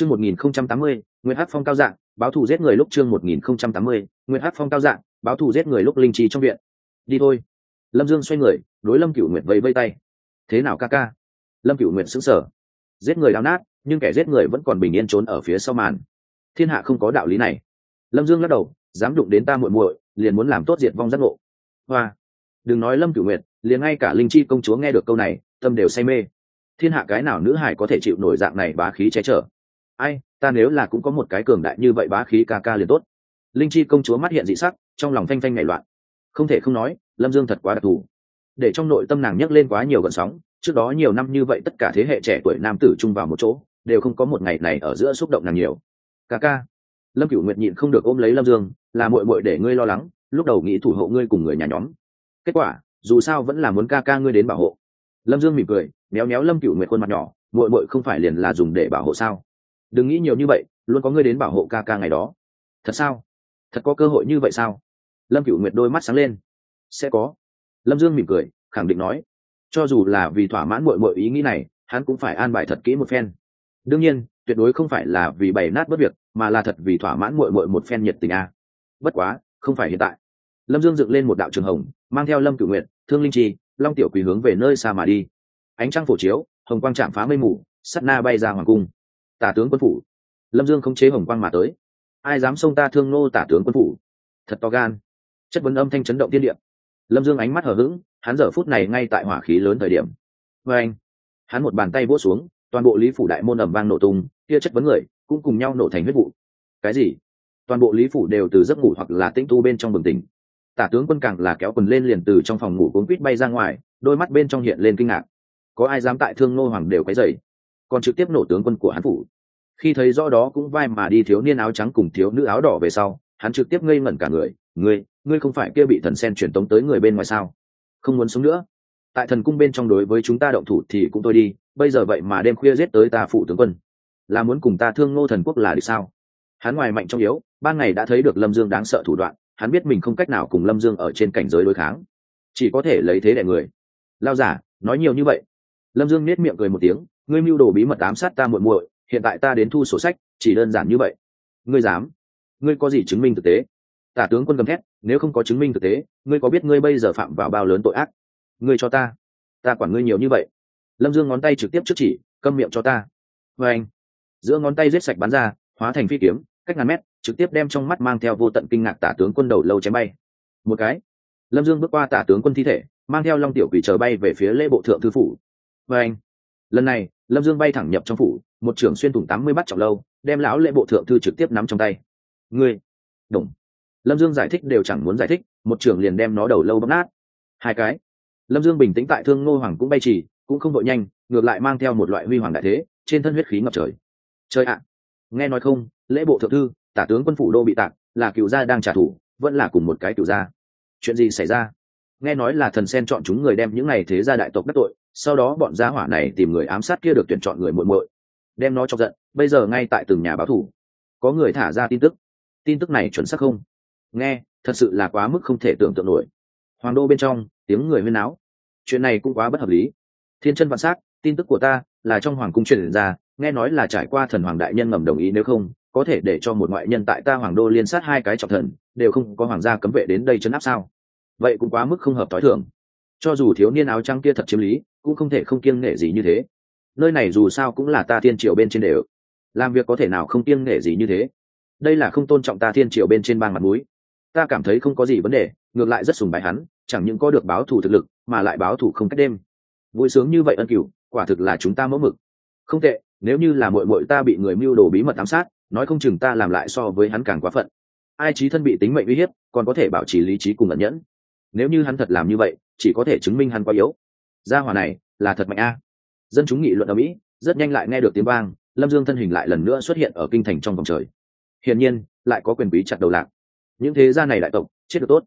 chương một nghìn không trăm tám mươi phong cao dạng, báo thù giết người lúc chương một nghìn không trăm tám mươi phong cao dạng, báo thù giết người lúc linh trì trong viện. Đi thôi. Lâm dương xoay người, đối lâm cửu nguyệt vẫy vẫy tay. Thế nào ca ca? Lâm cửu nguyệt sững sờ. Giết người đau nát, nhưng kẻ giết người vẫn còn bình yên trốn ở phía sau màn. Thiên hạ không có đạo lý này. Lâm dương lắc đầu, dám đụng đến ta muội muội, liền muốn làm tốt diệt vong giác ngộ. Hoa. Đừng nói lâm cửu nguyệt, liền ngay cả linh chi công chúa nghe được câu này, tâm đều say mê. Thiên hạ cái nào nữ hải có thể chịu nổi dạng này bá khí che chở? Ai, ta nếu là cũng có một cái cường đại như vậy bá khí ca ca liền tốt. Linh chi công chúa mắt hiện dị sắc, trong lòng phanh phanh nảy loạn. Không thể không nói, lâm dương thật quá đặc thù. Để trong nội tâm nàng nhấc lên quá nhiều gợn sóng, trước đó nhiều năm như vậy tất cả thế hệ trẻ tuổi nam tử chung vào một chỗ, đều không có một ngày này ở giữa xúc động nàng nhiều. Ca ca. Lâm cửu nguyệt nhịn không được ôm lấy lâm dương, là mội mội để ngươi lo lắng, lúc đầu nghĩ thủ hộ ngươi cùng người nhà nhóm. Kết quả, dù sao vẫn là muốn ca ca ngươi đến bảo hộ. Lâm dương mỉm cười, méo méo lâm cửu nguyệt khuôn mặt nhỏ mội mội không phải liền là dùng để bảo hộ sao? Đừng nghĩ nhiều như vậy, luôn có ngươi đến bảo hộ ca ca ngày đó. Thật sao? Thật có cơ hội như vậy sao? Lâm cựu nguyệt đôi mắt sáng lên. Sẽ có. Lâm dương mỉm cười, khẳng định nói. Cho dù là vì thỏa mãn mọi mọi ý nghĩ này, hắn cũng phải an bài thật kỹ một phen. Đương nhiên, tuyệt đối không phải là vì bày nát bất việc, mà là thật vì thỏa mãn mội mội một phen nhiệt tình a. Bất quá, không phải hiện tại. Lâm dương dựng lên một đạo trường hồng, mang theo lâm cửu nguyện thương linh chi, long tiểu quỳ hướng về nơi xa mà đi. Ánh trăng phổ chiếu, hồng quang chạm phá mây mù, sắt na bay ra hoàng cung tả tướng quân phủ. Lâm dương không chế hồng quang mà tới. Ai dám xông ta thương nô tả tướng quân phủ? Thật to gan. Chất vấn âm thanh chấn động tiên điệm lâm dương ánh mắt hờ hững, hắn giờ phút này ngay tại hỏa khí lớn thời điểm. Vê anh, hắn một bàn tay vỗ xuống, toàn bộ lý phủ đại môn ẩm vang nổ tung, kia chất vấn người cũng cùng nhau nổ thành huyết vụ. Cái gì? Toàn bộ lý phủ đều từ giấc ngủ hoặc là tĩnh tu bên trong bừng tỉnh. Tả tướng quân càng là kéo quần lên liền từ trong phòng ngủ cuốn quýt bay ra ngoài, đôi mắt bên trong hiện lên kinh ngạc. Có ai dám tại thương nô hoàng đều cái dày còn trực tiếp nổ tướng quân của hắn phủ. Khi thấy rõ đó cũng vai mà đi thiếu niên áo trắng cùng thiếu nữ áo đỏ về sau, hắn trực tiếp ngây ngẩn cả người. Ngươi ngươi không phải kia bị thần sen truyền tống tới người bên ngoài sao? Không muốn sống nữa. Tại thần cung bên trong đối với chúng ta động thủ thì cũng tôi đi, bây giờ vậy mà đêm khuya giết tới ta phụ tướng quân. Là muốn cùng ta thương ngô thần quốc là được sao? Hắn ngoài mạnh trong yếu, ban ngày đã thấy được lâm dương đáng sợ thủ đoạn, hắn biết mình không cách nào cùng lâm dương ở trên cảnh giới đối kháng. Chỉ có thể lấy thế để người. Lao giả, nói nhiều như vậy. Lâm dương nết miệng cười một tiếng ngươi mưu đồ bí mật ám sát ta muội muội, hiện tại ta đến thu sổ sách, chỉ đơn giản như vậy. Ngươi dám? Ngươi có gì chứng minh thực tế? Tả tướng quân gầm thét, nếu không có chứng minh thực tế, ngươi có biết ngươi bây giờ phạm vào bao lớn tội ác? Ngươi cho ta. Ta quản ngươi nhiều như vậy. Lâm dương ngón tay trực tiếp trước chỉ, câm miệng cho ta. Vê anh, giữa ngón tay rết sạch bắn ra, hóa thành phi kiếm, cách ngàn mét, trực tiếp đem trong mắt mang theo vô tận kinh ngạc tả tướng quân đầu lâu chém bay. Một cái. Lâm dương bước qua tả tướng quân thi thể, mang theo long tiểu quỷ chờ bay về phía lễ bộ thượng thư phủ. Vê anh, lần này lâm dương bay thẳng nhập trong phủ, một trưởng xuyên thủng tám mươi bắt trọng lâu, đem lão lễ bộ thượng thư trực tiếp nắm trong tay. Ngươi đồng lâm dương giải thích đều chẳng muốn giải thích, một trưởng liền đem nó đầu lâu bấm nát. Hai cái. Lâm dương bình tĩnh tại thương ngô hoàng cũng bay trì, cũng không đội nhanh, ngược lại mang theo một loại huy hoàng đại thế, trên thân huyết khí ngập trời. Trời ạ. Nghe nói không, lễ bộ thượng thư, tả tướng quân phủ đô bị tạc, là cựu gia đang trả thù, vẫn là cùng một cái cựu gia. Chuyện gì xảy ra? Nghe nói là thần sen chọn chúng người đem những này thế gia đại tộc đắc tội sau đó bọn gia hỏa này tìm người ám sát kia được tuyển chọn người muội muội, đem nó cho giận, bây giờ ngay tại từng nhà báo thủ. Có người thả ra tin tức. Tin tức này chuẩn xác không? Nghe, thật sự là quá mức không thể tưởng tượng nổi. Hoàng đô bên trong, tiếng người huyên náo. Chuyện này cũng quá bất hợp lý. Thiên chân vạn s á c tin tức của ta là trong hoàng cung truyền ra, nghe nói là trải qua thần hoàng đại nhân ngầm đồng ý nếu không, có thể để cho một ngoại nhân tại ta hoàng đô liên sát hai cái trọng thần, đều không có hoàng gia cấm vệ đến đây chấn áp sao? Vậy cũng quá mức không hợp t h ó i thưởng cho dù thiếu niên áo trắng kia thật chiếm lý cũng không thể không kiêng nể gì như thế. Nơi này dù sao cũng là ta thiên triều bên trên đều. Làm việc có thể nào không kiêng nể gì như thế? Đây là không tôn trọng ta thiên triều bên trên bang mặt mũi. Ta cảm thấy không có gì vấn đề, ngược lại rất sùng bài hắn, chẳng những có được báo thù thực lực, mà lại báo thù không cách đêm. Vui sướng như vậy ân cửu, quả thực là chúng ta mẫu mực. Không tệ, nếu như là mội mội ta bị người mưu đồ bí mật ám sát, nói không chừng ta làm lại so với hắn càng quá phận. Ai trí thân bị tính mệnh uy hiếp, còn có thể bảo trì lý trí cùng ẩn nhẫn. Nếu như hắn thật làm như vậy, chỉ có thể chứng minh hắn quá yếu gia hỏa này là thật mạnh a. Dân chúng nghị luận ở mỹ rất nhanh lại nghe được tiếng vang, lâm dương thân hình lại lần nữa xuất hiện ở kinh thành trong vòng trời. Hiển nhiên, lại có quyền bí chặt đầu lạc. Những thế gia này đại tộc, chết được tốt.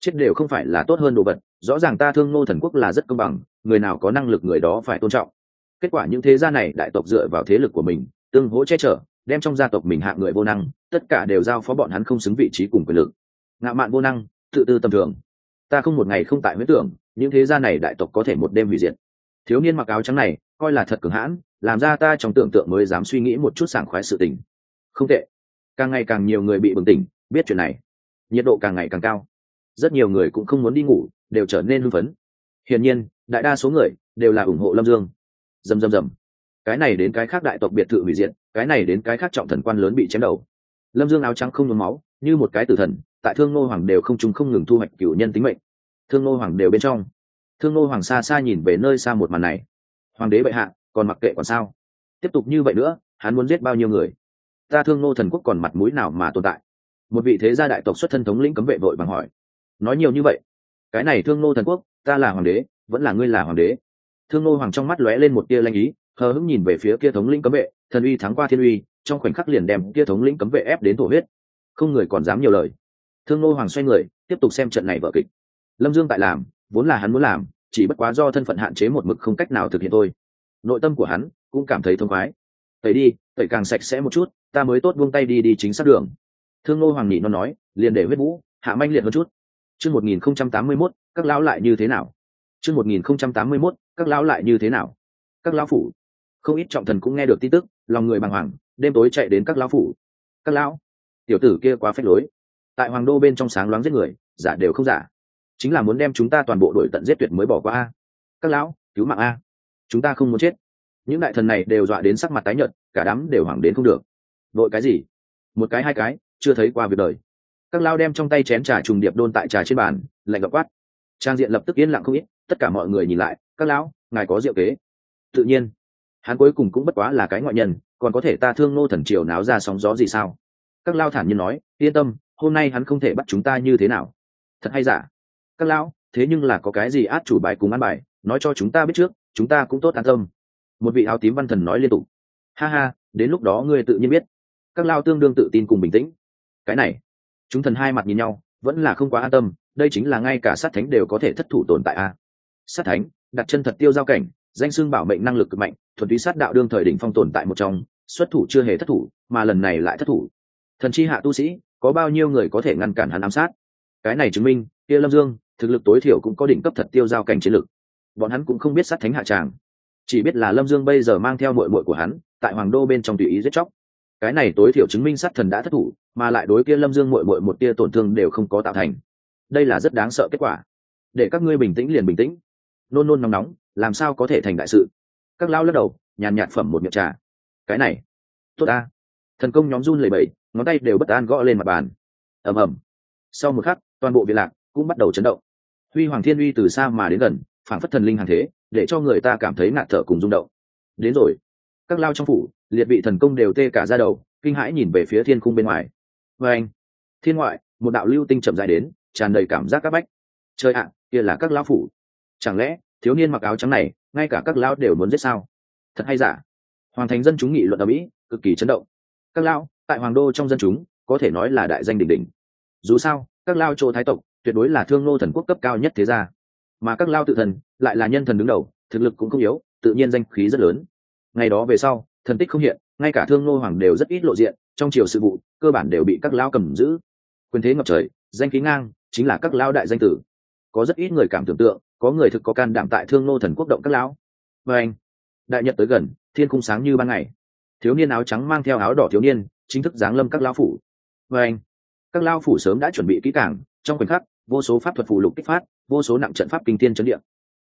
Chết đều không phải là tốt hơn đồ vật, rõ ràng ta thương ngô thần quốc là rất công bằng, người nào có năng lực người đó phải tôn trọng. Kết quả những thế gia này đại tộc dựa vào thế lực của mình, tương hỗ che chở, đem trong gia tộc mình hạ người vô năng, tất cả đều giao phó bọn hắn không xứng vị trí cùng quyền lực. Ngạo mạn vô năng, tự tư tầm thường. Ta không một ngày không tại huyết tưởng những thế gia này đại tộc có thể một đêm hủy diệt. Thiếu niên mặc áo trắng này, coi là thật cường hãn, làm ra ta trong tưởng tượng mới dám suy nghĩ một chút sảng khoái sự tình. Không tệ. Càng ngày càng nhiều người bị bừng tỉnh, biết chuyện này. Nhiệt độ càng ngày càng cao. Rất nhiều người cũng không muốn đi ngủ, đều trở nên hưng phấn. Hiển nhiên, đại đa số người đều là ủng hộ lâm dương. Dầm dầm dầm. Cái này đến cái khác đại tộc biệt thự hủy diệt, cái này đến cái khác trọng thần quan lớn bị chém đầu. Lâm dương áo trắng không nhuốm máu, như một cái tử thần, tại thương Ngô hoàng đều không chúng không ngừng thu hoạch cửu nhân tính mệnh thương nô hoàng đều bên trong. Thương nô hoàng xa xa nhìn về nơi xa một màn này. Hoàng đế bệ hạ, còn mặc kệ còn sao? Tiếp tục như vậy nữa, hắn muốn giết bao nhiêu người? Ta thương nô thần quốc còn mặt mũi nào mà tồn tại? Một vị thế gia đại tộc xuất thân thống lĩnh cấm vệ vội bằng hỏi. Nói nhiều như vậy, cái này thương nô thần quốc, ta là hoàng đế, vẫn là ngươi là hoàng đế? Thương nô hoàng trong mắt lóe lên một tia lanh ý, hờ hững nhìn về phía kia thống lĩnh cấm vệ, thần uy thắng qua thiên uy, trong khoảnh khắc liền đem kia thống lĩnh cấm vệ ép đến thổ huyết. Không người còn dám nhiều lời. Thương nô hoàng xoay người, tiếp tục xem trận này vở kịch lâm dương tại làm, vốn là hắn muốn làm, chỉ bất quá do thân phận hạn chế một mực không cách nào thực hiện thôi. Nội tâm của hắn cũng cảm thấy thông khoái. Tẩy đi, tẩy càng sạch sẽ một chút, ta mới tốt buông tay đi đi chính xác đường. Thương nô hoàng nhị nó nói, liền để huyết vũ, hạ manh liệt hơn chút. Chương một nghìn không trăm tám mươi mốt, các lão lại như thế nào? Chương một nghìn không trăm tám mươi mốt, các lão lại như thế nào? Các lão phủ. Không ít trọng thần cũng nghe được tin tức, lòng người bàng hoàng, đêm tối chạy đến các lão phủ. Các lão, tiểu tử kia quá phách lối. Tại hoàng đô bên trong sáng loáng giết người, giả đều không giả chính là muốn đem chúng ta toàn bộ đội tận giết tuyệt mới bỏ qua a. Các lão, cứu mạng a. Chúng ta không muốn chết. Những đại thần này đều dọa đến sắc mặt tái nhợt, cả đám đều hoảng đến không được. Đội cái gì? Một cái, hai cái, chưa thấy qua việc đời. Các lao đem trong tay chén trà trùng điệp đôn tại trà trên bàn, lạnh gập quát. Trang diện lập tức yên lặng không ít, tất cả mọi người nhìn lại, các lão, ngài có diệu kế. Tự nhiên, hắn cuối cùng cũng bất quá là cái ngoại nhân, còn có thể ta thương nô thần triều náo ra sóng gió gì sao? Các lao thản nhiên nói, yên tâm, hôm nay hắn không thể bắt chúng ta như thế nào. Thật hay giả? Các lão, thế nhưng là có cái gì át chủ bài cùng ăn bài, nói cho chúng ta biết trước, chúng ta cũng tốt an tâm. Một vị áo tím văn thần nói liên tục. Ha ha, đến lúc đó ngươi tự nhiên biết. Các lao tương đương tự tin cùng bình tĩnh. Cái này, chúng thần hai mặt nhìn nhau, vẫn là không quá an tâm, đây chính là ngay cả sát thánh đều có thể thất thủ tồn tại a. Sát thánh, đặt chân thật tiêu giao cảnh, danh xưng bảo mệnh năng lực cực mạnh, thuần túy sát đạo đương thời đỉnh phong tồn tại một trong, xuất thủ chưa hề thất thủ, mà lần này lại thất thủ. Thần chi hạ tu sĩ, có bao nhiêu người có thể ngăn cản hắn ám sát? Cái này chứng minh, kia lâm dương thực lực tối thiểu cũng có đỉnh cấp thật tiêu giao cảnh chiến lực. Bọn hắn cũng không biết sát thánh hạ tràng. Chỉ biết là lâm dương bây giờ mang theo mội mội của hắn, tại hoàng đô bên trong tùy ý giết chóc. Cái này tối thiểu chứng minh sát thần đã thất thủ, mà lại đối kia lâm dương mội mội một tia tổn thương đều không có tạo thành. Đây là rất đáng sợ kết quả. Để các ngươi bình tĩnh liền bình tĩnh. Nôn nôn nóng nóng, làm sao có thể thành đại sự? Các lao lắc đầu, nhàn nhạt phẩm một miệng trà. Cái này, tốt ta. Thần công nhóm run lẩy bẩy, ngón tay đều bất an gõ lên mặt bàn. Ầm ầm. Sau một khắc, toàn bộ viện lạc cũng bắt đầu chấn động. Huy hoàng thiên uy từ xa mà đến gần phản phất thần linh hàng thế, để cho người ta cảm thấy ngạt thở cùng rung động. Đến rồi. Các lao trong phủ, liệt vị thần công đều tê cả ra đầu, kinh hãi nhìn về phía thiên khung bên ngoài. Vê anh, thiên ngoại, một đạo lưu tinh chậm dài đến, tràn đầy cảm giác các bách. Trời ạ, kia là các lão phủ. Chẳng lẽ, thiếu niên mặc áo trắng này, ngay cả các lão đều muốn giết sao? Thật hay giả? Hoàng thành dân chúng nghị luận ở mỹ cực kỳ chấn động. Các lão tại hoàng đô trong dân chúng, có thể nói là đại danh đỉnh đỉnh. Dù sao, các lao chỗ thái tộc tuyệt đối là thương nô thần quốc cấp cao nhất thế gia. Mà các lao tự thần lại là nhân thần đứng đầu, thực lực cũng không yếu, tự nhiên danh khí rất lớn. Ngày đó về sau, thần tích không hiện, ngay cả thương nô hoàng đều rất ít lộ diện, trong triều sự vụ, cơ bản đều bị các lao cầm giữ. Quyền thế ngập trời, danh khí ngang, chính là các lao đại danh tử. Có rất ít người cảm tưởng tượng, có người thực có can đảm tại thương nô thần quốc động các lão. Và anh, đại nhật tới gần, thiên cung sáng như ban ngày. Thiếu niên áo trắng mang theo áo đỏ thiếu niên, chính thức giáng lâm các lao phủ. Và anh, các lao phủ sớm đã chuẩn bị kỹ càng, trong khoảnh khắc vô số pháp thuật phù lục kích phát vô số nặng trận pháp kinh thiên chấn địa,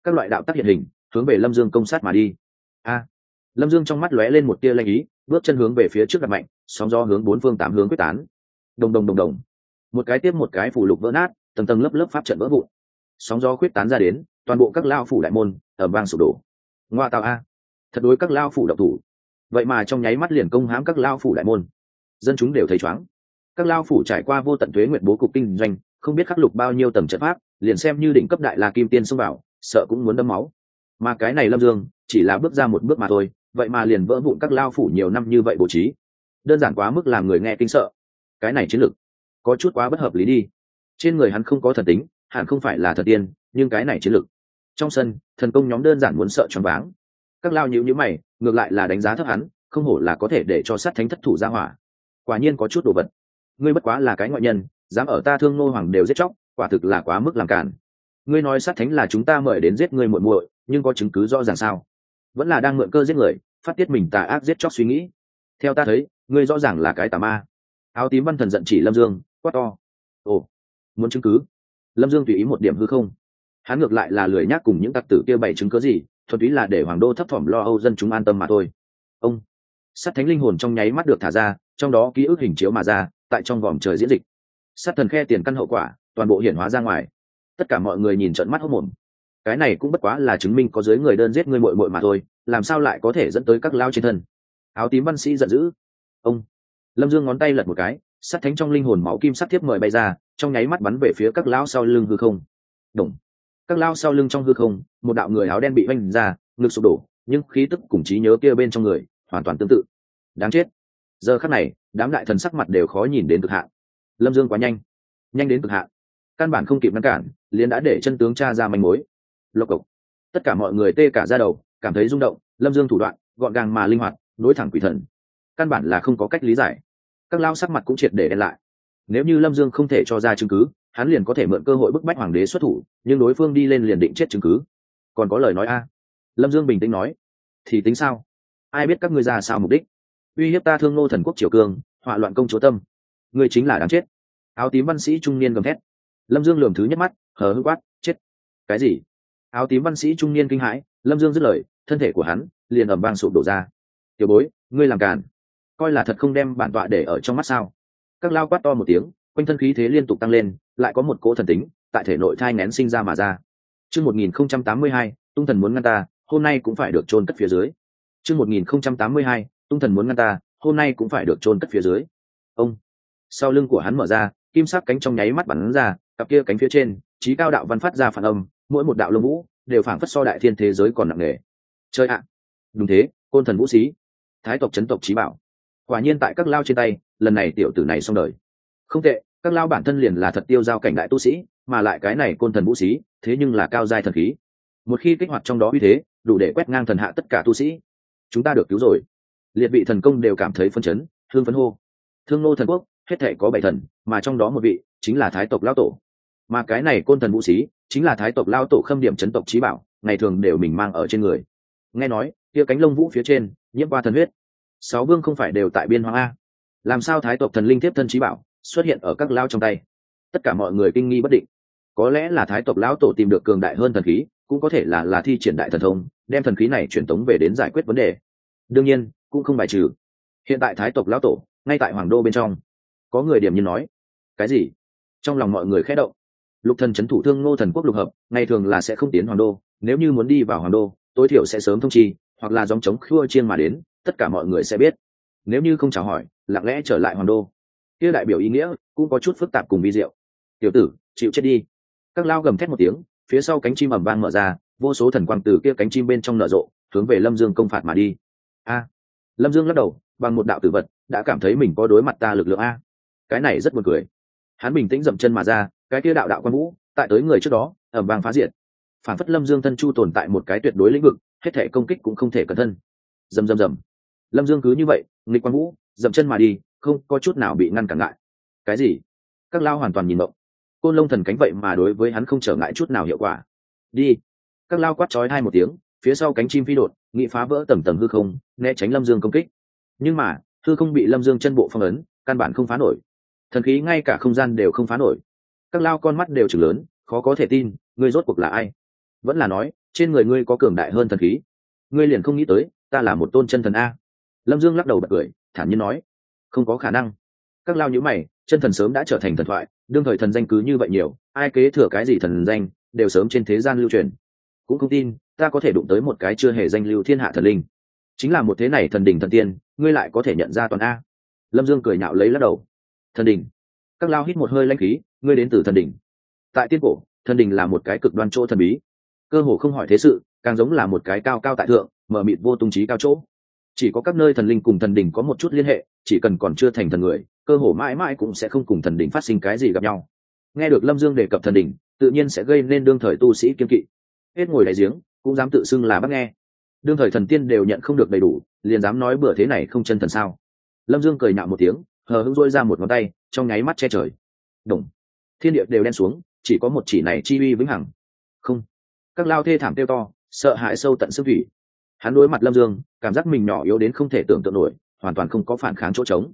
các loại đạo tác hiện hình hướng về lâm dương công sát mà đi. A. À, lâm dương trong mắt lóe lên một tia lanh ý bước chân hướng về phía trước đặt mạnh sóng do hướng bốn phương tám hướng quyết tán. Đồng đồng đồng đồng. Một cái tiếp một cái phủ lục vỡ nát tầng tầng lớp lớp pháp trận vỡ vụn. Sóng gió khuyết tán ra đến toàn bộ các lao phủ đại môn ở vang sụp đổ. Ngoa tạo a. À. Thật đối các lao phủ độc thủ. Vậy mà trong nháy mắt liền công hãm các lao phủ đại môn. Dân chúng đều thấy chóng các lao phủ trải qua vô tận thuế nguyện bố cục kinh doanh không biết khắc lục bao nhiêu tầng trận pháp, liền xem như đỉnh cấp đại la kim tiên xông vào, sợ cũng muốn đâm máu. Mà cái này lâm dương, chỉ là bước ra một bước mà thôi, vậy mà liền vỡ vụn các lao phủ nhiều năm như vậy bố trí. Đơn giản quá mức làm người nghe kinh sợ. Cái này chiến lược có chút quá bất hợp lý đi. Trên người hắn không có thần tính, hẳn không phải là thần tiên, nhưng cái này chiến lược trong sân, thần công nhóm đơn giản muốn sợ choáng váng. Các lao nhữ nhữ mày, ngược lại là đánh giá thấp hắn, không hổ là có thể để cho sát thánh thất thủ ra hỏa. Quả nhiên có chút đồ vật. Ngươi bất quá là cái ngoại nhân dám ở ta thương nô hoàng đều giết chóc, quả thực là quá mức làm cản ngươi nói sát thánh là chúng ta mời đến giết ngươi muội muội, nhưng có chứng cứ rõ ràng sao? Vẫn là đang mượn cơ giết người, phát tiết mình tà ác giết chóc suy nghĩ. Theo ta thấy, ngươi rõ ràng là cái tà ma. Áo tím văn thần giận chỉ lâm dương, quát to. Ồ, muốn chứng cứ? Lâm dương tùy ý một điểm hư không. Hắn ngược lại là lười nhác cùng những tặc tử kia bày chứng cớ gì, thuần túy là để hoàng đô thấp thỏm lo âu dân chúng an tâm mà thôi. Ông, sát thánh linh hồn trong nháy mắt được thả ra, trong đó ký ức hình chiếu mà ra, tại trong vòm trời diễn dịch sát thần khe tiền căn hậu quả, toàn bộ hiển hóa ra ngoài. Tất cả mọi người nhìn trận mắt hốc mồm cái này cũng bất quá là chứng minh có dưới người đơn giết người mội mội mà thôi, làm sao lại có thể dẫn tới các lao trên thân. Áo tím văn sĩ giận dữ. Ông. Lâm dương ngón tay lật một cái sắt thánh trong linh hồn máu kim sắt thiếp mời bay ra, trong nháy mắt bắn về phía các lao sau lưng hư không. Đồng. các lao sau lưng trong hư không, một đạo người áo đen bị oanh ra, ngực sụp đổ, nhưng khí tức cùng trí nhớ kia bên trong người hoàn toàn tương tự. Đáng chết. Giờ khắc này, đám đại thần sắc mặt đều khó nhìn đến cực hạn lâm dương quá nhanh. Nhanh đến cực hạn. Căn bản không kịp ngăn cản, liền đã để chân tướng cha ra manh mối. Lộc cộc. Tất cả mọi người tê cả ra đầu, cảm thấy rung động, lâm dương thủ đoạn, gọn gàng mà linh hoạt, nối thẳng quỷ thần. Căn bản là không có cách lý giải. Các lao sắc mặt cũng triệt để đen lại. Nếu như lâm dương không thể cho ra chứng cứ, hắn liền có thể mượn cơ hội bức bách hoàng đế xuất thủ, nhưng đối phương đi lên liền định chết chứng cứ. Còn có lời nói a? Lâm dương bình tĩnh nói. Thì tính sao? Ai biết các ngươi ra sao mục đích? Uy hiếp ta thương nô thần quốc triều cương họa loạn công chúa tâm ngươi chính là đáng chết. Áo tím văn sĩ trung niên gầm thét. Lâm dương lườm thứ nhất mắt, hờ hư quát, chết. Cái gì? Áo tím văn sĩ trung niên kinh hãi, lâm dương dứt lời, thân thể của hắn liền ẩm vang sụp đổ ra. Tiểu bối, ngươi làm càn. Coi là thật không đem bản tọa để ở trong mắt sao? Các lao quát to một tiếng, quanh thân khí thế liên tục tăng lên, lại có một cỗ thần tính tại thể nội thai nén sinh ra mà ra. Chương một nghìn không trăm tám mươi hai, tung thần muốn ngăn ta, hôm nay cũng phải được trôn cất phía dưới. Chương một nghìn không trăm tám mươi hai, tung thần muốn ngăn ta, hôm nay cũng phải được trôn cất phía dưới. Ông sau lưng của hắn mở ra, kim sắc cánh trong nháy mắt bắn ra, cặp kia cánh phía trên, trí cao đạo văn phát ra phản âm, mỗi một đạo lông vũ đều phảng phất so đại thiên thế giới còn nặng nề. Chơi ạ! Đúng thế, côn thần vũ sĩ. Thái tộc chấn tộc trí bảo. Quả nhiên tại các lao trên tay, lần này tiểu tử này xong đời. Không tệ, các lao bản thân liền là thật tiêu giao cảnh đại tu sĩ, mà lại cái này côn thần vũ sĩ, thế nhưng là cao giai thần khí. Một khi kích hoạt trong đó uy thế, đủ để quét ngang thần hạ tất cả tu sĩ. Chúng ta được cứu rồi. Liệt vị thần công đều cảm thấy phân chấn thương phấn hô. Thương nô thần quốc hết thể có bảy thần, mà trong đó một vị chính là thái tộc lao tổ. Mà cái này côn thần vũ sĩ chính là thái tộc lao tổ khâm điểm chấn tộc trí bảo, ngày thường đều mình mang ở trên người. Nghe nói, kia cánh lông vũ phía trên nhiễm qua thần huyết. Sáu vương không phải đều tại biên hoàng a. Làm sao thái tộc thần linh tiếp thân trí bảo xuất hiện ở các lao trong tay? Tất cả mọi người kinh nghi bất định. Có lẽ là thái tộc lão tổ tìm được cường đại hơn thần khí, cũng có thể là là thi triển đại thần thông, đem thần khí này truyền tống về đến giải quyết vấn đề. Đương nhiên, cũng không bài trừ. Hiện tại thái tộc lão tổ, ngay tại hoàng đô bên trong có người điểm như nói, cái gì? Trong lòng mọi người khẽ động. Lục thần chấn thủ thương ngô thần quốc lục hợp, ngày thường là sẽ không tiến hoàng đô, nếu như muốn đi vào hoàng đô, tối thiểu sẽ sớm thông chi, hoặc là dòng chống khua chiên mà đến, tất cả mọi người sẽ biết. Nếu như không chào hỏi, lặng lẽ trở lại hoàng đô. Kia đại biểu ý nghĩa, cũng có chút phức tạp cùng vi diệu. Tiểu tử, chịu chết đi. Các lao gầm thét một tiếng, phía sau cánh chim ầm vang mở ra, vô số thần quang từ kia cánh chim bên trong nở rộ, hướng về lâm dương công phạt mà đi. A! Lâm dương lắc đầu, bằng một đạo tử vật, đã cảm thấy mình có đối mặt ta lực lượng a cái này rất buồn cười. Hắn bình tĩnh dậm chân mà ra, cái kia đạo đạo quan vũ, tại tới người trước đó ẩm vàng phá diệt. Phản phất lâm dương thân chu tồn tại một cái tuyệt đối lĩnh vực, hết thể công kích cũng không thể cẩn thân dầm dầm dầm lâm dương cứ như vậy, nghịch quan vũ, dậm chân mà đi, không có chút nào bị ngăn cản ngại cái gì? Các lao hoàn toàn nhìn mộng côn lông thần cánh vậy mà đối với hắn không trở ngại chút nào hiệu quả. Đi. Các lao quát trói hai một tiếng, phía sau cánh chim phi đột, nghị phá vỡ tầm tầm hư không, né tránh lâm dương công kích. Nhưng mà, hư không bị lâm dương chân bộ phong ấn, căn bản không phá nổi thần khí ngay cả không gian đều không phá nổi. Các lao con mắt đều chừng lớn, khó có thể tin, ngươi rốt cuộc là ai? Vẫn là nói, trên người ngươi có cường đại hơn thần khí. Ngươi liền không nghĩ tới, ta là một tôn chân thần a. Lâm dương lắc đầu bật cười, thản nhiên nói, không có khả năng. Các lao nhữ mày, chân thần sớm đã trở thành thần thoại, đương thời thần danh cứ như vậy nhiều, ai kế thừa cái gì thần danh, đều sớm trên thế gian lưu truyền. Cũng không tin, ta có thể đụng tới một cái chưa hề danh lưu thiên hạ thần linh. Chính là một thế này thần đình thần tiên, ngươi lại có thể nhận ra toàn a. Lâm dương cười nhạo lấy lắc đầu thần đình. Các lao hít một hơi lanh khí, ngươi đến từ thần đình. Tại tiên cổ, thần đình là một cái cực đoan chỗ thần bí. Cơ hồ không hỏi thế sự, càng giống là một cái cao cao tại thượng, mở mịt vô tung trí cao chỗ. Chỉ có các nơi thần linh cùng thần đình có một chút liên hệ, chỉ cần còn chưa thành thần người, cơ hồ mãi mãi cũng sẽ không cùng thần đình phát sinh cái gì gặp nhau. Nghe được lâm dương đề cập thần đình, tự nhiên sẽ gây nên đương thời tu sĩ kiên kỵ. Hết ngồi đại giếng, cũng dám tự xưng là bắt nghe. Đương thời thần tiên đều nhận không được đầy đủ, liền dám nói bữa thế này không chân thần sao? Lâm dương cười nạo một tiếng hờ hững dôi ra một ngón tay, trong nháy mắt che trời. Đồng thiên địa đều đen xuống, chỉ có một chỉ này chi uy vĩnh hằng. Không. Các lao thê thảm tiêu to, sợ hãi sâu tận xương thủy. Hắn đối mặt lâm dương, cảm giác mình nhỏ yếu đến không thể tưởng tượng nổi, hoàn toàn không có phản kháng chỗ trống.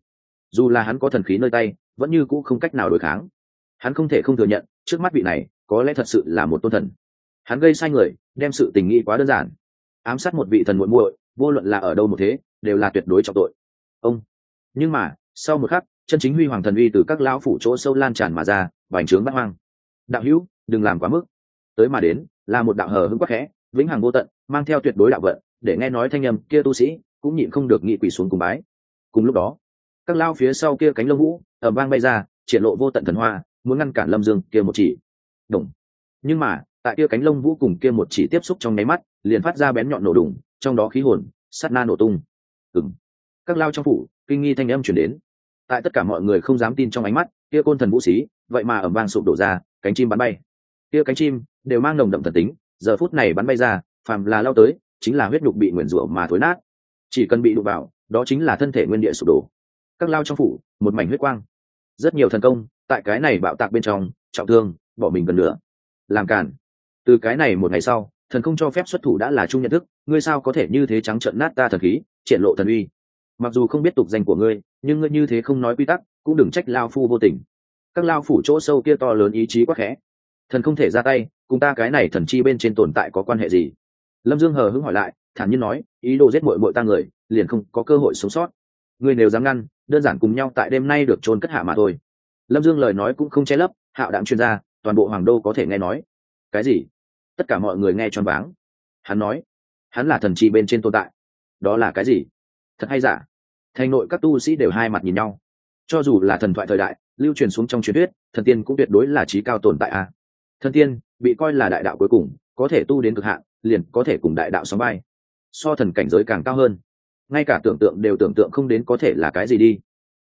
Dù là hắn có thần khí nơi tay, vẫn như cũ không cách nào đối kháng. Hắn không thể không thừa nhận, trước mắt vị này, có lẽ thật sự là một tôn thần. Hắn gây sai người, đem sự tình nghĩ quá đơn giản. Ám sát một vị thần muội muội, vô luận là ở đâu một thế, đều là tuyệt đối trọng tội. Ông. Nhưng mà sau một khắc, chân chính huy hoàng thần uy từ các lão phủ chỗ sâu lan tràn mà ra bành trướng bắt hoang. Đạo hữu, đừng làm quá mức. Tới mà đến, là một đạo hờ hững quắc khẽ, vĩnh hằng vô tận, mang theo tuyệt đối đạo vận, để nghe nói thanh âm kia tu sĩ cũng nhịn không được nghị quỷ xuống cùng bái. Cùng lúc đó, các lao phía sau kia cánh lông vũ ở vang bay ra, triển lộ vô tận thần hoa, muốn ngăn cản lâm dương kia một chỉ. Đồng nhưng mà, tại kia cánh lông vũ cùng kia một chỉ tiếp xúc trong nháy mắt, liền phát ra bén nhọn nổ đùng, trong đó khí hồn sắt na nổ tung. Ừng các lao trong phủ, kinh nghi thanh âm chuyển đến tại tất cả mọi người không dám tin trong ánh mắt, kia côn thần vũ xí vậy mà ẩm vang sụp đổ ra, cánh chim bắn bay. Kia cánh chim đều mang nồng đậm thần tính, giờ phút này bắn bay ra, phàm là lao tới, chính là huyết nhục bị nguyền rủa mà thối nát. Chỉ cần bị đụng vào, đó chính là thân thể nguyên địa sụp đổ. Các lao trong phủ, một mảnh huyết quang. Rất nhiều thần công, tại cái này bạo tạc bên trong, trọng thương, bỏ mình gần nữa làm cản từ cái này một ngày sau, thần không cho phép xuất thủ đã là chung nhận thức, ngươi sao có thể như thế trắng trợn nát ta thần khí, triển lộ thần uy mặc dù không biết tục danh của ngươi, nhưng ngươi như thế không nói quy tắc, cũng đừng trách lao phu vô tình. Các lao phủ chỗ sâu kia to lớn ý chí quá khẽ. Thần không thể ra tay, cùng ta cái này thần chi bên trên tồn tại có quan hệ gì? Lâm dương hờ hững hỏi lại, thản nhiên nói, ý đồ giết mội mội ta người, liền không có cơ hội sống sót. Ngươi nếu dám ngăn, đơn giản cùng nhau tại đêm nay được trôn cất hạ mà thôi. Lâm dương lời nói cũng không che lấp, hạo đạm chuyên gia, toàn bộ hoàng đô có thể nghe nói. Cái gì? Tất cả mọi người nghe choáng váng. Hắn nói, hắn là thần chi bên trên tồn tại. Đó là cái gì? Thật hay giả? Thành nội các tu sĩ đều hai mặt nhìn nhau. Cho dù là thần thoại thời đại, lưu truyền xuống trong truyền thuyết, thần tiên cũng tuyệt đối là trí cao tồn tại a. À. thần tiên, bị coi là đại đạo cuối cùng, có thể tu đến cực hạn, liền có thể cùng đại đạo sóng bay so thần cảnh giới càng cao hơn. Ngay cả tưởng tượng đều tưởng tượng không đến có thể là cái gì đi.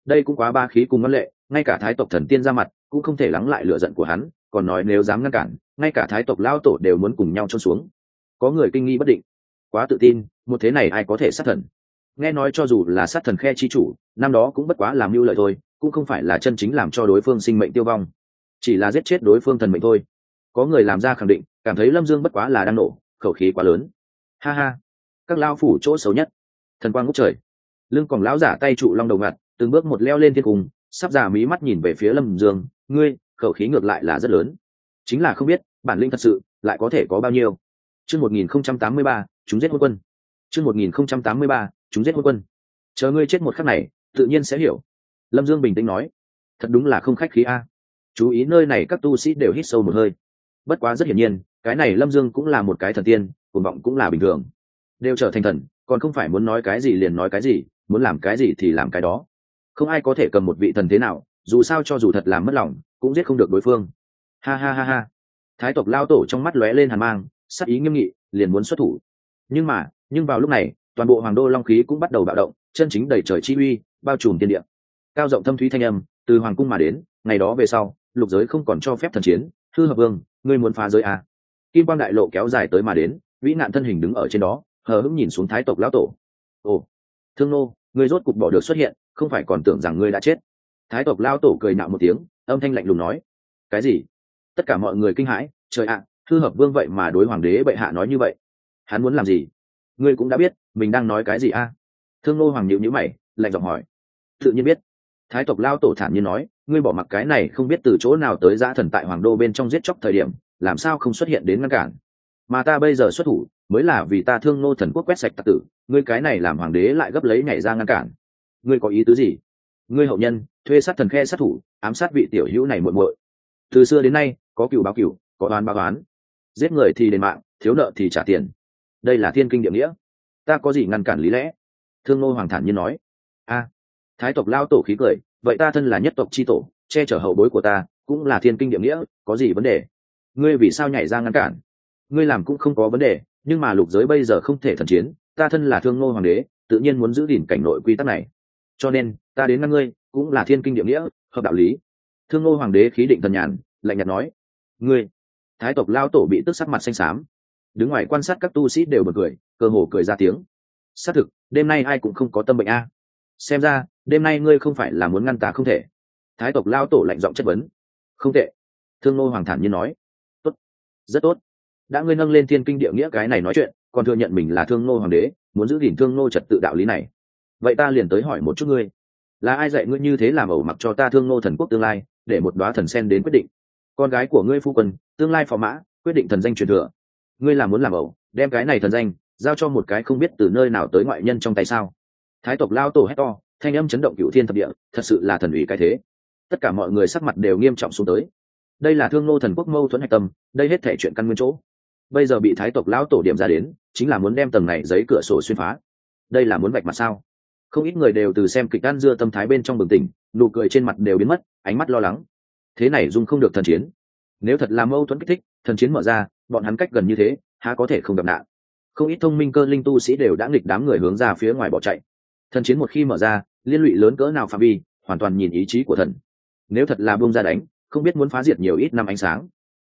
Đây cũng quá ba khí cùng ngân lệ, ngay cả thái tộc thần tiên ra mặt cũng không thể lắng lại lựa giận của hắn, còn nói nếu dám ngăn cản, ngay cả thái tộc lao tổ đều muốn cùng nhau trôn xuống. Có người kinh nghi bất định. Quá tự tin, một thế này ai có thể sát thần? Nghe nói cho dù là sát thần khe chi chủ, năm đó cũng bất quá làm mưu lợi thôi, cũng không phải là chân chính làm cho đối phương sinh mệnh tiêu vong. Chỉ là giết chết đối phương thần mệnh thôi. Có người làm ra khẳng định, cảm thấy lâm dương bất quá là đang nổ, khẩu khí quá lớn. Ha ha. Các lao phủ chỗ xấu nhất. Thần quang ngút trời. Lưng còn lão giả tay trụ long đầu ngặt, từng bước một leo lên thiên cung, sắp giả mí mắt nhìn về phía lâm dương. Ngươi, khẩu khí ngược lại là rất lớn. Chính là không biết, bản linh thật sự, lại có thể có bao nhiêu. Chương một nghìn không trăm tám mươi ba, chúng giết hôn quân. Chương một nghìn không trăm tám mươi ba chúng giết hôn quân. Chờ ngươi chết một khắc này, tự nhiên sẽ hiểu. Lâm dương bình tĩnh nói, thật đúng là không khách khí a. À. Chú ý nơi này các tu sĩ đều hít sâu một hơi. Bất quá rất hiển nhiên, cái này lâm dương cũng là một cái thần tiên, cuồng vọng cũng là bình thường. Đều trở thành thần, còn không phải muốn nói cái gì liền nói cái gì, muốn làm cái gì thì làm cái đó. Không ai có thể cầm một vị thần thế nào, dù sao cho dù thật làm mất lòng, cũng giết không được đối phương. Ha ha ha ha. Thái tộc lao tổ trong mắt lóe lên hàn mang, sắc ý nghiêm nghị, liền muốn xuất thủ. Nhưng mà, nhưng vào lúc này toàn bộ hoàng đô long khí cũng bắt đầu bạo động, chân chính đầy trời chi uy, bao trùm tiên địa. Cao rộng thâm thúy thanh âm, từ hoàng cung mà đến, ngày đó về sau, lục giới không còn cho phép thần chiến. Thư hợp vương, ngươi muốn phá giới à. kim quang đại lộ kéo dài tới mà đến, vĩ nạn thân hình đứng ở trên đó, hờ hững nhìn xuống thái tộc lão tổ. Ồ, thương nô, ngươi rốt cục bỏ được xuất hiện, không phải còn tưởng rằng ngươi đã chết. Thái tộc lão tổ cười nạo một tiếng, âm thanh lạnh lùng nói. Cái gì? Tất cả mọi người kinh hãi, trời ạ thư hợp vương vậy mà đối hoàng đế bệ hạ nói như vậy. Hắn muốn làm gì? Ngươi cũng đã biết mình đang nói cái gì a? Thương nô hoàng nhịu nhữ mày, lạnh giọng hỏi. Tự nhiên biết. Thái tộc lao tổ thản nhiên nói, ngươi bỏ mặc cái này không biết từ chỗ nào tới giã thần tại hoàng đô bên trong giết chóc thời điểm, làm sao không xuất hiện đến ngăn cản? Mà ta bây giờ xuất thủ, mới là vì ta thương nô thần quốc quét sạch tặc tử, ngươi cái này làm hoàng đế lại gấp lấy nhảy ra ngăn cản. Ngươi có ý tứ gì? Ngươi hậu nhân, thuê sát thần khe sát thủ, ám sát vị tiểu hữu này muội muội. Từ xưa đến nay, có cựu báo cựu có oán báo oán. Giết người thì đền mạng, thiếu nợ thì trả tiền đây là thiên kinh địa nghĩa. Ta có gì ngăn cản lý lẽ? Thương nô hoàng thản nhiên nói. A, thái tộc lao tổ khí cười, vậy ta thân là nhất tộc c h i tổ, che chở hậu bối của ta, cũng là thiên kinh địa nghĩa, có gì vấn đề? Ngươi vì sao nhảy ra ngăn cản? Ngươi làm cũng không có vấn đề, nhưng mà lục giới bây giờ không thể thần chiến, ta thân là thương ngô hoàng đế, tự nhiên muốn giữ gìn cảnh nội quy tắc này. Cho nên, ta đến ngăn ngươi, cũng là thiên kinh địa nghĩa, hợp đạo lý. Thương ngô hoàng đế khí định thần nhàn, lạnh nhạt nói. Ngươi, thái tộc lao tổ bị tức sắc mặt xanh xám đứng ngoài quan sát các tu sĩ đều bật cười, cơ hồ cười ra tiếng. Xác thực, đêm nay ai cũng không có tâm bệnh a. Xem ra, đêm nay ngươi không phải là muốn ngăn ta không thể. Thái tộc lao tổ lạnh giọng chất vấn. Không tệ. Thương ngô hoàng thản nhiên nói. Tốt. Rất tốt. Đã ngươi nâng lên thiên kinh địa nghĩa cái này nói chuyện, còn thừa nhận mình là thương nô hoàng đế, muốn giữ gìn thương nô trật tự đạo lý này. Vậy ta liền tới hỏi một chút ngươi. Là ai dạy ngươi như thế làm ẩu mặc cho ta thương nô thần quốc tương lai, để một đoá thần sen đến quyết định? Con gái của ngươi phu quân, tương lai phò mã, quyết định thần danh truyền thừa ngươi làm muốn làm ẩu, đem cái này thần danh, giao cho một cái không biết từ nơi nào tới ngoại nhân trong tay sao? Thái tộc lao tổ hét to, thanh âm chấn động cựu thiên thập địa, thật sự là thần ủy cái thế. Tất cả mọi người sắc mặt đều nghiêm trọng xuống tới. Đây là thương nô thần quốc mâu thuẫn hạch tâm, đây hết thể chuyện căn nguyên chỗ. Bây giờ bị thái tộc lão tổ điểm ra đến, chính là muốn đem tầng này giấy cửa sổ xuyên phá. Đây là muốn vạch mặt sao? Không ít người đều từ xem kịch ăn dưa tâm thái bên trong bừng tỉnh, nụ cười trên mặt đều biến mất, ánh mắt lo lắng. Thế này dung không được thần chiến. Nếu thật là mâu thuẫn kích thích, thần chiến mở ra bọn hắn cách gần như thế, há có thể không gặp nạn. Không ít thông minh cơ linh tu sĩ đều đã nghịch đám người hướng ra phía ngoài bỏ chạy. Thần chiến một khi mở ra, liên lụy lớn cỡ nào phạm vi, hoàn toàn nhìn ý chí của thần. Nếu thật là bông ra đánh, không biết muốn phá diệt nhiều ít năm ánh sáng.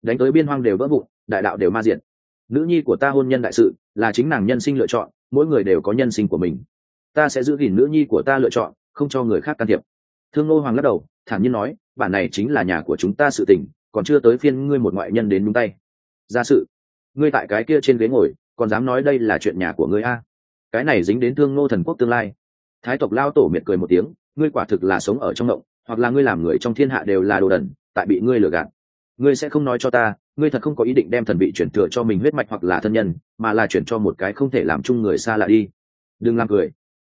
Đánh tới biên hoang đều vỡ vụn, đại đạo đều ma diện. nữ nhi của ta hôn nhân đại sự, là chính nàng nhân sinh lựa chọn, mỗi người đều có nhân sinh của mình. Ta sẽ giữ gìn nữ nhi của ta lựa chọn, không cho người khác can thiệp. Thương ngô hoàng lắc đầu, thản nhiên nói, bản này chính là nhà của chúng ta sự tình, còn chưa tới phiên ngươi một ngoại nhân đến đúng tay ra sự. Ngươi tại cái kia trên ghế ngồi, còn dám nói đây là chuyện nhà của ngươi a? Cái này dính đến thương ngô thần quốc tương lai. Thái tộc lao tổ miệt cười một tiếng, ngươi quả thực là sống ở trong động, hoặc là ngươi làm người trong thiên hạ đều là đồ đần, tại bị ngươi lừa gạt. Ngươi sẽ không nói cho ta, ngươi thật không có ý định đem thần vị chuyển thừa cho mình huyết mạch hoặc là thân nhân, mà là chuyển cho một cái không thể làm chung người xa lạ đi. Đừng làm cười.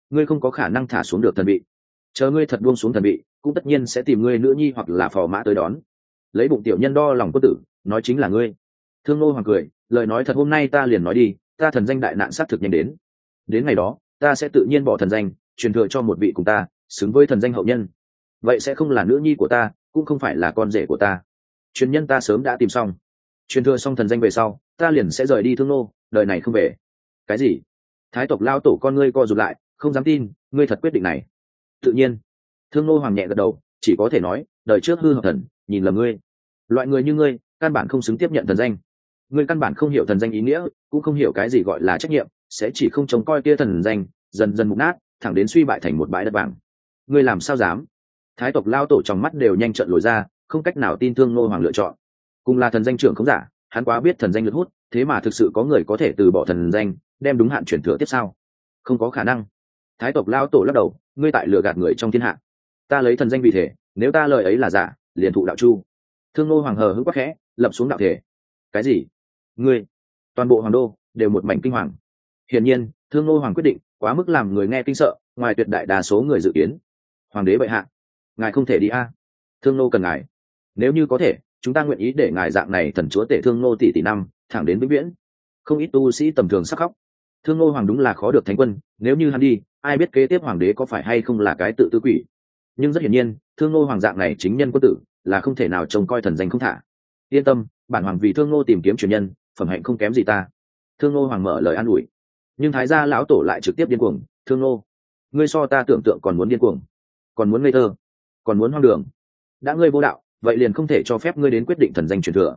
Ngươi không có khả năng thả xuống được thần vị. Chờ ngươi thật buông xuống thần vị, cũng tất nhiên sẽ tìm ngươi nữ nhi hoặc là phò mã tới đón. Lấy bụng tiểu nhân đo lòng quân tử, nói chính là ngươi thương nô hoàng cười, lời nói thật hôm nay ta liền nói đi, ta thần danh đại nạn sát thực nhanh đến. Đến ngày đó, ta sẽ tự nhiên bỏ thần danh, truyền thừa cho một vị cùng ta, xứng với thần danh hậu nhân. Vậy sẽ không là nữ nhi của ta, cũng không phải là con rể của ta. Truyền nhân ta sớm đã tìm xong. Truyền thừa xong thần danh về sau, ta liền sẽ rời đi thương nô, đời này không về. Cái gì? Thái tộc lao tổ con ngươi co rụt lại, không dám tin, ngươi thật quyết định này. Tự nhiên. Thương nô hoàng nhẹ gật đầu, chỉ có thể nói, đời trước hư hợp thần, nhìn là ngươi. Loại người như ngươi, căn bản không xứng tiếp nhận thần danh ngươi căn bản không hiểu thần danh ý nghĩa, cũng không hiểu cái gì gọi là trách nhiệm, sẽ chỉ không trông coi kia thần danh, dần dần mục nát, thẳng đến suy bại thành một bãi đất vàng. Ngươi làm sao dám? Thái tộc lao tổ trong mắt đều nhanh trận lồi ra, không cách nào tin thương nô hoàng lựa chọn. Cùng là thần danh trưởng không giả, hắn quá biết thần danh lượt hút, thế mà thực sự có người có thể từ bỏ thần danh, đem đúng hạn chuyển thừa tiếp sau. Không có khả năng. Thái tộc lao tổ lắc đầu, ngươi tại lừa gạt người trong thiên hạ. Ta lấy thần danh vì thể, nếu ta lời ấy là giả, liền thụ đạo chu. Thương nô hoàng hờ hững quắc khẽ, lập xuống đạo thể. Cái gì? Ngươi, toàn bộ hoàng đô đều một mảnh kinh hoàng. Hiển nhiên, thương nô hoàng quyết định quá mức làm người nghe kinh sợ, ngoài tuyệt đại đa số người dự kiến. Hoàng đế bệ hạ, ngài không thể đi a. Thương nô cần ngài. Nếu như có thể, chúng ta nguyện ý để ngài dạng này thần chúa tể thương nô tỷ tỷ năm, thẳng đến vĩnh viễn. Không ít tu sĩ tầm thường sắc khóc. Thương nô hoàng đúng là khó được thánh quân, nếu như hắn đi, ai biết kế tiếp hoàng đế có phải hay không là cái tự tư quỷ. Nhưng rất hiển nhiên, thương nô hoàng dạng này chính nhân quân tử là không thể nào trông coi thần danh không thả. Yên tâm, bản hoàng vì thương nô tìm kiếm truyền nhân phẩm hạnh không kém gì ta. Thương nô hoàng mở lời an ủi. Nhưng thái gia lão tổ lại trực tiếp điên cuồng, thương nô ngươi so ta tưởng tượng còn muốn điên cuồng, còn muốn ngây thơ, còn muốn hoang đường. Đã ngươi vô đạo, vậy liền không thể cho phép ngươi đến quyết định thần danh truyền thừa.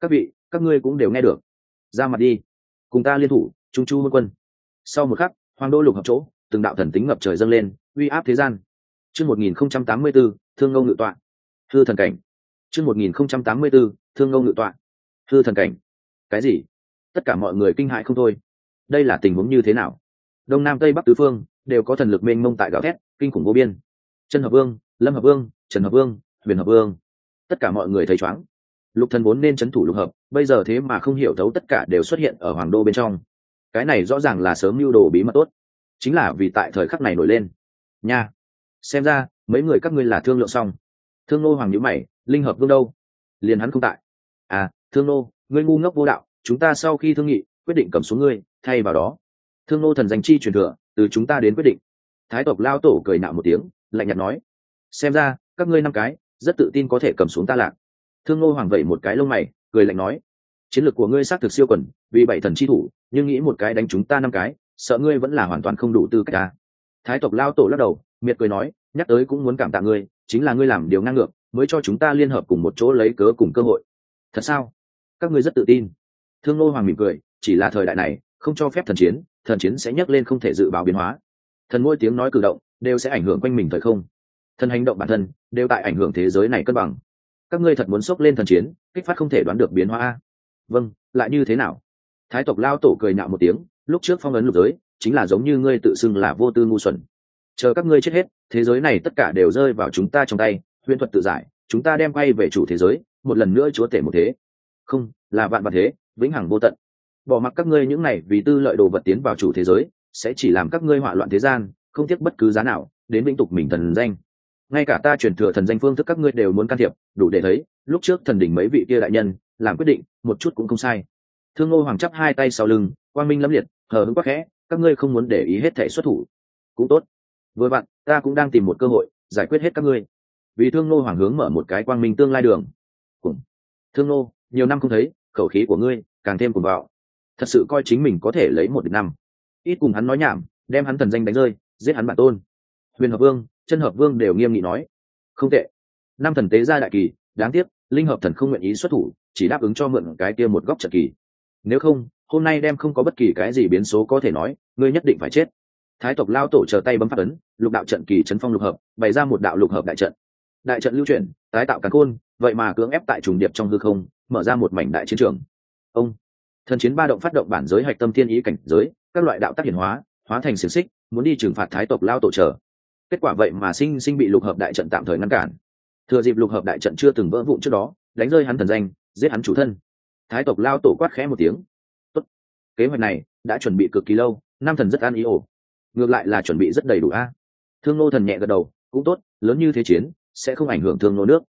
Các vị, các ngươi cũng đều nghe được. Ra mặt đi, cùng ta liên thủ, trung chu môn quân. Sau một khắc hoàng đô lục hợp chỗ, từng đạo thần tính ngập trời dâng lên, uy áp thế gian. Chương một nghìn không trăm tám mươi b ố thương ngô ngự tọa. Hư thần cảnh. Chương một nghìn không trăm tám mươi b ố thương ngô ngự tọa. Hư thần cảnh cái gì? Tất cả mọi người kinh hại không thôi. Đây là tình huống như thế nào? Đông nam tây bắc tứ phương đều có thần lực mênh mông tại gạo thét, kinh khủng vô biên. Chân hợp vương, lâm hợp vương, trần hợp vương, huyền hợp vương. Tất cả mọi người thấy chóng. Lục thần vốn nên c h ấ n thủ lục hợp, bây giờ thế mà không hiểu thấu tất cả đều xuất hiện ở hoàng đô bên trong. Cái này rõ ràng là sớm mưu đồ bí mật tốt. Chính là vì tại thời khắc này nổi lên. Nha! Xem ra, mấy người các ngươi là thương lượng xong. Thương nô hoàng nhữ mày, linh hợp vương đâu? Liền hắn không tại. À thương nô ngươi ngu ngốc vô đạo, chúng ta sau khi thương nghị, quyết định cầm xuống ngươi, thay vào đó. Thương nô thần danh chi truyền thừa, từ chúng ta đến quyết định. Thái tộc lao tổ cười nạo một tiếng, lạnh nhạt nói, xem ra, các ngươi năm cái, rất tự tin có thể cầm xuống ta lạc. Thương ngô hoàng vẩy một cái lông mày, cười lạnh nói, chiến lược của ngươi xác thực siêu quần, vì bảy thần chi thủ, nhưng nghĩ một cái đánh chúng ta năm cái, sợ ngươi vẫn là hoàn toàn không đủ tư cách ta. Thái tộc lao tổ lắc đầu, miệt cười nói, nhắc tới cũng muốn cảm tạ ngươi, chính là ngươi làm điều ngang ngược, mới cho chúng ta liên hợp cùng một chỗ lấy cớ cùng cơ hội. Thật sao? Các ngươi rất tự tin. Thương nô hoàng mỉm cười, chỉ là thời đại này, không cho phép thần chiến thần chiến sẽ nhấc lên không thể dự báo biến hóa. Thần mỗi tiếng nói cử động, đều sẽ ảnh hưởng quanh mình thời không. Thần hành động bản thân, đều tại ảnh hưởng thế giới này cân bằng. Các ngươi thật muốn xốc lên thần chiến, kích phát không thể đoán được biến hóa vâng lại như thế nào? Thái tộc lao tổ cười nhạo một tiếng, lúc trước phong ấn lục giới, chính là giống như ngươi tự xưng là vô tư ngu xuẩn. Chờ các ngươi chết hết, thế giới này tất cả đều rơi vào chúng ta trong tay huyễn thuật tự giải, chúng ta đem quay về chủ thế giới, một lần nữa chúa tể một thế không, là vạn vật thế, vĩnh hằng vô tận. Bỏ mặc các ngươi những này vì tư lợi đồ vật tiến vào chủ thế giới, sẽ chỉ làm các ngươi hỏa loạn thế gian, không tiếc bất cứ giá nào, đến vĩnh tục mình thần danh. Ngay cả ta truyền thừa thần danh phương thức các ngươi đều muốn can thiệp, đủ để thấy, lúc trước thần đỉnh mấy vị kia đại nhân, làm quyết định, một chút cũng không sai. Thương ngô hoàng chắp hai tay sau lưng, quang minh lâm liệt, hờ hững quắc khẽ, các ngươi không muốn để ý hết thể xuất thủ. Cũng tốt. Vừa vặn, ta cũng đang tìm một cơ hội, giải quyết hết các ngươi. Vì thương ngô hoàng hướng mở một cái quang minh tương lai đường. Cùng. Thương ngô nhiều năm không thấy, khẩu khí của ngươi càng thêm cuồng bạo. Thật sự coi chính mình có thể lấy một địch năm. Ít cùng hắn nói nhảm, đem hắn thần danh đánh rơi, giết hắn bản tôn. Huyền hợp vương, chân hợp vương đều nghiêm nghị nói. Không tệ. Năm thần tế ra đại kỳ, đáng tiếc, linh hợp thần không nguyện ý xuất thủ, chỉ đáp ứng cho mượn cái kia một góc trận kỳ. Nếu không, hôm nay đem không có bất kỳ cái gì biến số có thể nói, ngươi nhất định phải chết. Thái tộc lao tổ chờ tay bấm phát ấn, lục đạo trận kỳ chấn phong lục hợp, bày ra một đạo lục hợp đại trận. Đại trận lưu chuyển, tái tạo càn khôn, vậy mà cưỡng ép tại trùng điệp trong hư không mở ra một mảnh đại chiến trường. Ông, thần chiến ba động phát động bản giới hạch tâm thiên ý cảnh giới, các loại đạo tác hiển hóa hóa thành xiềng xích, muốn đi trừng phạt thái tộc lao tổ trở kết quả vậy mà sinh sinh bị lục hợp đại trận tạm thời ngăn cản. Thừa dịp lục hợp đại trận chưa từng vỡ vụn trước đó, đánh rơi hắn thần danh, giết hắn chủ thân. Thái tộc lao tổ quát khẽ một tiếng. Tốt. kế hoạch này đã chuẩn bị cực kỳ lâu, nam thần rất an ý ổ ngược lại là chuẩn bị rất đầy đủ a. Thương nô thần nhẹ gật đầu, cũng tốt, lớn như thế chiến, sẽ không ảnh hưởng thương nô nước.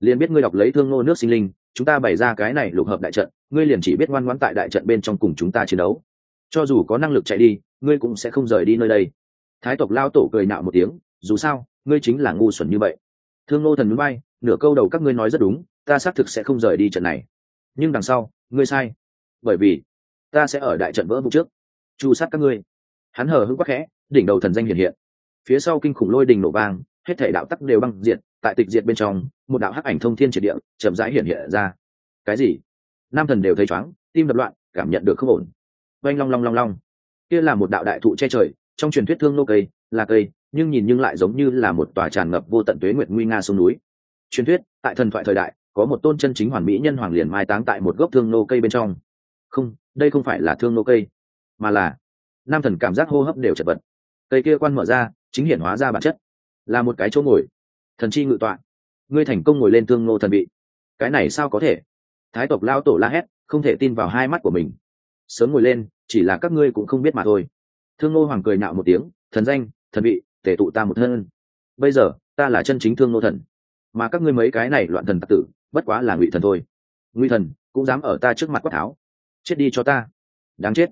Liền biết ngươi đọc lấy thương nô nước sinh linh chúng ta bày ra cái này lục hợp đại trận, ngươi liền chỉ biết ngoan ngoãn tại đại trận bên trong cùng chúng ta chiến đấu. Cho dù có năng lực chạy đi, ngươi cũng sẽ không rời đi nơi đây. Thái tộc lao tổ cười nạo một tiếng, dù sao, ngươi chính là ngu xuẩn như vậy. Thương Ngô thần núi bay nửa câu đầu các ngươi nói rất đúng, ta xác thực sẽ không rời đi trận này. Nhưng đằng sau, ngươi sai. Bởi vì, ta sẽ ở đại trận vỡ vụ trước. Chu sát các ngươi. Hắn hờ hững quắc khẽ, đỉnh đầu thần danh hiện hiện. Phía sau kinh khủng lôi đình nổ vang, hết thể đạo tắc đều băng diệt tại tịch diệt bên trong, một đạo hắc ảnh thông thiên triệt địa, chậm rãi hiện hiện ra. Cái gì? Nam thần đều thấy chóng, tim đập loạn, cảm nhận được không ổn. Oanh long long long long. Kia là một đạo đại thụ che trời, trong truyền thuyết thương nô cây, là cây, nhưng nhìn nhưng lại giống như là một tòa tràn ngập vô tận tuế nguyệt nguy nga sông núi. Truyền thuyết, tại thần thoại thời đại, có một tôn chân chính hoàn mỹ nhân hoàng liền mai táng tại một gốc thương nô cây bên trong. Không, đây không phải là thương nô cây, mà là nam thần cảm giác hô hấp đều chật vật. Cây kia quan mở ra, chính hiển hóa ra bản chất. Là một cái chỗ ngồi thần chi ngự tọa. Ngươi thành công ngồi lên thương nô thần bị, cái này sao có thể? Thái tộc lao tổ la hét không thể tin vào hai mắt của mình. Sớm ngồi lên chỉ là các ngươi cũng không biết mà thôi. Thương nô hoàng cười nạo một tiếng thần danh thần bị, tể tụ ta một thân. Bây giờ ta là chân chính thương nô thần. Mà các ngươi mấy cái này loạn thần tặc tử bất quá là ngụy thần thôi. Ngụy thần cũng dám ở ta trước mặt quát tháo. Chết đi cho ta. Đáng chết.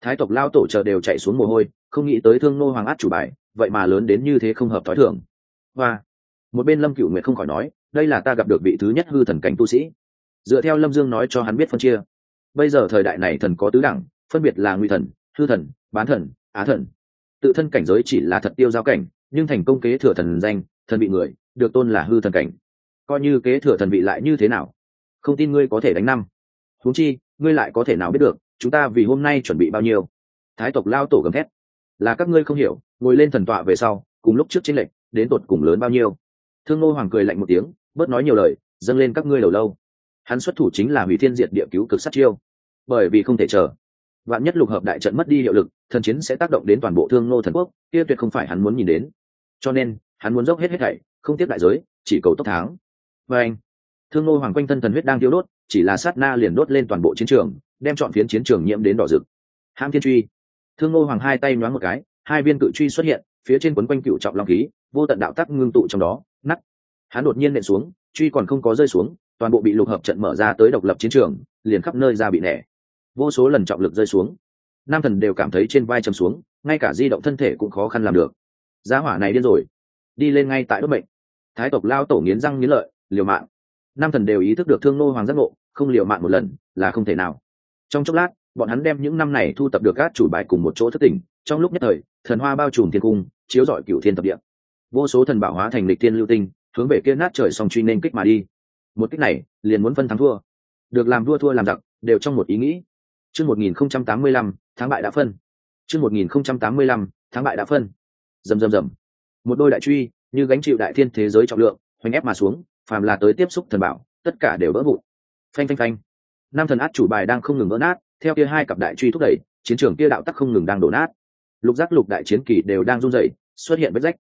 Thái tộc lao tổ chờ đều chạy xuống mồ hôi không nghĩ tới thương nô hoàng át chủ bài vậy mà lớn đến như thế không hợp t h ó i thường. Và một bên lâm cựu nguyệt không khỏi nói, đây là ta gặp được vị thứ nhất hư thần cảnh tu sĩ. Dựa theo lâm dương nói cho hắn biết phân chia. Bây giờ thời đại này thần có tứ đẳng, phân biệt là nguy thần, hư thần, bán thần, á thần. Tự thân cảnh giới chỉ là thật tiêu giao cảnh, nhưng thành công kế thừa thần danh, thần bị người, được tôn là hư thần cảnh. Coi như kế thừa thần vị lại như thế nào? Không tin ngươi có thể đánh năm. Huống chi, ngươi lại có thể nào biết được, chúng ta vì hôm nay chuẩn bị bao nhiêu? Thái tộc lao tổ gầm thét. Là các ngươi không hiểu, ngồi lên thần tọa về sau, cùng lúc trước chính lệnh đến tột cùng lớn bao nhiêu? Thương ngô hoàng cười lạnh một tiếng, bớt nói nhiều lời, dâng lên các ngươi đầu lâu. Hắn xuất thủ chính là hủy thiên diệt địa cứu cực sát chiêu. Bởi vì không thể chờ. Vạn nhất lục hợp đại trận mất đi hiệu lực, thần chiến sẽ tác động đến toàn bộ thương ngô thần quốc, kia tuyệt không phải hắn muốn nhìn đến. Cho nên, hắn muốn dốc hết hết thảy, không tiếp đại giới, chỉ cầu tốc tháng và anh, thương ngô hoàng quanh thân thần huyết đang tiêu đốt, chỉ là sát na liền đốt lên toàn bộ chiến trường, đem chọn phiến chiến trường nhiễm đến đỏ rực. Ham thiên truy. Thương ngô hoàng hai tay nhoáng một cái, hai viên cự truy xuất hiện, phía trên quấn quanh cựu trọng long khí, vô tận đạo tắc ngưng tụ trong đó hắn đột nhiên nện xuống, truy còn không có rơi xuống, toàn bộ bị lục hợp trận mở ra tới độc lập chiến trường, liền khắp nơi ra bị nẻ. Vô số lần trọng lực rơi xuống. Nam thần đều cảm thấy trên vai chầm xuống, ngay cả di động thân thể cũng khó khăn làm được. Giá hỏa này điên rồi. Đi lên ngay tại đốt mệnh. Thái tộc lao tổ nghiến răng nghiến lợi, liều mạng. Nam thần đều ý thức được thương nô hoàng giác ngộ, không liều mạng một lần, là không thể nào. Trong chốc lát, bọn hắn đem những năm này thu tập được các chủ bài cùng một chỗ thất tỉnh. Trong lúc nhất thời, thần hoa bao trùm thiên cung, chiếu rọi cựu thiên tập địa. Vô số thần bảo hóa thành lịch tiên lưu tinh hướng về kia nát trời song truy nên kích mà đi. Một kích này, liền muốn phân thắng thua. Được làm đua thua làm giặc, đều trong một ý nghĩ. Chương một nghìn không trăm tám mươi lăm tháng bại đã phân. Chương một nghìn không trăm tám mươi lăm tháng bại đã phân. Rầm rầm rầm. Một đôi đại truy, như gánh chịu đại thiên thế giới trọng lượng, hoành ép mà xuống, phàm là tới tiếp xúc thần bảo, tất cả đều vỡ vụn. Phanh phanh phanh. Nam thần át chủ bài đang không ngừng vỡ nát, theo kia hai cặp đại truy thúc đẩy, chiến trường kia đạo tắc không ngừng đang đổ nát. Lục giác lục đại chiến kỳ đều đang run rẩy, xuất hiện vết rách.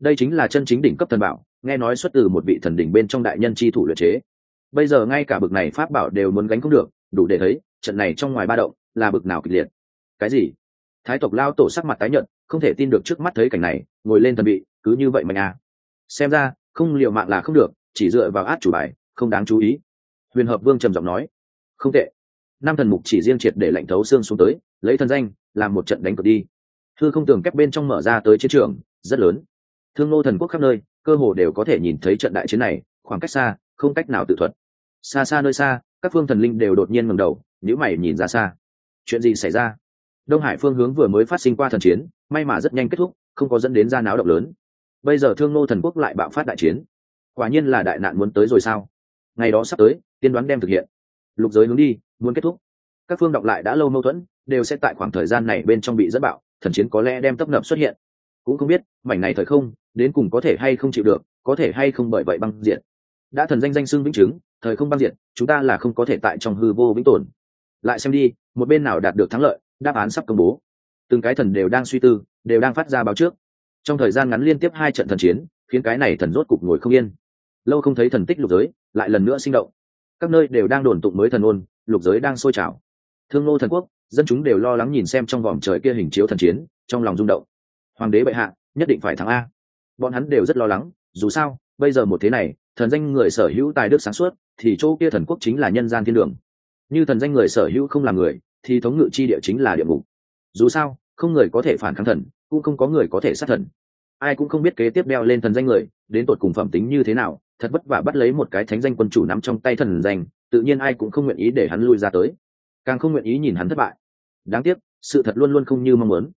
Đây chính là chân chính đỉnh cấp thần bảo nghe nói xuất từ một vị thần đỉnh bên trong đại nhân chi thủ luyện chế. Bây giờ ngay cả bực này pháp bảo đều muốn gánh không được, đủ để thấy, trận này trong ngoài ba động, là bực nào kịch liệt. Cái gì? Thái tộc lao tổ sắc mặt tái nhợt, không thể tin được trước mắt thấy cảnh này, ngồi lên thần bị cứ như vậy mà à xem ra, không liều mạng là không được, chỉ dựa vào át chủ bài, không đáng chú ý. Huyền hợp vương trầm giọng nói, không tệ. Năm thần mục chỉ riêng triệt để lạnh thấu xương xuống tới, lấy thần danh, làm một trận đánh cược đi. Thư không tường kép bên trong mở ra tới chiến trường, rất lớn. Thương nô thần quốc khắp nơi cơ hồ đều có thể nhìn thấy trận đại chiến này, khoảng cách xa, không cách nào tự thuật. Xa xa nơi xa, các phương thần linh đều đột nhiên ngầm đầu nhữ mày nhìn ra xa. Chuyện gì xảy ra? Đông hải phương hướng vừa mới phát sinh qua thần chiến, may mà rất nhanh kết thúc, không có dẫn đến ra náo động lớn. Bây giờ thương nô thần quốc lại bạo phát đại chiến. Quả nhiên là đại nạn muốn tới rồi sao? Ngày đó sắp tới, tiên đoán đem thực hiện. Lục giới hướng đi, muốn kết thúc. Các phương đọc lại đã lâu mâu thuẫn, đều sẽ tại khoảng thời gian này bên trong bị dẫn bạo, thần chiến có lẽ đem tấp nập xuất hiện cũng không biết, mảnh này thời không, đến cùng có thể hay không chịu được, có thể hay không bởi vậy băng diện đã thần danh danh xưng vĩnh chứng, thời không băng diện chúng ta là không có thể tại trong hư vô vĩnh tồn. Lại xem đi, một bên nào đạt được thắng lợi, đáp án sắp công bố. Từng cái thần đều đang suy tư, đều đang phát ra báo trước. Trong thời gian ngắn liên tiếp hai trận thần chiến, khiến cái này thần rốt cục ngồi không yên. Lâu không thấy thần tích lục giới, lại lần nữa sinh động. Các nơi đều đang đồn tụng mới thần ôn, lục giới đang sôi trào. Thương nô thần quốc, dân chúng đều lo lắng nhìn xem trong vòng trời kia hình chiếu thần chiến, trong lòng rung động hoàng đế bệ hạ, nhất định phải thắng a. Bọn hắn đều rất lo lắng, dù sao, bây giờ một thế này, thần danh người sở hữu tài đức sáng suốt, thì chỗ kia thần quốc chính là nhân gian thiên đường. Như thần danh người sở hữu không là người, thì thống ngự chi địa chính là địa ngục. Dù sao, không người có thể phản kháng thần, cũng không có người có thể sát thần. Ai cũng không biết kế tiếp đeo lên thần danh người, đến tột cùng phẩm tính như thế nào, thật vất vả bắt lấy một cái thánh danh quân chủ nắm trong tay thần danh, tự nhiên ai cũng không nguyện ý để hắn lui ra tới. Càng không nguyện ý nhìn hắn thất bại. Đáng tiếc, sự thật luôn luôn không như mong muốn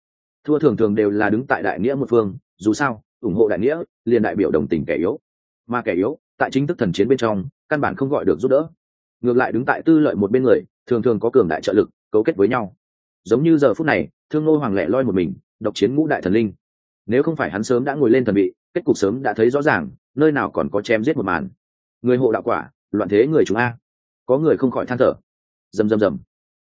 thua thường thường đều là đứng tại đại nghĩa một phương, dù sao, ủng hộ đại nghĩa, liền đại biểu đồng tình kẻ yếu. Mà kẻ yếu, tại chính thức thần chiến bên trong, căn bản không gọi được giúp đỡ. Ngược lại đứng tại tư lợi một bên người, thường thường có cường đại trợ lực, cấu kết với nhau. Giống như giờ phút này, thương ngô hoàng lẻ loi một mình, độc chiến ngũ đại thần linh. Nếu không phải hắn sớm đã ngồi lên thần bị kết cục sớm đã thấy rõ ràng, nơi nào còn có chém giết một màn. Người hộ đạo quả, loạn thế người chúng a. Có người không khỏi than thở. Rầm rầm rầm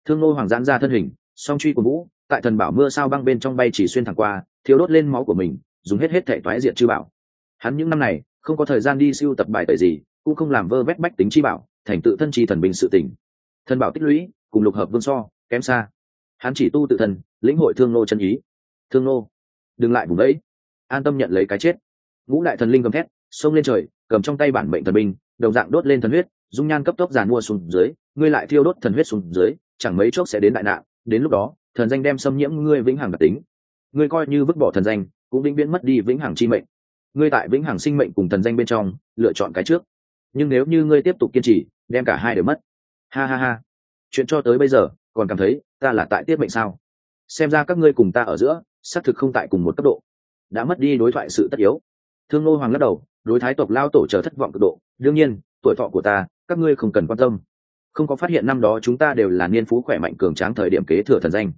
thương ngô hoàng giãn ra thân hình, song truy của vũ tại thần bảo mưa sao băng bên trong bay chỉ xuyên thẳng qua thiếu đốt lên máu của mình, dùng hết hết thể toái diệt chư bảo. Hắn những năm này, không có thời gian đi siêu tập bài tẩy gì, cũng không làm vơ vét bách tính chi bảo, thành tự thân chi thần bình sự tỉnh thần bảo tích lũy, cùng lục hợp vương so, kém xa. Hắn chỉ tu tự thân, lĩnh hội thương nô chân ý. Thương nô, đừng lại vùng đấy. An tâm nhận lấy cái chết. Ngũ đại thần linh gầm thét, xông lên trời, cầm trong tay bản mệnh thần binh, đồng dạng đốt lên thần huyết, dung nhan cấp tốc giàn mua xuống dưới, ngươi lại thiêu đốt thần huyết xuống dưới, chẳng mấy chốc sẽ đến đại nạn, đến lúc đó thần danh đem xâm nhiễm ngươi vĩnh hằng đặc tính. Ngươi coi như vứt bỏ thần danh, cũng vĩnh viễn mất đi vĩnh hằng chi mệnh. Ngươi tại vĩnh hằng sinh mệnh cùng thần danh bên trong, lựa chọn cái trước. Nhưng nếu như ngươi tiếp tục kiên trì, đem cả hai đều mất. Ha ha ha. Chuyện cho tới bây giờ, còn cảm thấy, ta là tại tiết mệnh sao? Xem ra các ngươi cùng ta ở giữa, xác thực không tại cùng một cấp độ. Đã mất đi đối thoại sự tất yếu. Thương ngô hoàng lắc đầu, đối thái tộc lao tổ chờ thất vọng cực độ. Đương nhiên, tuổi thọ của ta, các ngươi không cần quan tâm. Không có phát hiện năm đó chúng ta đều là niên phú khỏe mạnh cường tráng thời điểm kế thừa thần danh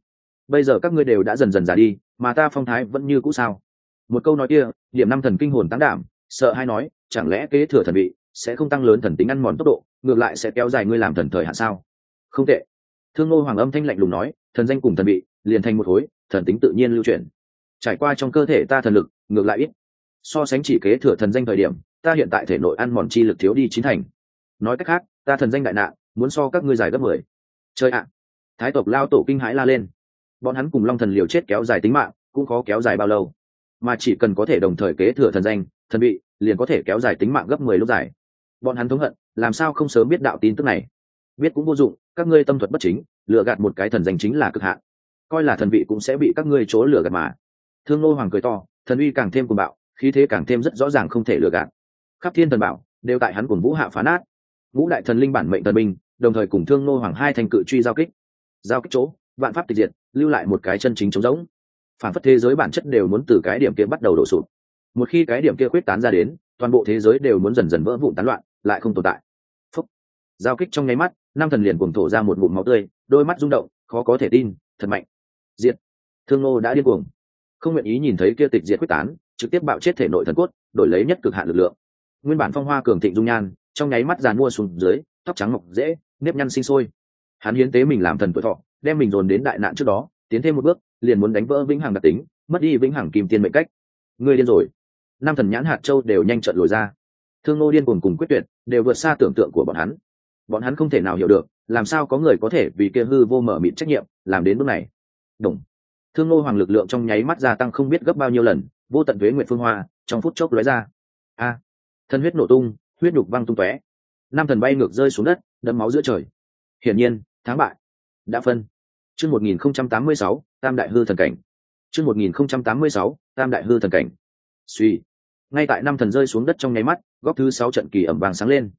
bây giờ các ngươi đều đã dần dần già đi, mà ta phong thái vẫn như cũ sao? Một câu nói kia, điểm năm thần kinh hồn tán đảm, sợ hay nói, chẳng lẽ kế thừa thần vị sẽ không tăng lớn thần tính ăn mòn tốc độ, ngược lại sẽ kéo dài ngươi làm thần thời hạn sao? Không tệ. Thương ngô hoàng âm thanh lạnh lùng nói, thần danh cùng thần vị, liền thành một khối, thần tính tự nhiên lưu chuyển. Trải qua trong cơ thể ta thần lực, ngược lại ít. So sánh chỉ kế thừa thần danh thời điểm, ta hiện tại thể nội ăn mòn chi lực thiếu đi chín thành. Nói cách khác, ta thần danh đại nạn, muốn so các ngươi dài gấp mười. Chơi ạ. Thái tộc lao tổ kinh hãi la lên bọn hắn cùng long thần liều chết kéo dài tính mạng, cũng khó kéo dài bao lâu. Mà chỉ cần có thể đồng thời kế thừa thần danh, thần vị, liền có thể kéo dài tính mạng gấp mười lúc dài. Bọn hắn thống hận, làm sao không sớm biết đạo tin tức này? Biết cũng vô dụng, các ngươi tâm thuật bất chính, lừa gạt một cái thần danh chính là cực hạn. Coi là thần vị cũng sẽ bị các ngươi chỗ lừa gạt mà. Thương nô hoàng cười to, thần uy càng thêm cuồng bạo, khí thế càng thêm rất rõ ràng không thể lừa gạt. Khắp thiên thần bảo, đều tại hắn cùng vũ hạ phá nát. Ngũ đại thần linh bản mệnh thần binh, đồng thời cùng thương nô hoàng hai thành cự truy giao kích. Giao kích chỗ vạn pháp tịch diệt, lưu lại một cái chân chính trống rỗng. Phản phất thế giới bản chất đều muốn từ cái điểm kia bắt đầu đổ sụp. Một khi cái điểm kia quyết tán ra đến, toàn bộ thế giới đều muốn dần dần vỡ vụn tán loạn, lại không tồn tại. Phúc. giao kích trong nháy mắt nam thần liền cuồng thổ ra một ngụm máu tươi, đôi mắt rung động, khó có thể tin, thật mạnh. Diệt. Thương ngô đã điên cuồng. Không nguyện ý nhìn thấy kia tịch diệt quyết tán, trực tiếp bạo chết thể nội thần cốt, đổi lấy nhất cực hạn lực lượng. Nguyên bản phong hoa cường thịnh dung nhan, trong nháy mắt giàn mua xuống dưới, tóc trắng mọc dễ, nếp nhăn sinh sôi. Hắn hiến tế mình làm thần tuổi thọ đem mình dồn đến đại nạn trước đó, tiến thêm một bước, liền muốn đánh vỡ vĩnh hằng đặc tính, mất đi vĩnh hằng kim tiên mệnh cách. Ngươi điên rồi. Năm thần nhãn hạt châu đều nhanh trận lồi ra. Thương ngô điên cuồng cùng quyết tuyệt, đều vượt xa tưởng tượng của bọn hắn. Bọn hắn không thể nào hiểu được, làm sao có người có thể vì kia hư vô mở mịt trách nhiệm, làm đến bước này. Đúng thương ngô hoàng lực lượng trong nháy mắt gia tăng không biết gấp bao nhiêu lần, vô tận thuế nguyện phương hoa, trong phút chốc lóe ra. A. Thân huyết nổ tung, huyết nhục văng tung tóe. Năm thần bay ngược rơi xuống đất, đẫm máu giữa trời. Hiển nhiên, thắng bại. Đã phân chương một nghìn không trăm tám mươi sáu, tam đại hư thần cảnh. Chương một nghìn không trăm tám mươi sáu, tam đại hư thần cảnh. Suy. Ngay tại năm thần rơi xuống đất trong nháy mắt, góc thứ sáu trận kỳ ẩm vàng sáng lên.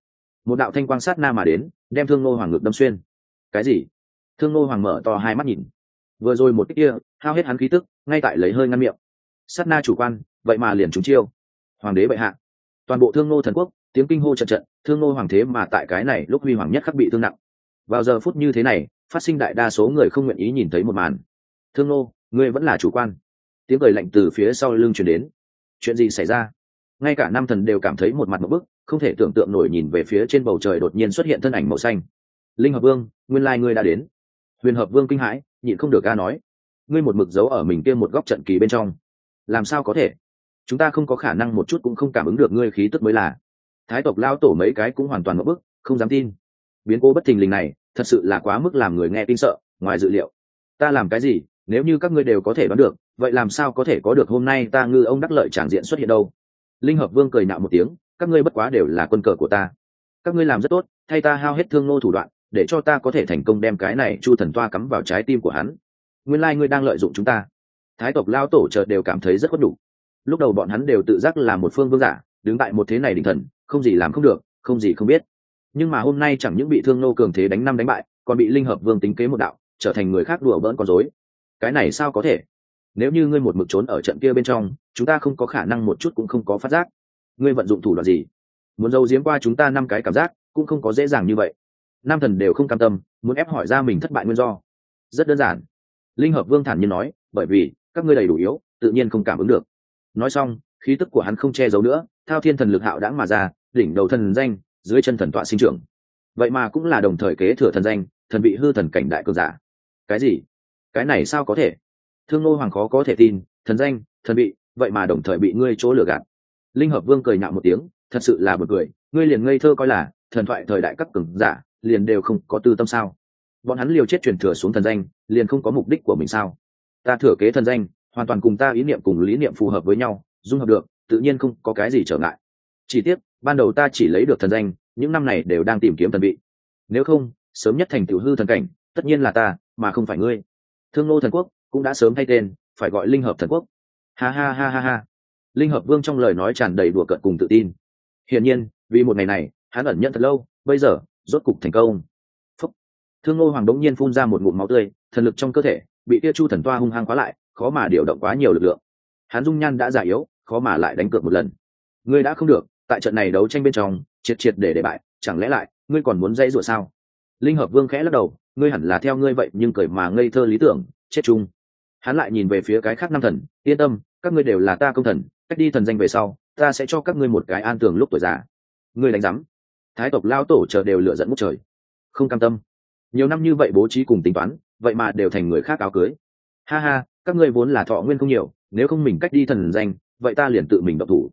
Một đạo thanh quang sát na mà đến, đem thương nô hoàng ngực đâm xuyên. Cái gì? Thương nô hoàng mở to hai mắt nhìn. Vừa rồi một cách kia, hao hết hắn khí tức, ngay tại lấy hơi ngăn miệng. Sát na chủ quan, vậy mà liền trúng chiêu. Hoàng đế bệ hạ. Toàn bộ thương nô thần quốc, tiếng kinh hô trận trận, thương nô hoàng thế mà tại cái này lúc huy hoàng nhất khắc bị thương nặng. Vào giờ phút như thế này phát sinh đại đa số người không nguyện ý nhìn thấy một màn. Thương nô, ngươi vẫn là chủ quan. Tiếng cười lạnh từ phía sau lưng chuyển đến. Chuyện gì xảy ra? Ngay cả năm thần đều cảm thấy một mặt một bức, không thể tưởng tượng nổi nhìn về phía trên bầu trời đột nhiên xuất hiện thân ảnh màu xanh. Linh hợp vương, nguyên lai ngươi đã đến. Huyền hợp vương kinh hãi, nhịn không được ca nói. Ngươi một mực giấu ở mình kia một góc trận kỳ bên trong. Làm sao có thể? Chúng ta không có khả năng một chút cũng không cảm ứng được ngươi khí tức mới là. Thái tộc lao tổ mấy cái cũng hoàn toàn một bức, không dám tin. Biến cố bất thình lình này thật sự là quá mức làm người nghe kinh sợ, ngoài dự liệu. Ta làm cái gì, nếu như các ngươi đều có thể đoán được, vậy làm sao có thể có được hôm nay ta ngư ông đắc lợi tràng diện xuất hiện đâu? Linh hợp vương cười nạo một tiếng, các ngươi bất quá đều là quân cờ của ta. Các ngươi làm rất tốt, thay ta hao hết thương nô thủ đoạn, để cho ta có thể thành công đem cái này chu thần toa cắm vào trái tim của hắn. Nguyên lai、like、ngươi đang lợi dụng chúng ta. Thái tộc lao tổ chợt đều cảm thấy rất có đủ. Lúc đầu bọn hắn đều tự giác là một phương vương giả, đứng tại một thế này định thần, không gì làm không được, không gì không biết nhưng mà hôm nay chẳng những bị thương nô cường thế đánh năm đánh bại, còn bị linh hợp vương tính kế một đạo, trở thành người khác đùa bỡn con dối cái này sao có thể? Nếu như ngươi một mực trốn ở trận kia bên trong, chúng ta không có khả năng một chút cũng không có phát giác. Ngươi vận dụng thủ đoạn gì? Muốn dâu diếm qua chúng ta năm cái cảm giác, cũng không có dễ dàng như vậy. Nam thần đều không cam tâm, muốn ép hỏi ra mình thất bại nguyên do. Rất đơn giản. Linh hợp vương thản nhiên nói, bởi vì, các ngươi đầy đủ yếu, tự nhiên không cảm ứng được. Nói xong, khí tức của hắn không che giấu nữa, thao thiên thần lực hạo đãng mà ra, đỉnh đầu thần danh dưới chân thần tọa sinh trưởng. Vậy mà cũng là đồng thời kế thừa thần danh, thần bị hư thần cảnh đại cường giả. Cái gì? Cái này sao có thể? Thương nô hoàng khó có thể tin, thần danh, thần bị vậy mà đồng thời bị ngươi chỗ lừa gạt. Linh hợp vương cười nhạo một tiếng, thật sự là một cười, ngươi liền ngây thơ coi là, thần thoại thời đại cấp cường giả, liền đều không có tư tâm sao? Bọn hắn liều chết truyền thừa xuống thần danh, liền không có mục đích của mình sao? Ta thừa kế thần danh, hoàn toàn cùng ta ý niệm cùng lý niệm phù hợp với nhau, dung hợp được, tự nhiên không có cái gì trở ngại. Chỉ tiếc ban đầu ta chỉ lấy được thần danh, những năm này đều đang tìm kiếm thần vị. Nếu không, sớm nhất thành tiểu hư thần cảnh, tất nhiên là ta, mà không phải ngươi. Thương nô thần quốc cũng đã sớm thay tên, phải gọi linh hợp thần quốc. Ha ha ha ha ha. Linh hợp vương trong lời nói tràn đầy đùa cợt cùng tự tin. Hiển nhiên, vì một ngày này, hắn ẩn nhận thật lâu, bây giờ, rốt cục thành công. Phúc. thương ngô hoàng đống nhiên phun ra một ngụm máu tươi, thần lực trong cơ thể bị tia chu thần toa hung hăng khóa lại, khó mà điều động quá nhiều lực lượng. Hắn dung nhan đã già yếu, khó mà lại đánh cược một lần. Ngươi đã không được tại trận này đấu tranh bên trong, triệt triệt để để bại, chẳng lẽ lại, ngươi còn muốn dây rủa sao? Linh hợp vương khẽ lắc đầu, ngươi hẳn là theo ngươi vậy, nhưng cười mà ngây thơ lý tưởng, chết chung. Hắn lại nhìn về phía cái khác năm thần, yên tâm, các ngươi đều là ta công thần, cách đi thần danh về sau, ta sẽ cho các ngươi một cái an tường lúc tuổi già. Ngươi đánh giám. Thái tộc lao tổ chờ đều lựa dẫn ngút trời. Không cam tâm. Nhiều năm như vậy bố trí cùng tính toán, vậy mà đều thành người khác áo cưới. Ha ha, các ngươi vốn là thọ nguyên không nhiều, nếu không mình cách đi thần danh, vậy ta liền tự mình độc thủ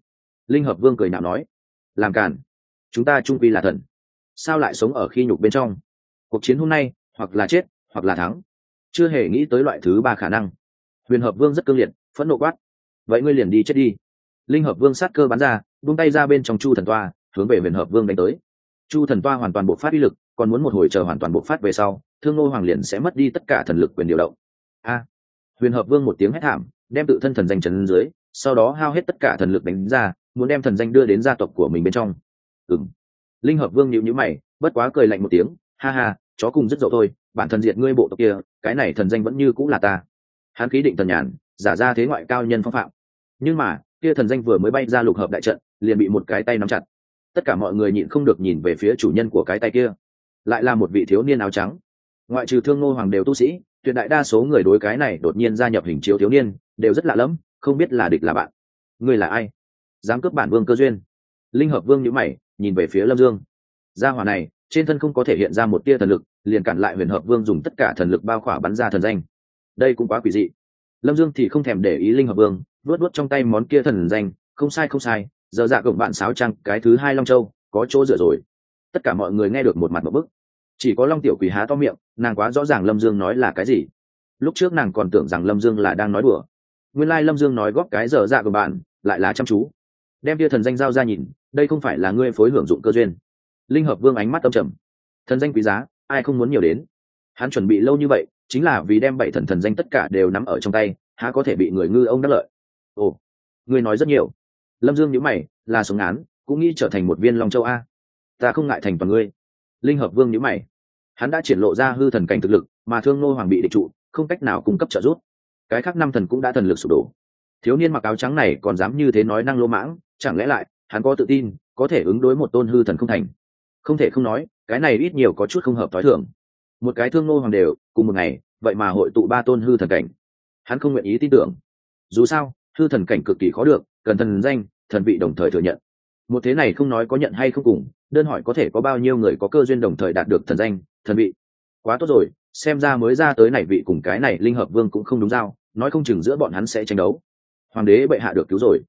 linh hợp vương cười nhạo nói, làm cản chúng ta trung quy là thần. Sao lại sống ở khi nhục bên trong? Cuộc chiến hôm nay, hoặc là chết, hoặc là thắng. Chưa hề nghĩ tới loại thứ ba khả năng. Huyền hợp vương rất cương liệt, phẫn nộ quát, vậy ngươi liền đi chết đi. Linh hợp vương sát cơ bắn ra, buông tay ra bên trong chu thần toa, hướng về huyền hợp vương đánh tới. Chu thần toa hoàn toàn bộ phát uy lực, còn muốn một hồi chờ hoàn toàn bộ phát về sau, thương ngô hoàng liền sẽ mất đi tất cả thần lực quyền điều động. A! Huyền hợp vương một tiếng hét thảm, đem tự thân thần danh trần dưới, sau đó hao hết tất cả thần lực đánh ra muốn đem thần danh đưa đến gia tộc của mình bên trong. Ừng linh hợp vương nhịu nhữ mày, bất quá cười lạnh một tiếng, ha ha, chó cùng rất dậu thôi, bản thân diệt ngươi bộ tộc kia, cái này thần danh vẫn như cũng là ta. Hắn khí định thần nhàn, giả ra thế ngoại cao nhân phong phạm. Nhưng mà, kia thần danh vừa mới bay ra lục hợp đại trận, liền bị một cái tay nắm chặt. Tất cả mọi người nhịn không được nhìn về phía chủ nhân của cái tay kia. Lại là một vị thiếu niên áo trắng. Ngoại trừ thương ngô hoàng đều tu sĩ, tuyệt đại đa số người đối cái này đột nhiên gia nhập hình chiếu thiếu niên, đều rất lạ lẫm, không biết là địch là bạn. Ngươi là ai? Dám cướp bản vương cơ duyên. Linh hợp vương nhữ mày, nhìn về phía lâm dương. Gia hỏa này, trên thân không có thể hiện ra một tia thần lực, liền cản lại huyền hợp vương dùng tất cả thần lực bao khỏa bắn ra thần danh. Đây cũng quá quỷ dị. Lâm dương thì không thèm để ý linh hợp vương vớt vớt trong tay món kia thần danh, không sai không sai, giờ dạ gồng bạn sáo trăng, cái thứ hai long châu, có chỗ dựa rồi. Tất cả mọi người nghe được một mặt một bức. Chỉ có long tiểu quỷ há to miệng, nàng quá rõ ràng lâm dương nói là cái gì. Lúc trước nàng còn tưởng rằng lâm dương là đang nói đùa. Nguyên lai、like、lâm dương nói góp cái giờ dạ của bạn, lại là chăm chú đem tia thần danh giao ra nhìn, đây không phải là ngươi phối hưởng dụng cơ duyên. Linh hợp vương ánh mắt âm trầm. Thần danh quý giá, ai không muốn nhiều đến? Hắn chuẩn bị lâu như vậy, chính là vì đem bảy thần thần danh tất cả đều nắm ở trong tay, há có thể bị người ngư ông đắc lợi? Ồ, ngươi nói rất nhiều. Lâm dương nhữ mày, là sống án, cũng nghĩ trở thành một viên long châu a. Ta không ngại thành toàn ngươi. Linh hợp vương nhữ mày. Hắn đã triển lộ ra hư thần cảnh thực lực, mà thương nô hoàng bị địch trụ, không cách nào cung cấp trợ giúp. Cái khác năm thần cũng đã thần lực sụp đổ. Thiếu niên mặc áo trắng này còn dám như thế nói năng lô mãng chẳng lẽ lại, hắn có tự tin, có thể ứng đối một tôn hư thần không thành? Không thể không nói, cái này ít nhiều có chút không hợp t h ó i thường. Một cái thương nô hoàng đều, cùng một ngày, vậy mà hội tụ ba tôn hư thần cảnh. Hắn không nguyện ý tin tưởng. Dù sao, hư thần cảnh cực kỳ khó được, cần thần danh, thần vị đồng thời thừa nhận. Một thế này không nói có nhận hay không cùng, đơn hỏi có thể có bao nhiêu người có cơ duyên đồng thời đạt được thần danh, thần vị. Quá tốt rồi, xem ra mới ra tới này vị cùng cái này linh hợp vương cũng không đúng giao nói không chừng giữa bọn hắn sẽ tranh đấu. Hoàng đế bệ hạ được cứu rồi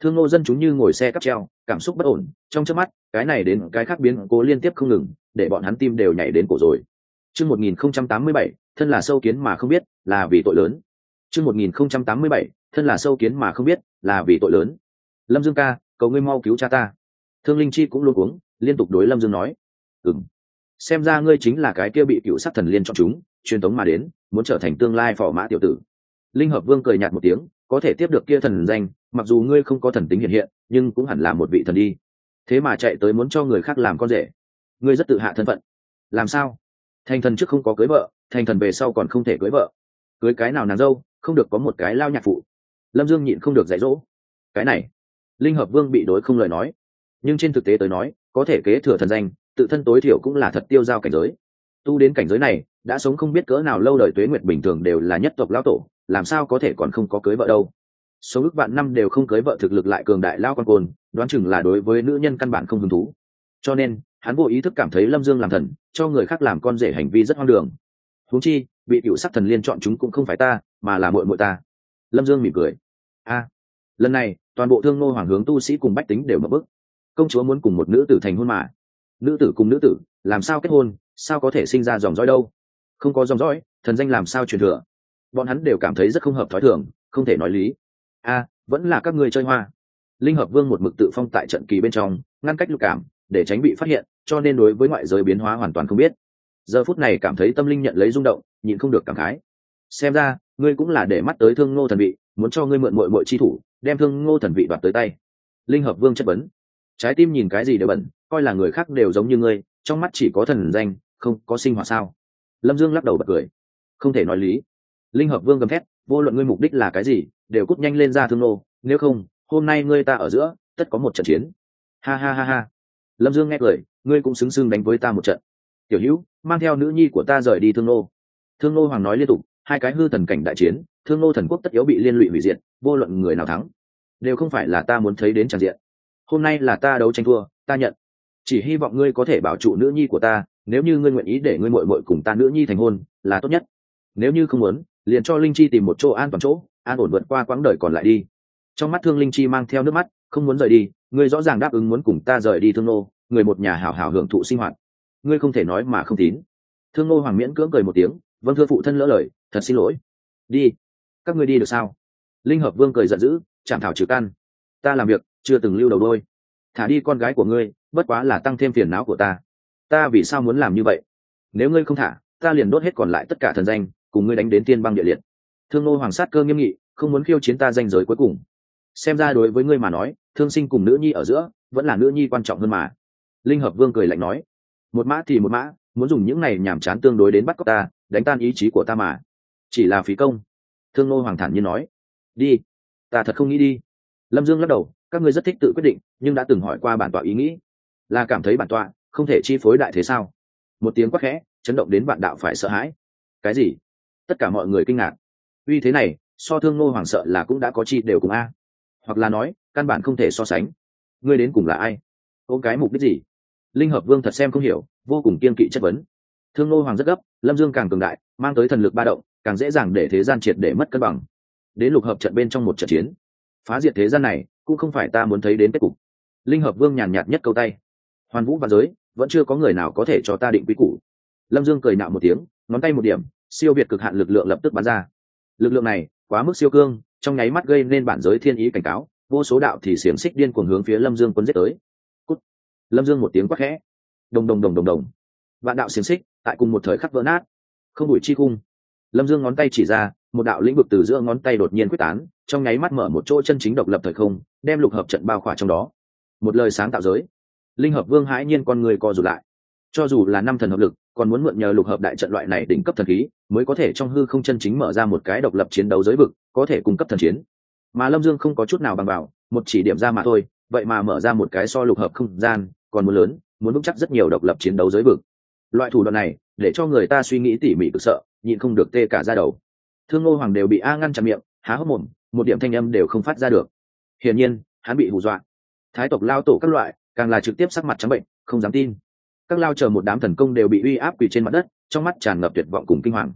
thương nô dân chúng như ngồi xe cắp treo, cảm xúc bất ổn, trong trước mắt, cái này đến cái khác biến cố liên tiếp không ngừng, để bọn hắn tim đều nhảy đến cổ rồi. Chương một nghìn không trăm tám mươi bảy, thân là sâu kiến mà không biết, là vì tội lớn. Chương một nghìn không trăm tám mươi bảy, thân là sâu kiến mà không biết, là vì tội lớn. Lâm dương ca, cầu ngươi mau cứu cha ta. Thương linh chi cũng luôn uống liên tục đối lâm dương nói. Ừng xem ra ngươi chính là cái kia bị cựu sát thần liên chọn chúng, truyền tống mà đến, muốn trở thành tương lai phò mã tiểu tử. Linh hợp vương cười nhạt một tiếng, có thể tiếp được kia thần danh mặc dù ngươi không có thần tính hiện hiện, nhưng cũng hẳn là một vị thần đi. Thế mà chạy tới muốn cho người khác làm con rể. Ngươi rất tự hạ thân phận. Làm sao? Thành thần trước không có cưới vợ, thành thần về sau còn không thể cưới vợ. Cưới cái nào nàng dâu, không được có một cái lao nhạc phụ. Lâm dương nhịn không được dạy dỗ. Cái này, linh hợp vương bị đối không lời nói. Nhưng trên thực tế tới nói, có thể kế thừa thần danh, tự thân tối thiểu cũng là thật tiêu giao cảnh giới. Tu đến cảnh giới này, đã sống không biết cỡ nào lâu đời tuế nguyệt bình thường đều là nhất tộc lão tổ, làm sao có thể còn không có cưới vợ đâu? Số ước vạn năm đều không cưới vợ thực lực lại cường đại lao con côn, đoán chừng là đối với nữ nhân căn bản không hứng thú. Cho nên, hắn vô ý thức cảm thấy lâm dương làm thần, cho người khác làm con rể hành vi rất hoang đường. Huống chi, bị cựu sắc thần liên chọn chúng cũng không phải ta, mà là muội muội ta. Lâm dương mỉm cười. A, lần này, toàn bộ thương nô hoàng hướng tu sĩ cùng bách tính đều mở bức công chúa muốn cùng một nữ tử thành hôn mà. Nữ tử cùng nữ tử, làm sao kết hôn, sao có thể sinh ra dòng dõi đâu? Không có dòng dõi, thần danh làm sao truyền thừa? Bọn hắn đều cảm thấy rất không hợp thói thường, không thể nói lý a vẫn là các người chơi hoa. Linh hợp vương một mực tự phong tại trận kỳ bên trong, ngăn cách lục cảm, để tránh bị phát hiện, cho nên đối với ngoại giới biến hóa hoàn toàn không biết. Giờ phút này cảm thấy tâm linh nhận lấy rung động, nhịn không được cảm khái. Xem ra, ngươi cũng là để mắt tới thương ngô thần vị, muốn cho ngươi mượn mội mội chi thủ, đem thương ngô thần vị đoạt tới tay. Linh hợp vương chất vấn. Trái tim nhìn cái gì đều bẩn, coi là người khác đều giống như ngươi, trong mắt chỉ có thần danh, không có sinh hoạt sao? Lâm dương lắc đầu bật cười. Không thể nói lý. Linh hợp vương gầm thét vô luận ngươi mục đích là cái gì, đều cút nhanh lên ra thương nô, nếu không, hôm nay ngươi ta ở giữa, tất có một trận chiến. Ha ha ha ha. Lâm dương nghe cười, ngươi cũng xứng xưng đánh với ta một trận. Tiểu hữu, mang theo nữ nhi của ta rời đi thương nô. Thương nô hoàng nói liên tục, hai cái hư thần cảnh đại chiến, thương nô thần quốc tất yếu bị liên lụy hủy diệt, vô luận người nào thắng, đều không phải là ta muốn thấy đến tràn diện. Hôm nay là ta đấu tranh thua, ta nhận. Chỉ hy vọng ngươi có thể bảo trụ nữ nhi của ta, nếu như ngươi nguyện ý để ngươi mội mội cùng ta nữ nhi thành hôn, là tốt nhất. Nếu như không muốn liền cho linh chi tìm một chỗ an toàn chỗ, an ổn vượt qua quãng đời còn lại đi. Trong mắt thương linh chi mang theo nước mắt, không muốn rời đi, ngươi rõ ràng đáp ứng muốn cùng ta rời đi thương nô, người một nhà hảo hảo hưởng thụ sinh hoạt. Ngươi không thể nói mà không tín. Thương nô hoàng miễn cưỡng cười một tiếng vâng thưa phụ thân lỡ lời, thật xin lỗi. Đi. Các ngươi đi được sao? Linh hợp vương cười giận dữ, chạm thảo trừ căn. Ta làm việc, chưa từng lưu đầu đôi. Thả đi con gái của ngươi, bất quá là tăng thêm phiền não của ta. Ta vì sao muốn làm như vậy? Nếu ngươi không thả, ta liền đốt hết còn lại tất cả thần danh cùng ngươi đánh đến tiên băng địa liệt. Thương nô hoàng sát cơ nghiêm nghị, không muốn khiêu chiến ta danh giới cuối cùng. Xem ra đối với ngươi mà nói, thương sinh cùng nữ nhi ở giữa, vẫn là nữ nhi quan trọng hơn mà. Linh hợp vương cười lạnh nói, một mã thì một mã, muốn dùng những này nhàm chán tương đối đến bắt cóc ta, đánh tan ý chí của ta mà. Chỉ là phí công. Thương nô hoàng thản nhiên nói, đi, ta thật không nghĩ đi. Lâm dương lắc đầu, các ngươi rất thích tự quyết định, nhưng đã từng hỏi qua bản tọa ý nghĩ. Là cảm thấy bản tọa không thể chi phối đại thế sao? Một tiếng quắc khẽ, chấn động đến bạn đạo phải sợ hãi. Cái gì? Tất cả mọi người kinh ngạc. Uy thế này, so thương nô hoàng sợ là cũng đã có chi đều cùng a. Hoặc là nói, căn bản không thể so sánh. Ngươi đến cùng là ai? Ô cái mục đích gì? Linh hợp vương thật xem không hiểu, vô cùng kiên kỵ chất vấn. Thương nô hoàng rất gấp, lâm dương càng cường đại, mang tới thần lực ba động, càng dễ dàng để thế gian triệt để mất cân bằng. Đến lục hợp trận bên trong một trận chiến. Phá diệt thế gian này, cũng không phải ta muốn thấy đến kết cục. Linh hợp vương nhàn nhạt nhất câu tay. Hoàn vũ và giới, vẫn chưa có người nào có thể cho ta định quy củ. Lâm dương cười nạo một tiếng, ngón tay một điểm siêu việt cực hạn lực lượng lập tức bắn ra. Lực lượng này, quá mức siêu cương, trong nháy mắt gây nên bản giới thiên ý cảnh cáo, vô số đạo thì xiềng xích điên cuồng hướng phía lâm dương quân giết tới. Cút. lâm dương một tiếng quát khẽ. Đồng đồng đồng đồng đồng. Vạn đạo xiềng xích, tại cùng một thời khắc vỡ nát. Không đủi chi cung lâm dương ngón tay chỉ ra, một đạo lĩnh vực từ giữa ngón tay đột nhiên quyết tán, trong nháy mắt mở một chỗ chân chính độc lập thời không, đem lục hợp trận bao khỏa trong đó. Một lời sáng tạo giới. Linh hợp vương hãi nhiên con người co rụt lại. Cho dù là năm thần hợp lực còn muốn mượn nhờ lục hợp đại trận loại này đỉnh cấp thần khí, mới có thể trong hư không chân chính mở ra một cái độc lập chiến đấu giới vực, có thể cung cấp thần chiến. Mà lâm dương không có chút nào bằng bảo một chỉ điểm ra mà thôi, vậy mà mở ra một cái so lục hợp không gian, còn muốn lớn, muốn vững chắc rất nhiều độc lập chiến đấu giới vực. Loại thủ đoạn này, để cho người ta suy nghĩ tỉ mỉ cực sợ, nhịn không được tê cả ra đầu. Thương ngô hoàng đều bị a ngăn chặn miệng, há hốc mồm, một điểm thanh âm đều không phát ra được. Hiển nhiên, hắn bị hù dọa. Thái tộc lao tổ các loại, càng là trực tiếp sắc mặt trắng bệnh, không dám tin các lao chờ một đám thần công đều bị uy áp quỳ trên mặt đất, trong mắt tràn ngập tuyệt vọng cùng kinh hoàng.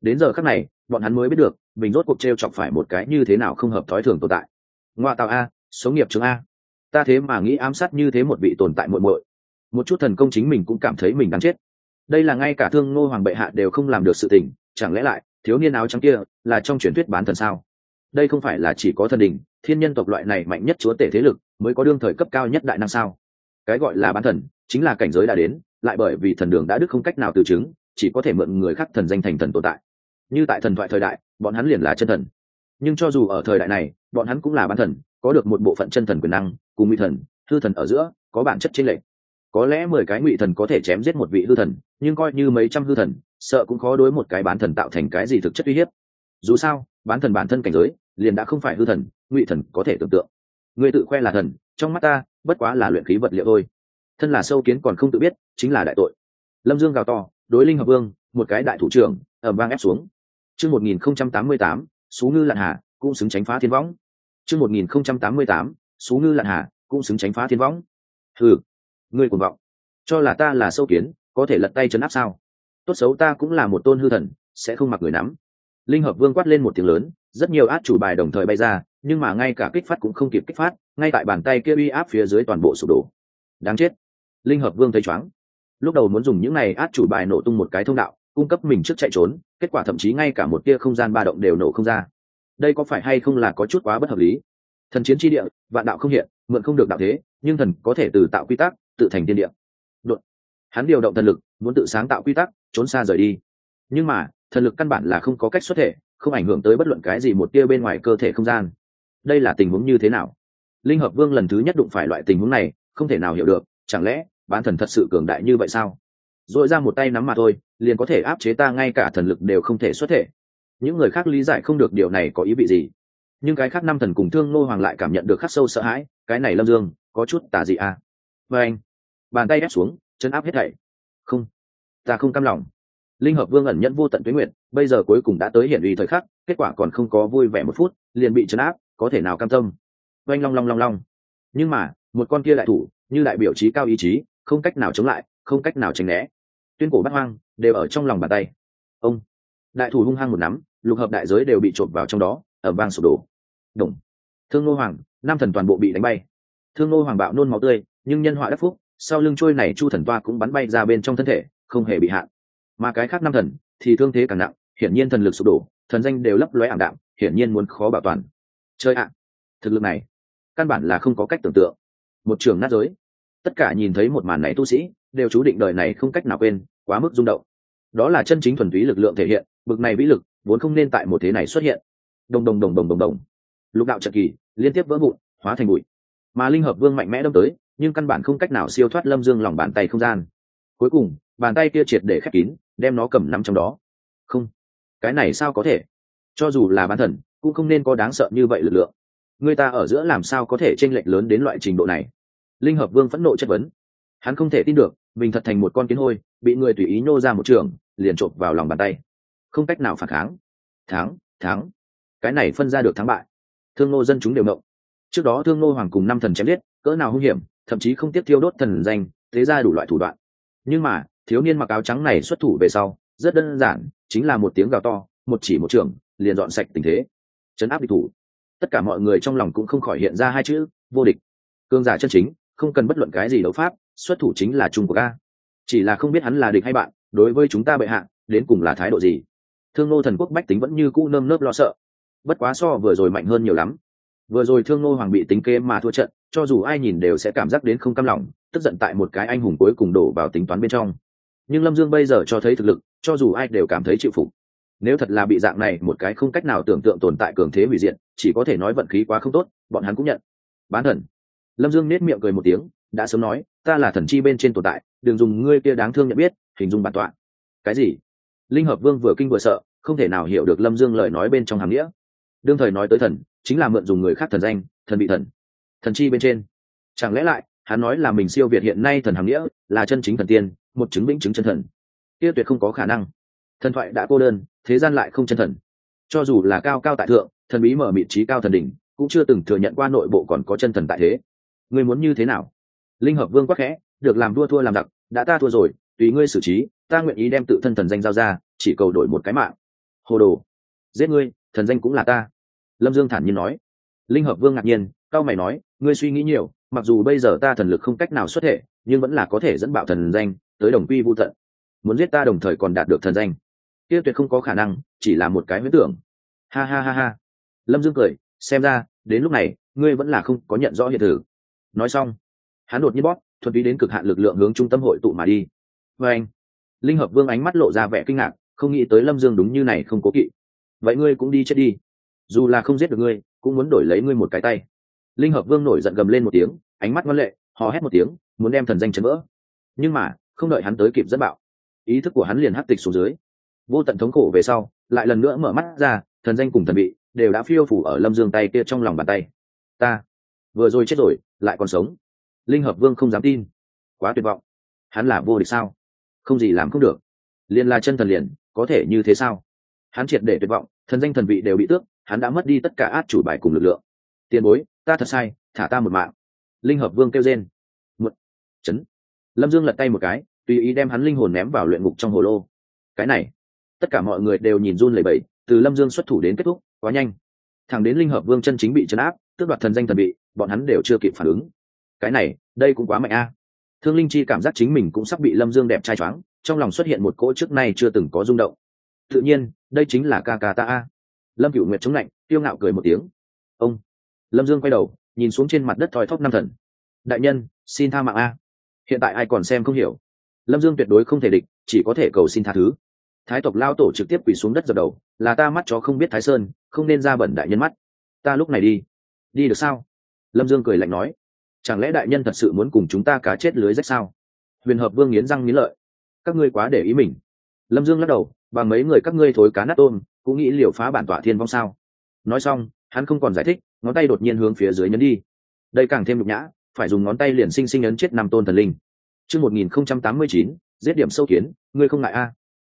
Đến giờ khắc này, bọn hắn mới biết được, mình rốt cuộc t r e o chọc phải một cái như thế nào không hợp thói thường tồn tại. Ngoa tạo a số nghiệp chứng a. Ta thế mà nghĩ ám sát như thế một vị tồn tại muội muội. Một chút thần công chính mình cũng cảm thấy mình đáng chết. Đây là ngay cả thương ngô hoàng bệ hạ đều không làm được sự tình, chẳng lẽ lại, thiếu niên áo trắng kia là trong truyền thuyết bán thần sao? Đây không phải là chỉ có thần đình, thiên nhân tộc loại này mạnh nhất chúa tể thế lực mới có đương thời cấp cao nhất đại năng sao? Cái gọi là bán thần chính là cảnh giới đã đến, lại bởi vì thần đường đã đức không cách nào từ chứng, chỉ có thể mượn người khác thần danh thành thần tồn tại. Như tại thần thoại thời đại, bọn hắn liền là chân thần. Nhưng cho dù ở thời đại này, bọn hắn cũng là bán thần, có được một bộ phận chân thần quyền năng, cùng ngụy thần, hư thần ở giữa, có bản chất chênh lệch. Có lẽ mười cái ngụy thần có thể chém giết một vị hư thần, nhưng coi như mấy trăm hư thần, sợ cũng khó đối một cái bán thần tạo thành cái gì thực chất uy hiếp. Dù sao, bán thần bản thân cảnh giới, liền đã không phải hư thần, ngụy thần có thể tưởng tượng. Người tự khoe là thần, trong mắt ta, bất quá là luyện khí vật liệu thôi thân là sâu kiến còn không tự biết, chính là đại tội. Lâm dương gào to, đối linh hợp vương, một cái đại thủ trưởng ở bang ép xuống. Chương một nghìn không trăm tám mươi tám xú ngư lạn hà, cũng xứng tránh phá thiên võng. Chương một nghìn không trăm tám mươi tám xú ngư lạn hà, cũng xứng tránh phá thiên võng. Thử ngươi cuồng vọng. Cho là ta là sâu kiến, có thể lật tay chấn áp sao? Tốt xấu ta cũng là một tôn hư thần, sẽ không mặc người nắm. Linh hợp vương quát lên một tiếng lớn, rất nhiều át chủ bài đồng thời bay ra, nhưng mà ngay cả kích phát cũng không kịp kích phát, ngay tại bàn tay kia uy áp phía dưới toàn bộ sụp đổ. Đáng chết linh hợp vương thấy chóng. Lúc đầu muốn dùng những này át chủ bài nổ tung một cái thông đạo, cung cấp mình trước chạy trốn, kết quả thậm chí ngay cả một tia không gian ba động đều nổ không ra. Đây có phải hay không là có chút quá bất hợp lý? Thần chiến tri địa, vạn đạo không hiện, mượn không được đạo thế, nhưng thần có thể từ tạo quy tắc, tự thành tiên địa. Đột. hắn điều động thần lực, muốn tự sáng tạo quy tắc, trốn xa rời đi. Nhưng mà, thần lực căn bản là không có cách xuất thể, không ảnh hưởng tới bất luận cái gì một tia bên ngoài cơ thể không gian. Đây là tình huống như thế nào? Linh hợp vương lần thứ nhất đụng phải loại tình huống này, không thể nào hiểu được, chẳng lẽ bán thần thật sự cường đại như vậy sao? Dội ra một tay nắm mà thôi, liền có thể áp chế ta, ngay cả thần lực đều không thể xuất thể. Những người khác lý giải không được điều này có ý vị gì. Nhưng cái khác năm thần cùng thương nô hoàng lại cảm nhận được khắc sâu sợ hãi, cái này lâm dương, có chút tà dị à. và anh, bàn tay ép xuống, chân áp hết thảy. Không, ta không cam lòng. Linh hợp vương ẩn nhẫn vô tận tuyến nguyện bây giờ cuối cùng đã tới hiện uy thời khắc, kết quả còn không có vui vẻ một phút, liền bị chấn áp, có thể nào cam tâm? Oanh long long long long. Nhưng mà, một con kia đại thủ, như đại biểu trí cao ý chí không cách nào chống lại, không cách nào tránh né. Tuyên cổ bắt hoang đều ở trong lòng bàn tay. Ông, đại thủ hung hăng một nắm, lục hợp đại giới đều bị trộm vào trong đó ở vang sụp đổ. Đồng thương nô hoàng nam thần toàn bộ bị đánh bay. Thương nô hoàng bạo nôn máu tươi, nhưng nhân họa đắc phúc, sau lưng trôi này chu thần toa cũng bắn bay ra bên trong thân thể, không hề bị hạn mà cái khác nam thần thì thương thế càng nặng, hiển nhiên thần lực sụp đổ, thần danh đều lấp lóe ảm đạm, hiển nhiên muốn khó bảo toàn. Chơi ạ. Thực lực này, căn bản là không có cách tưởng tượng. Một trường nát giới tất cả nhìn thấy một màn này tu sĩ, đều chú định đời này không cách nào quên, quá mức rung động. Đó là chân chính thuần túy lực lượng thể hiện, bực này vĩ lực, vốn không nên tại một thế này xuất hiện. Đồng đồng đồng đồng đồng đồng. Lục đạo trận kỳ, liên tiếp vỡ vụn, hóa thành bụi. Mà linh hợp vương mạnh mẽ đâm tới, nhưng căn bản không cách nào siêu thoát lâm dương lòng bàn tay không gian. Cuối cùng, bàn tay kia triệt để khép kín, đem nó cầm nắm trong đó. Không, cái này sao có thể? Cho dù là bán thần, cũng không nên có đáng sợ như vậy lực lượng. Người ta ở giữa làm sao có thể tranh lệch lớn đến loại trình độ này? Linh hợp vương phẫn nộ chất vấn. Hắn không thể tin được mình thật thành một con kiến hôi bị người tùy ý nhô ra một trường liền chộp vào lòng bàn tay. Không cách nào phản kháng. Thắng thắng. Cái này phân ra được thắng bại. Thương nô dân chúng đều mộng trước đó thương nô hoàng cùng năm thần chém liết, cỡ nào hung hiểm thậm chí không tiếp thiêu đốt thần danh thế ra đủ loại thủ đoạn. Nhưng mà thiếu niên mặc áo trắng này xuất thủ về sau rất đơn giản chính là một tiếng gào to một chỉ một trường liền dọn sạch tình thế. Chấn áp địch thủ. Tất cả mọi người trong lòng cũng không khỏi hiện ra hai chữ vô địch. Cương giả chân chính không cần bất luận cái gì đấu pháp, xuất thủ chính là trung của ca chỉ là không biết hắn là địch hay bạn, đối với chúng ta bệ hạ, đến cùng là thái độ gì? Thương nô thần quốc bách tính vẫn như cũ nơm nớp lo sợ. Bất quá so vừa rồi mạnh hơn nhiều lắm. Vừa rồi thương nô hoàng bị tính kế mà thua trận, cho dù ai nhìn đều sẽ cảm giác đến không cam lòng, tức giận tại một cái anh hùng cuối cùng đổ vào tính toán bên trong. Nhưng lâm dương bây giờ cho thấy thực lực, cho dù ai đều cảm thấy chịu phục. Nếu thật là bị dạng này, một cái không cách nào tưởng tượng tồn tại cường thế hủy diện chỉ có thể nói vận khí quá không tốt, bọn hắn cũng nhận. Bán thần lâm dương nết miệng cười một tiếng, đã sớm nói, ta là thần chi bên trên tồn tại, đừng dùng ngươi kia đáng thương nhận biết, hình dung bản tọa. Cái gì? Linh hợp vương vừa kinh vừa sợ, không thể nào hiểu được lâm dương lời nói bên trong hàm nghĩa. Đương thời nói tới thần, chính là mượn dùng người khác thần danh, thần bị thần. Thần chi bên trên. Chẳng lẽ lại, hắn nói là mình siêu việt hiện nay thần hàm nghĩa, là chân chính thần tiên, một chứng minh chứng chân thần. Kia tuyệt không có khả năng. Thần thoại đã cô đơn, thế gian lại không chân thần. Cho dù là cao cao tại thượng, thần bí mở mịt trí cao thần đỉnh, cũng chưa từng thừa nhận qua nội bộ còn có chân thần tại thế ngươi muốn như thế nào? Linh hợp vương quắc khẽ, được làm đua thua làm đặc đã ta thua rồi, tùy ngươi xử trí, ta nguyện ý đem tự thân thần danh giao ra, chỉ cầu đổi một cái mạng. Hồ đồ, giết ngươi, thần danh cũng là ta. Lâm dương thản nhiên nói. Linh hợp vương ngạc nhiên, cao mày nói, ngươi suy nghĩ nhiều, mặc dù bây giờ ta thần lực không cách nào xuất thể, nhưng vẫn là có thể dẫn bạo thần danh, tới đồng quy vô tận. Muốn giết ta đồng thời còn đạt được thần danh. Kia tuyệt không có khả năng, chỉ là một cái huyết tưởng. Ha ha ha ha. Lâm dương cười, xem ra, đến lúc này, ngươi vẫn là không có nhận rõ hiện thực nói xong, hắn đột nhiên bóp, thuần túy đến cực hạn lực lượng hướng trung tâm hội tụ mà đi. Và anh, linh hợp vương ánh mắt lộ ra vẻ kinh ngạc, không nghĩ tới lâm dương đúng như này không cố kỵ. Vậy ngươi cũng đi chết đi. Dù là không giết được ngươi, cũng muốn đổi lấy ngươi một cái tay. Linh hợp vương nổi giận gầm lên một tiếng, ánh mắt ngoan lệ, hò hét một tiếng, muốn đem thần danh chấn vỡ. Nhưng mà, không đợi hắn tới kịp dẫn bạo, ý thức của hắn liền hắt tịch xuống dưới. Vô tận thống khổ về sau, lại lần nữa mở mắt ra, thần danh cùng thần bị đều đã phiêu phủ ở lâm dương tay kia trong lòng bàn tay. Ta vừa rồi chết rồi, lại còn sống. Linh hợp vương không dám tin. Quá tuyệt vọng. Hắn là vô địch sao? Không gì làm không được. Liền là chân thần liền, có thể như thế sao? Hắn triệt để tuyệt vọng, thần danh thần vị đều bị tước, hắn đã mất đi tất cả át chủ bài cùng lực lượng. Tiền bối, ta thật sai, thả ta một mạng. Linh hợp vương kêu rên. Một chấn. Lâm dương lật tay một cái, tùy ý đem hắn linh hồn ném vào luyện ngục trong hồ lô. Cái này, tất cả mọi người đều nhìn run lẩy bẩy, từ lâm dương xuất thủ đến kết thúc, quá nhanh. Thẳng đến linh hợp vương chân chính bị chấn áp, tước đoạt thần danh thần bị bọn hắn đều chưa kịp phản ứng. Cái này, đây cũng quá mạnh a. Thương linh chi cảm giác chính mình cũng sắp bị lâm dương đẹp trai choáng, trong lòng xuất hiện một cỗ trước nay chưa từng có rung động. Tự nhiên, đây chính là ca ca ta a. Lâm cựu nguyệt chống lạnh tiêu ngạo cười một tiếng. Ông. Lâm dương quay đầu, nhìn xuống trên mặt đất thoi thóp năm thần. Đại nhân, xin tha mạng a. Hiện tại ai còn xem không hiểu. Lâm dương tuyệt đối không thể địch, chỉ có thể cầu xin tha thứ. Thái tộc lao tổ trực tiếp quỳ xuống đất dập đầu, là ta mắt chó không biết thái sơn, không nên ra bẩn đại nhân mắt. Ta lúc này đi. Đi được sao? Lâm dương cười lạnh nói, chẳng lẽ đại nhân thật sự muốn cùng chúng ta cá chết lưới rách sao? Huyền hợp vương nghiến răng nghiến lợi, các ngươi quá để ý mình. Lâm dương lắc đầu, và mấy người các ngươi thối cá nát tôm, cũng nghĩ liều phá bản tỏa thiên vong sao? Nói xong, hắn không còn giải thích, ngón tay đột nhiên hướng phía dưới nhấn đi. Đây càng thêm nhục nhã, phải dùng ngón tay liền sinh sinh ấn chết năm tôn thần linh. Chương một nghìn không trăm tám mươi chín, giết điểm sâu kiến, ngươi không ngại a.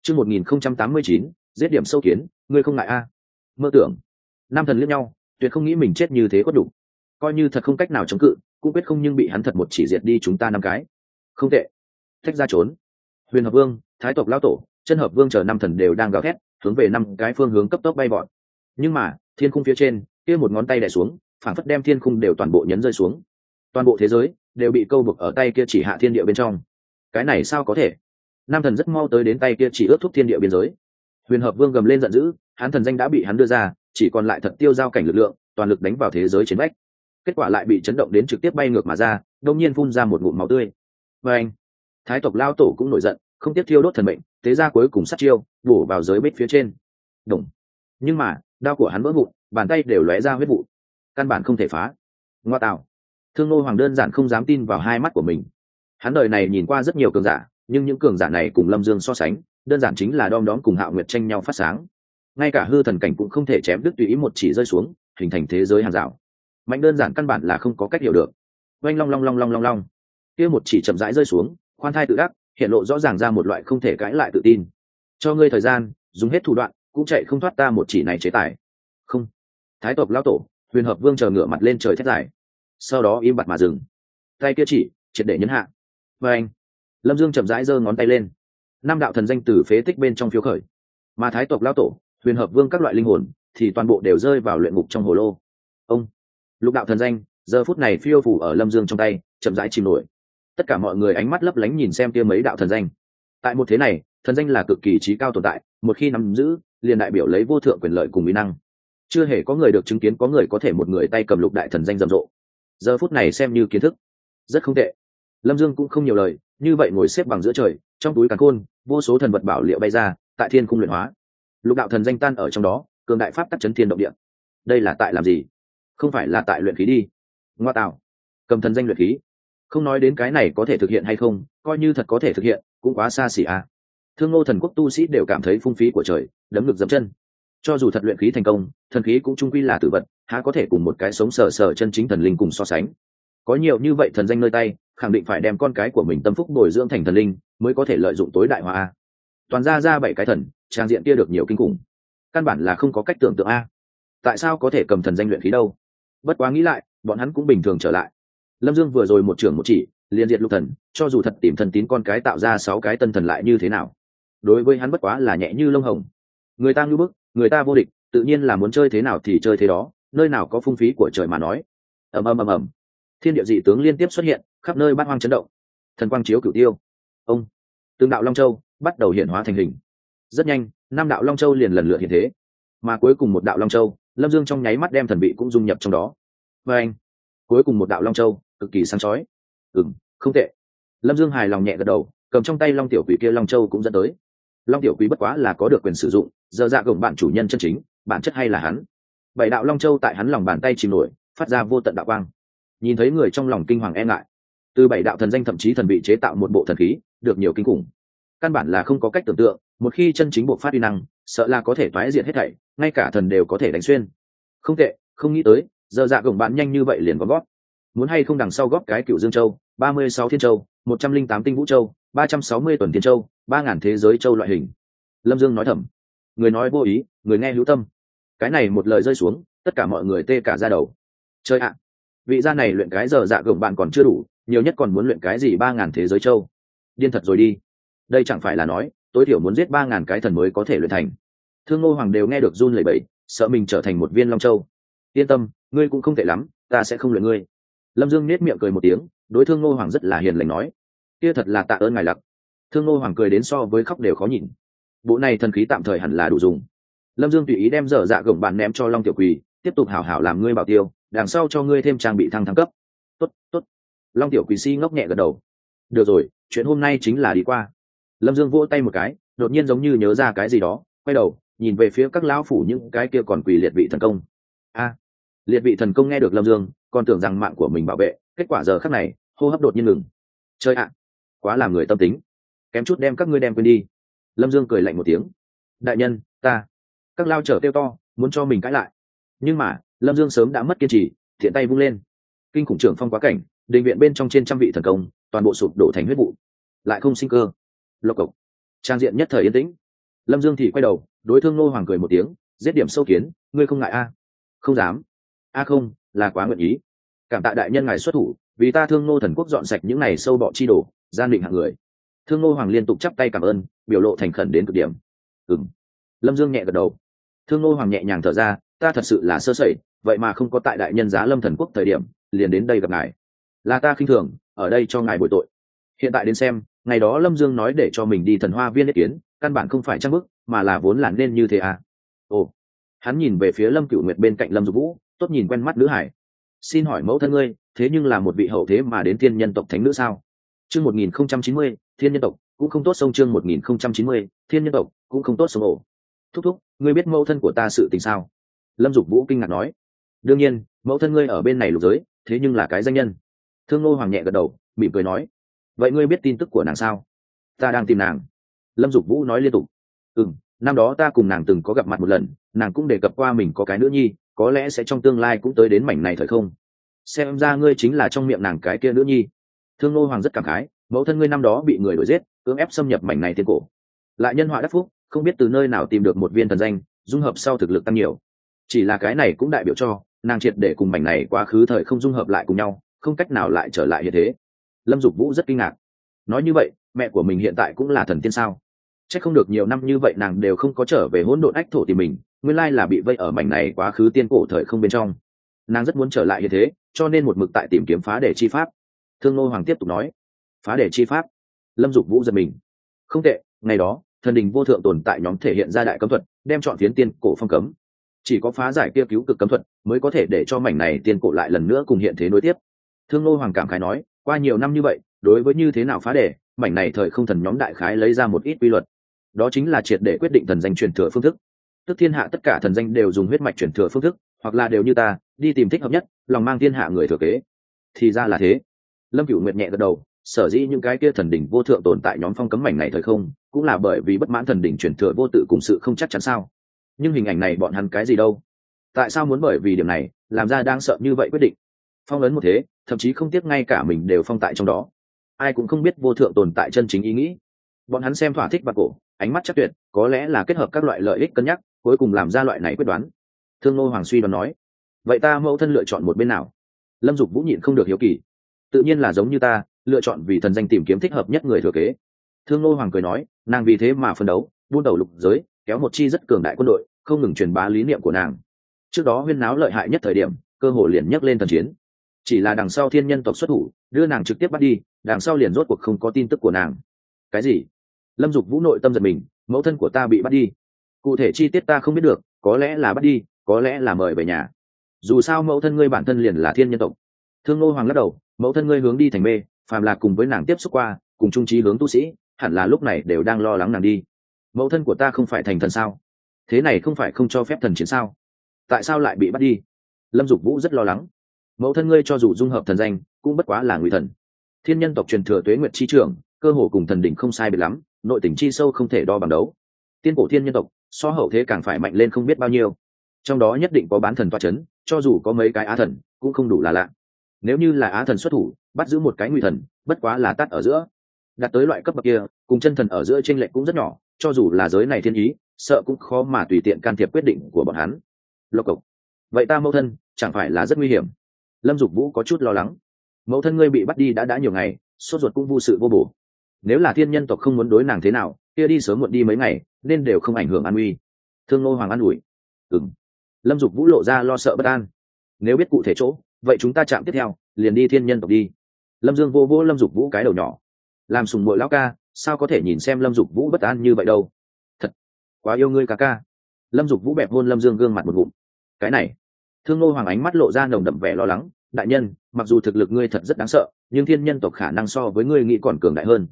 Chương một nghìn không trăm tám mươi chín, giết điểm sâu kiến, ngươi không ngại a. Mơ tưởng. Năm thần liếc nhau, tuyệt không nghĩ mình chết như thế có đủ coi như thật không cách nào chống cự, cũng quyết không nhưng bị hắn thật một chỉ diệt đi chúng ta năm cái. Không tệ. Thách ra trốn. Huyền hợp vương, thái tộc lao tổ, chân hợp vương chờ năm thần đều đang gào thét, hướng về năm cái phương hướng cấp tốc bay bọn. Nhưng mà, thiên khung phía trên, kia một ngón tay đè xuống, phản phất đem thiên khung đều toàn bộ nhấn rơi xuống. Toàn bộ thế giới đều bị câu bực ở tay kia chỉ hạ thiên địa bên trong. Cái này sao có thể? Nam thần rất mau tới đến tay kia chỉ ướt thuốc thiên địa biên giới. Huyền hợp vương gầm lên giận dữ hắn thần danh đã bị hắn đưa ra, chỉ còn lại thật tiêu giao cảnh lực lượng, toàn lực đánh vào thế giới chiến bách kết quả lại bị chấn động đến trực tiếp bay ngược mà ra, đông nhiên phun ra một ngụm máu tươi. Và anh, thái tộc lao tổ cũng nổi giận, không tiếp thiêu đốt thần mệnh, thế ra cuối cùng sát chiêu, bổ vào giới bích phía trên. Đồng nhưng mà, đao của hắn vỡ vụn, bàn tay đều lóe ra huyết vụ. Căn bản không thể phá. Ngoa tạo. Thương nô hoàng đơn giản không dám tin vào hai mắt của mình. Hắn đời này nhìn qua rất nhiều cường giả, nhưng những cường giả này cùng lâm dương so sánh, đơn giản chính là đom đóm cùng hạo nguyệt tranh nhau phát sáng. Ngay cả hư thần cảnh cũng không thể chém đứt tùy ý một chỉ rơi xuống, hình thành thế giới hàng rào mạnh đơn giản căn bản là không có cách hiểu được. Oanh long long long long long long. Kia một chỉ chậm rãi rơi xuống, khoan thai tự đắc, hiện lộ rõ ràng ra một loại không thể cãi lại tự tin. Cho ngươi thời gian, dùng hết thủ đoạn, cũng chạy không thoát ta một chỉ này chế tài. Không. Thái tộc lao tổ, huyền hợp vương chờ ngửa mặt lên trời thét dài. Sau đó im bặt mà dừng. Tay kia chỉ, triệt để nhấn hạ. Và anh lâm dương chậm rãi giơ ngón tay lên. Năm đạo thần danh từ phế tích bên trong phiếu khởi. Mà thái tộc lao tổ, huyền hợp vương các loại linh hồn, thì toàn bộ đều rơi vào luyện ngục trong hồ lô. Ông lục đạo thần danh, giờ phút này phiêu phủ ở lâm dương trong tay, chậm rãi chìm nổi. Tất cả mọi người ánh mắt lấp lánh nhìn xem kia mấy đạo thần danh. Tại một thế này, thần danh là cực kỳ trí cao tồn tại, một khi nắm giữ, liền đại biểu lấy vô thượng quyền lợi cùng mỹ năng. Chưa hề có người được chứng kiến có người có thể một người tay cầm lục đại thần danh rầm rộ. Giờ phút này xem như kiến thức. Rất không tệ. Lâm dương cũng không nhiều lời, như vậy ngồi xếp bằng giữa trời, trong túi càn khôn, vô số thần vật bảo liệu bay ra, tại thiên cung luyện hóa. Lục đạo thần danh tan ở trong đó, cường đại pháp tắc chấn thiên động địa. Đây là tại làm gì? Không phải là tại luyện khí đi. Ngoa tạo. Cầm thần danh luyện khí. Không nói đến cái này có thể thực hiện hay không, coi như thật có thể thực hiện, cũng quá xa xỉ à. thương ngô thần quốc tu sĩ đều cảm thấy phung phí của trời, đấm ngực dấm chân. Cho dù thật luyện khí thành công, thần khí cũng trung quy là tử vật, há có thể cùng một cái sống sờ sờ chân chính thần linh cùng so sánh. Có nhiều như vậy thần danh nơi tay, khẳng định phải đem con cái của mình tâm phúc bồi dưỡng thành thần linh, mới có thể lợi dụng tối đại hóa a. Toàn ra ra bảy cái thần, trang diện kia được nhiều kinh khủng. Căn bản là không có cách tưởng tượng a. Tại sao có thể cầm thần danh luyện khí đâu? Bất quá nghĩ lại, bọn hắn cũng bình thường trở lại. Lâm dương vừa rồi một trưởng một chỉ, liền diệt lục thần, cho dù thật tìm thần tín con cái tạo ra sáu cái tân thần lại như thế nào? Đối với hắn bất quá là nhẹ như lông hồng. Người ta ngưu bức, người ta vô địch, tự nhiên là muốn chơi thế nào thì chơi thế đó, nơi nào có phung phí của trời mà nói. Ầm ầm ầm ầm. Thiên địa dị tướng liên tiếp xuất hiện, khắp nơi bát hoang chấn động. Thần quang chiếu cửu tiêu. Ông. Tương đạo long châu bắt đầu hiện hóa thành hình. Rất nhanh năm đạo long châu liền lần lượt hiện thế. Mà cuối cùng một đạo long châu lâm dương trong nháy mắt đem thần bị cũng dung nhập trong đó. Và anh, cuối cùng một đạo long châu, cực kỳ sáng chói. Ừng không tệ. Lâm dương hài lòng nhẹ gật đầu, cầm trong tay long tiểu quỷ kia long châu cũng dẫn tới. Long tiểu quý bất quá là có được quyền sử dụng, giờ dạ gồng bạn chủ nhân chân chính, bản chất hay là hắn. Bảy đạo long châu tại hắn lòng bàn tay chìm nổi, phát ra vô tận đạo quang. Nhìn thấy người trong lòng kinh hoàng e ngại, từ bảy đạo thần danh thậm chí thần bị chế tạo một bộ thần khí, được nhiều kinh khủng. Căn bản là không có cách tưởng tượng, một khi chân chính bộ phát uy năng, sợ là có thể toái diện hết thảy ngay cả thần đều có thể đánh xuyên. Không tệ, không nghĩ tới, giờ dạ gồng bạn nhanh như vậy liền có gót muốn hay không đằng sau góp cái cựu dương châu, ba mươi sáu thiên châu, một trăm linh tám tinh vũ châu, ba trăm sáu mươi tuần thiên châu, ba ngàn thế giới châu loại hình. Lâm dương nói thầm. Người nói vô ý, người nghe hữu tâm. Cái này một lời rơi xuống, tất cả mọi người tê cả ra đầu. Chơi ạ! Vị gia này luyện cái giờ dạ gồng bạn còn chưa đủ, nhiều nhất còn muốn luyện cái gì ba ngàn thế giới châu. Điên thật rồi đi. Đây chẳng phải là nói, tối thiểu muốn giết ba ngàn cái thần mới có thể luyện thành thương ngô hoàng đều nghe được run lẩy bẩy, sợ mình trở thành một viên long châu. Yên tâm, ngươi cũng không tệ lắm, ta sẽ không luyện ngươi. Lâm dương nết miệng cười một tiếng, đối thương ngô hoàng rất là hiền lành nói, kia thật là tạ ơn ngài lặc. Thương ngô hoàng cười đến so với khóc đều khó nhìn. Bộ này thần khí tạm thời hẳn là đủ dùng. Lâm dương tùy ý đem dở dạ gồng bàn ném cho long tiểu quỳ, tiếp tục hảo hảo làm ngươi bảo tiêu, đằng sau cho ngươi thêm trang bị thăng thăng cấp. Tốt tốt. Long tiểu quỳ si ngốc nhẹ gật đầu. Được rồi, chuyện hôm nay chính là đi qua. Lâm dương vỗ tay một cái, đột nhiên giống như nhớ ra cái gì đó, quay đầu nhìn về phía các lão phủ những cái kia còn quỳ liệt vị thần công. A, liệt vị thần công nghe được lâm dương, còn tưởng rằng mạng của mình bảo vệ, kết quả giờ khắc này, hô hấp đột nhiên ngừng. Chơi ạ, quá làm người tâm tính. Kém chút đem các ngươi đem quên đi. Lâm dương cười lạnh một tiếng. Đại nhân, ta, các lao trở tiêu to, muốn cho mình cãi lại. Nhưng mà, lâm dương sớm đã mất kiên trì, thiện tay vung lên. Kinh khủng trưởng phong quá cảnh định viện bên trong trên trăm vị thần công, toàn bộ sụp đổ thành huyết vụ. Lại không sinh cơ. Lộc cộc. Trang diện nhất thời yên tĩnh. Lâm dương thì quay đầu đối thương nô hoàng cười một tiếng, giết điểm sâu kiến, ngươi không ngại a? Không dám. A không, là quá nguyện ý. Cảm tạ đại nhân ngài xuất thủ, vì ta thương nô thần quốc dọn sạch những này sâu bọ chi đổ gian định hạng người. Thương nô hoàng liên tục chắp tay cảm ơn, biểu lộ thành khẩn đến cực điểm. Ừng lâm dương nhẹ gật đầu. Thương nô hoàng nhẹ nhàng thở ra, ta thật sự là sơ sẩy, vậy mà không có tại đại nhân giá lâm thần quốc thời điểm, liền đến đây gặp ngài. Là ta khinh thường, ở đây cho ngài bội tội. Hiện tại đến xem, ngày đó lâm dương nói để cho mình đi thần hoa viên ý kiến, căn bản không phải trang bức mà là vốn là nên như thế à? Ồ, hắn nhìn về phía lâm cựu nguyệt bên cạnh lâm dục vũ, tốt nhìn quen mắt nữ hải. Xin hỏi mẫu thân ngươi, thế nhưng là một vị hậu thế mà đến thiên nhân tộc thánh nữ sao? Chương một nghìn không trăm chín mươi, thiên nhân tộc, cũng không tốt sông chương một nghìn không trăm chín mươi, thiên nhân tộc, cũng không tốt sông ổ. Thúc thúc, ngươi biết mẫu thân của ta sự tình sao? Lâm dục vũ kinh ngạc nói. Đương nhiên, mẫu thân ngươi ở bên này lục giới, thế nhưng là cái danh nhân. Thương ngô hoàng nhẹ gật đầu, mỉm cười nói. Vậy ngươi biết tin tức của nàng sao? Ta đang tìm nàng. Lâm dục vũ nói liên tục ừ năm đó ta cùng nàng từng có gặp mặt một lần, nàng cũng đề cập qua mình có cái nữ nhi, có lẽ sẽ trong tương lai cũng tới đến mảnh này thời không. Xem ra ngươi chính là trong miệng nàng cái kia nữ nhi. Thương Nô hoàng rất cảm khái, mẫu thân ngươi năm đó bị người đuổi giết, cưỡng ép xâm nhập mảnh này thiên cổ. Lại nhân họa đắc phúc, không biết từ nơi nào tìm được một viên thần danh, dung hợp sau thực lực tăng nhiều. Chỉ là cái này cũng đại biểu cho, nàng triệt để cùng mảnh này quá khứ thời không dung hợp lại cùng nhau, không cách nào lại trở lại như thế. Lâm dục vũ rất kinh ngạc. Nói như vậy, mẹ của mình hiện tại cũng là thần tiên sao? Chắc không được nhiều năm như vậy nàng đều không có trở về hỗn độn ách thổ tìm mình, nguyên lai là bị vây ở mảnh này quá khứ tiên cổ thời không bên trong. Nàng rất muốn trở lại như thế, cho nên một mực tại tìm kiếm phá để chi pháp. Thương ngô hoàng tiếp tục nói, phá để chi pháp? Lâm dục vũ giật mình. Không tệ, ngày đó, thần đình vô thượng tồn tại nhóm thể hiện ra đại cấm thuật, đem chọn phiến tiên cổ phong cấm. Chỉ có phá giải kia cứu cực cấm thuật, mới có thể để cho mảnh này tiên cổ lại lần nữa cùng hiện thế nối tiếp. Thương ngô hoàng cảm khái nói, qua nhiều năm như vậy, đối với như thế nào phá đề, mảnh này thời không thần nhóm đại khái lấy ra một ít quy luật đó chính là triệt để quyết định thần danh truyền thừa phương thức. Tức thiên hạ tất cả thần danh đều dùng huyết mạch truyền thừa phương thức, hoặc là đều như ta, đi tìm thích hợp nhất, lòng mang thiên hạ người thừa kế. Thì ra là thế. Lâm cửu nguyệt nhẹ gật đầu, sở dĩ những cái kia thần đỉnh vô thượng tồn tại nhóm phong cấm mảnh này thời không, cũng là bởi vì bất mãn thần đỉnh truyền thừa vô tự cùng sự không chắc chắn sao. Nhưng hình ảnh này bọn hắn cái gì đâu? Tại sao muốn bởi vì điểm này, làm ra đang sợ như vậy quyết định? Phong ấn một thế, thậm chí không tiếc ngay cả mình đều phong tại trong đó. Ai cũng không biết vô thượng tồn tại chân chính ý nghĩ. Bọn hắn xem thỏa thích và cổ ánh mắt chắc tuyệt, có lẽ là kết hợp các loại lợi ích cân nhắc, cuối cùng làm ra loại này quyết đoán. Thương ngô hoàng suy đoán nói, vậy ta mẫu thân lựa chọn một bên nào? Lâm dục vũ nhịn không được hiếu kỳ. Tự nhiên là giống như ta, lựa chọn vì thần danh tìm kiếm thích hợp nhất người thừa kế. Thương ngô hoàng cười nói, nàng vì thế mà phân đấu, buôn đầu lục giới, kéo một chi rất cường đại quân đội, không ngừng truyền bá lý niệm của nàng. Trước đó huyên náo lợi hại nhất thời điểm, cơ hội liền nhấc lên thần chiến. Chỉ là đằng sau thiên nhân tộc xuất thủ, đưa nàng trực tiếp bắt đi, đằng sau liền rốt cuộc không có tin tức của nàng. Cái gì? Lâm dục vũ nội tâm giật mình, mẫu thân của ta bị bắt đi. Cụ thể chi tiết ta không biết được, có lẽ là bắt đi, có lẽ là mời về nhà. Dù sao mẫu thân ngươi bản thân liền là thiên nhân tộc. Thương ngô hoàng lắc đầu, mẫu thân ngươi hướng đi thành mê, phàm là cùng với nàng tiếp xúc qua, cùng trung trí hướng tu sĩ, hẳn là lúc này đều đang lo lắng nàng đi. Mẫu thân của ta không phải thành thần sao? Thế này không phải không cho phép thần chiến sao? Tại sao lại bị bắt đi? Lâm dục vũ rất lo lắng. Mẫu thân ngươi cho dù dung hợp thần danh, cũng bất quá là ngụy thần. Thiên nhân tộc truyền thừa tuế nguyệt chi trưởng, cơ hồ cùng thần đỉnh không sai biệt lắm nội tình chi sâu không thể đo bằng đấu. Tiên cổ thiên nhân tộc, so hậu thế càng phải mạnh lên không biết bao nhiêu. Trong đó nhất định có bán thần toa c h ấ n cho dù có mấy cái á thần, cũng không đủ là lạ. Nếu như là á thần xuất thủ, bắt giữ một cái nguy thần, bất quá là tắt ở giữa. Đặt tới loại cấp bậc kia, cùng chân thần ở giữa t r ê n lệch cũng rất nhỏ, cho dù là giới này thiên ý, sợ cũng khó mà tùy tiện can thiệp quyết định của bọn hắn. Lộc cộc. Vậy ta mẫu thân, chẳng phải là rất nguy hiểm? Lâm dục vũ có chút lo lắng. Mẫu thân ngươi bị bắt đi đã đã nhiều ngày, sốt ruột cũng vô sự vô bổ nếu là thiên nhân tộc không muốn đối nàng thế nào, kia đi sớm muộn đi mấy ngày, nên đều không ảnh hưởng an uy. Thương ngô hoàng an ủi. Ừng lâm dục vũ lộ ra lo sợ bất an. Nếu biết cụ thể chỗ, vậy chúng ta chạm tiếp theo, liền đi thiên nhân tộc đi. Lâm dương vô vô lâm dục vũ cái đầu nhỏ. Làm sùng mội lão ca, sao có thể nhìn xem lâm dục vũ bất an như vậy đâu? Thật, quá yêu ngươi ca ca. Lâm dục vũ bẹp hôn lâm dương gương mặt một ngụm. Cái này, thương ngô hoàng ánh mắt lộ ra nồng đậm vẻ lo lắng. Đại nhân, mặc dù thực lực ngươi thật rất đáng sợ, nhưng thiên nhân tộc khả năng so với ngươi nghĩ còn cường đại hơn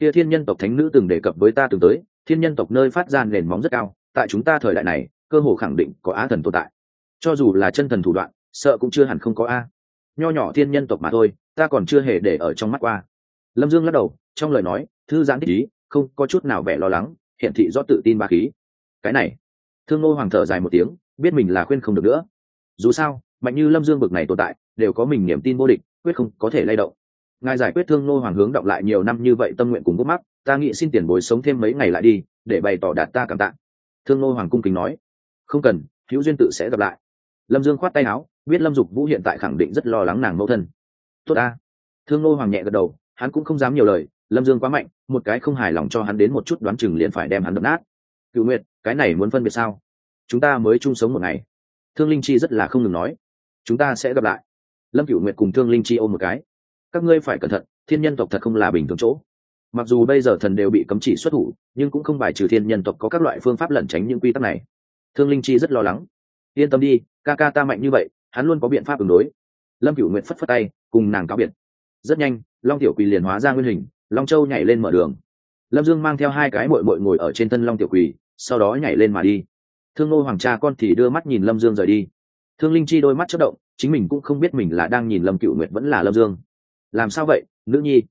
kia thiên nhân tộc thánh nữ từng đề cập với ta từng tới, thiên nhân tộc nơi phát ra nền móng rất cao, tại chúng ta thời đại này, cơ hồ khẳng định có á thần tồn tại. Cho dù là chân thần thủ đoạn, sợ cũng chưa hẳn không có a. Nho nhỏ thiên nhân tộc mà thôi, ta còn chưa hề để ở trong mắt qua. Lâm dương lắc đầu, trong lời nói, thư giãn thích ý, không có chút nào vẻ lo lắng hiện thị do tự tin ba khí. Cái này, thương ngô hoàng thở dài một tiếng, biết mình là khuyên không được nữa. Dù sao, mạnh như lâm dương bực này tồn tại, đều có mình niềm tin vô địch, quyết không có thể lay động ngài giải quyết thương nô hoàng hướng động lại nhiều năm như vậy tâm nguyện cùng gốc mắt ta nghĩ xin tiền bối sống thêm mấy ngày lại đi, để bày tỏ đạt ta cảm tạ. Thương nô hoàng cung kính nói. Không cần, hữu duyên tự sẽ gặp lại. Lâm dương khoát tay áo, biết lâm dục vũ hiện tại khẳng định rất lo lắng nàng mẫu thân. Tốt ta. Thương nô hoàng nhẹ gật đầu, hắn cũng không dám nhiều lời, lâm dương quá mạnh, một cái không hài lòng cho hắn đến một chút đoán chừng liền phải đem hắn đập nát. Cựu nguyệt, cái này muốn phân biệt sao? Chúng ta mới chung sống một ngày. Thương linh chi rất là không ngừng nói. Chúng ta sẽ gặp lại. Lâm cựu nguyệt cùng thương linh chi ôm một cái các ngươi phải cẩn thận, thiên nhân tộc thật không là bình thường chỗ. Mặc dù bây giờ thần đều bị cấm chỉ xuất thủ, nhưng cũng không bài trừ thiên nhân tộc có các loại phương pháp lẩn tránh những quy tắc này. Thương linh chi rất lo lắng. Yên tâm đi, ca ca ta mạnh như vậy, hắn luôn có biện pháp ứng đối. Lâm cửu nguyện phất phất tay, cùng nàng cáo biệt. Rất nhanh, long tiểu quỳ liền hóa ra nguyên hình, long châu nhảy lên mở đường. Lâm dương mang theo hai cái mội mội ngồi ở trên thân long tiểu quỳ, sau đó nhảy lên mà đi. Thương nô hoàng cha con thì đưa mắt nhìn lâm dương rời đi. Thương linh chi đôi mắt chất động, chính mình cũng không biết mình là đang nhìn lâm cựu nguyệt vẫn là lâm dương làm sao vậy, nữ nhi?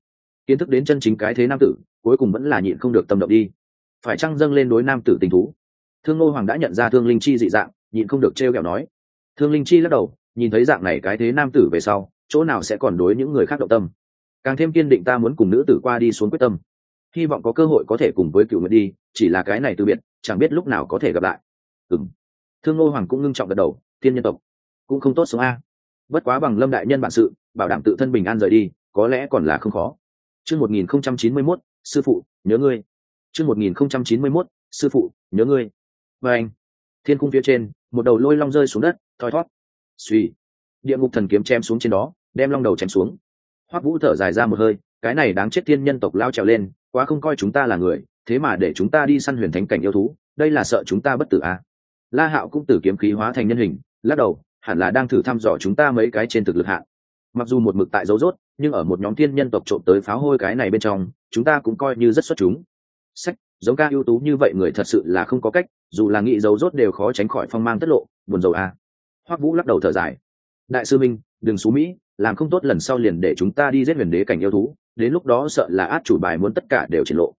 Kiến thức đến chân chính cái thế nam tử, cuối cùng vẫn là nhịn không được tâm động đi. Phải chăng dâng lên đối nam tử tình thú? Thương ngô hoàng đã nhận ra thương linh chi dị dạng, nhịn không được t r e o kẹo nói. Thương linh chi lắc đầu, nhìn thấy dạng này cái thế nam tử về sau, chỗ nào sẽ còn đối những người khác động tâm? Càng thêm kiên định ta muốn cùng nữ tử qua đi xuống quyết tâm. Hy vọng có cơ hội có thể cùng với cựu nguyện đi, chỉ là cái này từ biệt, chẳng biết lúc nào có thể gặp lại. Ừng thương ngô hoàng cũng ngưng trọng gật đầu, thiên nhân tộc, cũng không tốt sống a. Bất quá bằng lâm đại nhân bản sự bảo đảm tự thân bình an rời đi, có lẽ còn là không khó. Chương một nghìn không trăm chín mươi mốt, sư phụ, nhớ ngươi. Chương một nghìn không trăm chín mươi mốt, sư phụ, nhớ ngươi. Và anh, thiên cung phía trên, một đầu lôi long rơi xuống đất, thoi thót suy địa ngục thần kiếm chém xuống trên đó, đem long đầu chém xuống. Hoắc vũ thở dài ra một hơi, cái này đáng chết thiên nhân tộc lao trèo lên, quá không coi chúng ta là người, thế mà để chúng ta đi săn huyền thánh cảnh yêu thú, đây là sợ chúng ta bất tử à. la hạo cũng tử kiếm khí hóa thành nhân hình, lắc đầu, hẳn là đang thử thăm dò chúng ta mấy cái trên thực lực hạn mặc dù một mực tại dấu rốt, nhưng ở một nhóm thiên nhân tộc trộm tới pháo hôi cái này bên trong, chúng ta cũng coi như rất xuất chúng. Sách, giống ca ưu tú như vậy người thật sự là không có cách, dù là nghĩ dấu rốt đều khó tránh khỏi phong mang tất lộ, buồn dầu à. hoắc vũ lắc đầu thở dài. Đại sư minh, đừng xú mỹ, làm không tốt lần sau liền để chúng ta đi giết huyền đế cảnh yêu thú, đến lúc đó sợ là át chủ bài muốn tất cả đều triển lộ.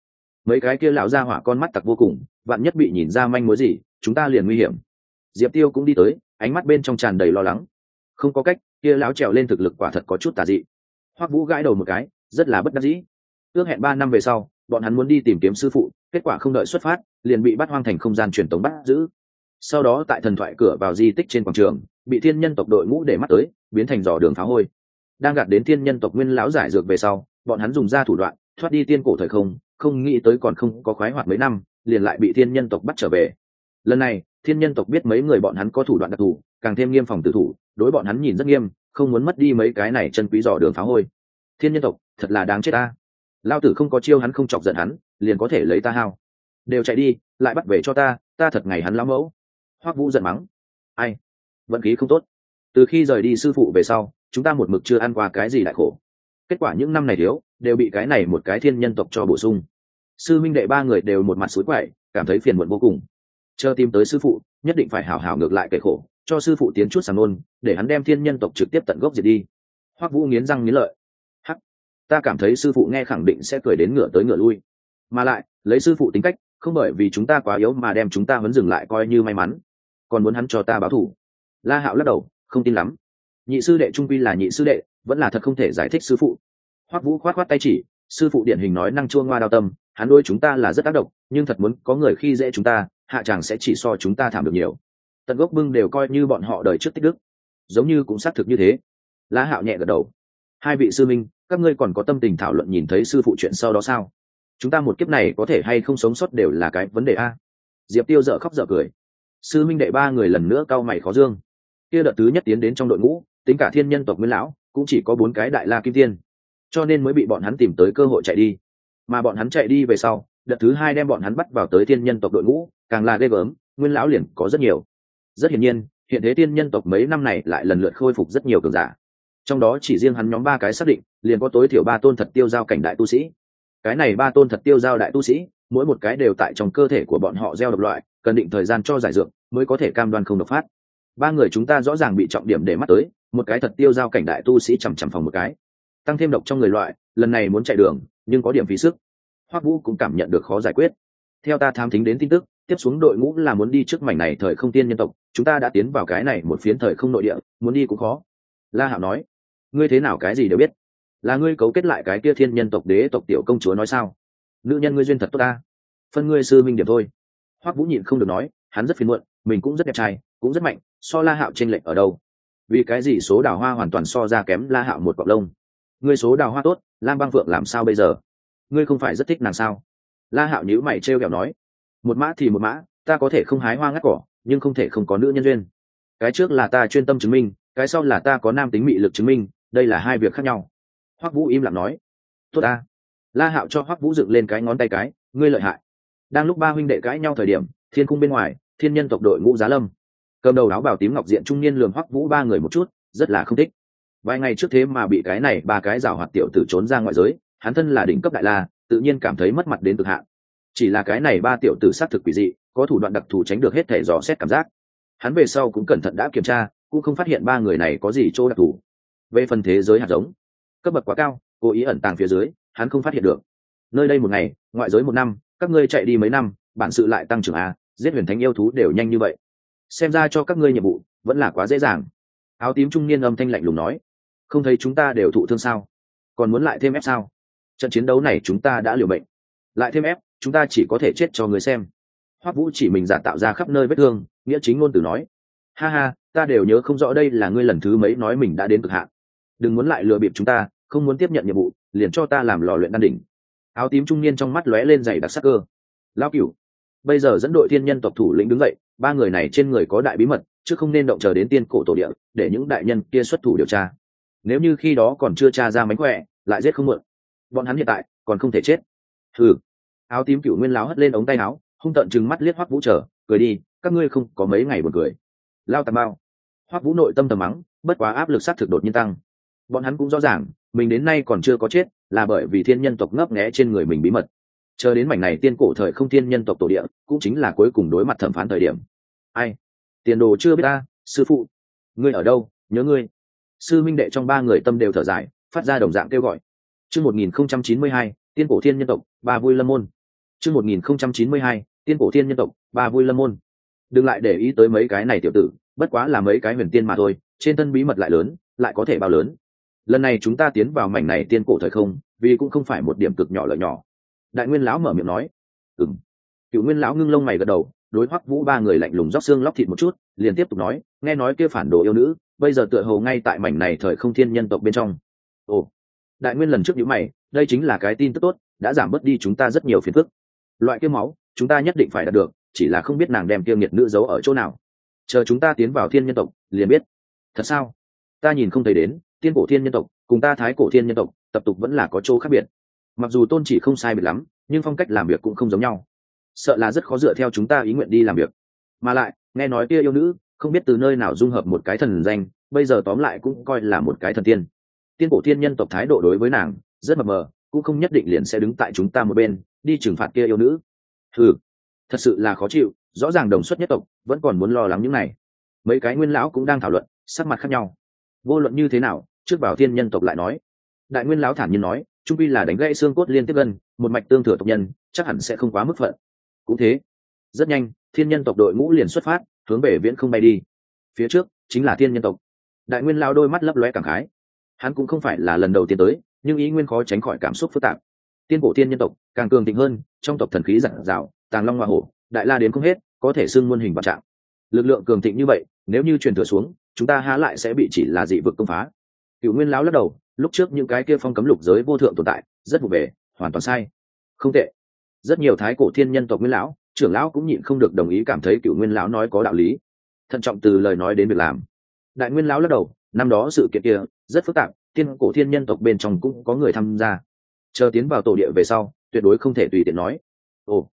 Mấy cái kia lão ra hỏa con mắt tặc vô cùng, vạn nhất bị nhìn ra manh mối gì, chúng ta liền nguy hiểm. Diệp tiêu cũng đi tới, ánh mắt bên trong tràn đầy lo lắng không có cách, kia lão trèo lên thực lực quả thật có chút tà dị. Hoắc vũ gãi đầu một cái, rất là bất đắc dĩ. Ước hẹn ba năm về sau, bọn hắn muốn đi tìm kiếm sư phụ, kết quả không đợi xuất phát, liền bị bắt hoang thành không gian truyền tống bắt giữ. Sau đó tại thần thoại cửa vào di tích trên quảng trường, bị thiên nhân tộc đội ngũ để mắt tới, biến thành giò đường phá hôi. Đang gạt đến thiên nhân tộc nguyên lão giải dược về sau, bọn hắn dùng ra thủ đoạn, thoát đi tiên cổ thời không không nghĩ tới còn không có khoái hoạt mấy năm, liền lại bị thiên nhân tộc bắt trở về. Lần này, thiên nhân tộc biết mấy người bọn hắn có thủ đoạn đặc thù càng thêm nghiêm phòng tử thủ, đối bọn hắn nhìn rất nghiêm, không muốn mất đi mấy cái này chân quý dò đường phá hôi. Thiên nhân tộc, thật là đáng chết ta. Lao tử không có chiêu hắn không chọc giận hắn, liền có thể lấy ta hao. Đều chạy đi, lại bắt về cho ta ta thật ngày hắn lão mẫu. Hoắc vũ giận mắng. Ai? Vận khí không tốt. Từ khi rời đi sư phụ về sau, chúng ta một mực chưa ăn qua cái gì đại khổ. Kết quả những năm này thiếu, đều bị cái này một cái thiên nhân tộc cho bổ sung. Sư minh đệ ba người đều một mặt suối quậy, cảm thấy phiền muộn vô cùng. Chờ tìm tới sư phụ, nhất định phải hảo hảo ngược lại kể khổ cho sư phụ tiến chút sàng nôn, để hắn đem thiên nhân tộc trực tiếp tận gốc diệt đi. Hoắc vũ nghiến răng nghiến lợi. Hắc, ta cảm thấy sư phụ nghe khẳng định sẽ cười đến ngựa tới ngựa lui. Mà lại, lấy sư phụ tính cách, không bởi vì chúng ta quá yếu mà đem chúng ta vẫn dừng lại coi như may mắn. Còn muốn hắn cho ta báo thù. La hạo lắc đầu, không tin lắm. Nhị sư đệ trung quy là nhị sư đệ, vẫn là thật không thể giải thích sư phụ. Hoắc vũ khoát khoát tay chỉ, sư phụ điển hình nói năng chua ngoa đau tâm, hắn đôi chúng ta là rất tác động, nhưng thật muốn có người khi dễ chúng ta, hạ chàng sẽ chỉ so chúng ta thảm được nhiều tận gốc bưng đều coi như bọn họ đời trước tích đức. Giống như cũng xác thực như thế. La hạo nhẹ gật đầu. Hai vị sư minh, các ngươi còn có tâm tình thảo luận nhìn thấy sư phụ chuyện sau đó sao? Chúng ta một kiếp này có thể hay không sống sót đều là cái vấn đề a. Diệp tiêu dở khóc dở cười. Sư minh đệ ba người lần nữa cau mày khó dương. Kia đợt thứ nhất tiến đến trong đội ngũ, tính cả thiên nhân tộc nguyên lão, cũng chỉ có bốn cái đại la kim tiên. Cho nên mới bị bọn hắn tìm tới cơ hội chạy đi. Mà bọn hắn chạy đi về sau, đợt thứ hai đem bọn hắn bắt vào tới thiên nhân tộc đội ngũ, càng là ghê gớm, nguyên lão liền có rất nhiều rất hiển nhiên, hiện thế tiên nhân tộc mấy năm này lại lần lượt khôi phục rất nhiều cường giả. Trong đó chỉ riêng hắn nhóm ba cái xác định, liền có tối thiểu ba tôn thật tiêu giao cảnh đại tu sĩ. Cái này ba tôn thật tiêu giao đại tu sĩ, mỗi một cái đều tại trong cơ thể của bọn họ gieo độc loại, cần định thời gian cho giải dược mới có thể cam đoan không độc phát. Ba người chúng ta rõ ràng bị trọng điểm để mắt tới, một cái thật tiêu giao cảnh đại tu sĩ chằm chằm phòng một cái. Tăng thêm độc trong người loại, lần này muốn chạy đường, nhưng có điểm phí sức. Hoắc vũ cũng cảm nhận được khó giải quyết. Theo ta tham thính đến tin tức, tiếp xuống đội ngũ là muốn đi trước mảnh này thời không tiên nhân tộc chúng ta đã tiến vào cái này một phiến thời không nội địa, muốn đi cũng khó. La hạo nói, ngươi thế nào cái gì đều biết. Là ngươi cấu kết lại cái kia thiên nhân tộc đế tộc tiểu công chúa nói sao? Nữ nhân ngươi duyên thật tốt ta. Phân ngươi sư minh điểm thôi. Hoắc vũ nhịn không được nói, hắn rất phiền muộn, mình cũng rất đẹp trai, cũng rất mạnh, so la hạo t r ê n lệch ở đâu? Vì cái gì số đào hoa hoàn toàn so ra kém la hạo một cọc lông? Ngươi số đào hoa tốt, lam băng phượng làm sao bây giờ? Ngươi không phải rất thích nàng sao? La hạo nhữ mày t r e o kẹo nói, một mã thì một mã, ta có thể không hái hoa ngắt cỏ nhưng không thể không có nữ nhân duyên. Cái trước là ta chuyên tâm chứng minh, cái sau là ta có nam tính mị lực chứng minh, đây là hai việc khác nhau. Hoắc vũ im lặng nói, tốt ta. La hạo cho hoắc vũ dựng lên cái ngón tay cái, ngươi lợi hại. Đang lúc ba huynh đệ cãi nhau thời điểm, thiên cung bên ngoài, thiên nhân tộc đội ngũ giá lâm. Cầm đầu áo bảo tím ngọc diện trung niên lường hoắc vũ ba người một chút, rất là không thích. Vài ngày trước thế mà bị cái này ba cái rào hoạt tiểu tử trốn ra ngoại giới, hắn thân là đỉnh cấp đại la, tự nhiên cảm thấy mất mặt đến cực hạn. Chỉ là cái này ba tiểu tử xác thực quỷ dị có thủ đoạn đặc thù tránh được hết thể dò xét cảm giác. Hắn về sau cũng cẩn thận đã kiểm tra, cũng không phát hiện ba người này có gì chỗ đặc thù. Về phần thế giới hạt giống, cấp bậc quá cao, cố ý ẩn tàng phía dưới, hắn không phát hiện được. Nơi đây một ngày, ngoại giới một năm, các ngươi chạy đi mấy năm, bản sự lại tăng trưởng à giết huyền thánh yêu thú đều nhanh như vậy. Xem ra cho các ngươi nhiệm vụ, vẫn là quá dễ dàng. Áo tím trung niên âm thanh lạnh lùng nói, không thấy chúng ta đều thụ thương sao? Còn muốn lại thêm ép sao? Trận chiến đấu này chúng ta đã liều bệnh lại thêm ép, chúng ta chỉ có thể chết cho người xem hoắc vũ chỉ mình giả tạo ra khắp nơi vết thương, nghĩa chính ngôn từ nói, ha ha, ta đều nhớ không rõ đây là ngươi lần thứ mấy nói mình đã đến cực hạn. Đừng muốn lại lừa bịp chúng ta, không muốn tiếp nhận nhiệm vụ, liền cho ta làm lò luyện đan đỉnh. Áo tím trung niên trong mắt lóe lên dày đặc sắc cơ. Lao cửu, bây giờ dẫn đội thiên nhân tộc thủ lĩnh đứng dậy, ba người này trên người có đại bí mật, chứ không nên động chờ đến tiên cổ tổ địa, để những đại nhân kia xuất thủ điều tra. Nếu như khi đó còn chưa tra ra mánh khỏe, lại giết không mượn. Bọn hắn hiện tại còn không thể chết. Thử áo tím cửu nguyên láo hất lên ống tay áo hung tận chừng mắt liếc hoắc vũ trở cười đi, các ngươi không có mấy ngày buồn cười. Lao tàm bao hoắc vũ nội tâm tầm mắng, bất quá áp lực sát thực đột nhiên tăng. Bọn hắn cũng rõ ràng, mình đến nay còn chưa có chết, là bởi vì thiên nhân tộc ngấp nghé trên người mình bí mật. Chờ đến mảnh này tiên cổ thời không thiên nhân tộc tổ địa, cũng chính là cuối cùng đối mặt thẩm phán thời điểm. Ai? Tiền đồ chưa biết ta, sư phụ. Ngươi ở đâu? Nhớ ngươi. Sư minh đệ trong ba người tâm đều thở dài, phát ra đồng dạng kêu gọi. Chương một nghìn không trăm chín mươi hai, tiên cổ thiên nhân tộc, ba vui lâm môn. Chương một nghìn không trăm chín mươi hai tiên cổ thiên nhân tộc, ba vui lâm môn. Đừng lại để ý tới mấy cái này tiểu tử, bất quá là mấy cái huyền tiên mà thôi, trên thân bí mật lại lớn, lại có thể bao lớn. Lần này chúng ta tiến vào mảnh này tiên cổ thời không, vì cũng không phải một điểm cực nhỏ lợi nhỏ. Đại nguyên lão mở miệng nói. Ừng cựu nguyên lão ngưng lông mày gật đầu, đối hoắc vũ ba người lạnh lùng róc xương lóc thịt một chút, liền tiếp tục nói, nghe nói kia phản đồ yêu nữ, bây giờ tựa hồ ngay tại mảnh này thời không thiên nhân tộc bên trong. Ồ. Đại nguyên lần trước nhữ mày, đây chính là cái tin tức tốt, đã giảm bớt đi chúng ta rất nhiều phiền phức. Loại kia máu chúng ta nhất định phải đạt được, chỉ là không biết nàng đem tiêu nghiệt nữ giấu ở chỗ nào. Chờ chúng ta tiến vào thiên nhân tộc, liền biết. Thật sao? Ta nhìn không thấy đến, tiên cổ thiên nhân tộc cùng ta thái cổ thiên nhân tộc, tập tục vẫn là có chỗ khác biệt. Mặc dù tôn chỉ không sai biệt lắm, nhưng phong cách làm việc cũng không giống nhau. Sợ là rất khó dựa theo chúng ta ý nguyện đi làm việc. Mà lại, nghe nói kia yêu nữ, không biết từ nơi nào dung hợp một cái thần danh, bây giờ tóm lại cũng coi là một cái thần tiên. Tiên cổ thiên nhân tộc thái độ đối với nàng rất mập mờ, cũng không nhất định liền sẽ đứng tại chúng ta một bên, đi trừng phạt kia yêu nữ ừ thật sự là khó chịu, rõ ràng đồng xuất nhất tộc, vẫn còn muốn lo lắng những này. Mấy cái nguyên lão cũng đang thảo luận, sắc mặt khác nhau. Vô luận như thế nào, trước bảo thiên nhân tộc lại nói. Đại nguyên lão thản nhiên nói, trung pi là đánh gãy xương cốt liên tiếp gần, một mạch tương thừa tộc nhân, chắc hẳn sẽ không quá mức phận. Cũng thế, rất nhanh, thiên nhân tộc đội ngũ liền xuất phát, hướng về viễn không bay đi. Phía trước, chính là thiên nhân tộc. Đại nguyên lao đôi mắt lấp lóe cảm khái. Hắn cũng không phải là lần đầu tiên tới, nhưng ý nguyên khó tránh khỏi cảm xúc phức tạp tiên cổ tiên nhân tộc, càng cường thịnh hơn, trong tộc thần khí giản dạo tàng long hoa hổ, đại la đến không hết, có thể xưng muôn hình vạn trạng. Lực lượng cường thịnh như vậy, nếu như truyền thừa xuống, chúng ta há lại sẽ bị chỉ là dị vực công phá. Cựu nguyên lão lắc đầu, lúc trước những cái kia phong cấm lục giới vô thượng tồn tại, rất vụ về hoàn toàn sai. Không tệ. Rất nhiều thái cổ thiên nhân tộc nguyên lão, trưởng lão cũng nhịn không được đồng ý cảm thấy cựu nguyên lão nói có đạo lý. Thận trọng từ lời nói đến việc làm. Đại nguyên lão lắc đầu, năm đó sự kiện kia, rất phức tạp, tiên cổ thiên nhân tộc bên trong cũng có người tham gia chờ tiến vào tổ địa về sau, tuyệt đối không thể tùy tiện nói. Ồ,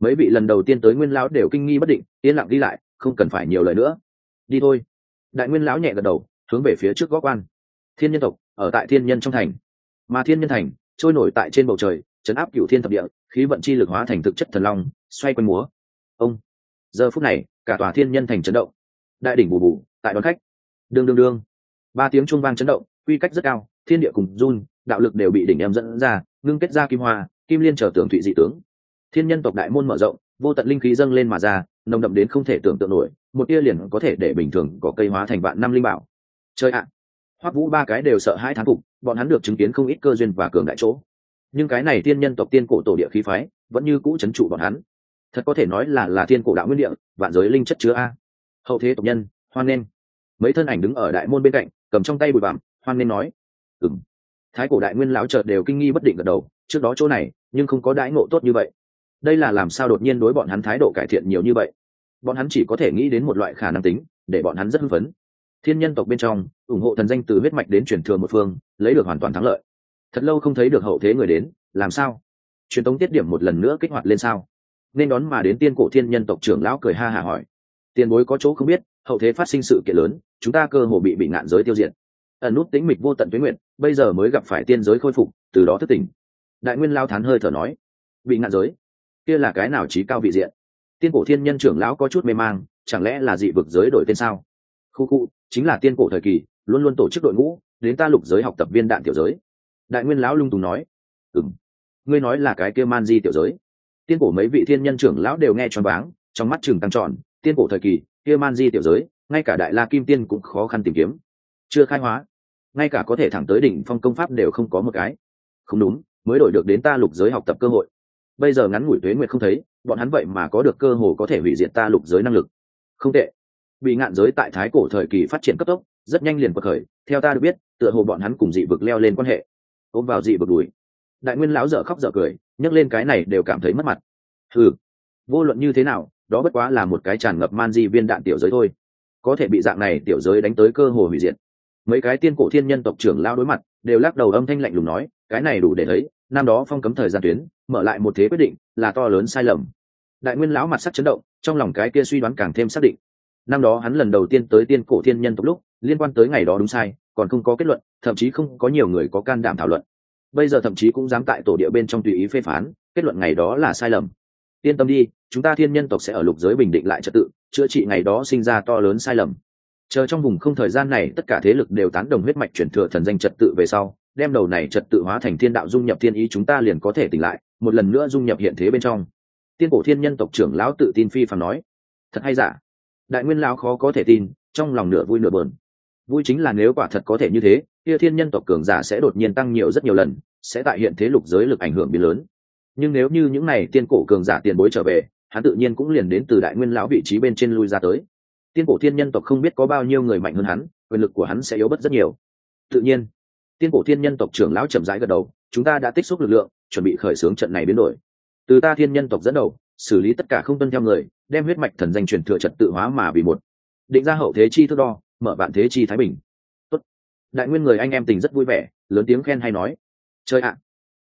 mấy vị lần đầu tiên tới nguyên lão đều kinh nghi bất định, yên lặng đi lại, không cần phải nhiều lời nữa. Đi thôi. Đại nguyên lão nhẹ gật đầu, hướng về phía trước góc quan. Thiên nhân tộc, ở tại thiên nhân trong thành. Mà thiên nhân thành, trôi nổi tại trên bầu trời chấn áp cựu thiên thập địa, khí vận chi lực hóa thành thực chất thần long, xoay quanh múa. Ông, giờ phút này, cả tòa thiên nhân thành chấn động. Đại đỉnh bù bù, tại đón khách. Đương đương đương. Ba tiếng chuông vang chấn động, quy cách rất cao, thiên địa cùng run đạo lực đều bị đỉnh em dẫn ra, ngưng kết ra kim hoa, kim liên trở tưởng thụy dị tướng. Thiên nhân tộc đại môn mở rộng, vô tận linh khí dâng lên mà ra, nồng đậm đến không thể tưởng tượng nổi, một tia liền có thể để bình thường có cây hóa thành vạn năm linh bảo. Chơi ạ! Hoắc vũ ba cái đều sợ hai thán phục, bọn hắn được chứng kiến không ít cơ duyên và cường đại chỗ. Nhưng cái này thiên nhân tộc tiên cổ tổ địa khí phái, vẫn như cũ chấn trụ bọn hắn. Thật có thể nói là là thiên cổ đạo nguyên địa, vạn giới linh chất chứa a. Hậu thế tộc nhân, hoan nên mấy thân ảnh đứng ở đại môn bên cạnh, cầm trong tay bụi bặm, hoan nên nói ừng thái cổ đại nguyên lão chợt đều kinh nghi bất định gật đầu, trước đó chỗ này, nhưng không có đãi ngộ tốt như vậy. Đây là làm sao đột nhiên đối bọn hắn thái độ cải thiện nhiều như vậy? Bọn hắn chỉ có thể nghĩ đến một loại khả năng tính, để bọn hắn rất hưng phấn. Thiên nhân tộc bên trong, ủng hộ thần danh từ huyết mạch đến truyền thừa một phương, lấy được hoàn toàn thắng lợi. Thật lâu không thấy được hậu thế người đến, làm sao? Truyền tống tiết điểm một lần nữa kích hoạt lên sao? Nên đón mà đến tiên cổ thiên nhân tộc trưởng lão cười ha hả hỏi. Tiền bối có chỗ không biết, hậu thế phát sinh sự kiện lớn, chúng ta cơ hồ bị bị ngạn giới tiêu diệt. Ẩn nút tính mịch vô tận tuyến nguyện bây giờ mới gặp phải tiên giới khôi phục, từ đó thất tỉnh. Đại nguyên lao thán hơi thở nói, bị ngạn giới, kia là cái nào trí cao vị diện? Tiên cổ thiên nhân trưởng lão có chút mê mang, chẳng lẽ là dị vực giới đổi tên sao? Khu khu, chính là tiên cổ thời kỳ, luôn luôn tổ chức đội ngũ, đến ta lục giới học tập viên đạn tiểu giới. Đại nguyên lão lung tùng nói ừng ngươi nói là cái kia man di tiểu giới. Tiên cổ mấy vị thiên nhân trưởng lão đều nghe choáng váng, trong mắt chừng tăng tròn tiên cổ thời kỳ, kia man di tiểu giới, ngay cả đại la kim tiên cũng khó khăn tìm kiếm. Chưa khai hóa ngay cả có thể thẳng tới đỉnh phong công pháp đều không có một cái. Không đúng, mới đổi được đến ta lục giới học tập cơ hội. Bây giờ ngắn ngủi tuế nguyệt không thấy, bọn hắn vậy mà có được cơ hồ có thể hủy diệt ta lục giới năng lực. Không tệ. Bị ngạn giới tại thái cổ thời kỳ phát triển cấp tốc, rất nhanh liền bậc khởi, theo ta được biết, tựa hồ bọn hắn cùng dị vực leo lên quan hệ. Ôm vào dị vực đùi. Đại nguyên lão dở khóc dở cười, nhấc lên cái này đều cảm thấy mất mặt. Ừ vô luận như thế nào, đó bất quá là một cái tràn ngập man di viên đạn tiểu giới thôi. Có thể bị dạng này tiểu giới đánh tới cơ hồ hủy diệt mấy cái tiên cổ thiên nhân tộc trưởng lao đối mặt, đều lắc đầu âm thanh lạnh lùng nói, cái này đủ để thấy, năm đó phong cấm thời gian tuyến, mở lại một thế quyết định, là to lớn sai lầm. Đại nguyên lão mặt sắc chấn động, trong lòng cái kia suy đoán càng thêm xác định. Năm đó hắn lần đầu tiên tới tiên cổ thiên nhân tộc lúc, liên quan tới ngày đó đúng sai, còn không có kết luận, thậm chí không có nhiều người có can đảm thảo luận. Bây giờ thậm chí cũng dám tại tổ địa bên trong tùy ý phê phán, kết luận ngày đó là sai lầm. Yên tâm đi, chúng ta thiên nhân tộc sẽ ở lục giới bình định lại trật tự, chữa trị ngày đó sinh ra to lớn sai lầm chờ trong vùng không thời gian này tất cả thế lực đều tán đồng huyết mạch chuyển thừa thần danh trật tự về sau, đem đầu này trật tự hóa thành thiên đạo dung nhập thiên ý chúng ta liền có thể tỉnh lại, một lần nữa dung nhập hiện thế bên trong. Tiên cổ thiên nhân tộc trưởng lão tự tin phi phàm nói, thật hay giả? Đại nguyên lão khó có thể tin, trong lòng nửa vui nửa bờn vui chính là nếu quả thật có thể như thế, kia thiên nhân tộc cường giả sẽ đột nhiên tăng nhiều rất nhiều lần, sẽ tại hiện thế lục giới lực ảnh hưởng biến lớn. Nhưng nếu như những này tiên cổ cường giả tiền bối trở về, hắn tự nhiên cũng liền đến từ đại nguyên lão vị trí bên trên lui ra tới tiên cổ thiên nhân tộc không biết có bao nhiêu người mạnh hơn hắn, quyền lực của hắn sẽ yếu bất rất nhiều. Tự nhiên, tiên cổ thiên nhân tộc trưởng lão chậm rãi gật đầu, chúng ta đã tích xúc lực lượng, chuẩn bị khởi xướng trận này biến đổi. Từ ta thiên nhân tộc dẫn đầu, xử lý tất cả không tuân theo người, đem huyết mạch thần danh truyền thừa trật tự hóa mà vì một. Định ra hậu thế chi thước đo, mở vạn thế chi thái bình. Tốt. đại nguyên người anh em tình rất vui vẻ, lớn tiếng khen hay nói. Chơi ạ.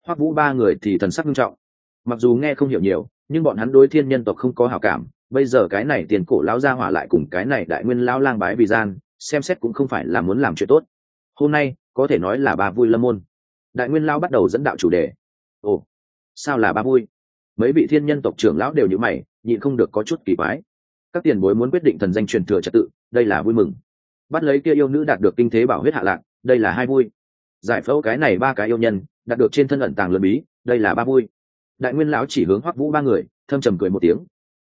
Hoắc vũ ba người thì thần sắc nghiêm trọng. Mặc dù nghe không hiểu nhiều, nhưng bọn hắn đối thiên nhân tộc không có hảo cảm bây giờ cái này tiền cổ lão gia hỏa lại cùng cái này đại nguyên lão lang bái vì gian, xem xét cũng không phải là muốn làm chuyện tốt. Hôm nay, có thể nói là ba vui lâm môn. Đại nguyên lão bắt đầu dẫn đạo chủ đề. Ồ, sao là ba vui? Mấy vị thiên nhân tộc trưởng lão đều như mày, nhịn không được có chút kỳ quái. Các tiền bối muốn quyết định thần danh truyền thừa trật tự, đây là vui mừng. Bắt lấy kia yêu nữ đạt được kinh thế bảo huyết hạ lạc, đây là hai vui. Giải phẫu cái này ba cái yêu nhân, đạt được trên thân ẩn tàng lượt bí, đây là ba vui. Đại nguyên lão chỉ hướng hoắc vũ ba người, thâm trầm cười một tiếng.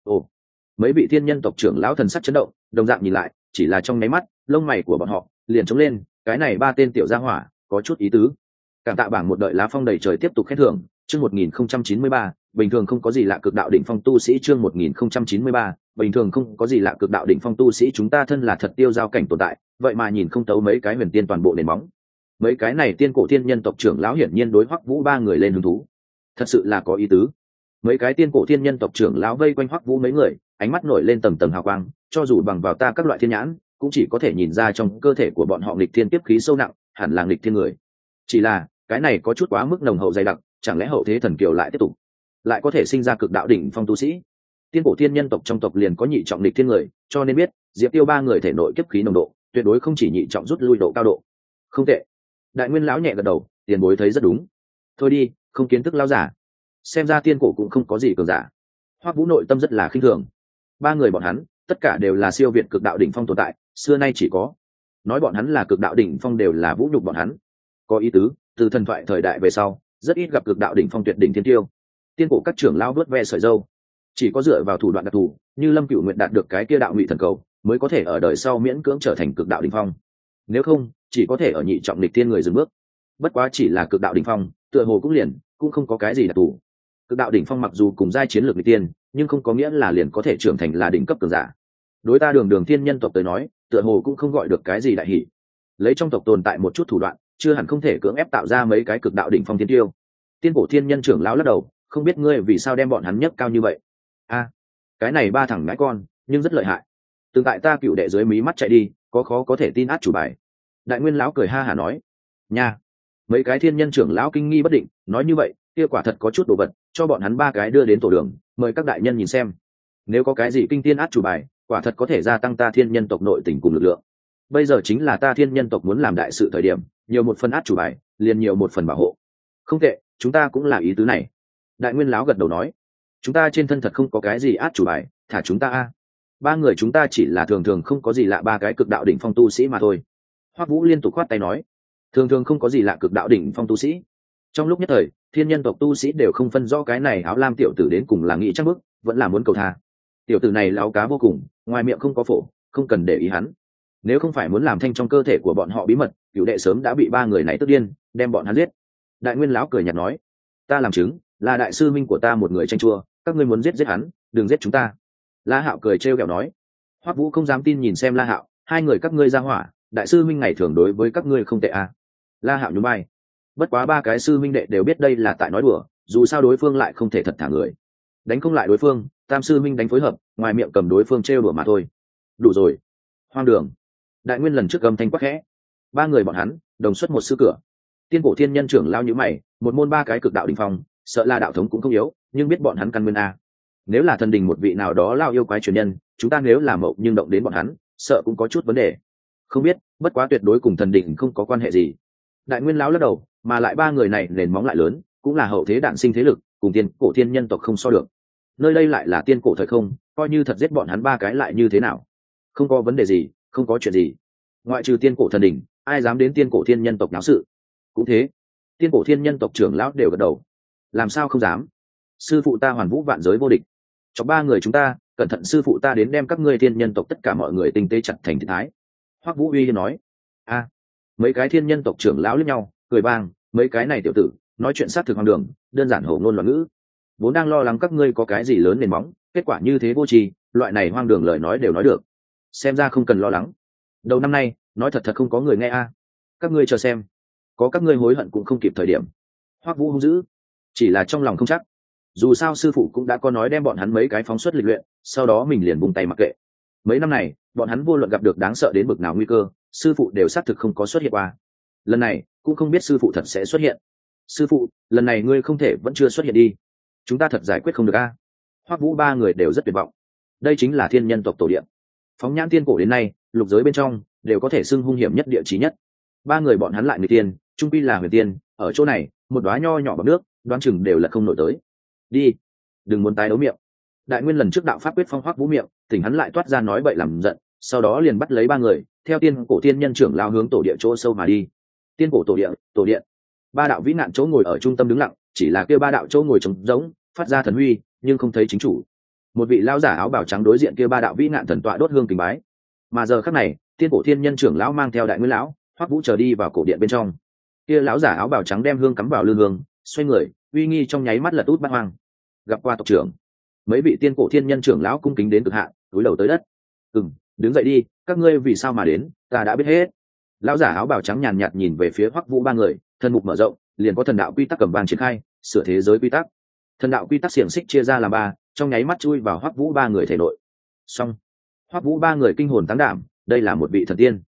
Ồ mấy vị thiên nhân tộc trưởng lão thần sắc chấn động, đồng dạng nhìn lại, chỉ là trong nháy mắt, lông mày của bọn họ liền trống lên, cái này ba tên tiểu gia hỏa, có chút ý tứ. Cảm tạ bảng một đợi lá phong đầy trời tiếp tục khen thưởng, chương một nghìn không trăm chín mươi ba, bình thường không có gì lạ cực đạo đỉnh phong tu sĩ chương một nghìn không trăm chín mươi ba, bình thường không có gì lạ cực đạo đỉnh phong tu sĩ chúng ta thân là thật tiêu giao cảnh tồn tại, vậy mà nhìn không tấu mấy cái huyền tiên toàn bộ nền móng. Mấy cái này tiên cổ thiên nhân tộc trưởng lão hiển nhiên đối hoắc vũ ba người lên hứng thú. Thật sự là có ý tứ. Mấy cái tiên cổ thiên nhân tộc trưởng lão vây quanh hoắc vũ mấy người ánh mắt nổi lên tầng tầng hào quang, cho dù bằng vào ta các loại thiên nhãn, cũng chỉ có thể nhìn ra trong cơ thể của bọn họ nghịch thiên tiếp khí sâu nặng, hẳn là nghịch thiên người. Chỉ là, cái này có chút quá mức nồng hậu dày đặc, chẳng lẽ hậu thế thần kiều lại tiếp tục? Lại có thể sinh ra cực đạo đỉnh phong tu sĩ? Tiên cổ thiên nhân tộc trong tộc liền có nhị trọng lịch thiên người, cho nên biết, diệp tiêu ba người thể nội kiếp khí nồng độ, tuyệt đối không chỉ nhị trọng rút lui độ cao độ. Không tệ. Đại nguyên lão nhẹ gật đầu, tiền bối thấy rất đúng. Thôi đi, không kiến thức lão giả. Xem ra tiên cổ cũng không có gì cường giả. Hoắc vũ nội tâm rất là khinh thường ba người bọn hắn, tất cả đều là siêu việt cực đạo đỉnh phong tồn tại, xưa nay chỉ có, nói bọn hắn là cực đạo đỉnh phong đều là vũ nhục bọn hắn. Có ý tứ, từ thần thoại thời đại về sau, rất ít gặp cực đạo đỉnh phong tuyệt đỉnh thiên tiêu. Tiên cổ các trưởng lao vớt ve sợi dâu. Chỉ có dựa vào thủ đoạn đặc thù, như lâm cựu nguyện đạt được cái kia đạo ngụy thần cầu, mới có thể ở đời sau miễn cưỡng trở thành cực đạo đỉnh phong. Nếu không, chỉ có thể ở nhị trọng địch tiên người dừng bước. Bất quá chỉ là cực đạo đỉnh phong, tựa hồ cũng liền, cũng không có cái gì đặc thù. Cực đạo đỉnh phong mặc dù cùng giai chiến lược địch tiên nhưng không có nghĩa là liền có thể trưởng thành là đỉnh cấp cường giả. Đối ta đường đường thiên nhân tộc tới nói, tựa hồ cũng không gọi được cái gì đại hỷ lấy trong tộc tồn tại một chút thủ đoạn, chưa hẳn không thể cưỡng ép tạo ra mấy cái cực đạo đỉnh phong thiên tiêu. Tiên cổ thiên nhân trưởng lão lắc đầu, không biết ngươi vì sao đem bọn hắn nhấc cao như vậy. A, cái này ba thằng ngãi con, nhưng rất lợi hại. Tương tại ta cựu đệ dưới mí mắt chạy đi, có khó có thể tin át chủ bài. Đại nguyên lão cười ha hả nói, nha, mấy cái thiên nhân trưởng lão kinh nghi bất định, nói như vậy kia quả thật có chút đồ vật, cho bọn hắn ba cái đưa đến tổ đường, mời các đại nhân nhìn xem. Nếu có cái gì kinh tiên át chủ bài, quả thật có thể gia tăng ta thiên nhân tộc nội tình cùng lực lượng. Bây giờ chính là ta thiên nhân tộc muốn làm đại sự thời điểm, nhiều một phần át chủ bài, liền nhiều một phần bảo hộ. Không tệ, chúng ta cũng là ý tứ này. Đại nguyên láo gật đầu nói, chúng ta trên thân thật không có cái gì át chủ bài, thả chúng ta a. Ba người chúng ta chỉ là thường thường không có gì lạ ba cái cực đạo đỉnh phong tu sĩ mà thôi. Hoắc vũ liên tục khoát tay nói, thường thường không có gì lạ cực đạo đỉnh phong tu sĩ trong lúc nhất thời, thiên nhân tộc tu sĩ đều không phân rõ cái này áo lam tiểu tử đến cùng là nghĩ chắc bức vẫn là muốn cầu tha. Tiểu tử này láo cá vô cùng, ngoài miệng không có phổ, không cần để ý hắn. Nếu không phải muốn làm thanh trong cơ thể của bọn họ bí mật, cựu đệ sớm đã bị ba người này tức điên, đem bọn hắn giết. Đại nguyên lão cười nhạt nói, ta làm chứng, là đại sư minh của ta một người tranh chua, các ngươi muốn giết giết hắn, đừng giết chúng ta. La hạo cười trêu ghẹo nói, hoắc vũ không dám tin nhìn xem la hạo, hai người các ngươi ra hỏa, đại sư minh ngày thường đối với các ngươi không tệ à. la hạo nhún bay bất quá ba cái sư minh đệ đều biết đây là tại nói đùa, dù sao đối phương lại không thể thật thả người. Đánh không lại đối phương, tam sư minh đánh phối hợp, ngoài miệng cầm đối phương trêu đùa mà thôi. Đủ rồi. Hoang đường. Đại nguyên lần trước cầm thanh quắc khẽ. Ba người bọn hắn, đồng xuất một sư cửa. Tiên cổ thiên nhân trưởng lao nhữ mày, một môn ba cái cực đạo đình phong, sợ là đạo thống cũng không yếu, nhưng biết bọn hắn căn nguyên a. Nếu là thần đình một vị nào đó lao yêu quái truyền nhân, chúng ta nếu là mậu nhưng động đến bọn hắn, sợ cũng có chút vấn đề. Không biết, bất quá tuyệt đối cùng thần đình không có quan hệ gì. Đại nguyên lão lắc đầu mà lại ba người này nền móng lại lớn, cũng là hậu thế đạn sinh thế lực, cùng tiên cổ thiên nhân tộc không so được. Nơi đây lại là tiên cổ thời không, coi như thật giết bọn hắn ba cái lại như thế nào? Không có vấn đề gì, không có chuyện gì. Ngoại trừ tiên cổ thần đình ai dám đến tiên cổ thiên nhân tộc náo sự? Cũng thế, tiên cổ thiên nhân tộc trưởng lão đều gật đầu. Làm sao không dám? Sư phụ ta hoàn vũ vạn giới vô địch. Cho ba người chúng ta, cẩn thận sư phụ ta đến đem các ngươi thiên nhân tộc tất cả mọi người tinh tế chặt thành thị thái. Hoắc vũ uy nói, a, mấy cái thiên nhân tộc trưởng lão lẫn nhau cười bang mấy cái này tiểu tử, nói chuyện sát thực hoang đường, đơn giản hổ ngôn loạn ngữ. Vốn đang lo lắng các ngươi có cái gì lớn nền móng, kết quả như thế vô tri, loại này hoang đường lời nói đều nói được. Xem ra không cần lo lắng. Đầu năm nay, nói thật thật không có người nghe a. Các ngươi chờ xem. Có các ngươi hối hận cũng không kịp thời điểm. Hoắc vũ hung dữ. Chỉ là trong lòng không chắc. Dù sao sư phụ cũng đã có nói đem bọn hắn mấy cái phóng xuất lịch luyện, sau đó mình liền bung tay mặc kệ. Mấy năm này, bọn hắn vô luận gặp được đáng sợ đến bực nào nguy cơ, sư phụ đều xác thực không có xuất hiện qua lần này cũng không biết sư phụ thật sẽ xuất hiện. Sư phụ, lần này ngươi không thể vẫn chưa xuất hiện đi. Chúng ta thật giải quyết không được a. Hoắc vũ ba người đều rất tuyệt vọng. Đây chính là thiên nhân tộc tổ điện phóng nhãn tiên cổ đến nay, lục giới bên trong đều có thể xưng hung hiểm nhất địa trí nhất. Ba người bọn hắn lại người tiên, trung pi là huyền tiên, ở chỗ này, một đoá nho nhỏ bằng nước, đoán chừng đều là không nổi tới. Đi, đừng muốn tái đấu miệng. Đại nguyên lần trước đạo pháp quyết phong hoắc vũ miệng tỉnh hắn lại toát ra nói bậy làm giận, sau đó liền bắt lấy ba người, theo tiên cổ tiên nhân trưởng lao hướng tổ địa chỗ sâu mà đi tiên cổ tổ điện, tổ điện. Ba đạo vĩ nạn chỗ ngồi ở trung tâm đứng lặng chỉ là kêu ba đạo chỗ ngồi trống rỗng phát ra thần huy nhưng không thấy chính chủ. Một vị lao giả áo bảo trắng đối diện kia ba đạo vĩ nạn thần tọa đốt hương kính bái. Mà giờ khắc này tiên cổ thiên nhân trưởng lão mang theo đại nguyên lão hoắc vũ chờ đi vào cổ điện bên trong. Kia lão giả áo bảo trắng đem hương cắm vào lương hương xoay người uy nghi trong nháy mắt lật út bắt hoang. Gặp qua tộc trưởng mấy vị tiên cổ thiên nhân trưởng lão cung kính đến cực hạ, túi đầu tới đất. Ừ đứng dậy đi các ngươi vì sao mà đến ta đã biết hết lão giả áo bào trắng nhàn nhạt nhìn về phía hoắc vũ ba người thần mục mở rộng, liền có thần đạo quy tắc cầm vàng triển khai, sửa thế giới quy tắc. Thần đạo quy tắc xiềng xích chia ra làm ba, trong nháy mắt chui vào hoắc vũ ba người thể nội. Xong. Hoắc vũ ba người kinh hồn tán đảm, đây là một vị thần tiên.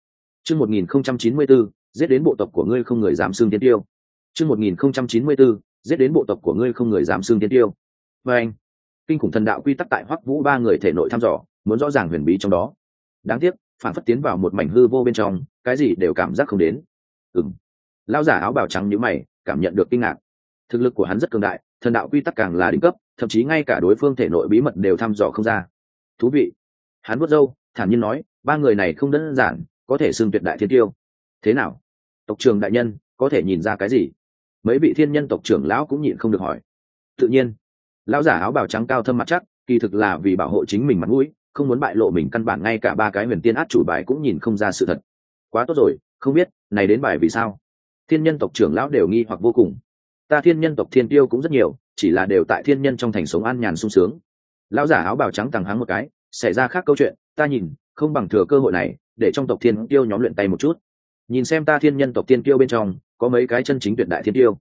Chương một nghìn không trăm chín mươi bốn giết đến bộ tộc của ngươi không người dám xương tiên tiêu. Chương một nghìn không trăm chín mươi bốn giết đến bộ tộc của ngươi không người dám xương tiên tiêu. Và anh, kinh khủng thần đạo quy tắc tại hoắc vũ ba người thể nội thăm dò, muốn rõ ràng huyền bí trong đó. Đáng tiếc phản phất tiến vào một mảnh hư vô bên trong, cái gì đều cảm giác không đến. Ừng lao giả áo bào trắng nhữ mày, cảm nhận được kinh ngạc. Thực lực của hắn rất cường đại, thần đạo quy tắc càng là đỉnh cấp, thậm chí ngay cả đối phương thể nội bí mật đều thăm dò không ra. Thú vị. Hắn vuốt râu, thản nhiên nói, ba người này không đơn giản, có thể xưng tuyệt đại thiên tiêu. Thế nào? Tộc trường đại nhân, có thể nhìn ra cái gì? Mấy vị thiên nhân tộc trưởng lão cũng nhịn không được hỏi. Tự nhiên. Lão giả áo bào trắng cao thâm mặt chắc, kỳ thực là vì bảo hộ chính mình mặt mũi không muốn bại lộ mình căn bản ngay cả ba cái huyền tiên át chủ bài cũng nhìn không ra sự thật. Quá tốt rồi, không biết, này đến bài vì sao? Thiên nhân tộc trưởng lão đều nghi hoặc vô cùng. Ta thiên nhân tộc thiên tiêu cũng rất nhiều, chỉ là đều tại thiên nhân trong thành sống an nhàn sung sướng. Lão giả áo bào trắng tàng hắng một cái, xảy ra khác câu chuyện, ta nhìn, không bằng thừa cơ hội này, để trong tộc thiên tiêu nhóm luyện tay một chút. Nhìn xem ta thiên nhân tộc thiên tiêu bên trong, có mấy cái chân chính tuyệt đại thiên tiêu.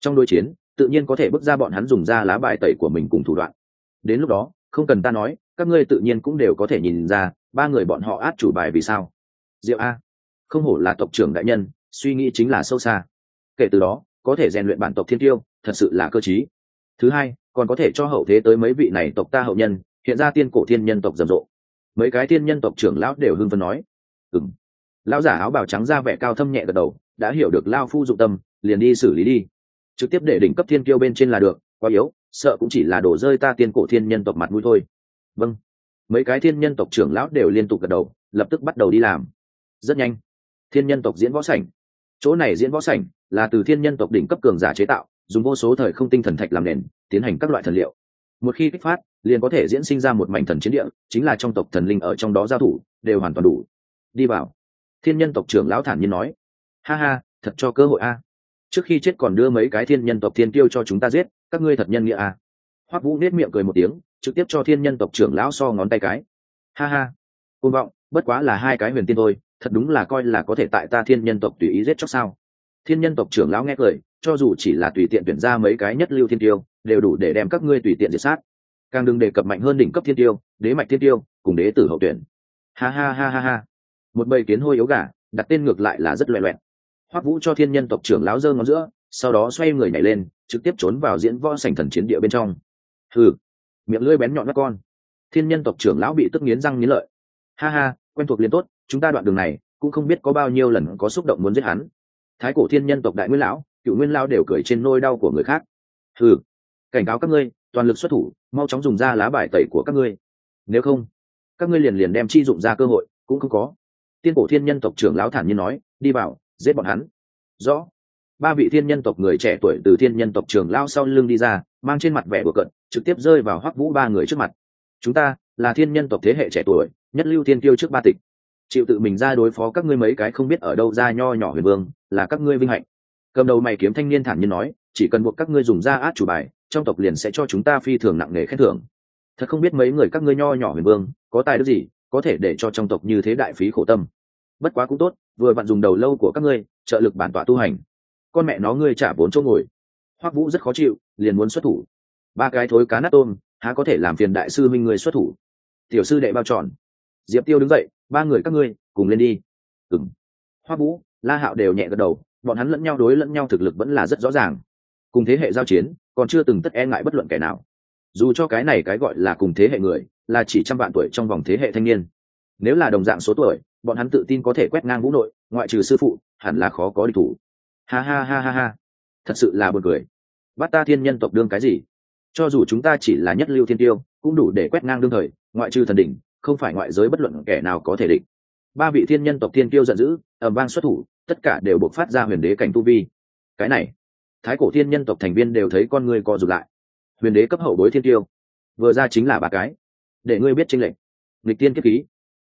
Trong đối chiến, tự nhiên có thể bước ra bọn hắn dùng ra lá bài tẩy của mình cùng thủ đoạn. Đến lúc đó không cần ta nói, các ngươi tự nhiên cũng đều có thể nhìn ra, ba người bọn họ át chủ bài vì sao. Diệu a. Không hổ là tộc trưởng đại nhân, suy nghĩ chính là sâu xa. Kể từ đó, có thể rèn luyện bản tộc thiên tiêu, thật sự là cơ chí thứ hai, còn có thể cho hậu thế tới mấy vị này tộc ta hậu nhân, hiện ra tiên cổ thiên nhân tộc rầm rộ. Mấy cái thiên nhân tộc trưởng lão đều hưng phấn nói. Ừng lão giả áo bào trắng ra vẻ cao thâm nhẹ gật đầu, đã hiểu được lao phu dụng tâm, liền đi xử lý đi. Trực tiếp để đỉnh cấp thiên tiêu bên trên là được, quá yếu sợ cũng chỉ là đổ rơi ta tiên cổ thiên nhân tộc mặt mũi thôi. Vâng. Mấy cái thiên nhân tộc trưởng lão đều liên tục gật đầu, lập tức bắt đầu đi làm. Rất nhanh. Thiên nhân tộc diễn võ sảnh. Chỗ này diễn võ sảnh là từ thiên nhân tộc đỉnh cấp cường giả chế tạo, dùng vô số thời không tinh thần thạch làm nền, tiến hành các loại thần liệu. Một khi kích phát, liền có thể diễn sinh ra một mảnh thần chiến địa, chính là trong tộc thần linh ở trong đó giao thủ, đều hoàn toàn đủ. Đi vào. Thiên nhân tộc trưởng lão thản nhiên nói. Ha ha, thật cho cơ hội a. Trước khi chết còn đưa mấy cái thiên nhân tộc thiên tiêu cho chúng ta giết các ngươi thật nhân nghĩa à? hoắc vũ nết miệng cười một tiếng, trực tiếp cho thiên nhân tộc trưởng lão so ngón tay cái. Ha ha côn vọng, bất quá là hai cái huyền tiên thôi, thật đúng là coi là có thể tại ta thiên nhân tộc tùy ý giết chóc sao? Thiên nhân tộc trưởng lão nghe cười, cho dù chỉ là tùy tiện tuyển ra mấy cái nhất lưu thiên tiêu, đều đủ để đem các ngươi tùy tiện diệt sát. Càng đừng đề cập mạnh hơn đỉnh cấp thiên tiêu, đế mạch thiên tiêu, cùng đế tử hậu tuyển. Ha ha ha ha ha. Một bầy kiến hôi yếu gà, đặt tên ngược lại là rất loẹ loẹt. hoắc vũ cho thiên nhân tộc trưởng lão giơ ngón giữa, sau đó xoay người nhảy lên trực tiếp trốn vào diễn võ sảnh thần chiến địa bên trong. Hừ, miệng lưỡi bén nhọn các con. Thiên nhân tộc trưởng lão bị tức nghiến răng nghiến lợi. Ha ha, quen thuộc liền tốt, chúng ta đoạn đường này cũng không biết có bao nhiêu lần có xúc động muốn giết hắn. Thái cổ thiên nhân tộc đại nguyên lão, cựu nguyên lao đều cười trên nôi đau của người khác. Hừ, cảnh cáo các ngươi, toàn lực xuất thủ, mau chóng dùng ra lá bài tẩy của các ngươi. Nếu không, các ngươi liền liền đem chi dụng ra cơ hội, cũng không có. Tiên cổ thiên nhân tộc trưởng lão thản nhiên nói, đi vào, giết bọn hắn. Rõ ba vị thiên nhân tộc người trẻ tuổi từ thiên nhân tộc trường lao sau lưng đi ra, mang trên mặt vẻ bừa cận trực tiếp rơi vào hoắc vũ ba người trước mặt. Chúng ta là thiên nhân tộc thế hệ trẻ tuổi, nhất lưu thiên tiêu trước ba tịch. Chịu tự mình ra đối phó các ngươi mấy cái không biết ở đâu ra nho nhỏ huyền vương, là các ngươi vinh hạnh. Cầm đầu mày kiếm thanh niên thản nhiên nói, chỉ cần buộc các ngươi dùng ra át chủ bài, trong tộc liền sẽ cho chúng ta phi thường nặng nề khen thưởng. Thật không biết mấy người các ngươi nho nhỏ huyền vương, có tài đức gì, có thể để cho trong tộc như thế đại phí khổ tâm. Bất quá cũng tốt, vừa vặn dùng đầu lâu của các ngươi, trợ lực bản tọa tu hành con mẹ nó ngươi trả bốn chỗ ngồi. Hoắc vũ rất khó chịu, liền muốn xuất thủ. Ba cái thối cá nát tôm, há có thể làm phiền đại sư minh người xuất thủ? Tiểu sư đệ bao tròn diệp tiêu đứng dậy, ba người các ngươi, cùng lên đi. Ừng hoa vũ, la hạo đều nhẹ gật đầu, bọn hắn lẫn nhau đối lẫn nhau thực lực vẫn là rất rõ ràng. Cùng thế hệ giao chiến, còn chưa từng tất e ngại bất luận kẻ nào. Dù cho cái này cái gọi là cùng thế hệ người, là chỉ trăm vạn tuổi trong vòng thế hệ thanh niên. Nếu là đồng dạng số tuổi, bọn hắn tự tin có thể quét ngang vũ nội, ngoại trừ sư phụ, hẳn là khó có địch thủ ha ha ha ha ha. Thật sự là buồn cười. Bắt ta thiên nhân tộc đương cái gì? Cho dù chúng ta chỉ là nhất lưu thiên tiêu, cũng đủ để quét ngang đương thời, ngoại trừ thần đỉnh, không phải ngoại giới bất luận kẻ nào có thể địch. Ba vị thiên nhân tộc thiên tiêu giận dữ ẩm vang xuất thủ, tất cả đều buộc phát ra huyền đế cảnh tu vi. Cái này, thái cổ thiên nhân tộc thành viên đều thấy con ngươi co rụt lại. Huyền đế cấp hậu bối thiên tiêu vừa ra chính là ba cái. Để ngươi biết tranh lệch. Lịch tiên kiếp khí.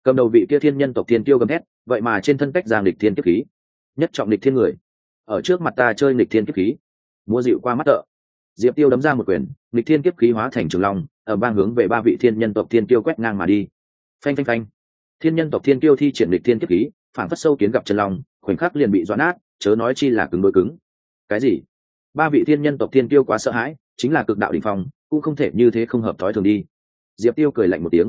Cầm đầu vị kia thiên nhân tộc thiên tiêu gầm hét vậy mà trên thân cách giang lịch thiên kiếp khí. Nhất trọng lịch thiên người ở trước mặt ta chơi nghịch thiên kiếp khí. Mua dịu qua mắt tợ. Diệp tiêu đấm ra một quyền, nghịch thiên kiếp khí hóa thành trường long, ở bang hướng về ba vị thiên nhân tộc thiên tiêu quét ngang mà đi. Phanh phanh phanh. Thiên nhân tộc thiên tiêu thi triển nghịch thiên kiếp khí, phản phất sâu kiến gặp chân long, khoảnh khắc liền bị doãn nát, chớ nói chi là cứng đôi cứng. Cái gì? Ba vị thiên nhân tộc thiên tiêu quá sợ hãi, chính là cực đạo đỉnh phong, cũng không thể như thế không hợp thói thường đi. Diệp tiêu cười lạnh một tiếng.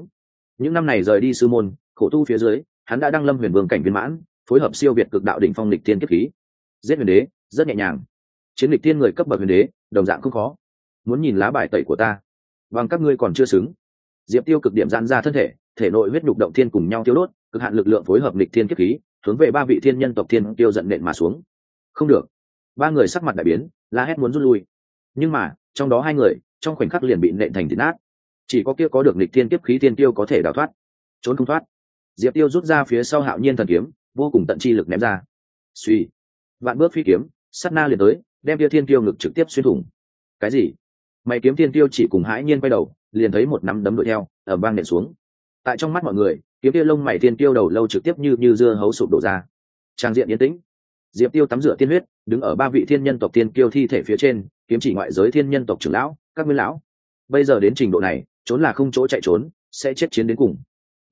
Những năm này rời đi sư môn, khổ tu phía dưới, hắn đã đăng lâm huyền vương cảnh viên mãn, phối hợp siêu việt cực đạo đỉnh phong lịch thiên kiếp khí giết huyền đế, rất nhẹ nhàng. Chiến lịch thiên người cấp bậc huyền đế, đồng dạng không khó. Muốn nhìn lá bài tẩy của ta, bằng các ngươi còn chưa xứng. Diệp tiêu cực điểm gian ra thân thể thể nội huyết nhục động thiên cùng nhau tiêu đốt, cực hạn lực lượng phối hợp lịch thiên kiếp khí, hướng về ba vị thiên nhân tộc thiên tiêu giận nện mà xuống. Không được. Ba người sắc mặt đại biến, la hét muốn rút lui. Nhưng mà, trong đó hai người, trong khoảnh khắc liền bị nện thành thịt nát. Chỉ có kia có được lịch thiên kiếp khí thiên tiêu có thể đào thoát, trốn không thoát. Diệp tiêu rút ra phía sau hạo nhiên thần kiếm, vô cùng tận chi lực ném ra. Suy vạn bước phi kiếm sắt na liền tới, đem tia thiên tiêu ngực trực tiếp xuyên thủng. Cái gì? Mày kiếm thiên tiêu chỉ cùng hãi nhiên quay đầu, liền thấy một nắm đấm đuổi theo, ở bang nện xuống. Tại trong mắt mọi người, kiếm tia lông mày thiên tiêu đầu lâu trực tiếp như như dưa hấu sụp đổ ra. Trang diện yên tĩnh. Diệp tiêu tắm rửa tiên huyết, đứng ở ba vị thiên nhân tộc tiên kiêu thi thể phía trên, kiếm chỉ ngoại giới thiên nhân tộc trưởng lão, các nguyên lão. Bây giờ đến trình độ này, trốn là không chỗ chạy trốn, sẽ chết chiến đến cùng.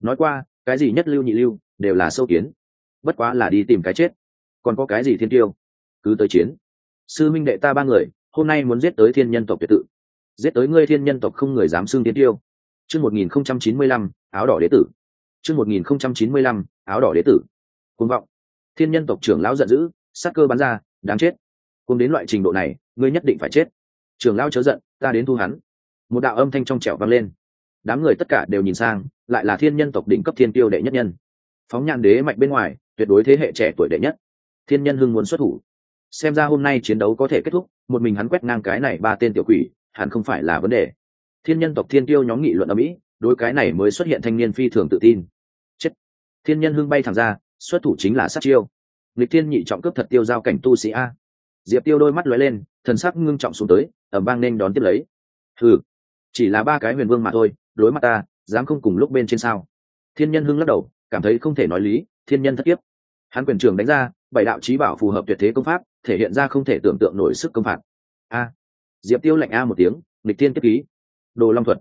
Nói qua, cái gì nhất lưu nhị lưu, đều là sâu kiến. Bất quá là đi tìm cái chết còn có cái gì thiên tiêu? Cứ tới chiến. Sư minh đệ ta ba người, hôm nay muốn giết tới thiên nhân tộc tuyệt tự. Giết tới ngươi thiên nhân tộc không người dám xưng thiên tiêu. Chương một nghìn không trăm chín mươi lăm, áo đỏ đế tử. Chương một nghìn không trăm chín mươi lăm, áo đỏ đế tử. Côn vọng. Thiên nhân tộc trưởng lão giận dữ, sát cơ bắn ra, đáng chết. Cùng đến loại trình độ này, ngươi nhất định phải chết. Trưởng lão chớ giận, ta đến thu hắn. Một đạo âm thanh trong trẻo vang lên. Đám người tất cả đều nhìn sang, lại là thiên nhân tộc đỉnh cấp thiên tiêu đệ nhất nhân. Phóng nhan đế mạnh bên ngoài, tuyệt đối thế hệ trẻ tuổi đệ nhất thiên nhân hưng muốn xuất thủ. Xem ra hôm nay chiến đấu có thể kết thúc, một mình hắn quét ngang cái này ba tên tiểu quỷ, hẳn không phải là vấn đề. Thiên nhân tộc thiên tiêu nhóm nghị luận ở mỹ, đối cái này mới xuất hiện thanh niên phi thường tự tin. Chết. Thiên nhân hưng bay thẳng ra, xuất thủ chính là sát chiêu. Lịch thiên nhị trọng cướp thật tiêu giao cảnh tu sĩ a. Diệp tiêu đôi mắt lóe lên, thần sắc ngưng trọng xuống tới ẩm vang nên đón tiếp lấy. Thử chỉ là ba cái huyền vương mà thôi, đối mặt ta, dám không cùng lúc bên trên sao? Thiên nhân hưng lắc đầu, cảm thấy không thể nói lý, thiên nhân thất tiếp hắn quyền trường đánh ra bảy đạo trí bảo phù hợp tuyệt thế công pháp, thể hiện ra không thể tưởng tượng nổi sức công phạt. A. Diệp tiêu lạnh a một tiếng lịch thiên kiếp khí. Đồ long thuật.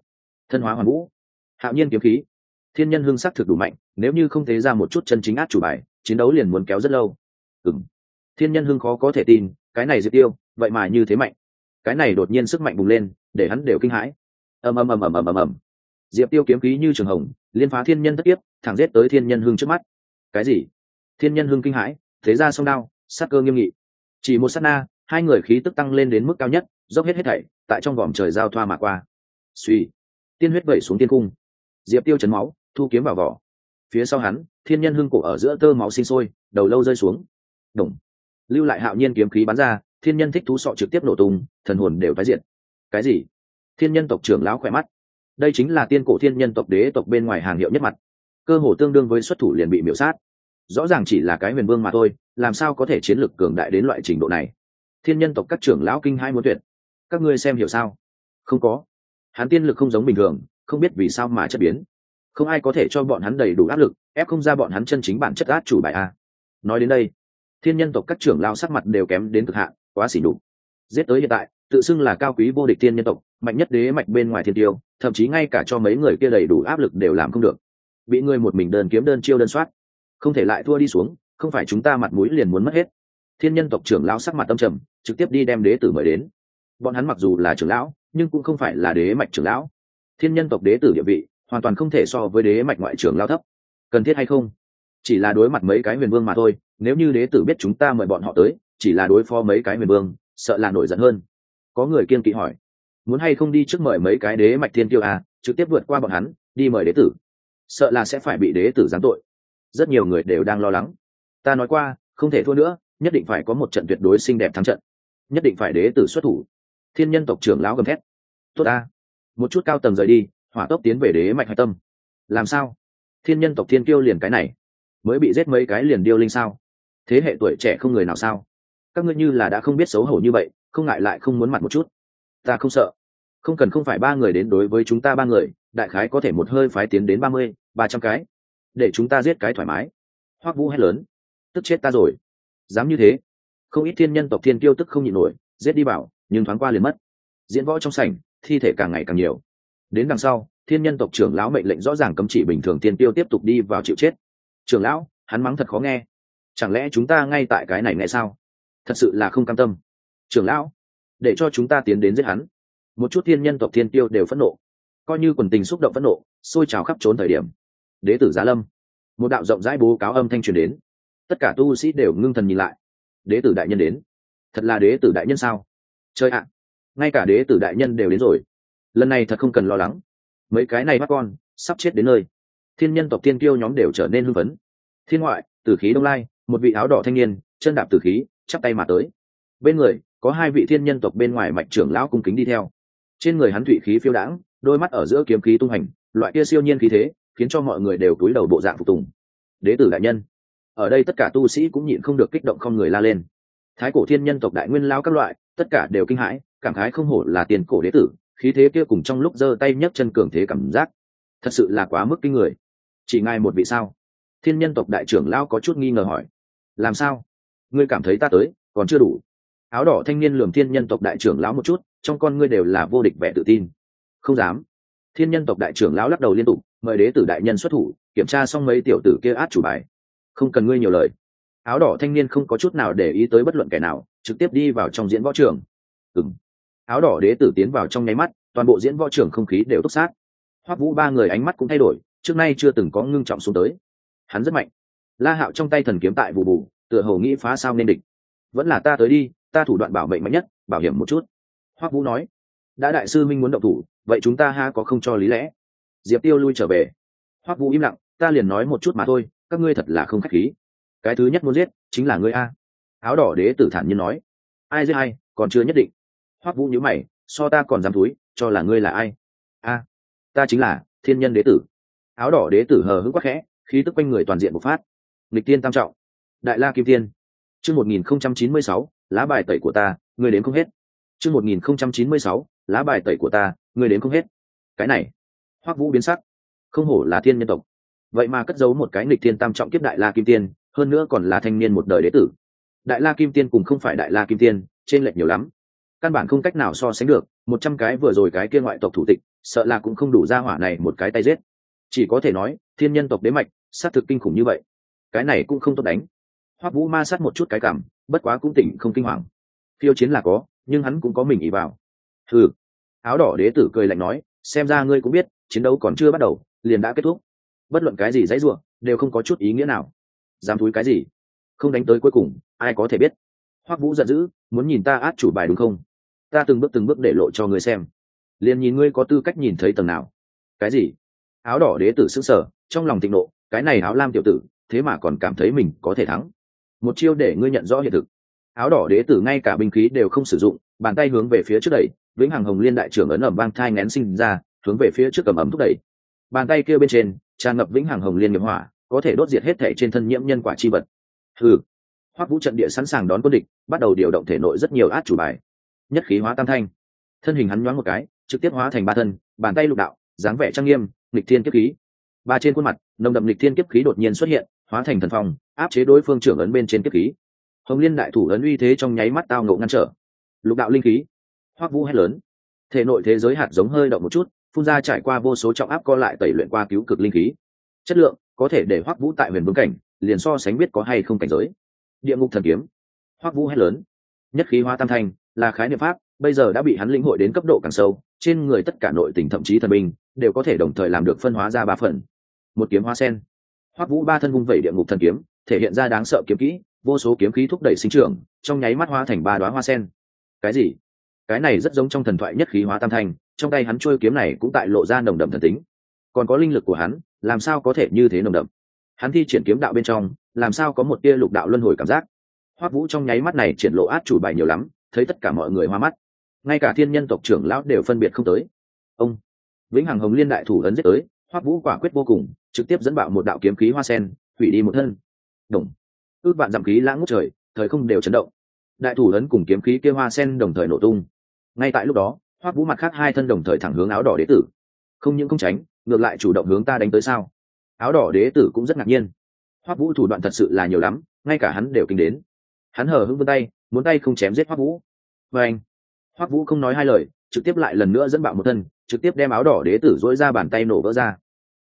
Thân hóa hoàn vũ. Hạo nhiên kiếm khí. Thiên nhân hưng sắc thực đủ mạnh, nếu như không thế ra một chút chân chính át chủ bài, chiến đấu liền muốn kéo rất lâu. Ừng thiên nhân hưng khó có thể tin, cái này diệp tiêu, vậy mà như thế mạnh. Cái này đột nhiên sức mạnh bùng lên, để hắn đều kinh hãi. Ầm ầm ầm ầm ầm ầm ầm. Diệp tiêu kiếm khí như trường hồng, liên phá thiên nhân thất tiếp thẳng giết tới thiên nhân hưng trước mắt. Cái gì? Thiên nhân hưng kinh hãi thế ra song đao, sát cơ nghiêm nghị. Chỉ một sát na, hai người khí tức tăng lên đến mức cao nhất, dốc hết hết thảy, tại trong vòm trời giao thoa mà qua. Suy tiên huyết vẩy xuống tiên cung. Diệp tiêu chấn máu, thu kiếm vào vỏ. Phía sau hắn, thiên nhân hưng cổ ở giữa tơ máu sinh sôi, đầu lâu rơi xuống. Đồng lưu lại hạo nhiên kiếm khí bắn ra, thiên nhân thích thú sọ trực tiếp nổ tung, thần hồn đều tái diện cái gì? Thiên nhân tộc trưởng lão khỏe mắt. Đây chính là tiên cổ thiên nhân tộc đế tộc bên ngoài hàng hiệu nhất mặt. Cơ hồ tương đương với xuất thủ liền bị miễu sát rõ ràng chỉ là cái huyền vương mà thôi, làm sao có thể chiến lược cường đại đến loại trình độ này? Thiên nhân tộc các trưởng lão kinh hai muốn tuyệt. Các ngươi xem hiểu sao? Không có. Hắn tiên lực không giống bình thường, không biết vì sao mà chất biến. Không ai có thể cho bọn hắn đầy đủ áp lực, ép không ra bọn hắn chân chính bản chất át chủ bài a. Nói đến đây, thiên nhân tộc các trưởng lao sắc mặt đều kém đến cực hạn, quá xỉ đục giết tới hiện tại, tự xưng là cao quý vô địch thiên nhân tộc, mạnh nhất đế mạch bên ngoài thiên tiêu, thậm chí ngay cả cho mấy người kia đầy đủ áp lực đều làm không được. Bị người một mình đơn kiếm đơn chiêu đơn soát không thể lại thua đi xuống, không phải chúng ta mặt mũi liền muốn mất hết. Thiên nhân tộc trưởng lão sắc mặt tâm trầm, trực tiếp đi đem đế tử mời đến. Bọn hắn mặc dù là trưởng lão, nhưng cũng không phải là đế mạch trưởng lão. Thiên nhân tộc đế tử địa vị, hoàn toàn không thể so với đế mạch ngoại trưởng lao thấp. Cần thiết hay không? Chỉ là đối mặt mấy cái huyền vương mà thôi, nếu như đế tử biết chúng ta mời bọn họ tới, chỉ là đối phó mấy cái huyền vương, sợ là nổi giận hơn. Có người kiên kỵ hỏi, muốn hay không đi trước mời mấy cái đế mạch thiên tiêu à trực tiếp vượt qua bọn hắn, đi mời đế tử. Sợ là sẽ phải bị đế tử giáng tội rất nhiều người đều đang lo lắng. Ta nói qua, không thể thua nữa, nhất định phải có một trận tuyệt đối xinh đẹp thắng trận. Nhất định phải đế tử xuất thủ. Thiên nhân tộc trưởng lão gầm thét. Tốt ta. Một chút cao tầng rời đi, hỏa tốc tiến về đế mạch hạch tâm. Làm sao? Thiên nhân tộc thiên kiêu liền cái này. Mới bị giết mấy cái liền điêu linh sao? Thế hệ tuổi trẻ không người nào sao? Các ngươi như là đã không biết xấu hổ như vậy, không ngại lại không muốn mặt một chút. Ta không sợ. Không cần không phải ba người đến đối với chúng ta ba người, đại khái có thể một hơi phái tiến đến ba mươi, ba trăm cái để chúng ta giết cái thoải mái. Hoắc vũ hét lớn. Tức chết ta rồi. Dám như thế. Không ít thiên nhân tộc thiên kiêu tức không nhịn nổi, giết đi bảo, nhưng thoáng qua liền mất. Diễn võ trong sảnh, thi thể càng ngày càng nhiều. Đến đằng sau, thiên nhân tộc trưởng lão mệnh lệnh rõ ràng cấm chỉ bình thường thiên tiêu tiếp tục đi vào chịu chết. Trưởng lão, hắn mắng thật khó nghe. Chẳng lẽ chúng ta ngay tại cái này nghe sao? Thật sự là không cam tâm. Trưởng lão, để cho chúng ta tiến đến giết hắn. Một chút thiên nhân tộc thiên tiêu đều phẫn nộ. Coi như quần tình xúc động phẫn nộ, xôi trào khắp trốn thời điểm đế tử giá lâm. Một đạo rộng rãi bố cáo âm thanh truyền đến. Tất cả tu sĩ đều ngưng thần nhìn lại. Đế tử đại nhân đến. Thật là đế tử đại nhân sao? Chơi ạ! Ngay cả đế tử đại nhân đều đến rồi. Lần này thật không cần lo lắng. Mấy cái này bắt con, sắp chết đến nơi. Thiên nhân tộc tiên kiêu nhóm đều trở nên hưng phấn. Thiên ngoại, tử khí đông lai, một vị áo đỏ thanh niên, chân đạp tử khí, chắp tay mà tới. Bên người, có hai vị thiên nhân tộc bên ngoài mạch trưởng lão cung kính đi theo. Trên người hắn thủy khí phiêu đãng, đôi mắt ở giữa kiếm khí tung hành, loại kia siêu nhiên khí thế khiến cho mọi người đều cúi đầu bộ dạng phục tùng. Đế tử đại nhân, ở đây tất cả tu sĩ cũng nhịn không được kích động không người la lên. Thái cổ thiên nhân tộc đại nguyên lao các loại, tất cả đều kinh hãi, cảm khái không hổ là tiền cổ đế tử, khí thế kia cùng trong lúc giơ tay nhấc chân cường thế cảm giác, thật sự là quá mức kinh người. Chỉ ngài một vị sao? Thiên nhân tộc đại trưởng lao có chút nghi ngờ hỏi. Làm sao? Ngươi cảm thấy ta tới, còn chưa đủ. Áo đỏ thanh niên lườm thiên nhân tộc đại trưởng lão một chút, trong con ngươi đều là vô địch vẻ tự tin. Không dám. Thiên nhân tộc đại trưởng lão lắc đầu liên tục mời đế tử đại nhân xuất thủ, kiểm tra xong mấy tiểu tử kia át chủ bài. Không cần ngươi nhiều lời. Áo đỏ thanh niên không có chút nào để ý tới bất luận kẻ nào, trực tiếp đi vào trong diễn võ trường. Ừng áo đỏ đế tử tiến vào trong nháy mắt, toàn bộ diễn võ trường không khí đều túc sát. Hoắc vũ ba người ánh mắt cũng thay đổi, trước nay chưa từng có ngưng trọng xuống tới. Hắn rất mạnh. La hạo trong tay thần kiếm tại bù bù, tựa hồ nghĩ phá sao nên địch. Vẫn là ta tới đi, ta thủ đoạn bảo mệnh mạnh nhất, bảo hiểm một chút. Hoắc vũ nói. Đã đại sư minh muốn động thủ, vậy chúng ta ha có không cho lý lẽ diệp tiêu lui trở về. Hoắc vũ im lặng, ta liền nói một chút mà thôi, các ngươi thật là không khách khí. Cái thứ nhất muốn giết, chính là ngươi a. Áo đỏ đế tử thản nhiên nói. Ai giết ai, còn chưa nhất định. Hoắc vũ nhíu mày, so ta còn dám túi, cho là ngươi là ai? A, ta chính là thiên nhân đế tử. Áo đỏ đế tử hờ hững quắc khẽ, khí tức quanh người toàn diện bộc phát. Lịch tiên tam trọng, đại la kim tiên. Chương một nghìn không trăm chín mươi sáu, lá bài tẩy của ta người đến không hết. Chương một nghìn không trăm chín mươi sáu, lá bài tẩy của ta người đến không hết. Cái này hoắc vũ biến sắc. Không hổ là thiên nhân tộc. Vậy mà cất giấu một cái nghịch thiên tam trọng kiếp đại la kim tiên, hơn nữa còn là thanh niên một đời đế tử. Đại la kim tiên cùng không phải đại la kim tiên, trên lệch nhiều lắm. Căn bản không cách nào so sánh được, một trăm cái vừa rồi cái kia ngoại tộc thủ tịch, sợ là cũng không đủ ra hỏa này một cái tay giết. Chỉ có thể nói, thiên nhân tộc đế mạch, sát thực kinh khủng như vậy. Cái này cũng không tốt đánh. Hoắc vũ ma sát một chút cái cảm, bất quá cũng tỉnh không kinh hoàng. Phiêu chiến là có, nhưng hắn cũng có mình ý vào. Ừ áo đỏ đế tử cười lạnh nói, xem ra ngươi cũng biết chiến đấu còn chưa bắt đầu, liền đã kết thúc. Bất luận cái gì dãy ruộng đều không có chút ý nghĩa nào. Dám thúi cái gì? Không đánh tới cuối cùng, ai có thể biết? Hoắc vũ giận dữ, muốn nhìn ta át chủ bài đúng không? Ta từng bước từng bước để lộ cho ngươi xem. Liền nhìn ngươi có tư cách nhìn thấy tầng nào. Cái gì? Áo đỏ đế tử s ữ sở trong lòng thịnh nộ, cái này áo lam tiểu tử, thế mà còn cảm thấy mình có thể thắng. Một chiêu để ngươi nhận rõ hiện thực. Áo đỏ đế tử ngay cả binh khí đều không sử dụng, bàn tay hướng về phía trước đẩy, vĩnh hằng hồng liên đại trưởng ấn ẩm vang thai ngén sinh ra hướng về phía trước cầm ấm thúc đẩy. Bàn tay kia bên trên, tràn ngập vĩnh hằng hồng liên nghiệp hỏa, có thể đốt diệt hết thể trên thân nhiễm nhân quả chi vật. Thử hoắc vũ trận địa sẵn sàng đón quân địch, bắt đầu điều động thể nội rất nhiều át chủ bài. Nhất khí hóa tam thanh. Thân hình hắn nhoáng một cái, trực tiếp hóa thành ba thân, bàn tay lục đạo, dáng vẻ trang nghiêm, nghịch thiên kiếp khí. Ba trên khuôn mặt, nồng đậm nghịch thiên kiếp khí đột nhiên xuất hiện, hóa thành thần phong, áp chế đối phương trưởng ấn bên trên kiếp khí. Hồng liên đại thủ ấn uy thế trong nháy mắt tao ngộ ngăn trở. Lục đạo linh khí. Hoắc vũ hét lớn. Thể nội thế giới hạt giống hơi động một chút phun ra trải qua vô số trọng áp co lại tẩy luyện qua cứu cực linh khí. Chất lượng, có thể để hoắc vũ tại huyền vương cảnh, liền so sánh biết có hay không cảnh giới. Địa ngục thần kiếm. Hoắc vũ hét lớn. Nhất khí hoa tam thanh, là khái niệm pháp, bây giờ đã bị hắn lĩnh hội đến cấp độ càng sâu, trên người tất cả nội tình thậm chí thần binh, đều có thể đồng thời làm được phân hóa ra ba phần. Một kiếm hoa sen. Hoắc vũ ba thân vung vẩy địa ngục thần kiếm, thể hiện ra đáng sợ kiếm kỹ, vô số kiếm khí thúc đẩy sinh trưởng, trong nháy mắt hoa thành ba đoá hoa sen. Cái gì? Cái này rất giống trong thần thoại nhất khí hóa tam thanh, trong tay hắn trôi kiếm này cũng tại lộ ra nồng đậm thần tính. Còn có linh lực của hắn, làm sao có thể như thế nồng đậm? Hắn thi triển kiếm đạo bên trong, làm sao có một tia lục đạo luân hồi cảm giác? Hoắc vũ trong nháy mắt này triển lộ át chủ bài nhiều lắm, thấy tất cả mọi người hoa mắt. Ngay cả thiên nhân tộc trưởng lão đều phân biệt không tới. Ông vĩnh hằng hồng liên đại thủ ấn giết tới, hoắc vũ quả quyết vô cùng, trực tiếp dẫn bạo một đạo kiếm khí hoa sen, hủy đi một thân. Đồng. Ước bạn dặm khí lãng ngút trời, thời không đều chấn động. Đại thủ ấn cùng kiếm khí kia hoa sen đồng thời nổ tung ngay tại lúc đó, hoắc vũ mặt khác hai thân đồng thời thẳng hướng áo đỏ đế tử. Không những không tránh, ngược lại chủ động hướng ta đánh tới sao? Áo đỏ đế tử cũng rất ngạc nhiên. Hoắc vũ thủ đoạn thật sự là nhiều lắm, ngay cả hắn đều kinh đến. Hắn hờ hững vươn tay, muốn tay không chém giết hoắc vũ. Và anh, hoắc vũ không nói hai lời, trực tiếp lại lần nữa dẫn bạo một thân, trực tiếp đem áo đỏ đế tử dỗi ra bàn tay nổ vỡ ra.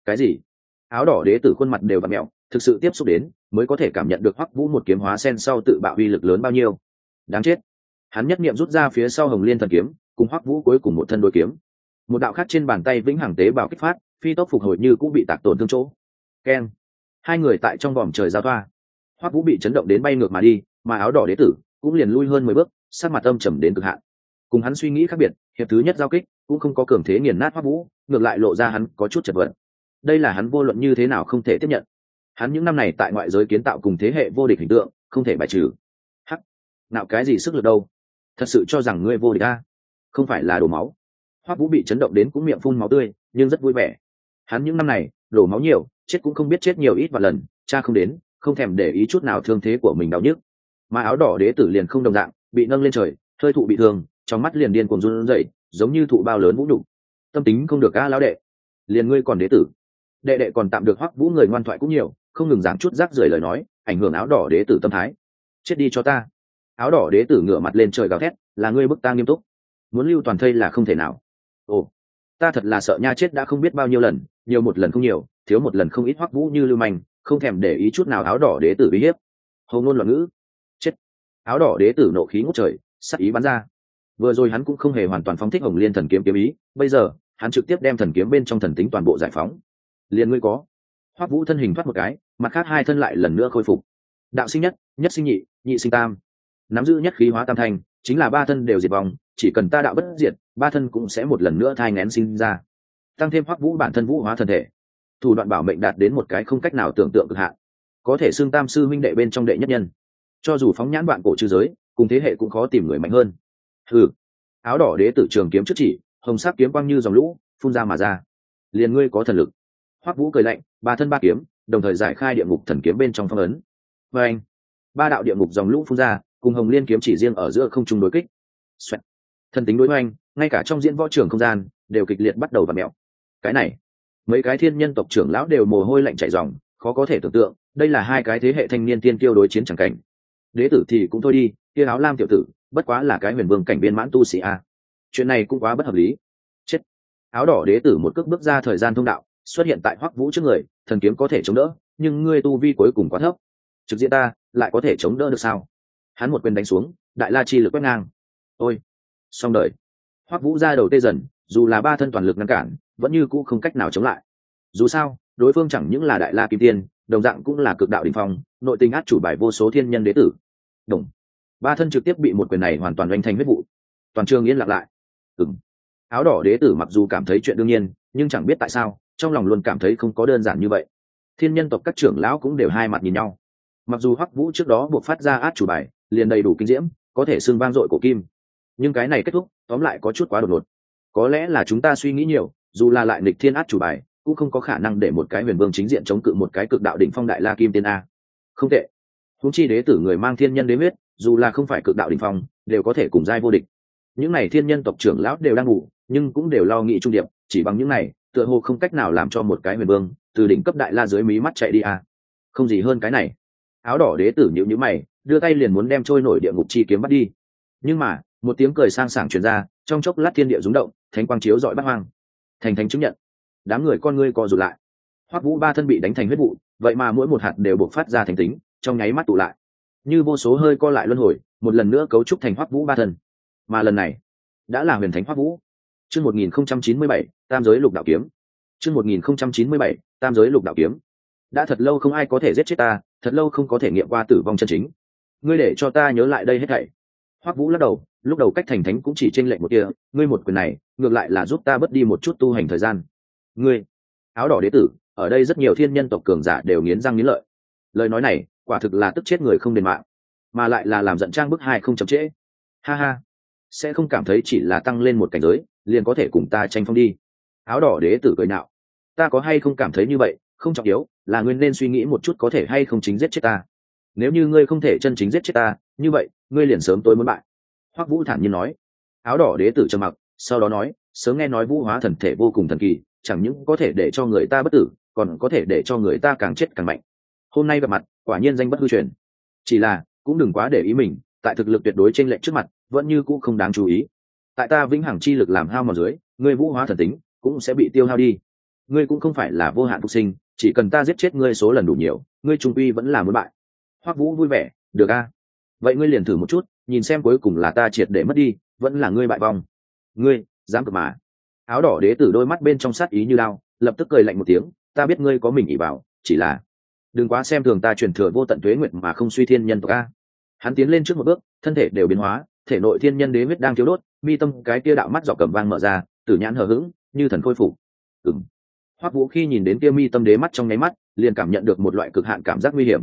Cái gì? Áo đỏ đế tử khuôn mặt đều và mẹo, thực sự tiếp xúc đến, mới có thể cảm nhận được hoắc vũ một kiếm hóa sen sau tự bạo uy lực lớn bao nhiêu. Đáng chết hắn nhất niệm rút ra phía sau hồng liên thần kiếm, cùng hoắc vũ cuối cùng một thân đôi kiếm. Một đạo khác trên bàn tay vĩnh hằng tế bào kích phát, phi tốc phục hồi như cũng bị tạc tổn thương chỗ. Keng. Hai người tại trong vòm trời giao thoa. Hoắc vũ bị chấn động đến bay ngược mà đi, mà áo đỏ đế tử cũng liền lui hơn mười bước sát mặt âm trầm đến cực hạn. Cùng hắn suy nghĩ khác biệt, hiệp thứ nhất giao kích cũng không có cường thế nghiền nát hoắc vũ, ngược lại lộ ra hắn có chút chật vật. Đây là hắn vô luận như thế nào không thể tiếp nhận. Hắn những năm này tại ngoại giới kiến tạo cùng thế hệ vô địch hình tượng, không thể bài trừ. Hắc. Nào cái gì sức lực đâu? Thật sự cho rằng ngươi vô địch ta không phải là đổ máu. Hoắc vũ bị chấn động đến cũng miệng phun máu tươi, nhưng rất vui vẻ. Hắn những năm này, đổ máu nhiều, chết cũng không biết chết nhiều ít và lần, cha không đến, không thèm để ý chút nào thương thế của mình đau nhức. Mà áo đỏ đế tử liền không đồng dạng, bị nâng lên trời, hơi thụ bị thương, trong mắt liền điên cuồng run rẩy, giống như thụ bao lớn vũ đủ tâm tính không được a lão đệ. Liền ngươi còn đế tử. Đệ đệ còn tạm được hoắc vũ người ngoan thoại cũng nhiều, không ngừng giảng chút rác rưởi lời nói, ảnh hưởng áo đỏ đế tử tâm thái. Chết đi cho ta áo đỏ đế tử ngửa mặt lên trời gào thét, là ngươi bức ta nghiêm túc. Muốn lưu toàn thây là không thể nào. Ồ, ta thật là sợ nha, chết đã không biết bao nhiêu lần, nhiều một lần không nhiều, thiếu một lần không ít hoắc vũ như lưu manh, không thèm để ý chút nào áo đỏ đế tử uy hiếp. Hầu ngôn loạn ngữ. Chết. Áo đỏ đế tử nộ khí ngút trời, sắc ý bắn ra. Vừa rồi hắn cũng không hề hoàn toàn phóng thích hồng liên thần kiếm kiếm ý, bây giờ, hắn trực tiếp đem thần kiếm bên trong thần tính toàn bộ giải phóng. Liền ngươi có. Hoắc vũ thân hình thoát một cái, mặt khác hai thân lại lần nữa khôi phục. Đạo sinh nhất nhất sinh nhị nhị sinh tam nắm giữ nhất khí hóa tam thanh, chính là ba thân đều diệt vong, chỉ cần ta đạo bất diệt, ba thân cũng sẽ một lần nữa thai ngén sinh ra. Tăng thêm hoắc vũ bản thân vũ hóa thân thể. Thủ đoạn bảo mệnh đạt đến một cái không cách nào tưởng tượng cực hạn. Có thể xưng tam sư minh đệ bên trong đệ nhất nhân. Cho dù phóng nhãn bạn cổ trư giới, cùng thế hệ cũng khó tìm người mạnh hơn. Ừ áo đỏ đế tử trường kiếm trước chỉ, hồng sắc kiếm quang như dòng lũ, phun ra mà ra. Liền ngươi có thần lực. Hoắc vũ cười lạnh, ba thân ba kiếm, đồng thời giải khai địa ngục thần kiếm bên trong phong ấn. Và anh, ba đạo địa ngục dòng lũ phun ra cùng hồng liên kiếm chỉ riêng ở giữa không trung đối kích. Xoẹt. thần tính đối oanh ngay cả trong diễn võ trường không gian, đều kịch liệt bắt đầu và mẹo cái này, mấy cái thiên nhân tộc trưởng lão đều mồ hôi lạnh chảy ròng, khó có thể tưởng tượng, đây là hai cái thế hệ thanh niên tiên tiêu đối chiến chẳng cảnh. Đế tử thì cũng thôi đi, kia áo lam tiểu tử, bất quá là cái huyền vương cảnh viên mãn tu sĩ a. Chuyện này cũng quá bất hợp lý. Chết. Áo đỏ đế tử một cước bước ra thời gian thông đạo, xuất hiện tại hoắc vũ trước người, thần kiếm có thể chống đỡ, nhưng ngươi tu vi cuối cùng quá thấp. Trực diện ta, lại có thể chống đỡ được sao? Hắn một quyền đánh xuống, đại la chi lực quét ngang. Ôi, xong đời. Hoắc vũ ra đầu tê dần, dù là ba thân toàn lực ngăn cản, vẫn như cũ không cách nào chống lại. Dù sao, đối phương chẳng những là đại la kim tiên, đồng dạng cũng là cực đạo đình phong, nội tình át chủ bài vô số thiên nhân đế tử. Đồng ba thân trực tiếp bị một quyền này hoàn toàn oanh thành huyết vụ. Toàn trường yên lặng lại. Ừng áo đỏ đế tử mặc dù cảm thấy chuyện đương nhiên, nhưng chẳng biết tại sao, trong lòng luôn cảm thấy không có đơn giản như vậy. Thiên nhân tộc các trưởng lão cũng đều hai mặt nhìn nhau. Mặc dù hoắc vũ trước đó buộc phát ra át chủ bài liền đầy đủ kinh diễm, có thể xưng vang dội của kim. Nhưng cái này kết thúc, tóm lại có chút quá đột ngột. Có lẽ là chúng ta suy nghĩ nhiều, dù là lại nịch thiên át chủ bài, cũng không có khả năng để một cái huyền vương chính diện chống cự một cái cực đạo đỉnh phong đại la kim tiên a. Không tệ. Húng chi đế tử người mang thiên nhân đế huyết, dù là không phải cực đạo đỉnh phong, đều có thể cùng giai vô địch. Những này thiên nhân tộc trưởng lão đều đang ngủ, nhưng cũng đều lo nghĩ trung điệp, chỉ bằng những này, tựa hồ không cách nào làm cho một cái huyền vương, từ đỉnh cấp đại la dưới mí mắt chạy đi a. Không gì hơn cái này. Áo đỏ đế tử nhữ nhữ mày đưa tay liền muốn đem trôi nổi địa ngục chi kiếm bắt đi. Nhưng mà, một tiếng cười sang sảng truyền ra, trong chốc lát thiên địa rúng động, thánh quang chiếu dọi bắt hoang. Thành thánh chứng nhận, đám người con ngươi co rụt lại. Hoắc vũ ba thân bị đánh thành huyết vụ, vậy mà mỗi một hạt đều buộc phát ra thành tính, trong nháy mắt tụ lại. Như vô số hơi co lại luân hồi, một lần nữa cấu trúc thành hoắc vũ ba thân. Mà lần này, đã là huyền thánh hoắc vũ. Chương một nghìn không trăm chín mươi bảy, tam giới lục đạo kiếm. Chương một nghìn không trăm chín mươi bảy, tam giới lục đạo kiếm. Đã thật lâu không ai có thể giết chết ta, thật lâu không có thể nghiệm qua tử vong chân chính ngươi để cho ta nhớ lại đây hết thảy. Hoắc vũ lắc đầu, lúc đầu cách thành thánh cũng chỉ tranh lệch một kia ngươi một quyền này, ngược lại là giúp ta bớt đi một chút tu hành thời gian. Ngươi, áo đỏ đế tử, ở đây rất nhiều thiên nhân tộc cường giả đều nghiến răng nghiến lợi. Lời nói này, quả thực là tức chết người không đền mạng, mà lại là làm giận trang bức hai không chậm trễ. Ha ha, sẽ không cảm thấy chỉ là tăng lên một cảnh giới, liền có thể cùng ta tranh phong đi. Áo đỏ đế tử cười nạo, ta có hay không cảm thấy như vậy, không trọng yếu, là ngươi nên suy nghĩ một chút có thể hay không chính giết chết ta nếu như ngươi không thể chân chính giết chết ta, như vậy, ngươi liền sớm tôi muốn bại. Hoắc vũ thản nhiên nói. Áo đỏ đế tử trầm mặc, sau đó nói, sớm nghe nói vũ hóa thần thể vô cùng thần kỳ, chẳng những có thể để cho người ta bất tử, còn có thể để cho người ta càng chết càng mạnh. Hôm nay gặp mặt, quả nhiên danh bất hư truyền. Chỉ là, cũng đừng quá để ý mình, tại thực lực tuyệt đối trên lệnh trước mặt, vẫn như cũ không đáng chú ý. Tại ta vĩnh hằng chi lực làm hao mòn dưới, ngươi vũ hóa thần tính, cũng sẽ bị tiêu hao đi. Ngươi cũng không phải là vô hạn phục sinh, chỉ cần ta giết chết ngươi số lần đủ nhiều, ngươi trung uy vẫn là muốn bại hoắc vũ vui vẻ, được a, vậy ngươi liền thử một chút, nhìn xem cuối cùng là ta triệt để mất đi, vẫn là ngươi bại vong. Ngươi, dám cực mà. Áo đỏ đế tử đôi mắt bên trong sát ý như lao lập tức cười lạnh một tiếng, ta biết ngươi có mình ỉ bảo chỉ là đừng quá xem thường ta truyền thừa vô tận tuế nguyện mà không suy thiên nhân tộc a. Hắn tiến lên trước một bước, thân thể đều biến hóa, thể nội thiên nhân đế huyết đang thiếu đốt, mi tâm cái kia đạo mắt dọc cầm vang mở ra, tử nhãn hờ hững, như thần khôi phục. Ừng hoắc vũ khi nhìn đến kia mi tâm đế mắt trong nháy mắt, liền cảm nhận được một loại cực hạn cảm giác nguy hiểm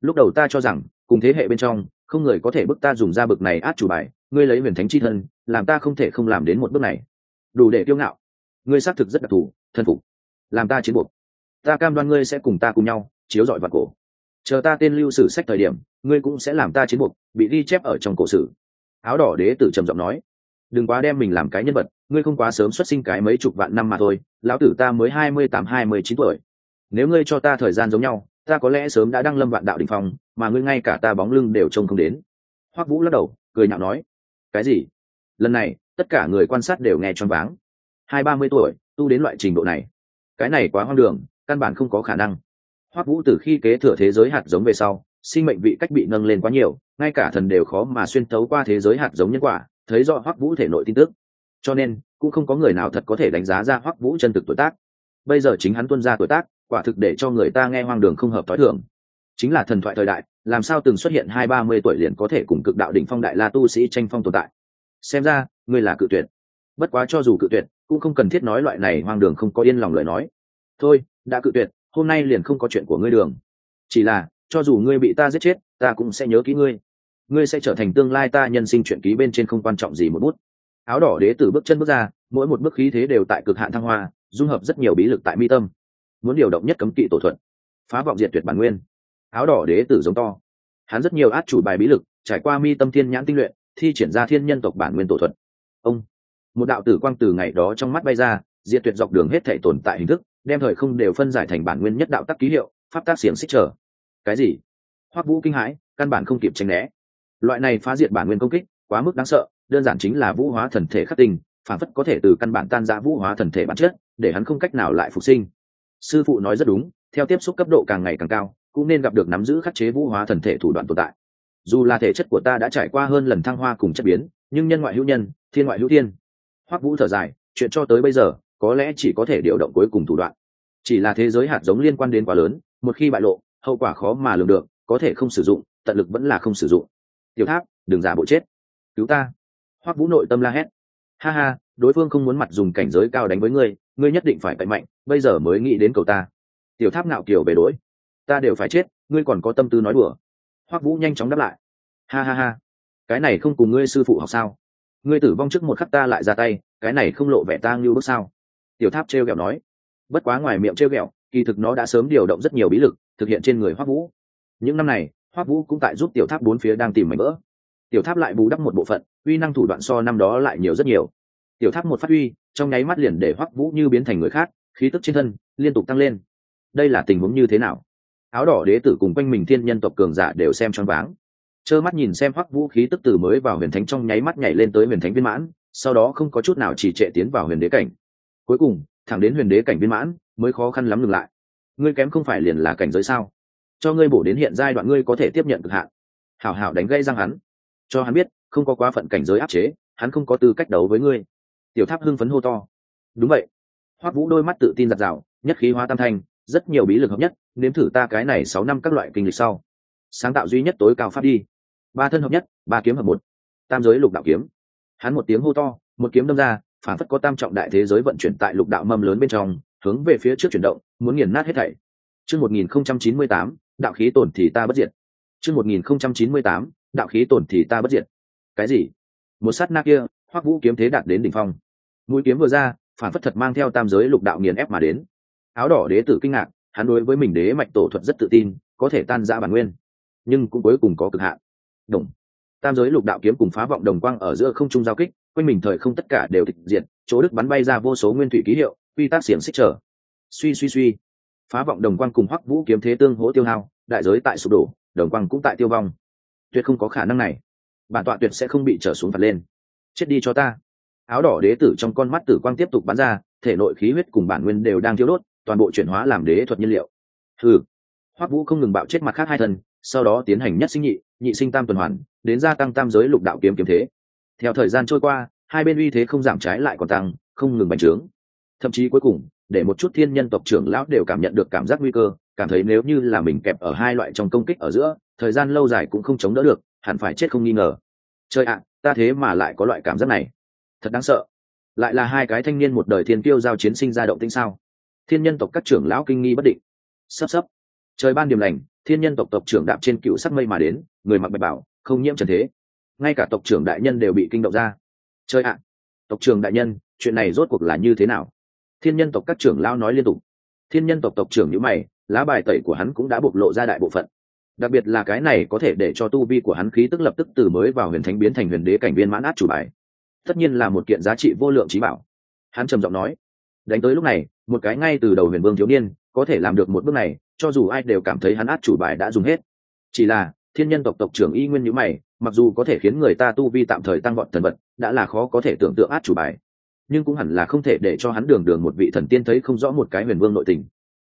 lúc đầu ta cho rằng, cùng thế hệ bên trong, không người có thể bức ta dùng ra bực này át chủ bài, ngươi lấy huyền thánh chi thân, làm ta không thể không làm đến một bước này. Đủ để kiêu ngạo. Ngươi xác thực rất đặc thù, thân phục. Làm ta chiến buộc. Ta cam đoan ngươi sẽ cùng ta cùng nhau, chiếu dọi vào cổ. Chờ ta tên lưu sử sách thời điểm, ngươi cũng sẽ làm ta chiến buộc, bị ghi chép ở trong cổ sử. Áo đỏ đế tử trầm giọng nói, đừng quá đem mình làm cái nhân vật, ngươi không quá sớm xuất sinh cái mấy chục vạn năm mà thôi, lão tử ta mới hai mươi tám, hai mươi chín tuổi. Nếu ngươi cho ta thời gian giống nhau ta có lẽ sớm đã đăng lâm vạn đạo đình phong, mà ngươi ngay cả ta bóng lưng đều trông không đến. Hoắc vũ lắc đầu, cười nhạo nói, cái gì? Lần này, tất cả người quan sát đều nghe choáng váng. Hai ba mươi tuổi, tu đến loại trình độ này, cái này quá hoang đường, căn bản không có khả năng. Hoắc vũ từ khi kế thừa thế giới hạt giống về sau, sinh mệnh vị cách bị nâng lên quá nhiều, ngay cả thần đều khó mà xuyên thấu qua thế giới hạt giống nhân quả, thấy rõ hoắc vũ thể nội tin tức. Cho nên, cũng không có người nào thật có thể đánh giá ra hoắc vũ chân thực tuổi tác. Bây giờ chính hắn tuân ra tuổi tác quả thực để cho người ta nghe hoang đường không hợp t h ó i thường. Chính là thần thoại thời đại, làm sao từng xuất hiện hai ba mươi tuổi liền có thể cùng cực đạo đỉnh phong đại la tu sĩ tranh phong tồn tại? Xem ra, ngươi là cự tuyệt. Bất quá cho dù cự tuyệt, cũng không cần thiết nói loại này hoang đường không có yên lòng lời nói. Thôi, đã cự tuyệt, hôm nay liền không có chuyện của ngươi đường. Chỉ là, cho dù ngươi bị ta giết chết, ta cũng sẽ nhớ kỹ ngươi. Ngươi sẽ trở thành tương lai ta nhân sinh chuyện ký bên trên không quan trọng gì một bút. Áo đỏ đế tử bước chân bước ra, mỗi một bước khí thế đều tại cực hạn thăng hoa, dung hợp rất nhiều bí lực tại mi tâm muốn điều động nhất cấm kỵ tổ thuận phá vọng diệt tuyệt bản nguyên. Áo đỏ đế tử giống to. Hắn rất nhiều át chủ bài bí lực, trải qua mi tâm thiên nhãn tinh luyện, thi triển ra thiên nhân tộc bản nguyên tổ thuật. Ông, một đạo tử quang từ ngày đó trong mắt bay ra, diệt tuyệt dọc đường hết thể tồn tại hình thức, đem thời không đều phân giải thành bản nguyên nhất đạo tắc ký hiệu, pháp tác xiềng xích trở. Cái gì? Hoắc vũ kinh hãi, căn bản không kịp tranh né. Loại này phá diệt bản nguyên công kích, quá mức đáng sợ, đơn giản chính là vũ hóa thần thể khắc tinh, phản phất có thể từ căn bản tan ra vũ hóa thần thể bản chất, để hắn không cách nào lại phục sinh sư phụ nói rất đúng, theo tiếp xúc cấp độ càng ngày càng cao, cũng nên gặp được nắm giữ khắc chế vũ hóa thần thể thủ đoạn tồn tại. Dù là thể chất của ta đã trải qua hơn lần thăng hoa cùng chất biến, nhưng nhân ngoại hữu nhân, thiên ngoại hữu thiên. Hoắc vũ thở dài, chuyện cho tới bây giờ, có lẽ chỉ có thể điều động cuối cùng thủ đoạn. Chỉ là thế giới hạt giống liên quan đến quá lớn, một khi bại lộ, hậu quả khó mà lường được, có thể không sử dụng, tận lực vẫn là không sử dụng. Tiểu tháp, đừng giả bộ chết. Cứu ta. Hoắc vũ nội tâm la hét. Ha ha, đối phương không muốn mặt dùng cảnh giới cao đánh với ngươi ngươi nhất định phải cậy mạnh, bây giờ mới nghĩ đến cầu ta. Tiểu tháp ngạo kiều về đỗi ta đều phải chết, ngươi còn có tâm tư nói đùa. Hoắc vũ nhanh chóng đáp lại. Ha ha ha. Cái này không cùng ngươi sư phụ học sao? Ngươi tử vong trước một khắc ta lại ra tay, cái này không lộ vẻ ta ngưu bước sao? Tiểu tháp trêu ghẹo nói. Bất quá ngoài miệng trêu ghẹo, kỳ thực nó đã sớm điều động rất nhiều bí lực, thực hiện trên người hoắc vũ. Những năm này, hoắc vũ cũng tại giúp tiểu tháp bốn phía đang tìm mảnh vỡ. Tiểu tháp lại bù đắp một bộ phận, uy năng thủ đoạn so năm đó lại nhiều rất nhiều. Tiểu tháp một phát huy trong nháy mắt liền để hoắc vũ như biến thành người khác, khí tức trên thân liên tục tăng lên. Đây là tình huống như thế nào? Áo đỏ đế tử cùng quanh mình thiên nhân tộc cường giả đều xem choáng váng. Trơ mắt nhìn xem hoắc vũ khí tức từ mới vào huyền thánh trong nháy mắt nhảy lên tới huyền thánh viên mãn, sau đó không có chút nào chỉ trệ tiến vào huyền đế cảnh. Cuối cùng, thẳng đến huyền đế cảnh viên mãn, mới khó khăn lắm ngừng lại. Ngươi kém không phải liền là cảnh giới sao? Cho ngươi bổ đến hiện giai đoạn ngươi có thể tiếp nhận cực hạn. Hảo hảo đánh gây răng hắn. Cho hắn biết, không có quá phận cảnh giới áp chế, hắn không có tư cách đấu với ngươi tiểu tháp hưng phấn hô to. Đúng vậy. Hoắc vũ đôi mắt tự tin giặt rào nhất khí hóa tam thanh, rất nhiều bí lực hợp nhất, nếm thử ta cái này sáu năm các loại kinh lịch sau. Sáng tạo duy nhất tối cao pháp đi. Ba thân hợp nhất, ba kiếm hợp một. Tam giới lục đạo kiếm. Hắn một tiếng hô to, một kiếm đâm ra, phản phất có tam trọng đại thế giới vận chuyển tại lục đạo mâm lớn bên trong, hướng về phía trước chuyển động, muốn nghiền nát hết thảy. Chương một nghìn không trăm chín mươi tám, đạo khí tổn thì ta bất diệt. Chương một nghìn không trăm chín mươi tám, đạo khí tổn thì ta bất diệt. Cái gì? Một sát na kia, hoắc vũ kiếm thế đạt đến đỉnh phong mũi kiếm vừa ra, phản phất thật mang theo tam giới lục đạo nghiền ép mà đến. Áo đỏ đế tử kinh ngạc, hắn đối với mình đế mạch tổ thuật rất tự tin, có thể tan ra bản nguyên, nhưng cũng cuối cùng có cực hạn. Đồng tam giới lục đạo kiếm cùng phá vọng đồng quang ở giữa không trung giao kích, quanh mình thời không tất cả đều tịch diệt, chỗ đức bắn bay ra vô số nguyên thủy ký hiệu, quy tắc xiềng xích trở. Suy suy suy. Phá vọng đồng quang cùng hoắc vũ kiếm thế tương hỗ tiêu hao, đại giới tại sụp đổ, đồng quang cũng tại tiêu vong. Tuyệt không có khả năng này. Bản tọa tuyệt sẽ không bị trở xuống phạt lên. Chết đi cho ta áo đỏ đế tử trong con mắt tử quang tiếp tục bắn ra, thể nội khí huyết cùng bản nguyên đều đang thiếu đốt, toàn bộ chuyển hóa làm đế thuật nhiên liệu. Thử hoắc vũ không ngừng bạo chết mặt khác hai thần, sau đó tiến hành nhất sinh nhị nhị sinh tam tuần hoàn, đến gia tăng tam giới lục đạo kiếm kiếm thế. Theo thời gian trôi qua, hai bên uy thế không giảm trái lại còn tăng, không ngừng bành trướng. Thậm chí cuối cùng, để một chút thiên nhân tộc trưởng lão đều cảm nhận được cảm giác nguy cơ, cảm thấy nếu như là mình kẹp ở hai loại trong công kích ở giữa, thời gian lâu dài cũng không chống đỡ được, hẳn phải chết không nghi ngờ. Chơi ạ, ta thế mà lại có loại cảm giác này thật đáng sợ. Lại là hai cái thanh niên một đời thiên tiêu giao chiến sinh ra động tinh sao? Thiên nhân tộc các trưởng lão kinh nghi bất định. Sắp sắp. Trời ban điểm lành, thiên nhân tộc tộc trưởng đạp trên cựu sắc mây mà đến, người mặc bạch bảo, không nhiễm trần thế. Ngay cả tộc trưởng đại nhân đều bị kinh động ra. Chơi ạ! Tộc trưởng đại nhân, chuyện này rốt cuộc là như thế nào? Thiên nhân tộc các trưởng lão nói liên tục. Thiên nhân tộc tộc trưởng nhữ mày, lá bài tẩy của hắn cũng đã bộc lộ ra đại bộ phận. Đặc biệt là cái này có thể để cho tu vi của hắn khí tức lập tức từ mới vào huyền thánh biến thành huyền đế cảnh viên mãn át chủ bài tất nhiên là một kiện giá trị vô lượng trí bảo. Hắn trầm giọng nói, đánh tới lúc này, một cái ngay từ đầu huyền vương thiếu niên có thể làm được một bước này, cho dù ai đều cảm thấy hắn át chủ bài đã dùng hết. Chỉ là, thiên nhân tộc tộc trưởng y nguyên nhữ mày, mặc dù có thể khiến người ta tu vi tạm thời tăng vọt thần vật, đã là khó có thể tưởng tượng át chủ bài. Nhưng cũng hẳn là không thể để cho hắn đường đường một vị thần tiên thấy không rõ một cái huyền vương nội tình.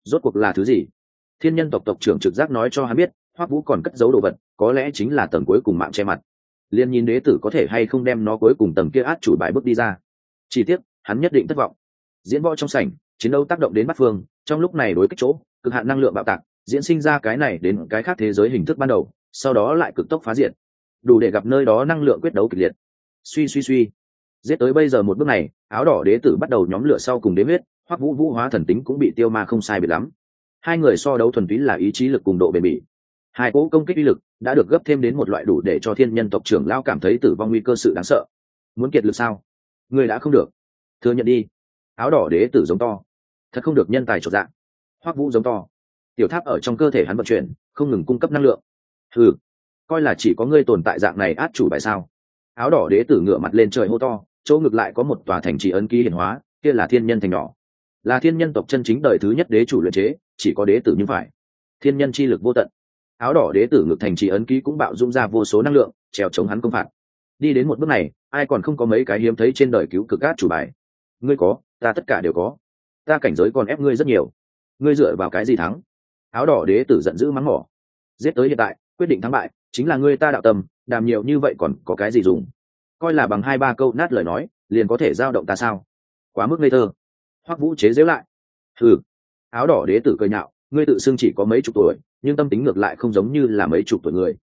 Rốt cuộc là thứ gì? Thiên nhân tộc tộc trưởng trực giác nói cho hắn biết, hoắc vũ còn cất giấu đồ vật, có lẽ chính là tầng cuối cùng mạng che mặt liên nhìn đế tử có thể hay không đem nó cuối cùng tầng kia át chủ bài bước đi ra. Chi tiết hắn nhất định thất vọng. Diễn võ trong sảnh, chiến đấu tác động đến bắt phương, trong lúc này đối kích chỗ, cực hạn năng lượng bạo tạc, diễn sinh ra cái này đến cái khác thế giới hình thức ban đầu, sau đó lại cực tốc phá diện đủ để gặp nơi đó năng lượng quyết đấu kịch liệt. Suy suy suy. Giết tới bây giờ một bước này, áo đỏ đế tử bắt đầu nhóm lửa sau cùng đế huyết hoặc vũ vũ hóa thần tính cũng bị tiêu ma không sai biệt lắm. Hai người so đấu thuần túy là ý chí lực cùng độ bền bỉ. Hai cỗ công kích uy lực đã được gấp thêm đến một loại đủ để cho thiên nhân tộc trưởng lao cảm thấy tử vong nguy cơ sự đáng sợ. Muốn kiệt lực sao? Người đã không được. Thừa nhận đi. Áo đỏ đế tử giống to. Thật không được nhân tài trọn dạng. Hoắc vũ giống to. Tiểu tháp ở trong cơ thể hắn vận chuyển, không ngừng cung cấp năng lượng. Ừ coi là chỉ có ngươi tồn tại dạng này át chủ bài sao? Áo đỏ đế tử ngửa mặt lên trời hô to, chỗ ngược lại có một tòa thành trì ấn ký hiển hóa, kia là thiên nhân thành nhỏ. Là thiên nhân tộc chân chính đời thứ nhất đế chủ luyện chế, chỉ có đế tử như phải. Thiên nhân chi lực vô tận áo đỏ đế tử ngực thành trì ấn ký cũng bạo dung ra vô số năng lượng, trèo chống hắn công phạt. Đi đến một bước này, ai còn không có mấy cái hiếm thấy trên đời cứu cực át chủ bài. Ngươi có, ta tất cả đều có. Ta cảnh giới còn ép ngươi rất nhiều. Ngươi dựa vào cái gì thắng? Áo đỏ đế tử giận dữ mắng mỏ. Giết tới hiện tại, quyết định thắng bại, chính là ngươi ta đạo tâm, đàm nhiều như vậy còn có cái gì dùng? Coi là bằng hai ba câu nát lời nói, liền có thể giao động ta sao? Quá mức ngây thơ. Hoắc vũ chế giễu lại. Ừ áo đỏ đế tử cười nhạo, ngươi tự xưng chỉ có mấy chục tuổi nhưng tâm tính ngược lại không giống như là mấy chục tuổi người.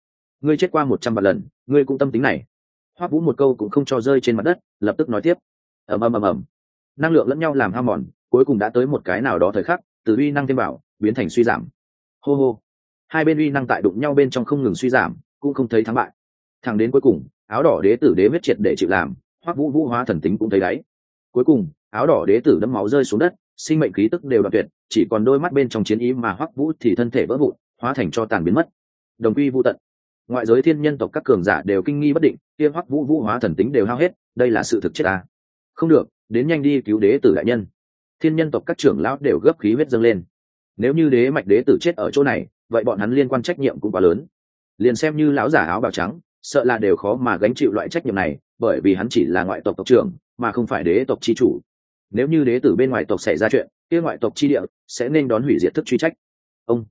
Ngươi chết qua một trăm vạn lần, ngươi cũng tâm tính này. Hoắc vũ một câu cũng không cho rơi trên mặt đất, lập tức nói tiếp. Ầm ầm ầm ầm. Năng lượng lẫn nhau làm hao mòn, cuối cùng đã tới một cái nào đó thời khắc, từ uy năng thêm bảo biến thành suy giảm. Hô hô. Hai bên uy năng tại đụng nhau bên trong không ngừng suy giảm, cũng không thấy thắng bại. Thẳng đến cuối cùng, áo đỏ đế tử đế huyết triệt để chịu làm, hoắc vũ vũ hóa thần tính cũng thấy đáy. Cuối cùng, áo đỏ đế tử đấm máu rơi xuống đất, sinh mệnh khí tức đều đoạn tuyệt, chỉ còn đôi mắt bên trong chiến ý mà hoắc vũ thì thân thể vỡ vụn hóa thành cho tàn biến mất. Đồng quy vô tận. Ngoại giới thiên nhân tộc các cường giả đều kinh nghi bất định, kia hoắc vũ vũ hóa thần tính đều hao hết, đây là sự thực chết à. không được, đến nhanh đi cứu đế tử đại nhân. Thiên nhân tộc các trưởng lão đều gấp khí huyết dâng lên. Nếu như đế mạch đế tử chết ở chỗ này, vậy bọn hắn liên quan trách nhiệm cũng quá lớn. Liền xem như lão giả áo bào trắng, sợ là đều khó mà gánh chịu loại trách nhiệm này, bởi vì hắn chỉ là ngoại tộc tộc trưởng, mà không phải đế tộc chi chủ. Nếu như đế tử bên ngoài tộc xảy ra chuyện, kia ngoại tộc chi địa sẽ nên đón hủy diệt thức truy trách. Ông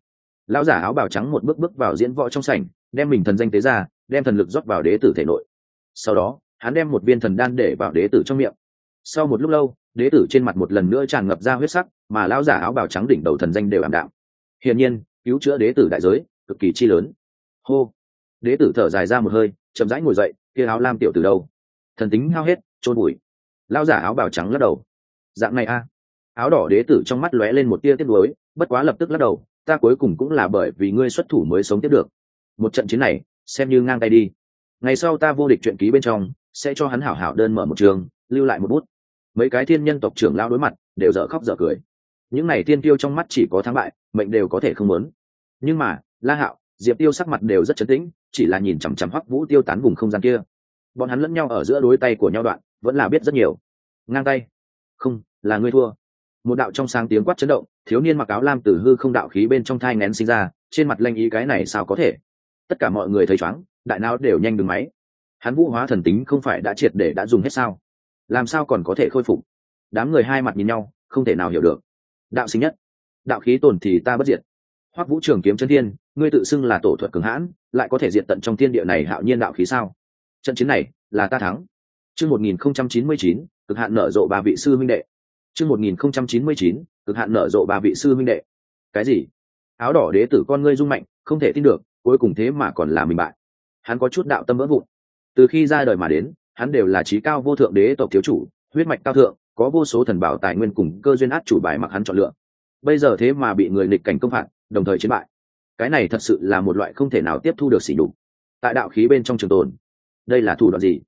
lão giả áo bào trắng một bước bước vào diễn võ trong sảnh, đem mình thần danh tế ra, đem thần lực rót vào đế tử thể nội. Sau đó, hắn đem một viên thần đan để vào đế tử trong miệng. Sau một lúc lâu, đế tử trên mặt một lần nữa tràn ngập ra huyết sắc, mà lão giả áo bào trắng đỉnh đầu thần danh đều ảm đạm. Hiển nhiên, cứu chữa đế tử đại giới, cực kỳ chi lớn. Hô! Đế tử thở dài ra một hơi, chậm rãi ngồi dậy, kia áo lam tiểu từ đâu? Thần tính hao hết trôn bụi. Lão giả áo bào trắng lắc đầu. Dạng này a. Áo đỏ đế tử trong mắt lóe lên một tia tiếc nuối, bất quá lập tức lắc đầu ta cuối cùng cũng là bởi vì ngươi xuất thủ mới sống tiếp được. Một trận chiến này, xem như ngang tay đi. Ngày sau ta vô địch chuyện ký bên trong, sẽ cho hắn hảo hảo đơn mở một trường, lưu lại một bút. Mấy cái thiên nhân tộc trưởng lao đối mặt, đều dở khóc dở cười. Những này tiên tiêu trong mắt chỉ có thắng bại, mệnh đều có thể không muốn. Nhưng mà, la hạo, diệp tiêu sắc mặt đều rất chấn tĩnh, chỉ là nhìn chằm chằm hoắc vũ tiêu tán vùng không gian kia. Bọn hắn lẫn nhau ở giữa đối tay của nhau đoạn, vẫn là biết rất nhiều. Ngang tay. Không, là ngươi thua. Một đạo trong sáng tiếng quát chấn động thiếu niên mặc áo lam tử hư không đạo khí bên trong thai ngén sinh ra, trên mặt lanh ý cái này sao có thể? Tất cả mọi người thấy chóng, đại não đều nhanh đứng máy. Hắn vũ hóa thần tính không phải đã triệt để đã dùng hết sao? Làm sao còn có thể khôi phục? Đám người hai mặt nhìn nhau, không thể nào hiểu được. Đạo sinh nhất. Đạo khí tồn thì ta bất diệt. Hoắc vũ trường kiếm chân thiên, ngươi tự xưng là tổ thuật cường hãn, lại có thể diệt tận trong thiên địa này hạo nhiên đạo khí sao? Trận chiến này là ta thắng. Chương một nghìn không trăm chín mươi chín, cực hạn nở rộ ba vị sư minh đệ chương một nghìn không trăm chín mươi chín, cực hạn nở rộ ba vị sư minh đệ. Cái gì? Áo đỏ đế tử con ngươi rung mạnh, không thể tin được, cuối cùng thế mà còn là mình bại. Hắn có chút đạo tâm vỡ vụn. Từ khi ra đời mà đến, hắn đều là trí cao vô thượng đế tộc thiếu chủ, huyết mạch cao thượng, có vô số thần bảo tài nguyên cùng cơ duyên át chủ bài mặc hắn chọn lựa. Bây giờ thế mà bị người nghịch cảnh công phạt, đồng thời chiến bại. Cái này thật sự là một loại không thể nào tiếp thu được xỉ đục tại đạo khí bên trong trường tồn, đây là thủ đoạn gì?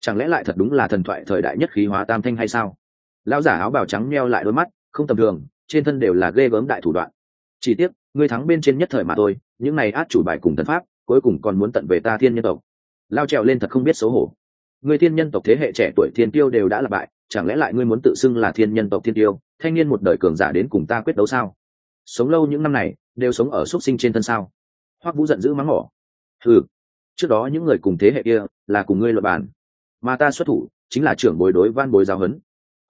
Chẳng lẽ lại thật đúng là thần thoại thời đại nhất khí hóa tam thanh hay sao? Lão giả áo bào trắng meo lại đôi mắt, không tầm thường, trên thân đều là ghê gớm đại thủ đoạn. Chỉ tiếc, ngươi thắng bên trên nhất thời mà thôi, những này át chủ bài cùng thần pháp, cuối cùng còn muốn tận về ta thiên nhân tộc. Lao trèo lên thật không biết xấu hổ. Người thiên nhân tộc thế hệ trẻ tuổi thiên tiêu đều đã là bại, chẳng lẽ lại ngươi muốn tự xưng là thiên nhân tộc thiên tiêu, thanh niên một đời cường giả đến cùng ta quyết đấu sao? Sống lâu những năm này, đều sống ở xuất sinh trên thân sao? Hoắc vũ giận dữ mắng mỏ. Ừ trước đó những người cùng thế hệ kia là cùng ngươi luật bàn. Mà ta xuất thủ, chính là trưởng bồi đối van bồi giáo huấn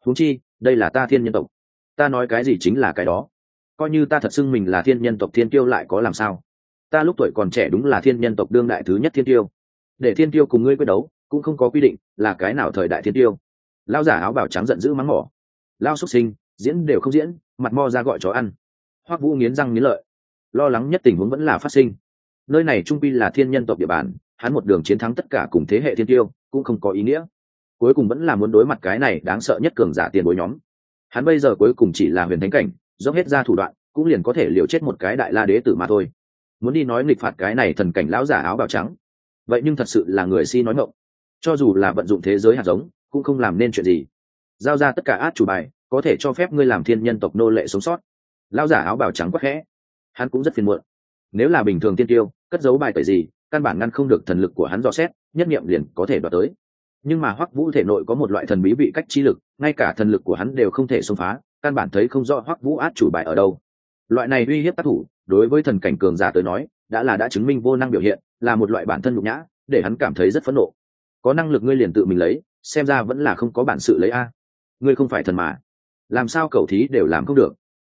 huống chi, đây là ta thiên nhân tộc. Ta nói cái gì chính là cái đó. Coi như ta thật xưng mình là thiên nhân tộc thiên tiêu lại có làm sao? Ta lúc tuổi còn trẻ đúng là thiên nhân tộc đương đại thứ nhất thiên tiêu để thiên tiêu cùng ngươi quyết đấu, cũng không có quy định là cái nào thời đại thiên tiêu lao giả áo bảo trắng giận dữ mắng mỏ. Lao xuất sinh, diễn đều không diễn, mặt mo ra gọi chó ăn. Hoắc vũ nghiến răng nghiến lợi. Lo lắng nhất tình huống vẫn là phát sinh. Nơi này trung pi là thiên nhân tộc địa bàn, hắn một đường chiến thắng tất cả cùng thế hệ thiên tiêu cũng không có ý nghĩa cuối cùng vẫn là muốn đối mặt cái này đáng sợ nhất cường giả tiền bối nhóm. Hắn bây giờ cuối cùng chỉ là huyền thánh cảnh, dốc hết ra thủ đoạn, cũng liền có thể liều chết một cái đại la đế tử mà thôi. Muốn đi nói nghịch phạt cái này thần cảnh lão giả áo bào trắng, vậy nhưng thật sự là người si nói mộng cho dù là vận dụng thế giới hạt giống, cũng không làm nên chuyện gì. Giao ra tất cả át chủ bài, có thể cho phép ngươi làm thiên nhân tộc nô lệ sống sót. Lão giả áo bào trắng quắc khẽ. Hắn cũng rất phiền muộn. Nếu là bình thường tiên tiêu, cất giấu bài tẩy gì, căn bản ngăn không được thần lực của hắn dò xét, nhất nghiệm liền có thể đoạt tới nhưng mà hoắc vũ thể nội có một loại thần bí vị cách chi lực, ngay cả thần lực của hắn đều không thể xông phá, căn bản thấy không rõ hoắc vũ át chủ bài ở đâu. Loại này uy hiếp tác thủ, đối với thần cảnh cường giả tới nói, đã là đã chứng minh vô năng biểu hiện, là một loại bản thân nhục nhã, để hắn cảm thấy rất phẫn nộ. Có năng lực ngươi liền tự mình lấy, xem ra vẫn là không có bản sự lấy a. Ngươi không phải thần mà. Làm sao cầu thí đều làm không được.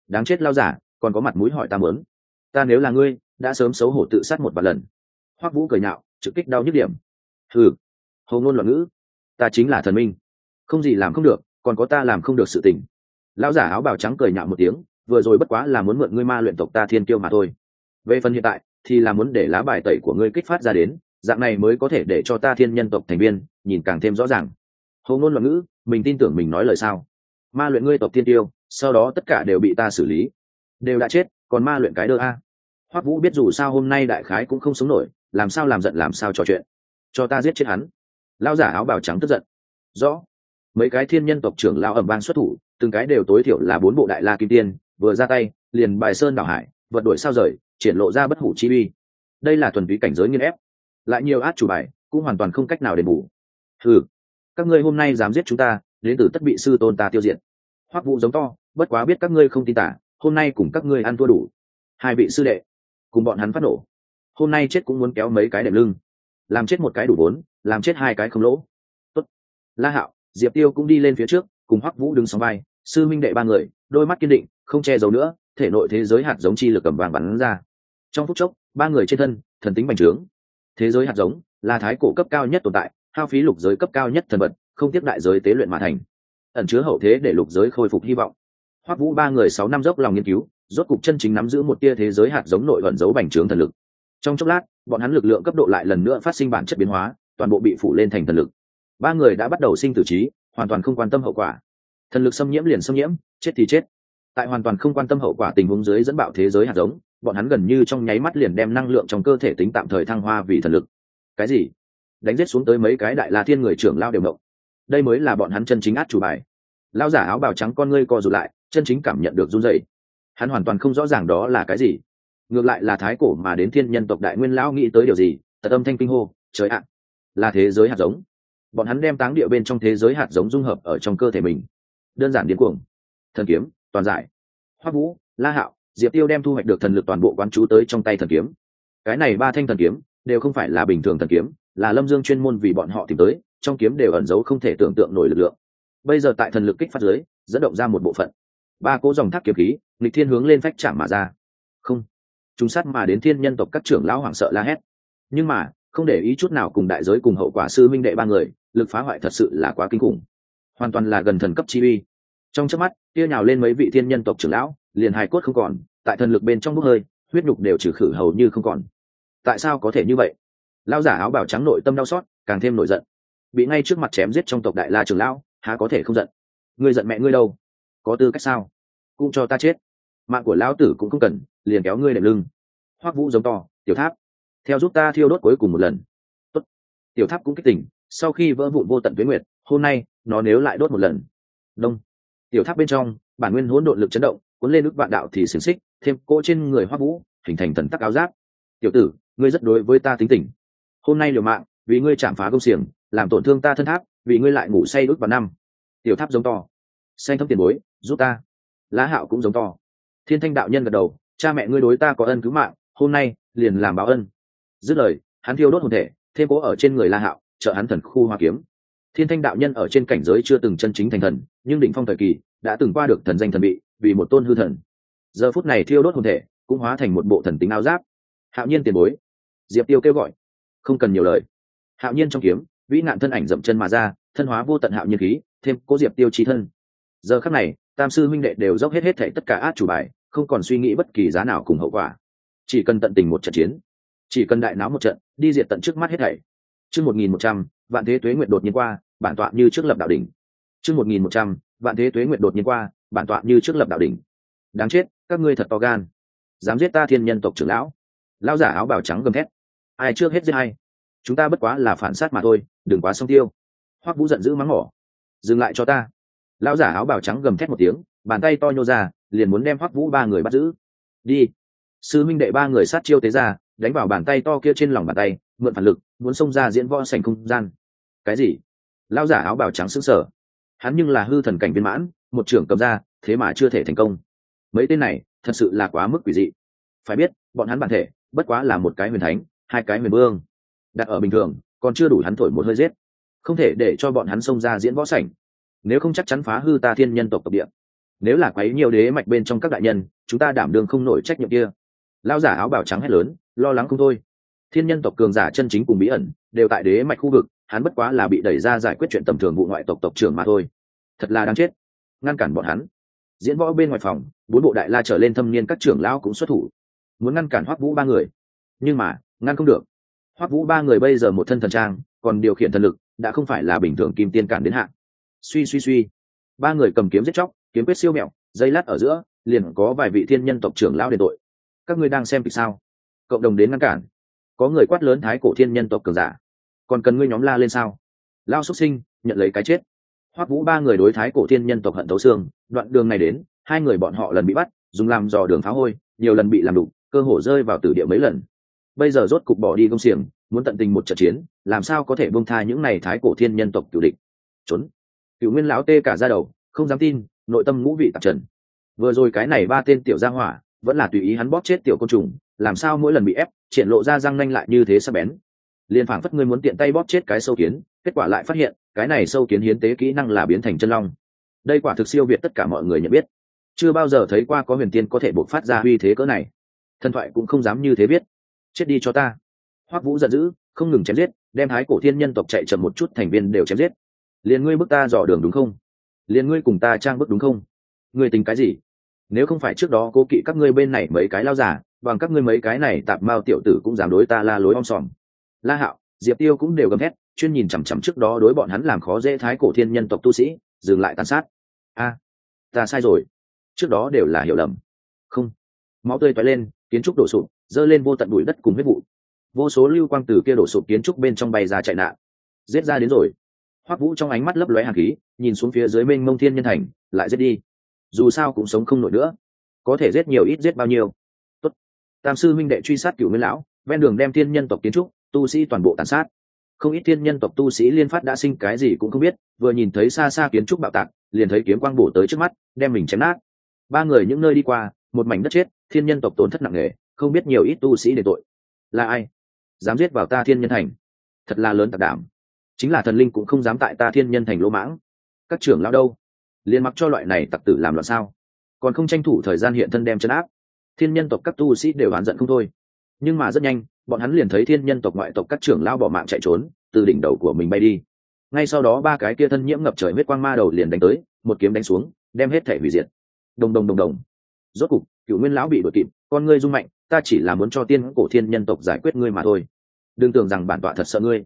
Đáng chết lao giả, còn có mặt mũi hỏi ta mớn ta nếu là ngươi, đã sớm xấu hổ tự sát một vài lần. Hoắc vũ cười nhạo, trực kích đau nhức điểm. Thử hầu ngôn loạn ngữ. Ta chính là thần minh. Không gì làm không được, còn có ta làm không được sự tình. Lão giả áo bào trắng cười nhạo một tiếng, vừa rồi bất quá là muốn mượn ngươi ma luyện tộc ta thiên kiêu mà thôi. Về phần hiện tại, thì là muốn để lá bài tẩy của ngươi kích phát ra đến, dạng này mới có thể để cho ta thiên nhân tộc thành viên, nhìn càng thêm rõ ràng. Hầu ngôn loạn ngữ, mình tin tưởng mình nói lời sao? Ma luyện ngươi tộc thiên tiêu sau đó tất cả đều bị ta xử lý. Đều đã chết, còn ma luyện cái đơ a. Hoắc vũ biết dù sao hôm nay đại khái cũng không sống nổi, làm sao làm giận làm sao trò chuyện. Cho ta giết chết hắn lao giả áo bào trắng tức giận. Rõ. Mấy cái thiên nhân tộc trưởng lao ẩm vang xuất thủ, từng cái đều tối thiểu là bốn bộ đại la kim tiên, vừa ra tay, liền bài sơn đảo hải vượt đuổi sao rời, triển lộ ra bất hủ chi uy. Đây là thuần túy cảnh giới nghiên ép. Lại nhiều át chủ bài, cũng hoàn toàn không cách nào đền bù. Thử các ngươi hôm nay dám giết chúng ta, đến từ tất bị sư tôn ta tiêu diệt. Hoắc vũ giống to, bất quá biết các ngươi không tin tả, hôm nay cùng các ngươi ăn thua đủ. Hai vị sư đệ, cùng bọn hắn phát nổ. Hôm nay chết cũng muốn kéo mấy cái đệm lưng. Làm chết một cái đủ vốn làm chết hai cái không lỗ. Tốt. la hạo, diệp tiêu cũng đi lên phía trước, cùng hoắc vũ đứng sóng vai, sư minh đệ ba người, đôi mắt kiên định, không che giấu nữa, thể nội thế giới hạt giống chi lực cầm vàng bắn ra. Trong phút chốc, ba người trên thân, thần tính bành trướng. Thế giới hạt giống là thái cổ cấp cao nhất tồn tại, hao phí lục giới cấp cao nhất thần vật, không tiếp đại giới tế luyện mà thành. Ẩn chứa hậu thế để lục giới khôi phục hy vọng. Hoắc vũ ba người sáu năm dốc lòng nghiên cứu, rốt cục chân chính nắm giữ một tia thế giới hạt giống nội vận giấu bành trướng thần lực. Trong chốc lát, bọn hắn lực lượng cấp độ lại lần nữa phát sinh bản chất biến hóa toàn bộ bị phủ lên thành thần lực. Ba người đã bắt đầu sinh tử trí, hoàn toàn không quan tâm hậu quả. Thần lực xâm nhiễm liền xâm nhiễm, chết thì chết. Tại hoàn toàn không quan tâm hậu quả tình huống dưới dẫn bạo thế giới hạt giống, bọn hắn gần như trong nháy mắt liền đem năng lượng trong cơ thể tính tạm thời thăng hoa vì thần lực. Cái gì? Đánh giết xuống tới mấy cái đại la thiên người trưởng lao đều nộng đây mới là bọn hắn chân chính át chủ bài. Lao giả áo bào trắng con ngươi co rụt lại, chân chính cảm nhận được run dậy hắn hoàn toàn không rõ ràng đó là cái gì. Ngược lại là thái cổ mà đến thiên nhân tộc đại nguyên lão nghĩ tới điều gì tật âm thanh kinh hô, trời ạ là thế giới hạt giống. Bọn hắn đem táng địa bên trong thế giới hạt giống dung hợp ở trong cơ thể mình. Đơn giản điên cuồng. Thần kiếm, toàn giải. Hoa vũ, la hạo, diệp tiêu đem thu hoạch được thần lực toàn bộ quán chú tới trong tay thần kiếm. Cái này ba thanh thần kiếm, đều không phải là bình thường thần kiếm, là lâm dương chuyên môn vì bọn họ tìm tới, trong kiếm đều ẩn giấu không thể tưởng tượng nổi lực lượng. Bây giờ tại thần lực kích phát giới dẫn động ra một bộ phận. Ba cỗ dòng thác kiếm khí, nghịch thiên hướng lên phách chạm mà ra. Không. Chúng sát mà đến thiên nhân tộc các trưởng lão hoảng sợ la hét. Nhưng mà không để ý chút nào cùng đại giới cùng hậu quả sư minh đệ ba người, lực phá hoại thật sự là quá kinh khủng. Hoàn toàn là gần thần cấp chi uy. Trong chớp mắt tia nhào lên mấy vị thiên nhân tộc trưởng lão, liền hài cốt không còn, tại thần lực bên trong bốc hơi, huyết nhục đều trừ khử hầu như không còn. Tại sao có thể như vậy? Lao giả áo bảo trắng nội tâm đau xót, càng thêm nổi giận. Bị ngay trước mặt chém giết trong tộc đại la trưởng lão, há có thể không giận? Ngươi giận mẹ ngươi đâu? Có tư cách sao? Cũng cho ta chết. Mạng của lão tử cũng không cần, liền kéo ngươi đệm lưng. Hoắc vũ giống to, tiểu tháp theo giúp ta thiêu đốt cuối cùng một lần. Tốt. tiểu tháp cũng kích tỉnh, sau khi vỡ vụn vô tận tuyến nguyệt, hôm nay, nó nếu lại đốt một lần. Đông. Tiểu tháp bên trong, bản nguyên hỗn độn lực chấn động, cuốn lên ức vạn đạo thì xiềng xích, thêm cỗ trên người hoa vũ, hình thành thần tắc áo giáp. Tiểu tử, ngươi rất đối với ta tính tình. Hôm nay liều mạng, vì ngươi chạm phá công xiềng, làm tổn thương ta thân tháp, vì ngươi lại ngủ say đốt vào năm. Tiểu tháp giống to. Xanh thâm tiền bối, giúp ta. Lá hạo cũng giống to. Thiên thanh đạo nhân gật đầu, cha mẹ ngươi đối ta có ân cứu mạng, hôm nay liền làm báo ân dứt lời, hắn thiêu đốt hồn thể, thêm cố ở trên người la hạo, trợ hắn thần khu hoa kiếm. Thiên thanh đạo nhân ở trên cảnh giới chưa từng chân chính thành thần, nhưng đỉnh phong thời kỳ, đã từng qua được thần danh thần bị vì một tôn hư thần. Giờ phút này thiêu đốt hồn thể, cũng hóa thành một bộ thần tính áo giáp. Hạo nhiên tiền bối. Diệp tiêu kêu gọi. Không cần nhiều lời. Hạo nhiên trong kiếm, vĩ nạn thân ảnh dậm chân mà ra, thân hóa vô tận hạo nhiên khí, thêm cố diệp tiêu trí thân. Giờ khắc này, tam sư minh đệ đều dốc hết hết thảy tất cả át chủ bài, không còn suy nghĩ bất kỳ giá nào cùng hậu quả. Chỉ cần tận tình một trận chiến chỉ cần đại náo một trận, đi diệt tận trước mắt hết thảy. Chương một nghìn một trăm, vạn thế tuế nguyện đột nhiên qua, bản tọa như trước lập đạo đỉnh. Chương một nghìn một trăm, vạn thế tuế nguyện đột nhiên qua, bản tọa như trước lập đạo đỉnh. Đáng chết, các ngươi thật to gan. Dám giết ta thiên nhân tộc trưởng lão. Lão giả áo bào trắng gầm thét. Ai trước hết giết hay chúng ta bất quá là phản sát mà thôi, đừng quá sông tiêu. Hoắc vũ giận dữ mắng mỏ. Dừng lại cho ta. Lão giả áo bào trắng gầm thét một tiếng, bàn tay to nhô ra, liền muốn đem hoắc vũ ba người bắt giữ. Đi. Sư minh đệ ba người sát chiêu tế ra đánh vào bàn tay to kia trên lòng bàn tay, mượn phản lực, muốn xông ra diễn võ sành không gian. Cái gì? Lao giả áo bào trắng xứng sờ. Hắn nhưng là hư thần cảnh viên mãn, một trưởng cầm ra, thế mà chưa thể thành công. Mấy tên này, thật sự là quá mức quỷ dị. Phải biết, bọn hắn bản thể, bất quá là một cái huyền thánh, hai cái huyền vương. Đặt ở bình thường, còn chưa đủ hắn thổi một hơi giết. Không thể để cho bọn hắn xông ra diễn võ sảnh. Nếu không chắc chắn phá hư ta thiên nhân tộc tộc địa. Nếu là quấy nhiều đế mạch bên trong các đại nhân, chúng ta đảm đương không nổi trách nhiệm kia. Lao giả áo bào trắng hét lớn lo lắng không thôi. Thiên nhân tộc cường giả chân chính cùng bí ẩn đều tại đế mạch khu vực, hắn bất quá là bị đẩy ra giải quyết chuyện tầm thường vụ ngoại tộc tộc trưởng mà thôi. Thật là đáng chết. Ngăn cản bọn hắn. Diễn võ bên ngoài phòng, bốn bộ đại la trở lên thâm niên các trưởng lão cũng xuất thủ. Muốn ngăn cản hoắc vũ ba người, nhưng mà, ngăn không được. Hoắc vũ ba người bây giờ một thân thần trang, còn điều khiển thần lực, đã không phải là bình thường kim tiên cản đến hạn suy suy suy. Ba người cầm kiếm giết chóc, kiếm quyết siêu mẹo, dây lát ở giữa, liền có vài vị thiên nhân tộc trưởng lão đền tội. Các ngươi đang xem kịch sao? Cộng đồng đến ngăn cản. Có người quát lớn thái cổ thiên nhân tộc cường giả. Còn cần ngươi nhóm la lên sao? Lao xuất sinh, nhận lấy cái chết. Hoắc vũ ba người đối thái cổ thiên nhân tộc hận thấu xương, đoạn đường này đến, hai người bọn họ lần bị bắt, dùng làm dò đường phá hôi, nhiều lần bị làm đục, cơ hồ rơi vào tử địa mấy lần. Bây giờ rốt cục bỏ đi công xiềng, muốn tận tình một trận chiến, làm sao có thể bông tha những này thái cổ thiên nhân tộc cựu địch? Trốn. Cựu nguyên lão tê cả ra đầu, không dám tin, nội tâm ngũ vị tạp trần. Vừa rồi cái này ba tên tiểu gia hỏa, vẫn là tùy ý hắn bóp chết tiểu côn trùng làm sao mỗi lần bị ép, triển lộ ra răng nanh lại như thế sắc bén. Liền phảng phất ngươi muốn tiện tay bóp chết cái sâu kiến, kết quả lại phát hiện, cái này sâu kiến hiến tế kỹ năng là biến thành chân long. Đây quả thực siêu việt tất cả mọi người nhận biết. Chưa bao giờ thấy qua có huyền tiên có thể bộc phát ra uy thế cỡ này. Thần thoại cũng không dám như thế biết. Chết đi cho ta. Hoắc vũ giận dữ, không ngừng chém giết, đem thái cổ thiên nhân tộc chạy chậm một chút, thành viên đều chém giết. Liền ngươi bước ta dò đường đúng không? Liền ngươi cùng ta trang bước đúng không? Ngươi tính cái gì? Nếu không phải trước đó cố kỵ các ngươi bên này mấy cái lao giả bằng các ngươi mấy cái này tạp mao tiểu tử cũng dám đối ta la lối om sòm. La hạo, diệp tiêu cũng đều gầm hét chuyên nhìn chằm chằm trước đó đối bọn hắn làm khó dễ thái cổ thiên nhân tộc tu sĩ, dừng lại tàn sát. A, ta sai rồi. Trước đó đều là hiểu lầm. Không. Máu tươi toái lên, kiến trúc đổ sụp, dơ lên vô tận bụi đất cùng huyết vụ. Vô số lưu quang từ kia đổ sụp kiến trúc bên trong bay ra chạy nạn. Giết ra đến rồi. Hoắc vũ trong ánh mắt lấp lóe hàn khí, nhìn xuống phía dưới mênh mông thiên nhân thành, lại giết đi. Dù sao cũng sống không nổi nữa. Có thể giết nhiều ít giết bao nhiêu tam sư minh đệ truy sát cửu nguyên lão, ven đường đem thiên nhân tộc kiến trúc, tu sĩ toàn bộ tàn sát. Không ít thiên nhân tộc tu sĩ liên phát đã sinh cái gì cũng không biết, vừa nhìn thấy xa xa kiến trúc bạo tạc, liền thấy kiếm quang bổ tới trước mắt, đem mình chém nát. Ba người những nơi đi qua, một mảnh đất chết, thiên nhân tộc tổn thất nặng nề, không biết nhiều ít tu sĩ để tội. Là ai? Dám giết vào ta thiên nhân thành. Thật là lớn tạc đảm. Chính là thần linh cũng không dám tại ta thiên nhân thành lỗ mãng. Các trưởng lao đâu? Liền mặc cho loại này tặc tử làm loạn sao? Còn không tranh thủ thời gian hiện thân đem chấn áp thiên nhân tộc các tu sĩ đều oán giận không thôi. Nhưng mà rất nhanh, bọn hắn liền thấy thiên nhân tộc ngoại tộc các trưởng lao bỏ mạng chạy trốn, từ đỉnh đầu của mình bay đi. Ngay sau đó ba cái kia thân nhiễm ngập trời huyết quang ma đầu liền đánh tới, một kiếm đánh xuống, đem hết thể hủy diệt. Đồng đồng đồng đồng. Rốt cục, cựu nguyên lão bị đuổi kịp, con ngươi rung mạnh, ta chỉ là muốn cho tiên cổ thiên nhân tộc giải quyết ngươi mà thôi. Đừng tưởng rằng bản tọa thật sợ ngươi.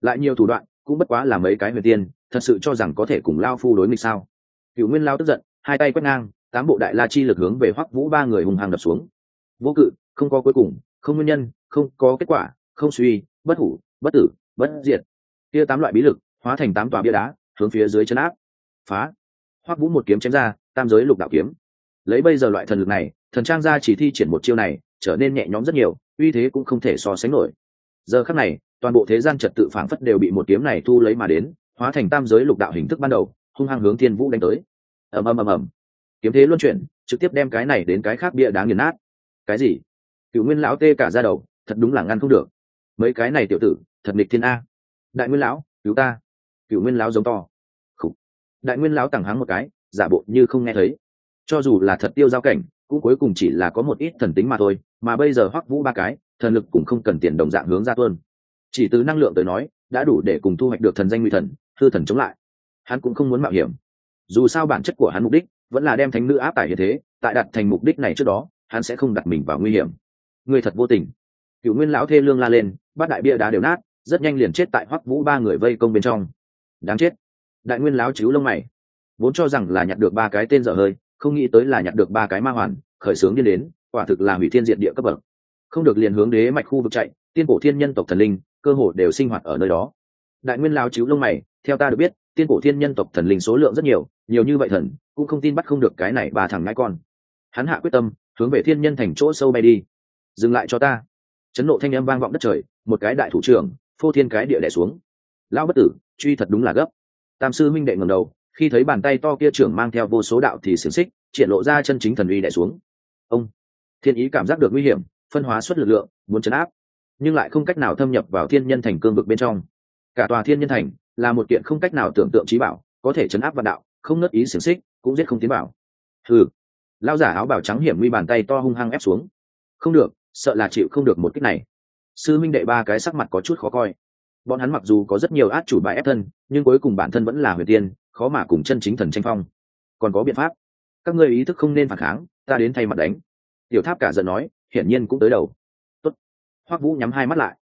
Lại nhiều thủ đoạn, cũng bất quá là mấy cái huyền tiên, thật sự cho rằng có thể cùng lao phu đối nghịch sao? Cựu nguyên lao tức giận, hai tay quét ngang tám bộ đại la chi lực hướng về hoắc vũ ba người hùng hàng đập xuống. Vô cự, không có cuối cùng, không nguyên nhân, không có kết quả, không suy, bất hủ, bất tử, bất diệt. Kia tám loại bí lực, hóa thành tám tòa bia đá, hướng phía dưới chân áp. Phá. Hoắc vũ một kiếm chém ra, tam giới lục đạo kiếm. Lấy bây giờ loại thần lực này, thần trang ra chỉ thi triển một chiêu này, trở nên nhẹ nhõm rất nhiều, uy thế cũng không thể so sánh nổi. Giờ khắc này, toàn bộ thế gian trật tự phảng phất đều bị một kiếm này thu lấy mà đến, hóa thành tam giới lục đạo hình thức ban đầu, hung hăng hướng thiên vũ đánh tới. Ầm ầm ầm ầm kiếm thế luân chuyển, trực tiếp đem cái này đến cái khác bia đáng nghiền nát. Cái gì? Cựu nguyên lão tê cả ra đầu, thật đúng là ngăn không được. Mấy cái này tiểu tử, thật nịch thiên a. Đại nguyên lão, cứu ta. Cựu nguyên lão giống to. Khủ. đại nguyên lão tẳng hắng một cái, giả bộ như không nghe thấy. Cho dù là thật tiêu giao cảnh, cũng cuối cùng chỉ là có một ít thần tính mà thôi, mà bây giờ hoắc vũ ba cái, thần lực cũng không cần tiền đồng dạng hướng ra tuôn chỉ từ năng lượng tới nói, đã đủ để cùng thu hoạch được thần danh nguy thần, hư thần chống lại. Hắn cũng không muốn mạo hiểm. Dù sao bản chất của hắn mục đích vẫn là đem thánh nữ áp tải như thế, tại đặt thành mục đích này trước đó, hắn sẽ không đặt mình vào nguy hiểm. Người thật vô tình. Cựu nguyên lão thê lương la lên, bắt đại bia đá đều nát, rất nhanh liền chết tại hoắc vũ ba người vây công bên trong. Đáng chết. Đại nguyên lão chứ lông mày. Vốn cho rằng là nhặt được ba cái tên dở hơi, không nghĩ tới là nhặt được ba cái ma hoàn, khởi sướng đi đến, quả thực là hủy thiên diệt địa cấp bậc. Không được liền hướng đế mạch khu vực chạy, tiên cổ thiên nhân tộc thần linh, cơ hồ đều sinh hoạt ở nơi đó. Đại nguyên lao chứ lông mày, theo ta được biết, tiên cổ thiên nhân tộc thần linh số lượng rất nhiều nhiều như vậy thần, cũng không tin bắt không được cái này bà thằng ngãi con. Hắn hạ quyết tâm, hướng về thiên nhân thành chỗ sâu bay đi. Dừng lại cho ta. Chấn nộ thanh âm vang vọng đất trời, một cái đại thủ trưởng, phô thiên cái địa đẻ xuống. Lão bất tử, truy thật đúng là gấp. Tam sư minh đệ ngầm đầu, khi thấy bàn tay to kia trưởng mang theo vô số đạo thì xiềng xích, triển lộ ra chân chính thần uy đẻ xuống. Ông, thiên ý cảm giác được nguy hiểm, phân hóa xuất lực lượng, muốn chấn áp, nhưng lại không cách nào thâm nhập vào thiên nhân thành cương vực bên trong. Cả tòa thiên nhân thành là một kiện không cách nào tưởng tượng trí bảo, có thể chấn áp vạn đạo không nớt ý xiềng xích, cũng giết không tiến bảo ừ lao giả áo bảo trắng hiểm nguy bàn tay to hung hăng ép xuống. Không được, sợ là chịu không được một cách này. Sư minh đệ ba cái sắc mặt có chút khó coi. Bọn hắn mặc dù có rất nhiều át chủ bài ép thân, nhưng cuối cùng bản thân vẫn là huyền tiên, khó mà cùng chân chính thần tranh phong. Còn có biện pháp. Các ngươi ý thức không nên phản kháng, ta đến thay mặt đánh. Tiểu tháp cả giận nói, hiển nhiên cũng tới đầu. Tốt. hoắc vũ nhắm hai mắt lại.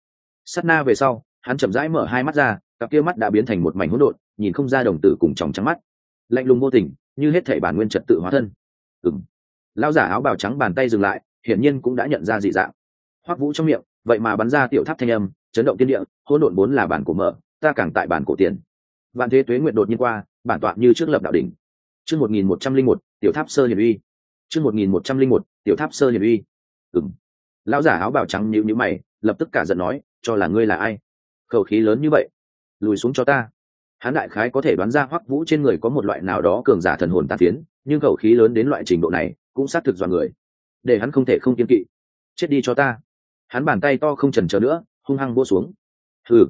Sát na về sau, hắn chậm rãi mở hai mắt ra, cặp kia mắt đã biến thành một mảnh hỗn độn, nhìn không ra đồng tử cùng tròng trắng mắt lạnh lùng vô tình, như hết thể bản nguyên trật tự hóa thân. Ừng lao giả áo bào trắng bàn tay dừng lại, hiển nhiên cũng đã nhận ra dị dạng. Hoắc vũ trong miệng, vậy mà bắn ra tiểu tháp thanh âm, chấn động tiên địa, hỗn độn bốn là bản cổ mở, ta càng tại bản cổ tiền. Vạn thế tuế nguyện đột nhiên qua, bản tọa như trước lập đạo đỉnh. Chương một nghìn một trăm linh một, tiểu tháp sơ hiển uy. Chương một nghìn một trăm linh một, tiểu tháp sơ hiển uy. Ừng lão giả áo bào trắng nhịu nhữ mày, lập tức cả giận nói, cho là ngươi là ai? Khẩu khí lớn như vậy, lùi xuống cho ta hắn đại khái có thể đoán ra hoắc vũ trên người có một loại nào đó cường giả thần hồn tàn phiến, nhưng khẩu khí lớn đến loại trình độ này, cũng xác thực dọa người. Để hắn không thể không kiên kỵ. Chết đi cho ta. Hắn bàn tay to không trần trờ nữa, hung hăng vô xuống. Hừ.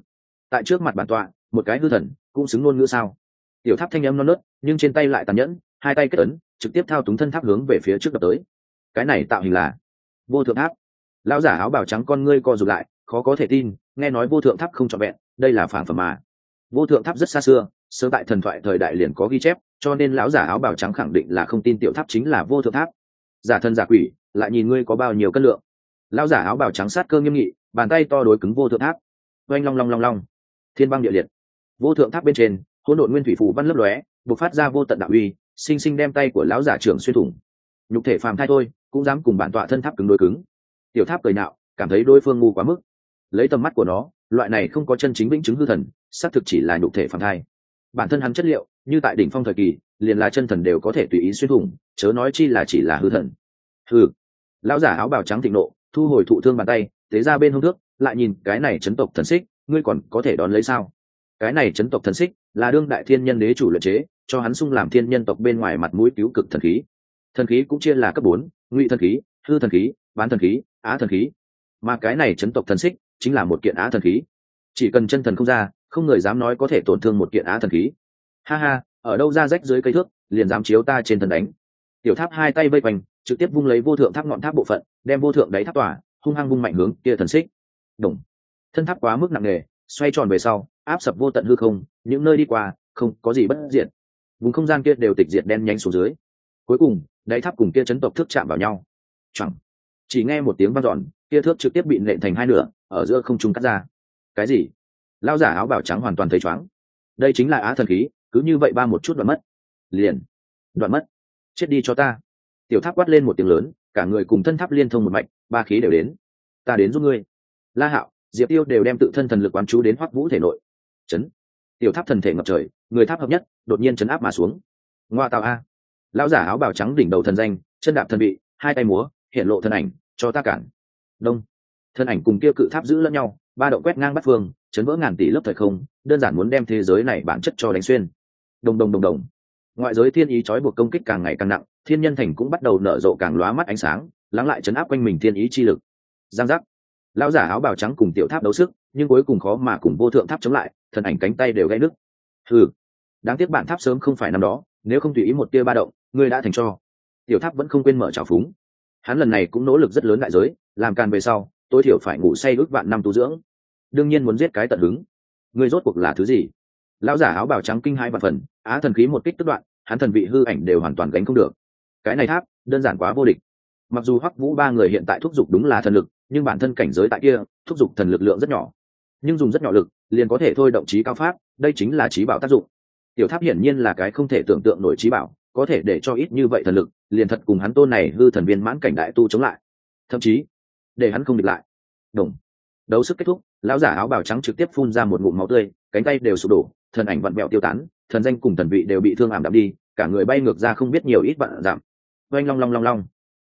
Tại trước mặt bản tọa, một cái hư thần, cũng xứng ngôn ngữ sao? Tiểu tháp thanh âm non nớt, nhưng trên tay lại tàn nhẫn, hai tay kết ấn, trực tiếp thao túng thân tháp hướng về phía trước đập tới. Cái này tạo hình là vô thượng tháp. Lão giả áo bào trắng con ngươi co rụt lại, khó có thể tin, nghe nói vô thượng tháp không trọn vẹn, đây là phản phẩm mà vô thượng tháp rất xa xưa sơ tại thần thoại thời đại liền có ghi chép, cho nên lão giả áo bào trắng khẳng định là không tin tiểu tháp chính là vô thượng tháp. Giả thân giả quỷ, lại nhìn ngươi có bao nhiêu cân lượng. Lão giả áo bào trắng sát cơ nghiêm nghị, bàn tay to đối cứng vô thượng tháp. Oanh long long long long. Thiên băng địa liệt. Vô thượng tháp bên trên, hỗn độn nguyên thủy phủ văn lấp lóe, bộc phát ra vô tận đạo uy, sinh sinh đem tay của lão giả trưởng xuyên thủng. Nhục thể phàm thai thôi, cũng dám cùng bản tọa thân tháp cứng đối cứng. Tiểu tháp cười nạo, cảm thấy đối phương ngu quá mức. Lấy tầm mắt của nó loại này không có chân chính vĩnh chứng hư thần, xác thực chỉ là nhục thể phàm thai. Bản thân hắn chất liệu, như tại đỉnh phong thời kỳ, liền là chân thần đều có thể tùy ý xuyên thủng, chớ nói chi là chỉ là hư thần. Hư lão giả áo bào trắng thịnh nộ, thu hồi thụ thương bàn tay, tế ra bên hông thước, lại nhìn, cái này chấn tộc thần xích, ngươi còn có thể đón lấy sao? Cái này chấn tộc thần xích là đương đại thiên nhân đế chủ luyện chế, cho hắn sung làm thiên nhân tộc bên ngoài mặt mũi cứu cực thần khí. Thần khí cũng chia là cấp bốn, ngụy thần khí, hư thần khí, bán thần khí, á thần khí. Mà cái này chấn tộc thần xích chính là một kiện á thần khí. Chỉ cần chân thần không ra, không người dám nói có thể tổn thương một kiện á thần khí. Ha ha, ở đâu ra rách dưới cây thước, liền dám chiếu ta trên thần đánh. Tiểu tháp hai tay vây quanh, trực tiếp vung lấy vô thượng tháp ngọn tháp bộ phận, đem vô thượng đáy tháp tỏa, hung hăng vung mạnh hướng kia thần xích. Đồng thân tháp quá mức nặng nề, xoay tròn về sau, áp sập vô tận hư không, những nơi đi qua, không có gì bất diệt. Vùng không gian kia đều tịch diệt đen nhanh xuống dưới. Cuối cùng, đáy tháp cùng kia chấn tộc thước chạm vào nhau. Chẳng chỉ nghe một tiếng vang dọn, kia thước trực tiếp bị nện thành hai nửa ở giữa không trung cắt ra. Cái gì? Lao giả áo bảo trắng hoàn toàn thấy chóng đây chính là á thần khí, cứ như vậy ba một chút đoạn mất. Liền. Đoạn mất. Chết đi cho ta. Tiểu tháp quát lên một tiếng lớn, cả người cùng thân tháp liên thông một mạch, ba khí đều đến. Ta đến giúp ngươi. La hạo, diệp tiêu đều đem tự thân thần lực quán chú đến hoắc vũ thể nội. Chấn. Tiểu tháp thần thể ngập trời, người tháp hợp nhất, đột nhiên chấn áp mà xuống. Ngoa tạo a. Lão giả áo bào trắng đỉnh đầu thần danh, chân đạp thần bị, hai tay múa, hiện lộ thân ảnh, cho ta cản. Đông thân ảnh cùng kia cự tháp giữ lẫn nhau, ba động quét ngang bắt phương, chấn vỡ ngàn tỷ lớp thời không, đơn giản muốn đem thế giới này bản chất cho đánh xuyên. Đồng đồng đồng đồng. Ngoại giới thiên ý trói buộc công kích càng ngày càng nặng, thiên nhân thành cũng bắt đầu nở rộ càng lóa mắt ánh sáng, lắng lại chấn áp quanh mình thiên ý chi lực. Giang giác. Lão giả áo bào trắng cùng tiểu tháp đấu sức, nhưng cuối cùng khó mà cùng vô thượng tháp chống lại thần ảnh cánh tay đều gãy nứt ừ đáng tiếc bản tháp sớm không phải năm đó, nếu không tùy ý một tia ba động, ngươi đã thành cho. Tiểu tháp vẫn không quên mở trào phúng. Hắn lần này cũng nỗ lực rất lớn đại giới, làm càn về sau tối thiểu phải ngủ say ước vạn năm tu dưỡng. Đương nhiên muốn giết cái tận hứng. Ngươi rốt cuộc là thứ gì? Lão giả áo bào trắng kinh hai vạn phần, á thần khí một kích tức đoạn, hắn thần vị hư ảnh đều hoàn toàn gánh không được. Cái này tháp, đơn giản quá vô địch. Mặc dù hoắc vũ ba người hiện tại thúc giục đúng là thần lực, nhưng bản thân cảnh giới tại kia, thúc giục thần lực lượng rất nhỏ. Nhưng dùng rất nhỏ lực, liền có thể thôi động trí cao pháp, đây chính là trí bảo tác dụng. Tiểu tháp hiển nhiên là cái không thể tưởng tượng nổi trí bảo, có thể để cho ít như vậy thần lực, liền thật cùng hắn tôn này hư thần viên mãn cảnh đại tu chống lại. Thậm chí để hắn không địch lại. Đồng đấu sức kết thúc, lão giả áo bào trắng trực tiếp phun ra một ngụm máu tươi, cánh tay đều sụp đổ thần ảnh vặn vẹo tiêu tán, thần danh cùng thần vị đều bị thương ảm đạm đi, cả người bay ngược ra không biết nhiều ít vạn giảm oanh long long long long.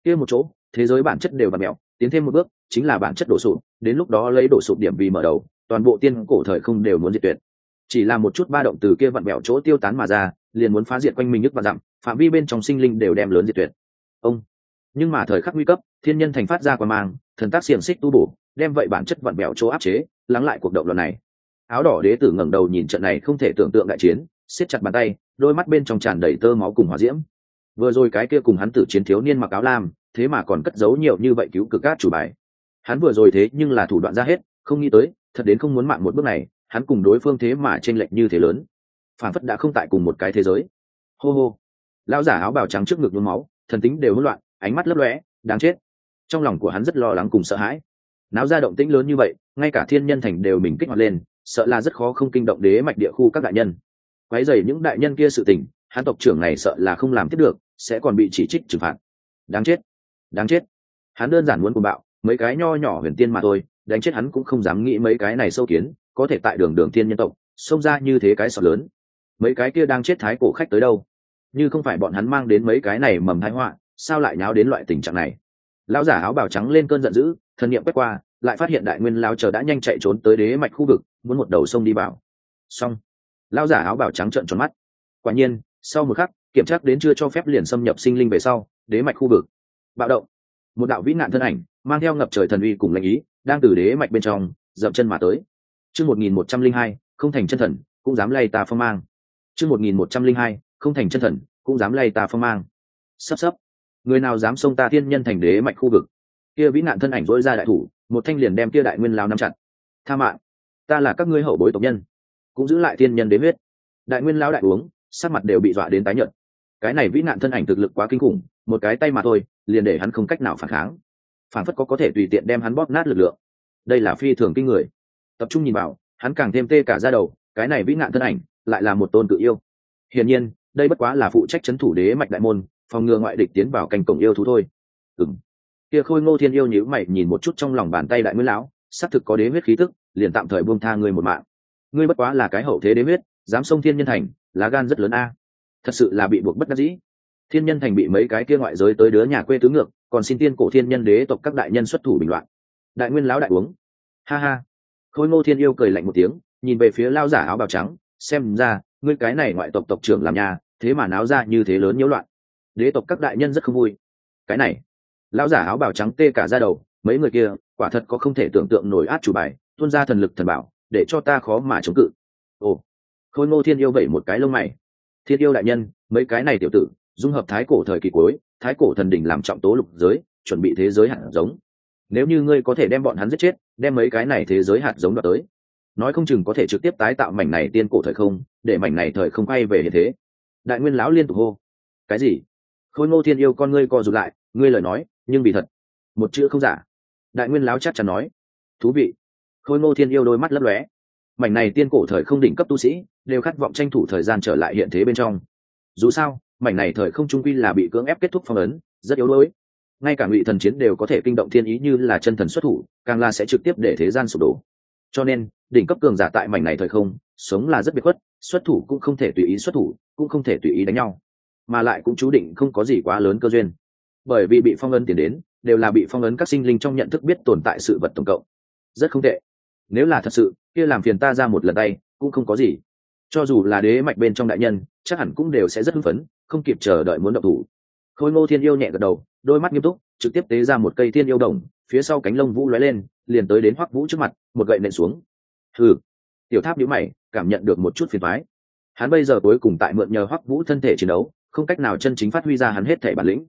Kia một chỗ, thế giới bản chất đều vặn mẹo tiến thêm một bước, chính là bản chất đổ sụp, đến lúc đó lấy đổ sụp điểm vì mở đầu, toàn bộ tiên cổ thời không đều muốn diệt tuyệt. Chỉ là một chút ba động từ kia vặn bẹo chỗ tiêu tán mà ra, liền muốn phá diệt quanh mình nhức và dặm, phạm vi bên trong sinh linh đều đem lớn diệt tuyệt. Ông. Nhưng mà thời khắc nguy cấp, thiên nhân thành phát ra qua mang thần tác xiềng xích tu bổ, đem vậy bản chất vặn bẹo chỗ áp chế, lắng lại cuộc động lần này. Áo đỏ đế tử ngẩng đầu nhìn trận này không thể tưởng tượng đại chiến, siết chặt bàn tay, đôi mắt bên trong tràn đầy tơ máu cùng hỏa diễm. Vừa rồi cái kia cùng hắn tử chiến thiếu niên mặc áo lam, thế mà còn cất giấu nhiều như vậy cứu cực cát chủ bài. Hắn vừa rồi thế nhưng là thủ đoạn ra hết, không nghĩ tới, thật đến không muốn mạng một bước này, hắn cùng đối phương thế mà t r ê n lệch như thế lớn. Phản phất đã không tại cùng một cái thế giới. Hô hô. Lão giả áo bào trắng trước ngực nhuốm máu, thần tính đều hỗn loạn, ánh mắt lấp lóe, đáng chết trong lòng của hắn rất lo lắng cùng sợ hãi. Náo ra động tĩnh lớn như vậy, ngay cả thiên nhân thành đều mình kích hoạt lên, sợ là rất khó không kinh động đế mạch địa khu các đại nhân. Quái dày những đại nhân kia sự tình, hắn tộc trưởng này sợ là không làm tiếp được, sẽ còn bị chỉ trích trừng phạt. Đáng chết đáng chết. Hắn đơn giản muốn cùng bạo, mấy cái nho nhỏ huyền tiên mà thôi, đánh chết hắn cũng không dám nghĩ mấy cái này sâu kiến, có thể tại đường đường thiên nhân tộc, xông ra như thế cái sọt lớn. Mấy cái kia đang chết thái cổ khách tới đâu? Như không phải bọn hắn mang đến mấy cái này mầm thái họa, sao lại nháo đến loại tình trạng này? Lão giả áo bào trắng lên cơn giận dữ, thần niệm quét qua, lại phát hiện đại nguyên lao chờ đã nhanh chạy trốn tới đế mạch khu vực, muốn một đầu sông đi vào. Xong. Lão giả áo bào trắng trợn tròn mắt. Quả nhiên, sau một khắc, kiểm tra đến chưa cho phép liền xâm nhập sinh linh về sau, đế mạch khu vực. Bạo động. Một đạo vĩ nạn thân ảnh, mang theo ngập trời thần uy cùng lãnh ý, đang từ đế mạch bên trong, dậm chân mà tới. Chương một nghìn một trăm linh hai, không thành chân thần, cũng dám lay ta phong mang. Chương một nghìn một trăm linh hai, không thành chân thần, cũng dám lay ta phong mang. Sắp sắp người nào dám xông ta thiên nhân thành đế mạch khu vực? Kia vĩ nạn thân ảnh dỗi ra đại thủ, một thanh liền đem kia đại nguyên lao nắm chặt. Tha mạng, ta là các ngươi hậu bối tộc nhân, cũng giữ lại thiên nhân đế huyết. Đại nguyên lao đại uống, sắc mặt đều bị dọa đến tái nhợt. Cái này vĩ nạn thân ảnh thực lực quá kinh khủng, một cái tay mà thôi, liền để hắn không cách nào phản kháng. Phản phất có có thể tùy tiện đem hắn bóp nát lực lượng. Đây là phi thường kinh người. Tập trung nhìn vào, hắn càng thêm tê cả ra đầu, cái này vĩ nạn thân ảnh lại là một tôn tự yêu. Hiển nhiên, đây bất quá là phụ trách c h ấ n thủ đế mạch đại môn phòng ngừa ngoại địch tiến vào cành cổng yêu thú thôi. Ừ m kia khôi ngô thiên yêu nhữ mày nhìn một chút trong lòng bàn tay đại nguyên lão xác thực có đế huyết khí tức, liền tạm thời buông tha ngươi một mạng. Ngươi bất quá là cái hậu thế đế huyết, dám xông thiên nhân thành lá gan rất lớn a. Thật sự là bị buộc bất đắc dĩ. Thiên nhân thành bị mấy cái kia ngoại giới tới đứa nhà quê tứ ngược, còn xin tiên cổ thiên nhân đế tộc các đại nhân xuất thủ bình loạn. Đại nguyên lão đại uống. Ha ha. Khôi ngô thiên yêu cười lạnh một tiếng, nhìn về phía lao giả áo bào trắng, xem ra, ngươi cái này ngoại tộc tộc trưởng làm nhà, thế mà náo ra như thế lớn nhiễu loạn đế tộc các đại nhân rất không vui. Cái này, lão giả áo bào trắng tê cả ra đầu, mấy người kia, quả thật có không thể tưởng tượng nổi át chủ bài, tuôn ra thần lực thần bảo, để cho ta khó mà chống cự. Ồ, khôi ngô thiên yêu vẩy một cái lông mày. Thiên yêu đại nhân, mấy cái này tiểu tử, dung hợp thái cổ thời kỳ cuối, thái cổ thần đỉnh làm trọng tố lục giới, chuẩn bị thế giới hạt giống. Nếu như ngươi có thể đem bọn hắn giết chết, đem mấy cái này thế giới hạt giống đoạt tới. Nói không chừng có thể trực tiếp tái tạo mảnh này tiên cổ thời không, để mảnh này thời không quay về hiện thế. Đại nguyên lão liên tục hô. Cái gì? Khôi ngô thiên yêu con ngươi co rụt lại, ngươi lời nói, nhưng bị thật. Một chữ không giả. Đại nguyên Láo chắc chắn nói. Thú vị. Khôi ngô thiên yêu đôi mắt lấp lóe. Mảnh này tiên cổ thời không đỉnh cấp tu sĩ, đều khát vọng tranh thủ thời gian trở lại hiện thế bên trong. Dù sao, mảnh này thời không trung quy là bị cưỡng ép kết thúc phong ấn, rất yếu đuối. Ngay cả ngụy thần chiến đều có thể kinh động thiên ý như là chân thần xuất thủ, càng là sẽ trực tiếp để thế gian sụp đổ. Cho nên, đỉnh cấp cường giả tại mảnh này thời không, sống là rất biệt khuất, xuất thủ cũng không thể tùy ý xuất thủ, cũng không thể tùy ý đánh nhau mà lại cũng chú định không có gì quá lớn cơ duyên. Bởi vì bị phong ấn tiền đến, đều là bị phong ấn các sinh linh trong nhận thức biết tồn tại sự vật tổng cộng. Rất không tệ. Nếu là thật sự, kia làm phiền ta ra một lần tay, cũng không có gì. Cho dù là đế mạch bên trong đại nhân, chắc hẳn cũng đều sẽ rất hưng phấn, không kịp chờ đợi muốn động thủ. Khôi ngô thiên yêu nhẹ gật đầu, đôi mắt nghiêm túc, trực tiếp tế ra một cây thiên yêu đồng, phía sau cánh lông vũ lóe lên, liền tới đến hoắc vũ trước mặt, một gậy nện xuống. Thử tiểu tháp nhíu mày, cảm nhận được một chút phiền thoái hắn bây giờ cuối cùng tại mượn nhờ hoắc vũ thân thể chiến đấu không cách nào chân chính phát huy ra hắn hết thể bản lĩnh.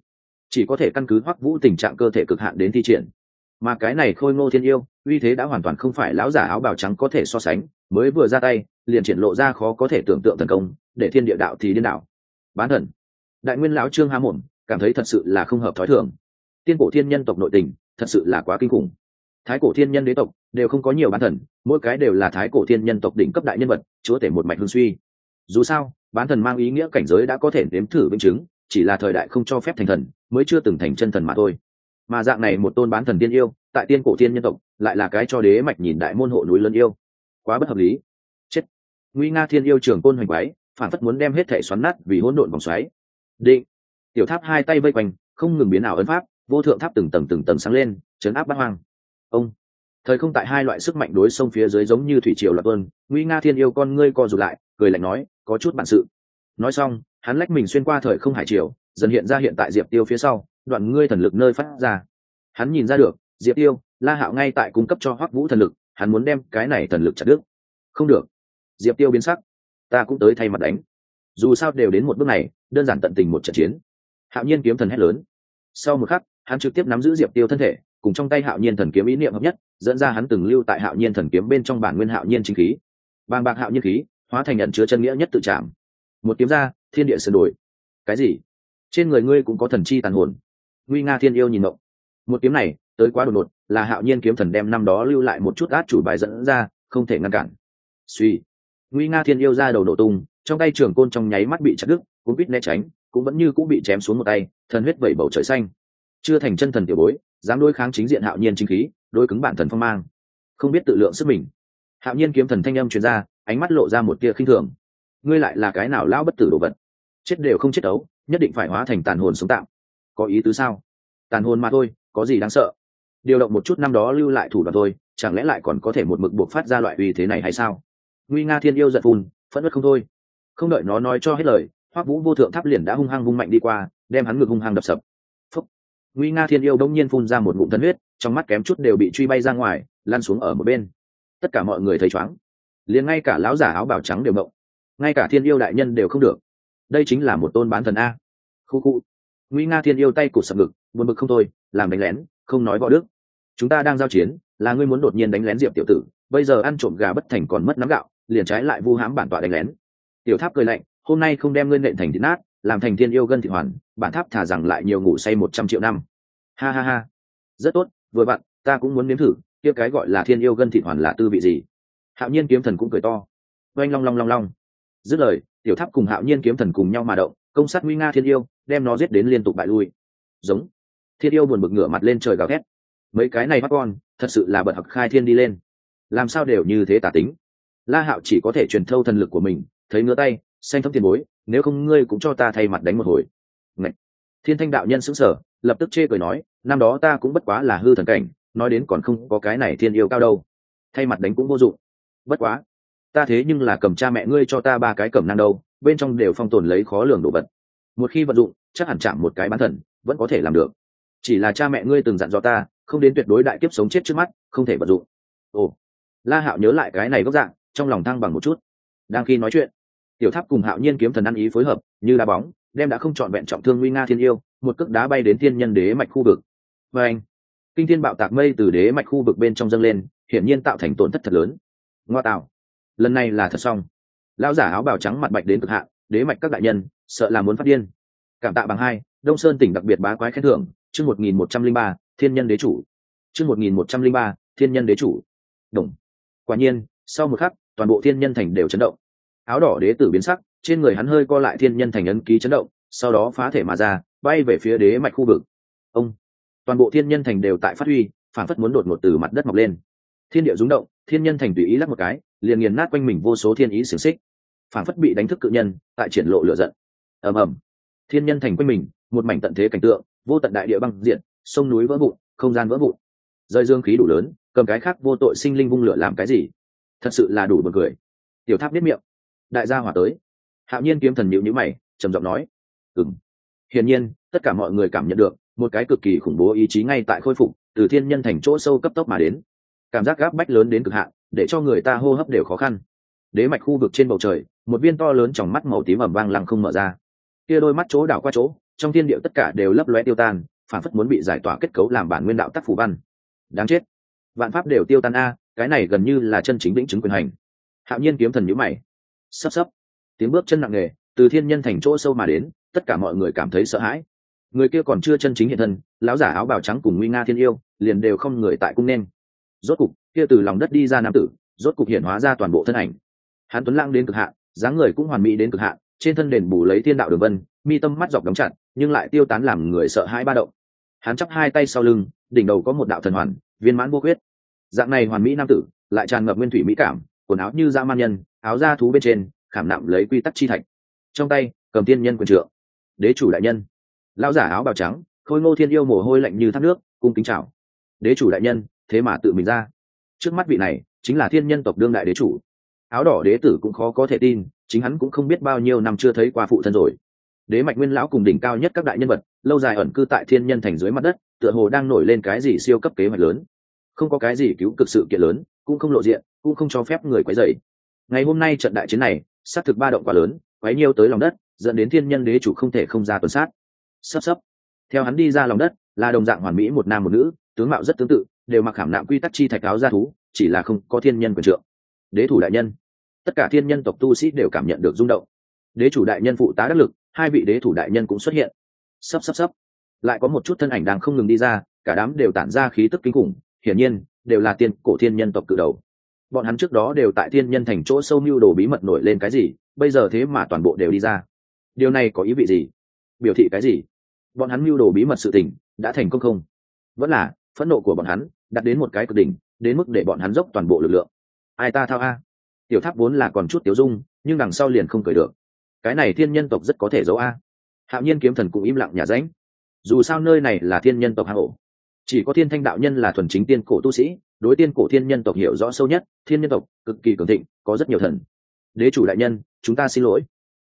Chỉ có thể căn cứ hoắc vũ tình trạng cơ thể cực hạn đến thi triển. Mà cái này khôi ngô thiên yêu, uy thế đã hoàn toàn không phải lão giả áo bào trắng có thể so sánh, mới vừa ra tay, liền triển lộ ra khó có thể tưởng tượng thần công, để thiên địa đạo thì điên đạo bán thần. Đại nguyên lão trương há mồm, cảm thấy thật sự là không hợp thói thường. Tiên cổ thiên nhân tộc nội tình, thật sự là quá kinh khủng. Thái cổ thiên nhân đế tộc, đều không có nhiều bán thần, mỗi cái đều là thái cổ thiên nhân tộc đỉnh cấp đại nhân vật, chúa tể một mạch hương suy. Dù sao bán thần mang ý nghĩa cảnh giới đã có thể nếm thử vĩnh chứng, chỉ là thời đại không cho phép thành thần, mới chưa từng thành chân thần mà thôi. Mà dạng này một tôn bán thần tiên yêu, tại tiên cổ tiên nhân tộc, lại là cái cho đế mạch nhìn đại môn hộ núi lớn yêu. Quá bất hợp lý. Chết. Nguy nga thiên yêu trường côn hoành quái, phản phất muốn đem hết thể xoắn nát vì hỗn độn vòng xoáy. Định. Tiểu tháp hai tay vây quanh, không ngừng biến ảo ấn pháp, vô thượng tháp từng tầng từng tầng sáng lên, chấn áp bát hoang. Ông. Thời không tại hai loại sức mạnh đối sông phía dưới giống như thủy triều loạt tuân nguy nga thiên yêu con ngươi co rụt lại, cười lạnh nói có chút bản sự. Nói xong, hắn lách mình xuyên qua thời không hải triều, dần hiện ra hiện tại diệp tiêu phía sau, đoạn ngươi thần lực nơi phát ra. Hắn nhìn ra được, diệp tiêu, la hạo ngay tại cung cấp cho hoắc vũ thần lực, hắn muốn đem cái này thần lực chặt đứt. Không được. Diệp tiêu biến sắc. Ta cũng tới thay mặt đánh. Dù sao đều đến một bước này, đơn giản tận tình một trận chiến. Hạo nhiên kiếm thần hét lớn. Sau một khắc, hắn trực tiếp nắm giữ diệp tiêu thân thể, cùng trong tay hạo nhiên thần kiếm ý niệm hợp nhất, dẫn ra hắn từng lưu tại hạo nhiên thần kiếm bên trong bản nguyên hạo nhiên chính khí. Bàng bạc hạo nhiên khí hóa thành nhận chứa chân nghĩa nhất tự chạm một kiếm ra, thiên địa sửa đổi cái gì? Trên người ngươi cũng có thần chi tàn hồn. Nguy nga thiên yêu nhìn động một kiếm này, tới quá đột ngột, là hạo nhiên kiếm thần đem năm đó lưu lại một chút át chủ bài dẫn ra, không thể ngăn cản. Suy. Nguy nga thiên yêu ra đầu nổ tung, trong tay trường côn trong nháy mắt bị chặt đứt, cũng biết né tránh, cũng vẫn như cũng bị chém xuống một tay, thần huyết vẩy bầu trời xanh. Chưa thành chân thần tiểu bối, dám đối kháng chính diện hạo nhiên chính khí, đối cứng bản thần phong mang. Không biết tự lượng sức mình. Hạo nhiên kiếm thần thanh âm truyền ra ánh mắt lộ ra một tia khinh thường. Ngươi lại là cái nào lão bất tử đồ vật? Chết đều không chết ấu, nhất định phải hóa thành tàn hồn sống tạm. Có ý tứ sao? Tàn hồn mà thôi, có gì đáng sợ? Điều động một chút năm đó lưu lại thủ đoạn thôi, chẳng lẽ lại còn có thể một mực buộc phát ra loại uy thế này hay sao? Nguy nga thiên yêu giận phun, phẫn nứt không thôi. Không đợi nó nói cho hết lời, hoắc vũ vô thượng tháp liền đã hung hăng hung mạnh đi qua, đem hắn ngực hung hăng đập sập. Phúc. nguy nga thiên yêu đông nhiên phun ra một ngụm thân huyết, trong mắt kém chút đều bị truy bay ra ngoài lan xuống ở một bên. Tất cả mọi người thấy chóng liền ngay cả lão giả áo bào trắng đều mộng. Ngay cả thiên yêu đại nhân đều không được. Đây chính là một tôn bán thần a. Khu khu. Nguy nga thiên yêu tay cụt sập ngực, buồn bực không thôi, làm đánh lén, không nói võ đức. Chúng ta đang giao chiến, là ngươi muốn đột nhiên đánh lén diệp tiểu tử, bây giờ ăn trộm gà bất thành còn mất nắm gạo, liền trái lại vu hãm bản tọa đánh lén. Tiểu tháp cười lạnh, hôm nay không đem ngươi nện thành thịt nát, làm thành thiên yêu gân thị hoàn, bản tháp thả rằng lại nhiều ngủ say một trăm triệu năm. Ha ha ha. Rất tốt, vừa bạn ta cũng muốn nếm thử, kia cái gọi là thiên yêu gân thị hoàn là tư vị gì? Hạo nhiên kiếm thần cũng cười to. Oanh long long long long. Dứt lời, tiểu tháp cùng hạo nhiên kiếm thần cùng nhau mà động, công sát nguy nga thiên yêu, đem nó giết đến liên tục bại lui. Giống. Thiên yêu buồn bực ngửa mặt lên trời gào thét. Mấy cái này mắt con, thật sự là bật hặc khai thiên đi lên. Làm sao đều như thế tả tính. La hạo chỉ có thể truyền thâu thần lực của mình, thấy ngứa tay, xanh thấm tiền bối, nếu không ngươi cũng cho ta thay mặt đánh một hồi. Ngậy! thiên thanh đạo nhân sững sờ, lập tức chê cười nói, năm đó ta cũng bất quá là hư thần cảnh, nói đến còn không có cái này thiên yêu cao đâu. Thay mặt đánh cũng vô dụng bất quá, ta thế nhưng là cầm cha mẹ ngươi cho ta ba cái cẩm năng đâu, bên trong đều phong tồn lấy khó lường đồ vật. Một khi vận dụng, chắc hẳn chạm một cái bán thần, vẫn có thể làm được. Chỉ là cha mẹ ngươi từng dặn dò ta, không đến tuyệt đối đại kiếp sống chết trước mắt, không thể vận dụng. Ồ, la hạo nhớ lại cái này góc dạng, trong lòng thăng bằng một chút. Đang khi nói chuyện, tiểu tháp cùng hạo nhiên kiếm thần ăn ý phối hợp, như đá bóng, đem đã không trọn vẹn trọng thương nguy nga thiên yêu, một cước đá bay đến thiên nhân đế mạch khu vực. Và anh, kinh thiên bạo tạc mây từ đế mạch khu vực bên trong dâng lên, hiển nhiên tạo thành tổn thất thật lớn ngoa tạo lần này là thật xong. Lão giả áo bào trắng mặt bạch đến cực hạn đế mạch các đại nhân, sợ là muốn phát điên. Cảm tạ bằng hai, đông sơn tỉnh đặc biệt bá quái khen thưởng, chương một nghìn một trăm linh ba, thiên nhân đế chủ. Chương một nghìn một trăm linh ba, thiên nhân đế chủ. Đồng. Quả nhiên, sau một khắc, toàn bộ thiên nhân thành đều chấn động. Áo đỏ đế tử biến sắc, trên người hắn hơi co lại thiên nhân thành ấn ký chấn động, sau đó phá thể mà ra, bay về phía đế mạch khu vực. Ông. Toàn bộ thiên nhân thành đều tại phát huy, phản phất muốn đột ngột từ mặt đất mọc lên. Thiên địa rúng động thiên nhân thành tùy ý lắc một cái, liền nghiền nát quanh mình vô số thiên ý xiềng xích. Phản phất bị đánh thức cự nhân, tại triển lộ lửa giận. Ầm ầm. Thiên nhân thành quanh mình, một mảnh tận thế cảnh tượng, vô tận đại địa băng diện sông núi vỡ vụn, không gian vỡ vụn. Rơi dương khí đủ lớn, cầm cái khác vô tội sinh linh vung lửa làm cái gì? Thật sự là đủ buồn cười. Tiểu tháp biết miệng. Đại gia hỏa tới. Hạo nhiên kiếm thần nhịu nhữ mày, trầm giọng nói. Ừng hiển nhiên, tất cả mọi người cảm nhận được một cái cực kỳ khủng bố ý chí ngay tại khôi phục, từ thiên nhân thành chỗ sâu cấp tốc mà đến cảm giác gáp bách lớn đến cực hạn, để cho người ta hô hấp đều khó khăn. Đế mạch khu vực trên bầu trời, một viên to lớn trong mắt màu tím ẩm vang lăng không mở ra. Kia đôi mắt chỗ đảo qua chỗ, trong thiên địa tất cả đều lấp lóe tiêu tan, phản phất muốn bị giải tỏa kết cấu làm bản nguyên đạo tác phủ văn. Đáng chết. Vạn pháp đều tiêu tan a, cái này gần như là chân chính vĩnh chứng quyền hành. Hạo nhiên kiếm thần nhữ mày. Sắp sắp. Tiếng bước chân nặng nề, từ thiên nhân thành chỗ sâu mà đến, tất cả mọi người cảm thấy sợ hãi. Người kia còn chưa chân chính hiện thân, lão giả áo bào trắng cùng nguy nga thiên yêu, liền đều không người tại cung nên rốt cục, kia từ lòng đất đi ra nam tử, rốt cục hiện hóa ra toàn bộ thân ảnh. Hắn tuấn lang đến cực hạn, dáng người cũng hoàn mỹ đến cực hạn, trên thân đền bù lấy thiên đạo đường vân, mi tâm mắt dọc đóng chặt, nhưng lại tiêu tán làm người sợ hãi ba động. Hắn chắp hai tay sau lưng, đỉnh đầu có một đạo thần hoàn, viên mãn vô quyết dạng này hoàn mỹ nam tử, lại tràn ngập nguyên thủy mỹ cảm, quần áo như da man nhân, áo da thú bên trên, khảm nạm lấy quy tắc chi thạch. Trong tay, cầm tiên nhân quyền trượng. Đế chủ đại nhân. Lao giả áo bào trắng, khôi ngô thiên yêu mồ hôi lạnh như thác nước, cung kính chào. Đế chủ đại nhân thế mà tự mình ra. Trước mắt vị này chính là thiên nhân tộc đương đại đế chủ. Áo đỏ đế tử cũng khó có thể tin, chính hắn cũng không biết bao nhiêu năm chưa thấy qua phụ thân rồi. Đế mạch nguyên lão cùng đỉnh cao nhất các đại nhân vật, lâu dài ẩn cư tại thiên nhân thành dưới mặt đất, tựa hồ đang nổi lên cái gì siêu cấp kế hoạch lớn. Không có cái gì cứu cực sự kiện lớn, cũng không lộ diện, cũng không cho phép người quấy dày ngày hôm nay trận đại chiến này xác thực ba động quá lớn, quấy nhiêu tới lòng đất, dẫn đến thiên nhân đế chủ không thể không ra tuần sát. Sắp sắp, theo hắn đi ra lòng đất, là đồng dạng hoàn mỹ một nam một nữ, tướng mạo rất tương tự đều mặc khảm nạm quy tắc chi thạch áo ra thú, chỉ là không có thiên nhân quyền trượng. Đế thủ đại nhân. Tất cả thiên nhân tộc tu sĩ đều cảm nhận được rung động. Đế chủ đại nhân phụ tá đắc lực, hai vị đế thủ đại nhân cũng xuất hiện. Sắp sắp sắp lại có một chút thân ảnh đang không ngừng đi ra, cả đám đều tản ra khí tức kinh khủng, hiển nhiên, đều là tiên cổ thiên nhân tộc cự đầu. Bọn hắn trước đó đều tại thiên nhân thành chỗ sâu mưu đồ bí mật nổi lên cái gì, bây giờ thế mà toàn bộ đều đi ra. Điều này có ý vị gì? Biểu thị cái gì? Bọn hắn mưu đồ bí mật sự tình, đã thành công không? Vẫn là, phẫn nộ của bọn hắn đặt đến một cái cực đỉnh, đến mức để bọn hắn dốc toàn bộ lực lượng. Ai ta thao a? Tiểu tháp vốn là còn chút tiểu dung, nhưng đằng sau liền không cười được. Cái này thiên nhân tộc rất có thể giấu a. Hạo nhiên kiếm thần cũng im lặng nhà ránh. Dù sao nơi này là thiên nhân tộc hang ổ. Chỉ có thiên thanh đạo nhân là thuần chính tiên cổ tu sĩ, đối tiên cổ thiên nhân tộc hiểu rõ sâu nhất, thiên nhân tộc cực kỳ cường thịnh, có rất nhiều thần. Đế chủ đại nhân, chúng ta xin lỗi.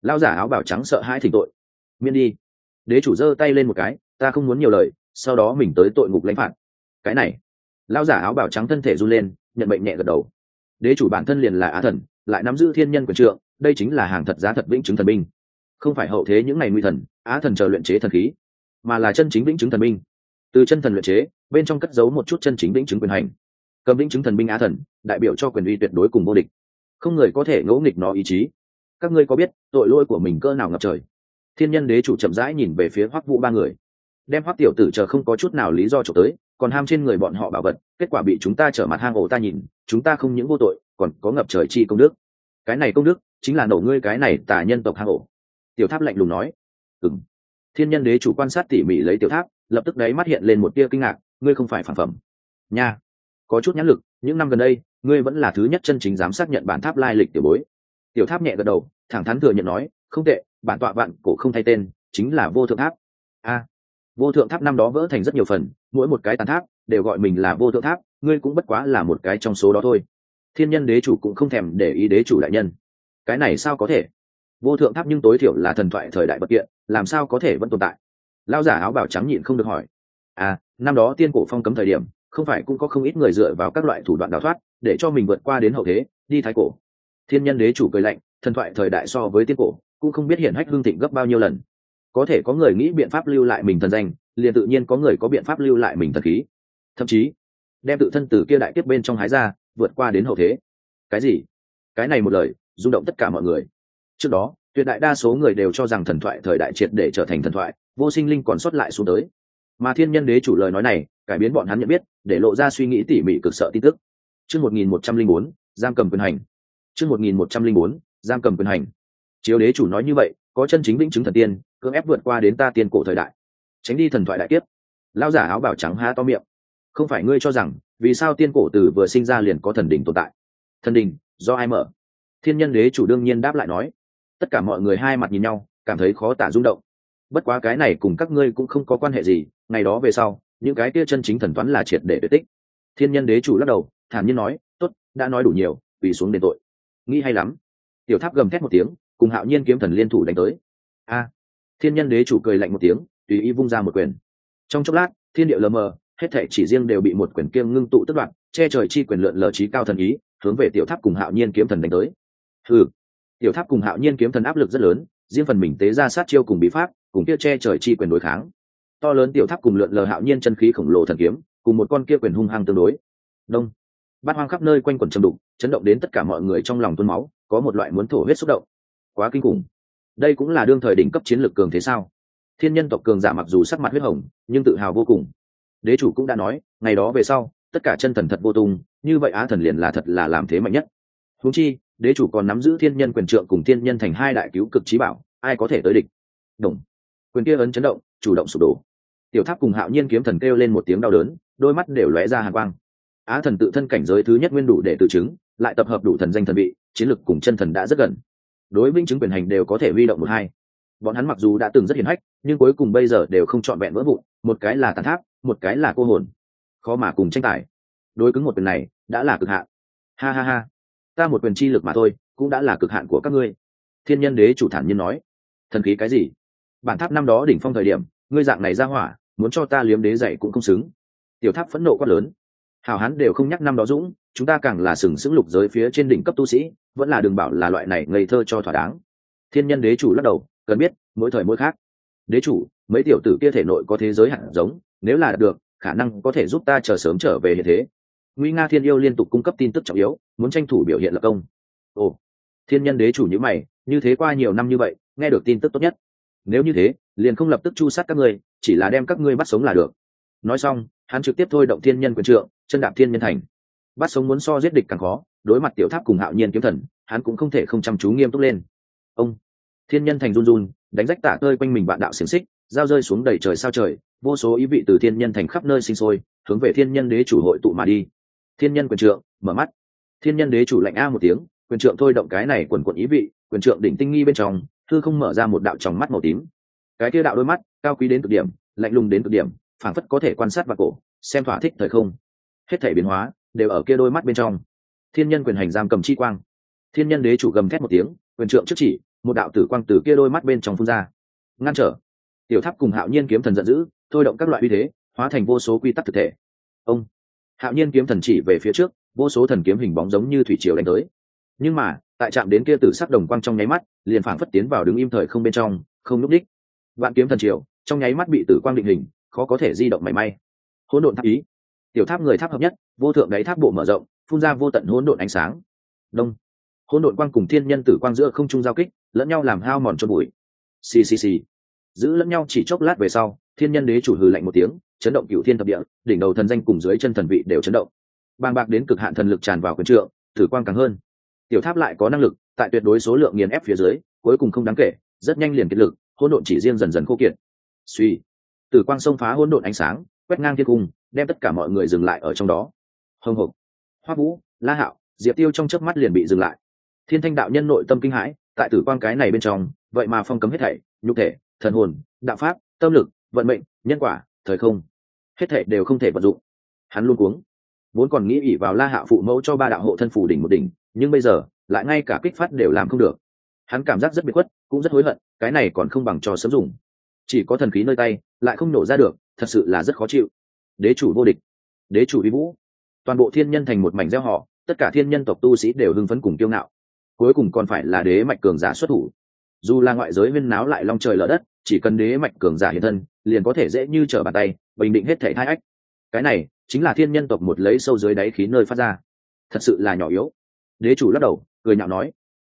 Lao giả áo bảo trắng sợ hai thỉnh tội. Miễn đi. Đế chủ giơ tay lên một cái, ta không muốn nhiều lời, sau đó mình tới tội ngục lãnh phạt. Cái này lao giả áo bảo trắng thân thể run lên, nhận bệnh nhẹ gật đầu. Đế chủ bản thân liền là á thần, lại nắm giữ thiên nhân quyền trượng, đây chính là hàng thật giá thật vĩnh chứng thần binh. Không phải hậu thế những ngày nguy thần, á thần chờ luyện chế thần khí, mà là chân chính vĩnh chứng thần binh. Từ chân thần luyện chế, bên trong cất giấu một chút chân chính vĩnh chứng quyền hành. Cầm vĩnh chứng thần binh á thần, đại biểu cho quyền uy tuyệt đối cùng vô địch. Không người có thể ngẫu nghịch nó ý chí. Các ngươi có biết, tội lỗi của mình cỡ nào ngập trời? Thiên nhân đế chủ chậm rãi nhìn về phía hoắc vũ ba người. Đem hoắc tiểu tử chờ không có chút nào lý do trộm tới còn ham trên người bọn họ bảo vật, kết quả bị chúng ta trở mặt hang ổ ta nhìn, chúng ta không những vô tội, còn có ngập trời chi công đức. Cái này công đức chính là nổ ngươi cái này tả nhân tộc hang ổ. Tiểu tháp lạnh lùng nói. Ừng thiên nhân đế chủ quan sát tỉ mỉ lấy tiểu tháp, lập tức đấy mắt hiện lên một tia kinh ngạc, ngươi không phải phản phẩm. Nha, có chút nhãn lực, những năm gần đây, ngươi vẫn là thứ nhất chân chính dám xác nhận bản tháp lai lịch tiểu bối. Tiểu tháp nhẹ gật đầu, thẳng thắn thừa nhận nói, không tệ, bản tọa vạn cổ không thay tên, chính là vô thượng tháp. A vô thượng tháp năm đó vỡ thành rất nhiều phần, mỗi một cái tàn tháp đều gọi mình là vô thượng tháp, ngươi cũng bất quá là một cái trong số đó thôi. Thiên nhân đế chủ cũng không thèm để ý đế chủ đại nhân. Cái này sao có thể? Vô thượng tháp nhưng tối thiểu là thần thoại thời đại bất kiện, làm sao có thể vẫn tồn tại? Lao giả áo bảo trắng nhịn không được hỏi. À năm đó tiên cổ phong cấm thời điểm, không phải cũng có không ít người dựa vào các loại thủ đoạn đào thoát, để cho mình vượt qua đến hậu thế, đi thái cổ. Thiên nhân đế chủ cười lạnh, thần thoại thời đại so với tiên cổ, cũng không biết hiện hách hương thịnh gấp bao nhiêu lần có thể có người nghĩ biện pháp lưu lại mình thần danh, liền tự nhiên có người có biện pháp lưu lại mình thần khí. Thậm chí, đem tự thân từ kia đại tiếp bên trong hái ra, vượt qua đến hậu thế. Cái gì? Cái này một lời, rung động tất cả mọi người. Trước đó, tuyệt đại đa số người đều cho rằng thần thoại thời đại triệt để trở thành thần thoại, vô sinh linh còn xuất lại xuống tới. Mà thiên nhân đế chủ lời nói này, cải biến bọn hắn nhận biết, để lộ ra suy nghĩ tỉ mỉ cực sợ tin tức. Chương một nghìn một trăm linh bốn, giam cầm quyền hành. Chương một nghìn một trăm linh bốn, giam cầm quyền hành. Chiếu đế chủ nói như vậy, có chân chính vĩnh chứng thần tiên cưỡng ép vượt qua đến ta tiên cổ thời đại. Tránh đi thần thoại đại kiếp. Lao giả áo bảo trắng há to miệng. Không phải ngươi cho rằng, vì sao tiên cổ từ vừa sinh ra liền có thần đình tồn tại? Thần đình do ai mở? Thiên nhân đế chủ đương nhiên đáp lại nói. Tất cả mọi người hai mặt nhìn nhau, cảm thấy khó tả rung động. Bất quá cái này cùng các ngươi cũng không có quan hệ gì, ngày đó về sau, những cái kia chân chính thần toán là triệt để tuyệt tích. Thiên nhân đế chủ lắc đầu, thản nhiên nói t ố t đã nói đủ nhiều, vì xuống đền tội. Nghĩ hay lắm. Tiểu tháp gầm thét một tiếng, cùng hạo nhiên kiếm thần liên thủ đánh tới. A thiên nhân đế chủ cười lạnh một tiếng, tùy ý vung ra một quyền. Trong chốc lát, thiên địa lờ mờ, hết thể chỉ riêng đều bị một quyền kiêng ngưng tụ tất đoạn che trời chi quyền lượn lờ trí cao thần ý, hướng về tiểu tháp cùng hạo nhiên kiếm thần đánh tới. Ừ tiểu tháp cùng hạo nhiên kiếm thần áp lực rất lớn, riêng phần mình tế ra sát chiêu cùng bí pháp, cùng kia che trời chi quyền đối kháng. To lớn tiểu tháp cùng lượn lờ hạo nhiên chân khí khổng lồ thần kiếm, cùng một con kia quyền hung hăng tương đối. Đông. Bát hoang khắp nơi quanh quần châm đục, chấn động đến tất cả mọi người trong lòng tuôn máu, có một loại muốn thổ huyết xúc động. Quá kinh khủng đây cũng là đương thời đỉnh cấp chiến lược cường thế sao? Thiên nhân tộc cường giả mặc dù sắc mặt huyết hồng, nhưng tự hào vô cùng. Đế chủ cũng đã nói, ngày đó về sau, tất cả chân thần thật vô tung, như vậy á thần liền là thật là làm thế mạnh nhất. Húng chi, đế chủ còn nắm giữ thiên nhân quyền trượng cùng thiên nhân thành hai đại cứu cực trí bảo, ai có thể tới địch? Đồng quyền kia ấn chấn động, chủ động sụp đổ. Tiểu tháp cùng hạo nhiên kiếm thần kêu lên một tiếng đau đớn, đôi mắt đều lóe ra hàng quang. Á thần tự thân cảnh giới thứ nhất nguyên đủ để tự chứng, lại tập hợp đủ thần danh thần vị, chiến lực cùng chân thần đã rất gần đối vĩnh chứng quyền hành đều có thể huy động một hai. Bọn hắn mặc dù đã từng rất hiền hách, nhưng cuối cùng bây giờ đều không trọn vẹn vỡ vụn, một cái là tàn tháp, một cái là cô hồn. Khó mà cùng tranh tài. Đối cứng một quyền này, đã là cực hạn. Ha ha ha. Ta một quyền chi lực mà thôi, cũng đã là cực hạn của các ngươi. Thiên nhân đế chủ thản nhiên nói. Thần khí cái gì? Bản tháp năm đó đỉnh phong thời điểm, ngươi dạng này ra hỏa, muốn cho ta liếm đế dạy cũng không xứng. Tiểu tháp phẫn nộ quát lớn. Hào hán đều không nhắc năm đó dũng, chúng ta càng là sừng sững lục giới phía trên đỉnh cấp tu sĩ vẫn là đường bảo là loại này ngây thơ cho thỏa đáng. Thiên nhân đế chủ lắc đầu, cần biết, mỗi thời mỗi khác. Đế chủ, mấy tiểu tử kia thể nội có thế giới hẳn giống, nếu là được, khả năng có thể giúp ta chờ sớm trở về hiện thế. Nguy nga thiên yêu liên tục cung cấp tin tức trọng yếu, muốn tranh thủ biểu hiện lập công. Ồ, thiên nhân đế chủ như mày, như thế qua nhiều năm như vậy, nghe được tin tức tốt nhất. Nếu như thế, liền không lập tức chu sát các ngươi, chỉ là đem các ngươi bắt sống là được. Nói xong, hắn trực tiếp thôi động thiên nhân quyền trượng, chân đạp thiên nhân thành. Bắt sống muốn so giết địch càng khó đối mặt tiểu tháp cùng hạo nhiên kiếm thần, hắn cũng không thể không chăm chú nghiêm túc lên. Ông, thiên nhân thành run run, đánh rách tả tơi quanh mình bạn đạo xiềng xích dao rơi xuống đầy trời sao trời, vô số ý vị từ thiên nhân thành khắp nơi sinh sôi, hướng về thiên nhân đế chủ hội tụ mà đi. Thiên nhân quyền trượng, mở mắt. Thiên nhân đế chủ lạnh a một tiếng, quyền trượng thôi động cái này quần quận ý vị, quyền trượng đỉnh tinh nghi bên trong thư không mở ra một đạo tròng mắt màu tím. Cái kia đạo đôi mắt, cao quý đến cực điểm, lạnh lùng đến cực điểm, phảng phất có thể quan sát vào cổ, xem thỏa thích thời không. Hết thể biến hóa đều ở kia đôi mắt bên trong thiên nhân quyền hành giam cầm chi quang. Thiên nhân đế chủ gầm thét một tiếng, quyền trượng trước chỉ, một đạo tử quang từ kia đôi mắt bên trong phun ra. Ngăn trở. Tiểu tháp cùng hạo nhiên kiếm thần giận dữ, thôi động các loại uy thế, hóa thành vô số quy tắc thực thể. Ông. Hạo nhiên kiếm thần chỉ về phía trước, vô số thần kiếm hình bóng giống như thủy triều đánh tới. Nhưng mà, tại trạm đến kia tử sắc đồng quang trong nháy mắt, liền phảng phất tiến vào đứng im thời không bên trong, không núp đích. Vạn kiếm thần triều, trong nháy mắt bị tử quang định hình, khó có thể di động mảy may. Hỗn độn tháp ý. Tiểu tháp người tháp hợp nhất, vô thượng đáy tháp bộ mở rộng phun ra vô tận hỗn độn ánh sáng. Đông. Hỗn độn quang cùng thiên nhân tử quang giữa không trung giao kích, lẫn nhau làm hao mòn cho bụi. Xì xì xì. Giữ lẫn nhau chỉ chốc lát về sau, thiên nhân đế chủ hừ lạnh một tiếng, chấn động cựu thiên thập địa, đỉnh đầu thần danh cùng dưới chân thần vị đều chấn động. Bàng bạc đến cực hạn thần lực tràn vào quyền trượng, tử quang càng hơn. Tiểu tháp lại có năng lực, tại tuyệt đối số lượng nghiền ép phía dưới, cuối cùng không đáng kể, rất nhanh liền kiệt lực, hỗn độn chỉ riêng dần dần khô kiệt. Suy. Tử quang xông phá hỗn độn ánh sáng, quét ngang thiên cung, đem tất cả mọi người dừng lại ở trong đó. Hồng hộc hoa vũ, la hạo, diệp tiêu trong chớp mắt liền bị dừng lại. Thiên thanh đạo nhân nội tâm kinh hãi, tại tử quan cái này bên trong, vậy mà phong cấm hết thảy, nhục thể, thần hồn, đạo pháp, tâm lực, vận mệnh, nhân quả, thời không, hết thảy đều không thể vận dụng. Hắn luôn cuống. Vốn còn nghĩ ỉ vào la hạo phụ mẫu cho ba đạo hộ thân phủ đỉnh một đỉnh, nhưng bây giờ, lại ngay cả kích phát đều làm không được. Hắn cảm giác rất bị khuất, cũng rất hối hận, cái này còn không bằng cho sớm dùng. Chỉ có thần khí nơi tay, lại không nổ ra được, thật sự là rất khó chịu. Đế chủ vô địch. Đế chủ vi vũ toàn bộ thiên nhân thành một mảnh gieo họ, tất cả thiên nhân tộc tu sĩ đều hưng phấn cùng kiêu ngạo. Cuối cùng còn phải là đế mạch cường giả xuất thủ. Dù là ngoại giới huyên náo lại long trời lở đất, chỉ cần đế mạch cường giả hiện thân, liền có thể dễ như trở bàn tay, bình định hết thể thai ách. Cái này chính là thiên nhân tộc một lấy sâu dưới đáy khí nơi phát ra. Thật sự là nhỏ yếu. Đế chủ lắc đầu, cười nhạo nói,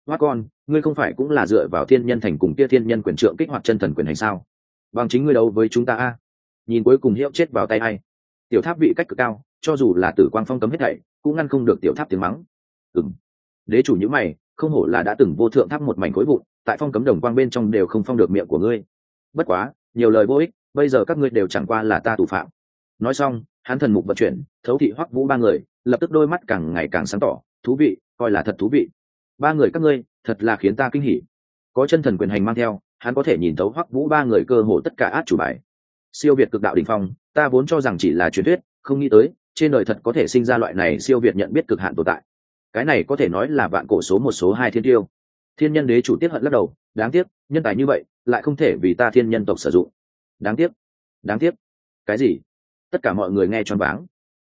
hoa con, ngươi không phải cũng là dựa vào thiên nhân thành cùng kia thiên nhân quyền trượng kích hoạt chân thần quyền hành sao? Bằng chính ngươi đấu với chúng ta a. Nhìn cuối cùng hiệu chết vào tay hay tiểu tháp vị cách cực cao cho dù là tử quang phong cấm hết thảy, cũng ngăn không được tiểu tháp tiếng mắng. Ừng đế chủ nhữ mày, không hổ là đã từng vô thượng tháp một mảnh khối vụn, tại phong cấm đồng quang bên trong đều không phong được miệng của ngươi. Bất quá, nhiều lời vô ích, bây giờ các ngươi đều chẳng qua là ta thủ phạm. Nói xong, hắn thần mục vận chuyển, thấu thị hoắc vũ ba người, lập tức đôi mắt càng ngày càng sáng tỏ, thú vị, coi là thật thú vị. Ba người các ngươi, thật là khiến ta kinh hỉ. Có chân thần quyền hành mang theo, hắn có thể nhìn thấu hoắc vũ ba người cơ hồ tất cả át chủ bài. Siêu việt cực đạo đình phong, ta vốn cho rằng chỉ là truyền thuyết, không nghĩ tới trên đời thật có thể sinh ra loại này siêu việt nhận biết cực hạn tồn tại. Cái này có thể nói là vạn cổ số một, số hai thiên tiêu. Thiên nhân đế chủ tiết hận lắc đầu, đáng tiếc, nhân tài như vậy, lại không thể vì ta thiên nhân tộc sử dụng. Đáng tiếc đáng tiếc. Cái gì? Tất cả mọi người nghe choáng váng.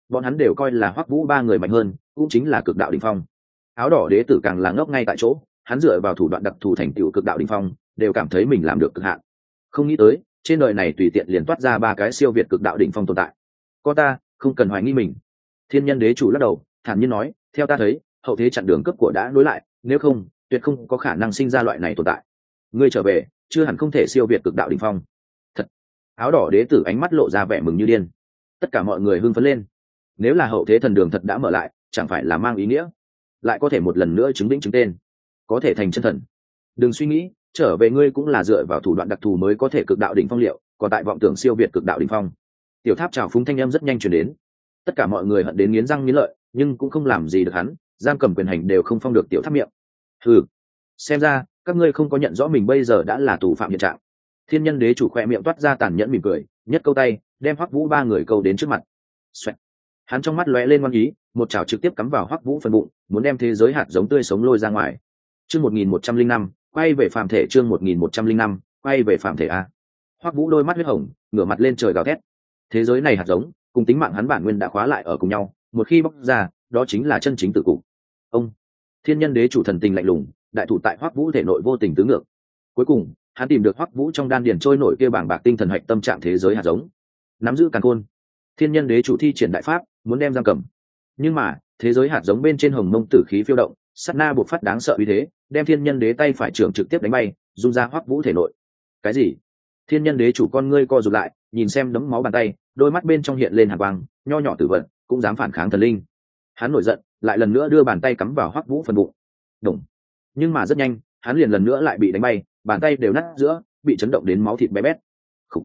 Bọn hắn đều coi là hoắc vũ ba người mạnh hơn, cũng chính là cực đạo đình phong. Áo đỏ đế tử càng là ngốc ngay tại chỗ, hắn dựa vào thủ đoạn đặc thù thành tựu cực đạo đình phong, đều cảm thấy mình làm được cực hạn. Không nghĩ tới, trên đời này tùy tiện liền toát ra ba cái siêu việt cực đạo đỉnh phong tồn tại. Có ta không cần hoài nghi mình. Thiên nhân đế chủ lắc đầu, thản nhiên nói, theo ta thấy, hậu thế chặn đường cấp của đã nối lại, nếu không, tuyệt không có khả năng sinh ra loại này tồn tại. Ngươi trở về, chưa hẳn không thể siêu việt cực đạo đỉnh phong. Thật. Áo đỏ đế tử ánh mắt lộ ra vẻ mừng như điên. Tất cả mọi người hưng phấn lên. Nếu là hậu thế thần đường thật đã mở lại, chẳng phải là mang ý nghĩa? Lại có thể một lần nữa chứng minh chứng tên. Có thể thành chân thần. Đừng suy nghĩ, trở về ngươi cũng là dựa vào thủ đoạn đặc thù mới có thể cực đạo đỉnh phong liệu, còn tại vọng tưởng siêu việt cực đạo đỉnh phong tiểu tháp trào phúng thanh em rất nhanh chuyển đến. Tất cả mọi người hận đến nghiến răng nghiến lợi, nhưng cũng không làm gì được hắn, giam cầm quyền hành đều không phong được tiểu tháp miệng. Ừ xem ra, các ngươi không có nhận rõ mình bây giờ đã là tù phạm hiện trạng. Thiên nhân đế chủ khoe miệng toát ra tàn nhẫn mỉm cười, nhất câu tay, đem hoắc vũ ba người câu đến trước mặt. Xoẹt. hắn trong mắt lóe lên ngoan ý, một chảo trực tiếp cắm vào hoắc vũ phần bụng, muốn đem thế giới hạt giống tươi sống lôi ra ngoài. Chương một nghìn một trăm linh năm quay về phạm thể chương một nghìn một trăm linh năm quay về phạm thể a. Hoắc vũ đôi mắt huyết hồng, ngửa mặt lên trời gào thét thế giới này hạt giống, cùng tính mạng hắn bản nguyên đã khóa lại ở cùng nhau, một khi bóc ra, đó chính là chân chính tử cục ông, thiên nhân đế chủ thần tình lạnh lùng, đại thủ tại hoắc vũ thể nội vô tình tứ ngược. Cuối cùng, hắn tìm được hoắc vũ trong đan điền trôi nổi kia bảng bạc tinh thần hạch tâm trạng thế giới hạt giống. Nắm giữ càn khôn. Thiên nhân đế chủ thi triển đại pháp, muốn đem giam cầm. Nhưng mà, thế giới hạt giống bên trên hồng mông tử khí phiêu động, sát na buộc phát đáng sợ uy thế, đem thiên nhân đế tay phải trưởng trực tiếp đánh bay dung ra hoắc vũ thể nội. Cái gì? Thiên nhân đế chủ con ngươi co rụt lại, nhìn xem đấm máu bàn tay, đôi mắt bên trong hiện lên hàng quang, nho nhỏ tử vận cũng dám phản kháng thần linh. Hắn nổi giận, lại lần nữa đưa bàn tay cắm vào hoắc vũ phần bụng. Đúng nhưng mà rất nhanh, hắn liền lần nữa lại bị đánh bay, bàn tay đều nát giữa, bị chấn động đến máu thịt bé bét. Khủ.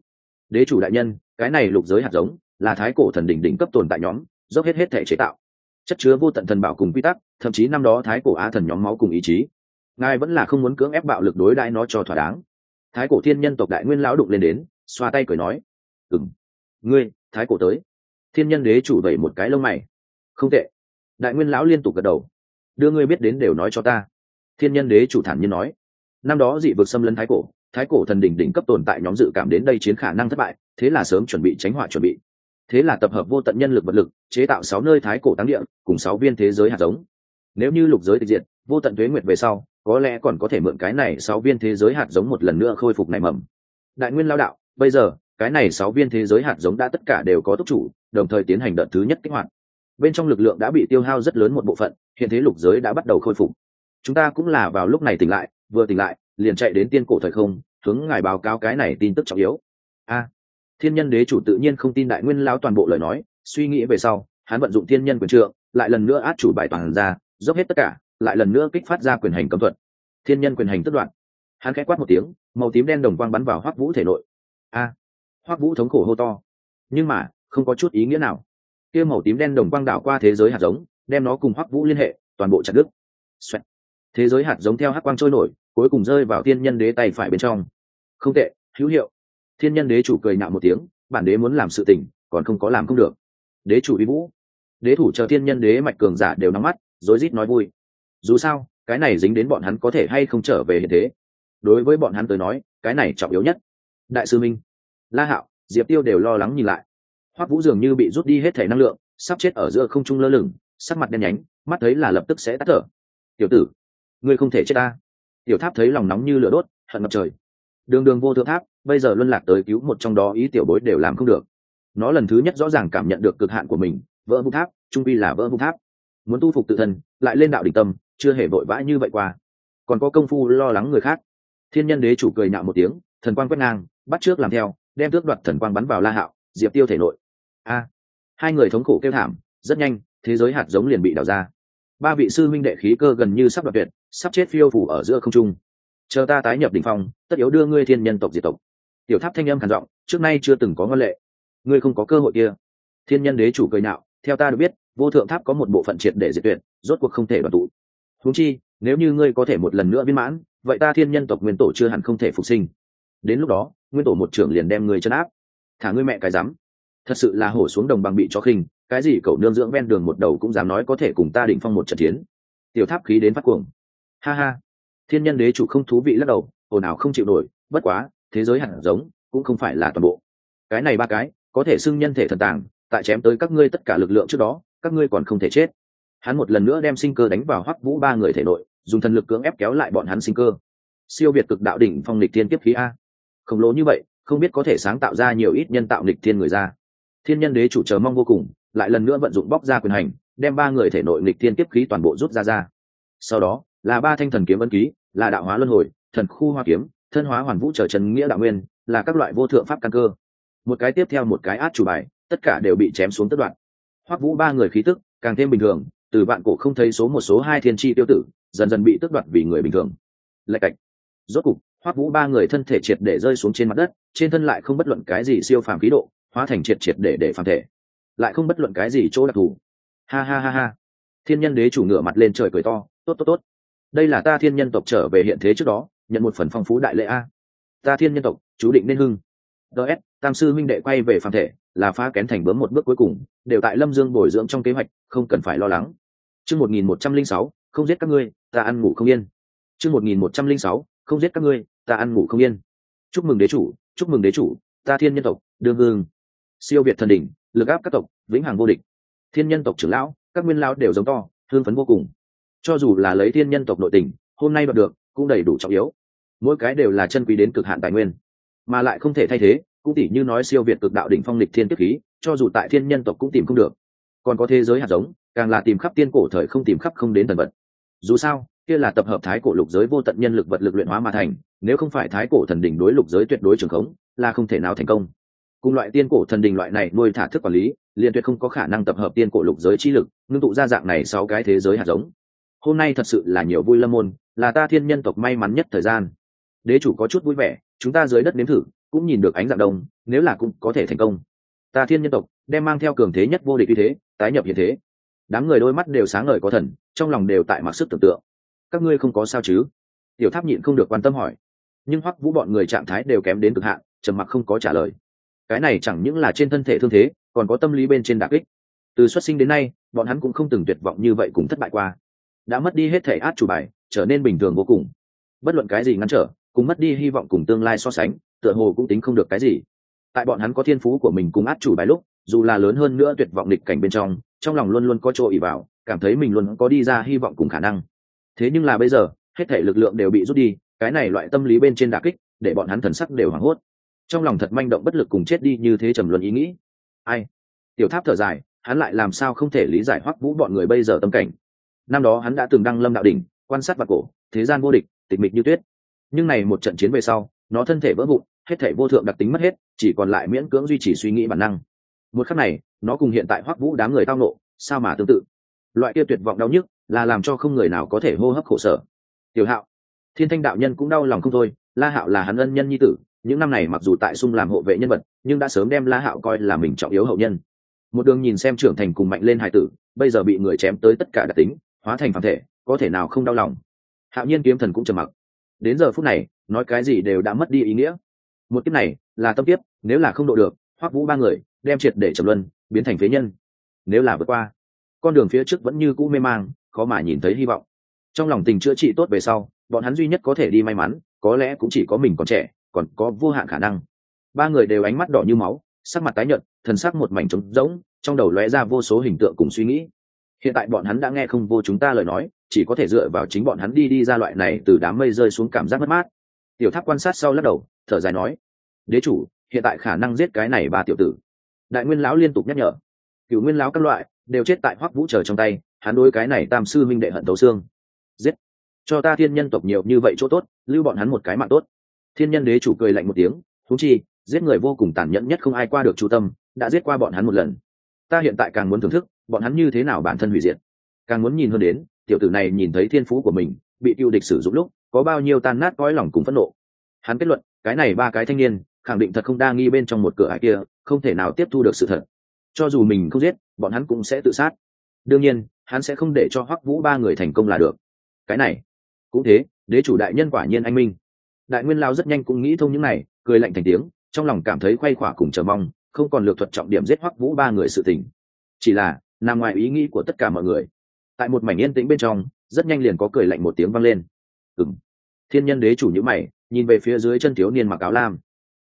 đế chủ đại nhân, cái này lục giới hạt giống, là thái cổ thần đỉnh đỉnh cấp tồn tại nhóm, dốc hết hết thể chế tạo. Chất chứa vô tận thần bảo cùng quy tắc, thậm chí năm đó thái cổ á thần nhóm máu cùng ý chí. Ngài vẫn là không muốn cưỡng ép bạo lực đối đãi nó cho thỏa đáng thái cổ thiên nhân tộc đại nguyên lão đụng lên đến, xoa tay cười nói ừng ngươi, thái cổ tới. Thiên nhân đế chủ vẩy một cái lông mày, không tệ. Đại nguyên lão liên tục gật đầu, đưa ngươi biết đến đều nói cho ta. Thiên nhân đế chủ thản nhiên nói, năm đó dị vực xâm lấn thái cổ thái cổ thần đỉnh đỉnh cấp tồn tại nhóm dự cảm đến đây chiến khả năng thất bại, thế là sớm chuẩn bị tránh họa chuẩn bị. Thế là tập hợp vô tận nhân lực vật lực, chế tạo sáu nơi thái cổ táng địa, cùng sáu viên thế giới hạt giống. Nếu như lục giới tịch diệt, vô tận tuế nguyệt về sau có lẽ còn có thể mượn cái này sáu viên thế giới hạt giống một lần nữa khôi phục nảy mầm. Đại nguyên lao đạo, bây giờ, cái này sáu viên thế giới hạt giống đã tất cả đều có tốc chủ, đồng thời tiến hành đợt thứ nhất kích hoạt. Bên trong lực lượng đã bị tiêu hao rất lớn một bộ phận, hiện thế lục giới đã bắt đầu khôi phục. Chúng ta cũng là vào lúc này tỉnh lại, vừa tỉnh lại, liền chạy đến tiên cổ thời không, hướng ngài báo cáo cái này tin tức trọng yếu. A, thiên nhân đế chủ tự nhiên không tin đại nguyên lao toàn bộ lời nói, suy nghĩ về sau, hắn vận dụng thiên nhân quyền trượng, lại lần nữa át chủ bài toàn ra, dốc hết tất cả lại lần nữa kích phát ra quyền hành cấm thuật. Thiên nhân quyền hành tất đoạn. Hắn khẽ quát một tiếng, màu tím đen đồng quang bắn vào hoắc vũ thể nội. A! Hoắc vũ thống khổ hô to. Nhưng mà, không có chút ý nghĩa nào. Kia màu tím đen đồng quang đảo qua thế giới hạt giống, đem nó cùng hoắc vũ liên hệ, toàn bộ chặt đứt. Xoẹt. thế giới hạt giống theo hắc quang trôi nổi, cuối cùng rơi vào thiên nhân đế tay phải bên trong. Không tệ, hữu hiệu. Thiên nhân đế chủ cười nạo một tiếng, bản đế muốn làm sự tình, còn không có làm không được. Đế chủ đi vũ. Đế thủ chờ thiên nhân đế mạch cường giả đều nắm mắt, rối rít nói vui dù sao, cái này dính đến bọn hắn có thể hay không trở về hiện thế. Đối với bọn hắn tới nói, cái này trọng yếu nhất. Đại sư minh, la hạo, diệp tiêu đều lo lắng nhìn lại. Hoắc vũ dường như bị rút đi hết thể năng lượng, sắp chết ở giữa không trung lơ lửng, sắc mặt đen nhánh, mắt thấy là lập tức sẽ tắt thở. Tiểu tử, ngươi không thể chết ta. Tiểu tháp thấy lòng nóng như lửa đốt, hận ngập trời. Đường đường vô thượng tháp, bây giờ luân lạc tới cứu một trong đó ý tiểu bối đều làm không được. Nó lần thứ nhất rõ ràng cảm nhận được cực hạn của mình, vỡ vũ tháp, trung vi là vỡ vũ tháp. Muốn tu phục tự thân, lại lên đạo đỉnh tâm chưa hề vội vã như vậy qua. Còn có công phu lo lắng người khác. Thiên nhân đế chủ cười nhạo một tiếng, thần quang quét ngang, bắt trước làm theo, đem tước đoạt thần quang bắn vào la hạo, diệp tiêu thể nội. A. Hai người thống khổ kêu thảm, rất nhanh, thế giới hạt giống liền bị đào ra. Ba vị sư minh đệ khí cơ gần như sắp đoạt tuyệt, sắp chết phiêu phủ ở giữa không trung. Chờ ta tái nhập đ ỉ n h phong, tất yếu đưa ngươi thiên nhân tộc diệt tộc. Tiểu tháp thanh âm khản giọng, trước nay chưa từng có ngân lệ. Ngươi không có cơ hội kia. Thiên nhân đế chủ cười nạo theo ta được biết, vô thượng tháp có một bộ phận triệt để diệt tuyệt, rốt cuộc không thể đoàn tụ huống chi, nếu như ngươi có thể một lần nữa viên mãn, vậy ta thiên nhân tộc nguyên tổ chưa hẳn không thể phục sinh. Đến lúc đó, nguyên tổ một trưởng liền đem ngươi chân áp. Thả ngươi mẹ cái rắm. Thật sự là hổ xuống đồng bằng bị cho khinh, cái gì cậu nương dưỡng ven đường một đầu cũng dám nói có thể cùng ta định phong một trận chiến. Tiểu tháp khí đến phát cuồng. Ha ha. Thiên nhân đế chủ không thú vị lắc đầu, ồn ào không chịu nổi, bất quá, thế giới hẳn giống, cũng không phải là toàn bộ. Cái này ba cái, có thể xưng nhân thể thần tàng, tại chém tới các ngươi tất cả lực lượng trước đó, các ngươi còn không thể chết hắn một lần nữa đem sinh cơ đánh vào hoắc vũ ba người thể nội, dùng thần lực cưỡng ép kéo lại bọn hắn sinh cơ. Siêu việt cực đạo đỉnh phong lịch thiên kiếp khí a. Khổng lồ như vậy, không biết có thể sáng tạo ra nhiều ít nhân tạo lịch thiên người ra. Thiên nhân đế chủ chờ mong vô cùng, lại lần nữa vận dụng bóc ra quyền hành, đem ba người thể nội lịch thiên kiếp khí toàn bộ rút ra ra. Sau đó, là ba thanh thần kiếm ân ký, là đạo hóa luân hồi, thần khu hoa kiếm, thân hóa hoàn vũ trở trần nghĩa đạo nguyên, là các loại vô thượng pháp căn cơ. Một cái tiếp theo một cái át chủ bài, tất cả đều bị chém xuống tất đoạn. Hoắc vũ ba người khí tức càng thêm bình thường từ vạn cổ không thấy số một số hai thiên tri tiêu tử, dần dần bị tước đoạt vì người bình thường. Lạch cạch. Rốt cục, hoắc vũ ba người thân thể triệt để rơi xuống trên mặt đất, trên thân lại không bất luận cái gì siêu phàm khí độ, hóa thành triệt triệt để để phàm thể. Lại không bất luận cái gì chỗ đặc thù. Ha ha ha ha. Thiên nhân đế chủ ngửa mặt lên trời cười to, tốt tốt tốt. Đây là ta thiên nhân tộc trở về hiện thế trước đó, nhận một phần phong phú đại lễ a. Ta thiên nhân tộc, chú định nên hưng. Ts tam sư minh đệ quay về phàm thể, là phá kén thành bướm một bước cuối cùng, đều tại lâm dương bồi dưỡng trong kế hoạch, không cần phải lo lắng chương một nghìn một trăm linh sáu, không giết các ngươi, ta ăn ngủ không yên. Chương một nghìn một trăm linh sáu, không giết các ngươi, ta ăn ngủ không yên. Chúc mừng đế chủ, chúc mừng đế chủ, ta thiên nhân tộc, đương hương siêu việt thần đỉnh, lực áp các tộc, vĩnh hằng vô địch. Thiên nhân tộc trưởng lão, các nguyên lão đều giống to thương phấn vô cùng. Cho dù là lấy thiên nhân tộc nội tình, hôm nay đoạt được, cũng đầy đủ trọng yếu. Mỗi cái đều là chân quý đến cực hạn tài nguyên. Mà lại không thể thay thế, cũng tỉ như nói siêu việt cực đạo đỉnh phong lịch thiên tiết khí, cho dù tại thiên nhân tộc cũng tìm không được. Còn có thế giới hạt giống càng là tìm khắp tiên cổ thời không tìm khắp không đến thần vật. Dù sao, kia là tập hợp thái cổ lục giới vô tận nhân lực vật lực luyện hóa mà thành, nếu không phải thái cổ thần đỉnh đối lục giới tuyệt đối trường khống, là không thể nào thành công. Cùng loại tiên cổ thần đình loại này nuôi thả thức quản lý, liền tuyệt không có khả năng tập hợp tiên cổ lục giới chi lực, ngưng tụ ra dạng này sau cái thế giới hạt giống. Hôm nay thật sự là nhiều vui lâm môn, là ta thiên nhân tộc may mắn nhất thời gian. Đế chủ có chút vui vẻ, chúng ta dưới đất nếm thử, cũng nhìn được ánh dạng đông, nếu là cũng có thể thành công. Ta thiên nhân tộc, đem mang theo cường thế nhất vô địch như thế, tái nhập hiện thế đám người đôi mắt đều sáng ngời có thần, trong lòng đều tại mặc sức tưởng tượng. Các ngươi không có sao chứ? Tiểu tháp nhịn không được quan tâm hỏi. Nhưng hoắc vũ bọn người trạng thái đều kém đến cực hạn, trầm mặc không có trả lời. Cái này chẳng những là trên thân thể thương thế, còn có tâm lý bên trên đà kích. Từ xuất sinh đến nay, bọn hắn cũng không từng tuyệt vọng như vậy cùng thất bại qua. Đã mất đi hết thể át chủ bài, trở nên bình thường vô cùng. Bất luận cái gì ngăn trở, cùng mất đi hy vọng cùng tương lai so sánh, tựa hồ cũng tính không được cái gì. Tại bọn hắn có thiên phú của mình cùng át chủ bài lúc, dù là lớn hơn nữa tuyệt vọng địch cảnh bên trong trong lòng luôn luôn có chỗ ỉ vào, cảm thấy mình luôn có đi ra hy vọng cùng khả năng. Thế nhưng là bây giờ, hết thể lực lượng đều bị rút đi, cái này loại tâm lý bên trên đà kích, để bọn hắn thần sắc đều hoảng hốt. Trong lòng thật manh động bất lực cùng chết đi như thế trầm luân ý nghĩ. Ai? Tiểu tháp thở dài, hắn lại làm sao không thể lý giải hoắc vũ bọn người bây giờ tâm cảnh? Năm đó hắn đã từng đăng lâm đạo đỉnh, quan sát vào cổ, thế gian vô địch, tịch mịch như tuyết. Nhưng này một trận chiến về sau, nó thân thể vỡ vụn, hết thể vô thượng đặc tính mất hết, chỉ còn lại miễn cưỡng duy trì suy nghĩ bản năng một khắc này, nó cùng hiện tại hoắc vũ đám người tao nộ, sao mà tương tự? Loại kia tuyệt vọng đau nhức là làm cho không người nào có thể hô hấp khổ sở. Tiểu hạo, thiên thanh đạo nhân cũng đau lòng không thôi, la hạo là hắn ân nhân nhi tử, những năm này mặc dù tại sung làm hộ vệ nhân vật, nhưng đã sớm đem la hạo coi là mình trọng yếu hậu nhân. Một đường nhìn xem trưởng thành cùng mạnh lên hải tử, bây giờ bị người chém tới tất cả đặc tính, hóa thành phản thể, có thể nào không đau lòng? Hạo nhiên kiếm thần cũng trầm mặc. Đến giờ phút này, nói cái gì đều đã mất đi ý nghĩa. Một kiếp này là tâm tiếp nếu là không độ được, hoắc vũ ba người đem triệt để trầm luân, biến thành phế nhân. Nếu là vượt qua, con đường phía trước vẫn như cũ mê mang, khó mà nhìn thấy hy vọng. Trong lòng tình chữa trị tốt về sau, bọn hắn duy nhất có thể đi may mắn, có lẽ cũng chỉ có mình còn trẻ, còn có vô hạn khả năng. Ba người đều ánh mắt đỏ như máu, sắc mặt tái nhợt, thần sắc một mảnh trống rỗng, trong đầu lóe ra vô số hình tượng cùng suy nghĩ. Hiện tại bọn hắn đã nghe không vô chúng ta lời nói, chỉ có thể dựa vào chính bọn hắn đi đi ra loại này từ đám mây rơi xuống cảm giác mất mát. Tiểu tháp quan sát sau lắc đầu, thở dài nói, đế chủ, hiện tại khả năng giết cái này ba tiểu tử đại nguyên lão liên tục nhắc nhở. Cựu nguyên lão các loại đều chết tại hoắc vũ trở trong tay, hắn đối cái này tam sư minh đệ hận tấu xương. Giết! Cho ta thiên nhân tộc nhiều như vậy chỗ tốt, lưu bọn hắn một cái mạng tốt. Thiên nhân đế chủ cười lạnh một tiếng thú chi, giết người vô cùng tàn nhẫn nhất không ai qua được chu tâm, đã giết qua bọn hắn một lần. Ta hiện tại càng muốn thưởng thức, bọn hắn như thế nào bản thân hủy diệt. Càng muốn nhìn hơn đến, tiểu tử này nhìn thấy thiên phú của mình, bị tiêu địch sử dụng lúc, có bao nhiêu tan nát cõi lòng cùng phẫn nộ. Hắn kết luận, cái này ba cái thanh niên, khẳng định thật không đa nghi bên trong một cửa hải kia không thể nào tiếp thu được sự thật. Cho dù mình không giết, bọn hắn cũng sẽ tự sát. Đương nhiên, hắn sẽ không để cho hoắc vũ ba người thành công là được. Cái này, cũng thế, đế chủ đại nhân quả nhiên anh minh. Đại nguyên lao rất nhanh cũng nghĩ thông những này, cười lạnh thành tiếng, trong lòng cảm thấy khoay khỏa cùng chờ mong, không còn lược thuật trọng điểm giết hoắc vũ ba người sự tình. Chỉ là, nằm ngoài ý nghĩ của tất cả mọi người. Tại một mảnh yên tĩnh bên trong, rất nhanh liền có cười lạnh một tiếng vang lên. Ừng thiên nhân đế chủ nhữ mày, nhìn về phía dưới chân thiếu niên mặc áo lam.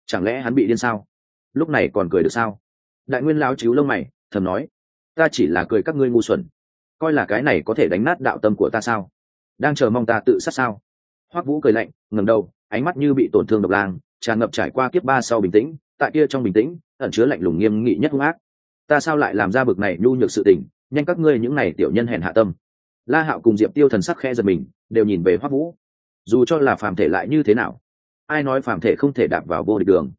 Chẳng lẽ hắn bị điên sao? Lúc này còn cười được sao? Đại nguyên lao chiếu lông mày, thầm nói, ta chỉ là cười các ngươi ngu xuẩn, coi là cái này có thể đánh nát đạo tâm của ta sao? Đang chờ mong ta tự sát sao? Hoắc vũ cười lạnh ngầm đầu, ánh mắt như bị tổn thương độc lang, tràn ngập trải qua kiếp ba sau bình tĩnh, tại kia trong bình tĩnh, ẩn chứa lạnh lùng nghiêm nghị nhất hung ác. Ta sao lại làm ra bực này nhu nhược sự tình, nhanh các ngươi những này tiểu nhân hèn hạ tâm. La hạo cùng diệp tiêu thần sắc khe giật mình, đều nhìn về hoắc vũ. Dù cho là phàm thể lại như thế nào, ai nói phàm thể không thể đạp vào vô địch đường?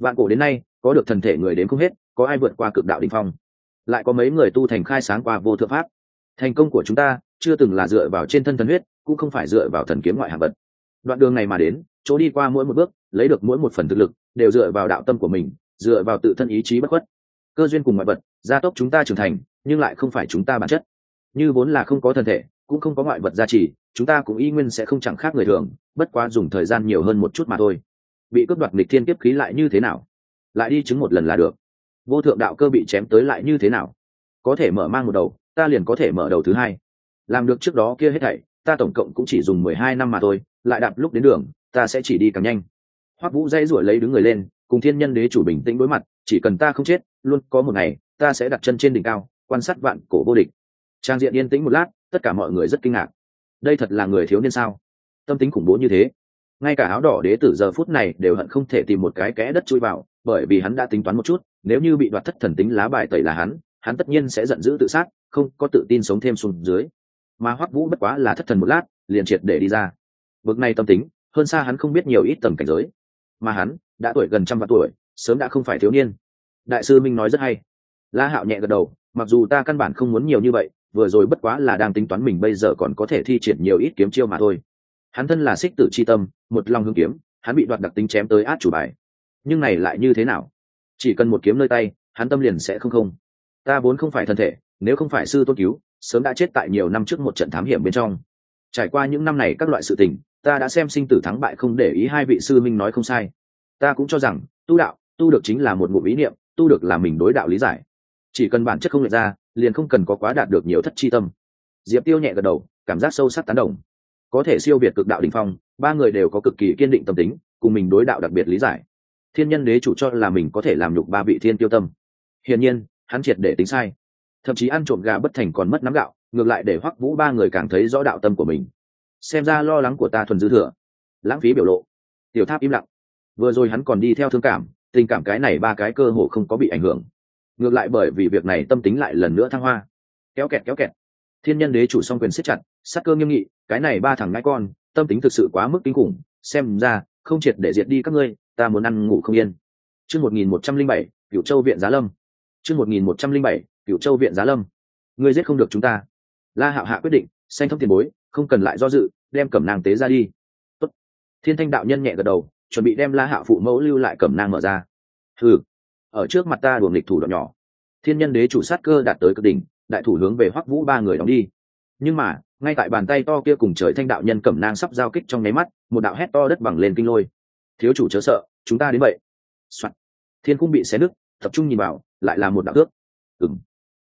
Vạn cổ đến nay, có được thần thể người đến không hết, có ai vượt qua cực đạo đình phong? Lại có mấy người tu thành khai sáng qua vô thượng pháp. Thành công của chúng ta chưa từng là dựa vào trên thân thần huyết, cũng không phải dựa vào thần kiếm ngoại hạ vật. Đoạn đường này mà đến, chỗ đi qua mỗi một bước, lấy được mỗi một phần thực lực, đều dựa vào đạo tâm của mình, dựa vào tự thân ý chí bất khuất. Cơ duyên cùng ngoại vật, gia tốc chúng ta trưởng thành, nhưng lại không phải chúng ta bản chất. Như vốn là không có thân thể, cũng không có ngoại vật gia trì, chúng ta cũng y nguyên sẽ không chẳng khác người thường, bất quá dùng thời gian nhiều hơn một chút mà thôi bị cướp đoạt nghịch thiên kiếp khí lại như thế nào? Lại đi chứng một lần là được. Vô thượng đạo cơ bị chém tới lại như thế nào? Có thể mở mang một đầu, ta liền có thể mở đầu thứ hai. Làm được trước đó kia hết thảy, ta tổng cộng cũng chỉ dùng mười hai năm mà thôi, lại đạp lúc đến đường, ta sẽ chỉ đi càng nhanh. Hoắc vũ dây ruổi lấy đứng người lên, cùng thiên nhân đế chủ bình tĩnh đối mặt, chỉ cần ta không chết, luôn có một ngày, ta sẽ đặt chân trên đỉnh cao, quan sát vạn cổ vô địch. Trang diện yên tĩnh một lát, tất cả mọi người rất kinh ngạc. Đây thật là người thiếu niên sao? Tâm tính khủng bố như thế ngay cả áo đỏ đế tử giờ phút này đều hận không thể tìm một cái kẽ đất chui vào, bởi vì hắn đã tính toán một chút, nếu như bị đoạt thất thần tính lá bài tẩy là hắn hắn tất nhiên sẽ giận dữ tự sát, không có tự tin sống thêm xuống dưới. Mà hoắc vũ bất quá là thất thần một lát, liền triệt để đi ra. Bực này tâm tính, hơn xa hắn không biết nhiều ít tầm cảnh giới. Mà hắn, đã tuổi gần trăm vạn tuổi, sớm đã không phải thiếu niên. Đại sư minh nói rất hay. La hạo nhẹ gật đầu, mặc dù ta căn bản không muốn nhiều như vậy, vừa rồi bất quá là đang tính toán mình bây giờ còn có thể thi triển nhiều ít kiếm chiêu mà thôi. Hắn thân là xích tử c h i tâm một lòng hương kiếm, hắn bị đoạt đặc tính chém tới át chủ bài. Nhưng này lại như thế nào? Chỉ cần một kiếm nơi tay, hắn tâm liền sẽ không không. Ta vốn không phải thân thể, nếu không phải sư tôn cứu, sớm đã chết tại nhiều năm trước một trận thám hiểm bên trong. Trải qua những năm này các loại sự tình, ta đã xem sinh tử thắng bại không để ý hai vị sư minh nói không sai. Ta cũng cho rằng, tu đạo, tu được chính là một ngụ ý niệm, tu được là mình đối đạo lý giải. Chỉ cần bản chất không lệch ra, liền không cần có quá đạt được nhiều thất chi tâm. Diệp tiêu nhẹ gật đầu, cảm giác sâu sắc tán đồng. Có thể siêu việt cực đạo đình phong ba người đều có cực kỳ kiên định tâm tính, cùng mình đối đạo đặc biệt lý giải. Thiên nhân đế chủ cho là mình có thể làm nhục ba vị thiên tiêu tâm. Hiển nhiên, hắn triệt để tính sai. Thậm chí ăn trộm gà bất thành còn mất nắm gạo, ngược lại để hoắc vũ ba người càng thấy rõ đạo tâm của mình. Xem ra lo lắng của ta thuần dư thừa. Lãng phí biểu lộ. Tiểu tháp im lặng. Vừa rồi hắn còn đi theo thương cảm, tình cảm cái này ba cái cơ hồ không có bị ảnh hưởng. Ngược lại bởi vì việc này tâm tính lại lần nữa thăng hoa. Kéo kẹt kéo kẹt. Thiên nhân đế chủ song quyền siết chặt, sắc cơ nghiêm nghị, cái này ba thằng ngãi con tâm tính thực sự quá mức kinh khủng, xem ra, không triệt để diệt đi các ngươi, ta muốn ăn ngủ không yên. Chương một nghìn một trăm linh bảy cựu châu viện giá lâm. Chương một nghìn một trăm linh bảy cựu châu viện giá lâm. Ngươi giết không được chúng ta. La hạo hạ quyết định, xanh thông tiền bối, không cần lại do dự, đem cẩm nàng tế ra đi. Tốt. thiên thanh đạo nhân nhẹ gật đầu, chuẩn bị đem la hạo phụ mẫu lưu lại cẩm nang mở ra. Thử ở trước mặt ta đuồng lịch thủ đoạn nhỏ. Thiên nhân đế chủ sát cơ đạt tới cực đỉnh, đại thủ hướng về hoắc vũ ba người đóng đi nhưng mà, ngay tại bàn tay to kia cùng trời thanh đạo nhân cẩm nang sắp giao kích trong nháy mắt, một đạo hét to đất bằng lên kinh lôi. Thiếu chủ chớ sợ, chúng ta đến vậy. Soạn. thiên cung bị xé nứt, tập trung nhìn vào, lại là một đạo tước. Ừng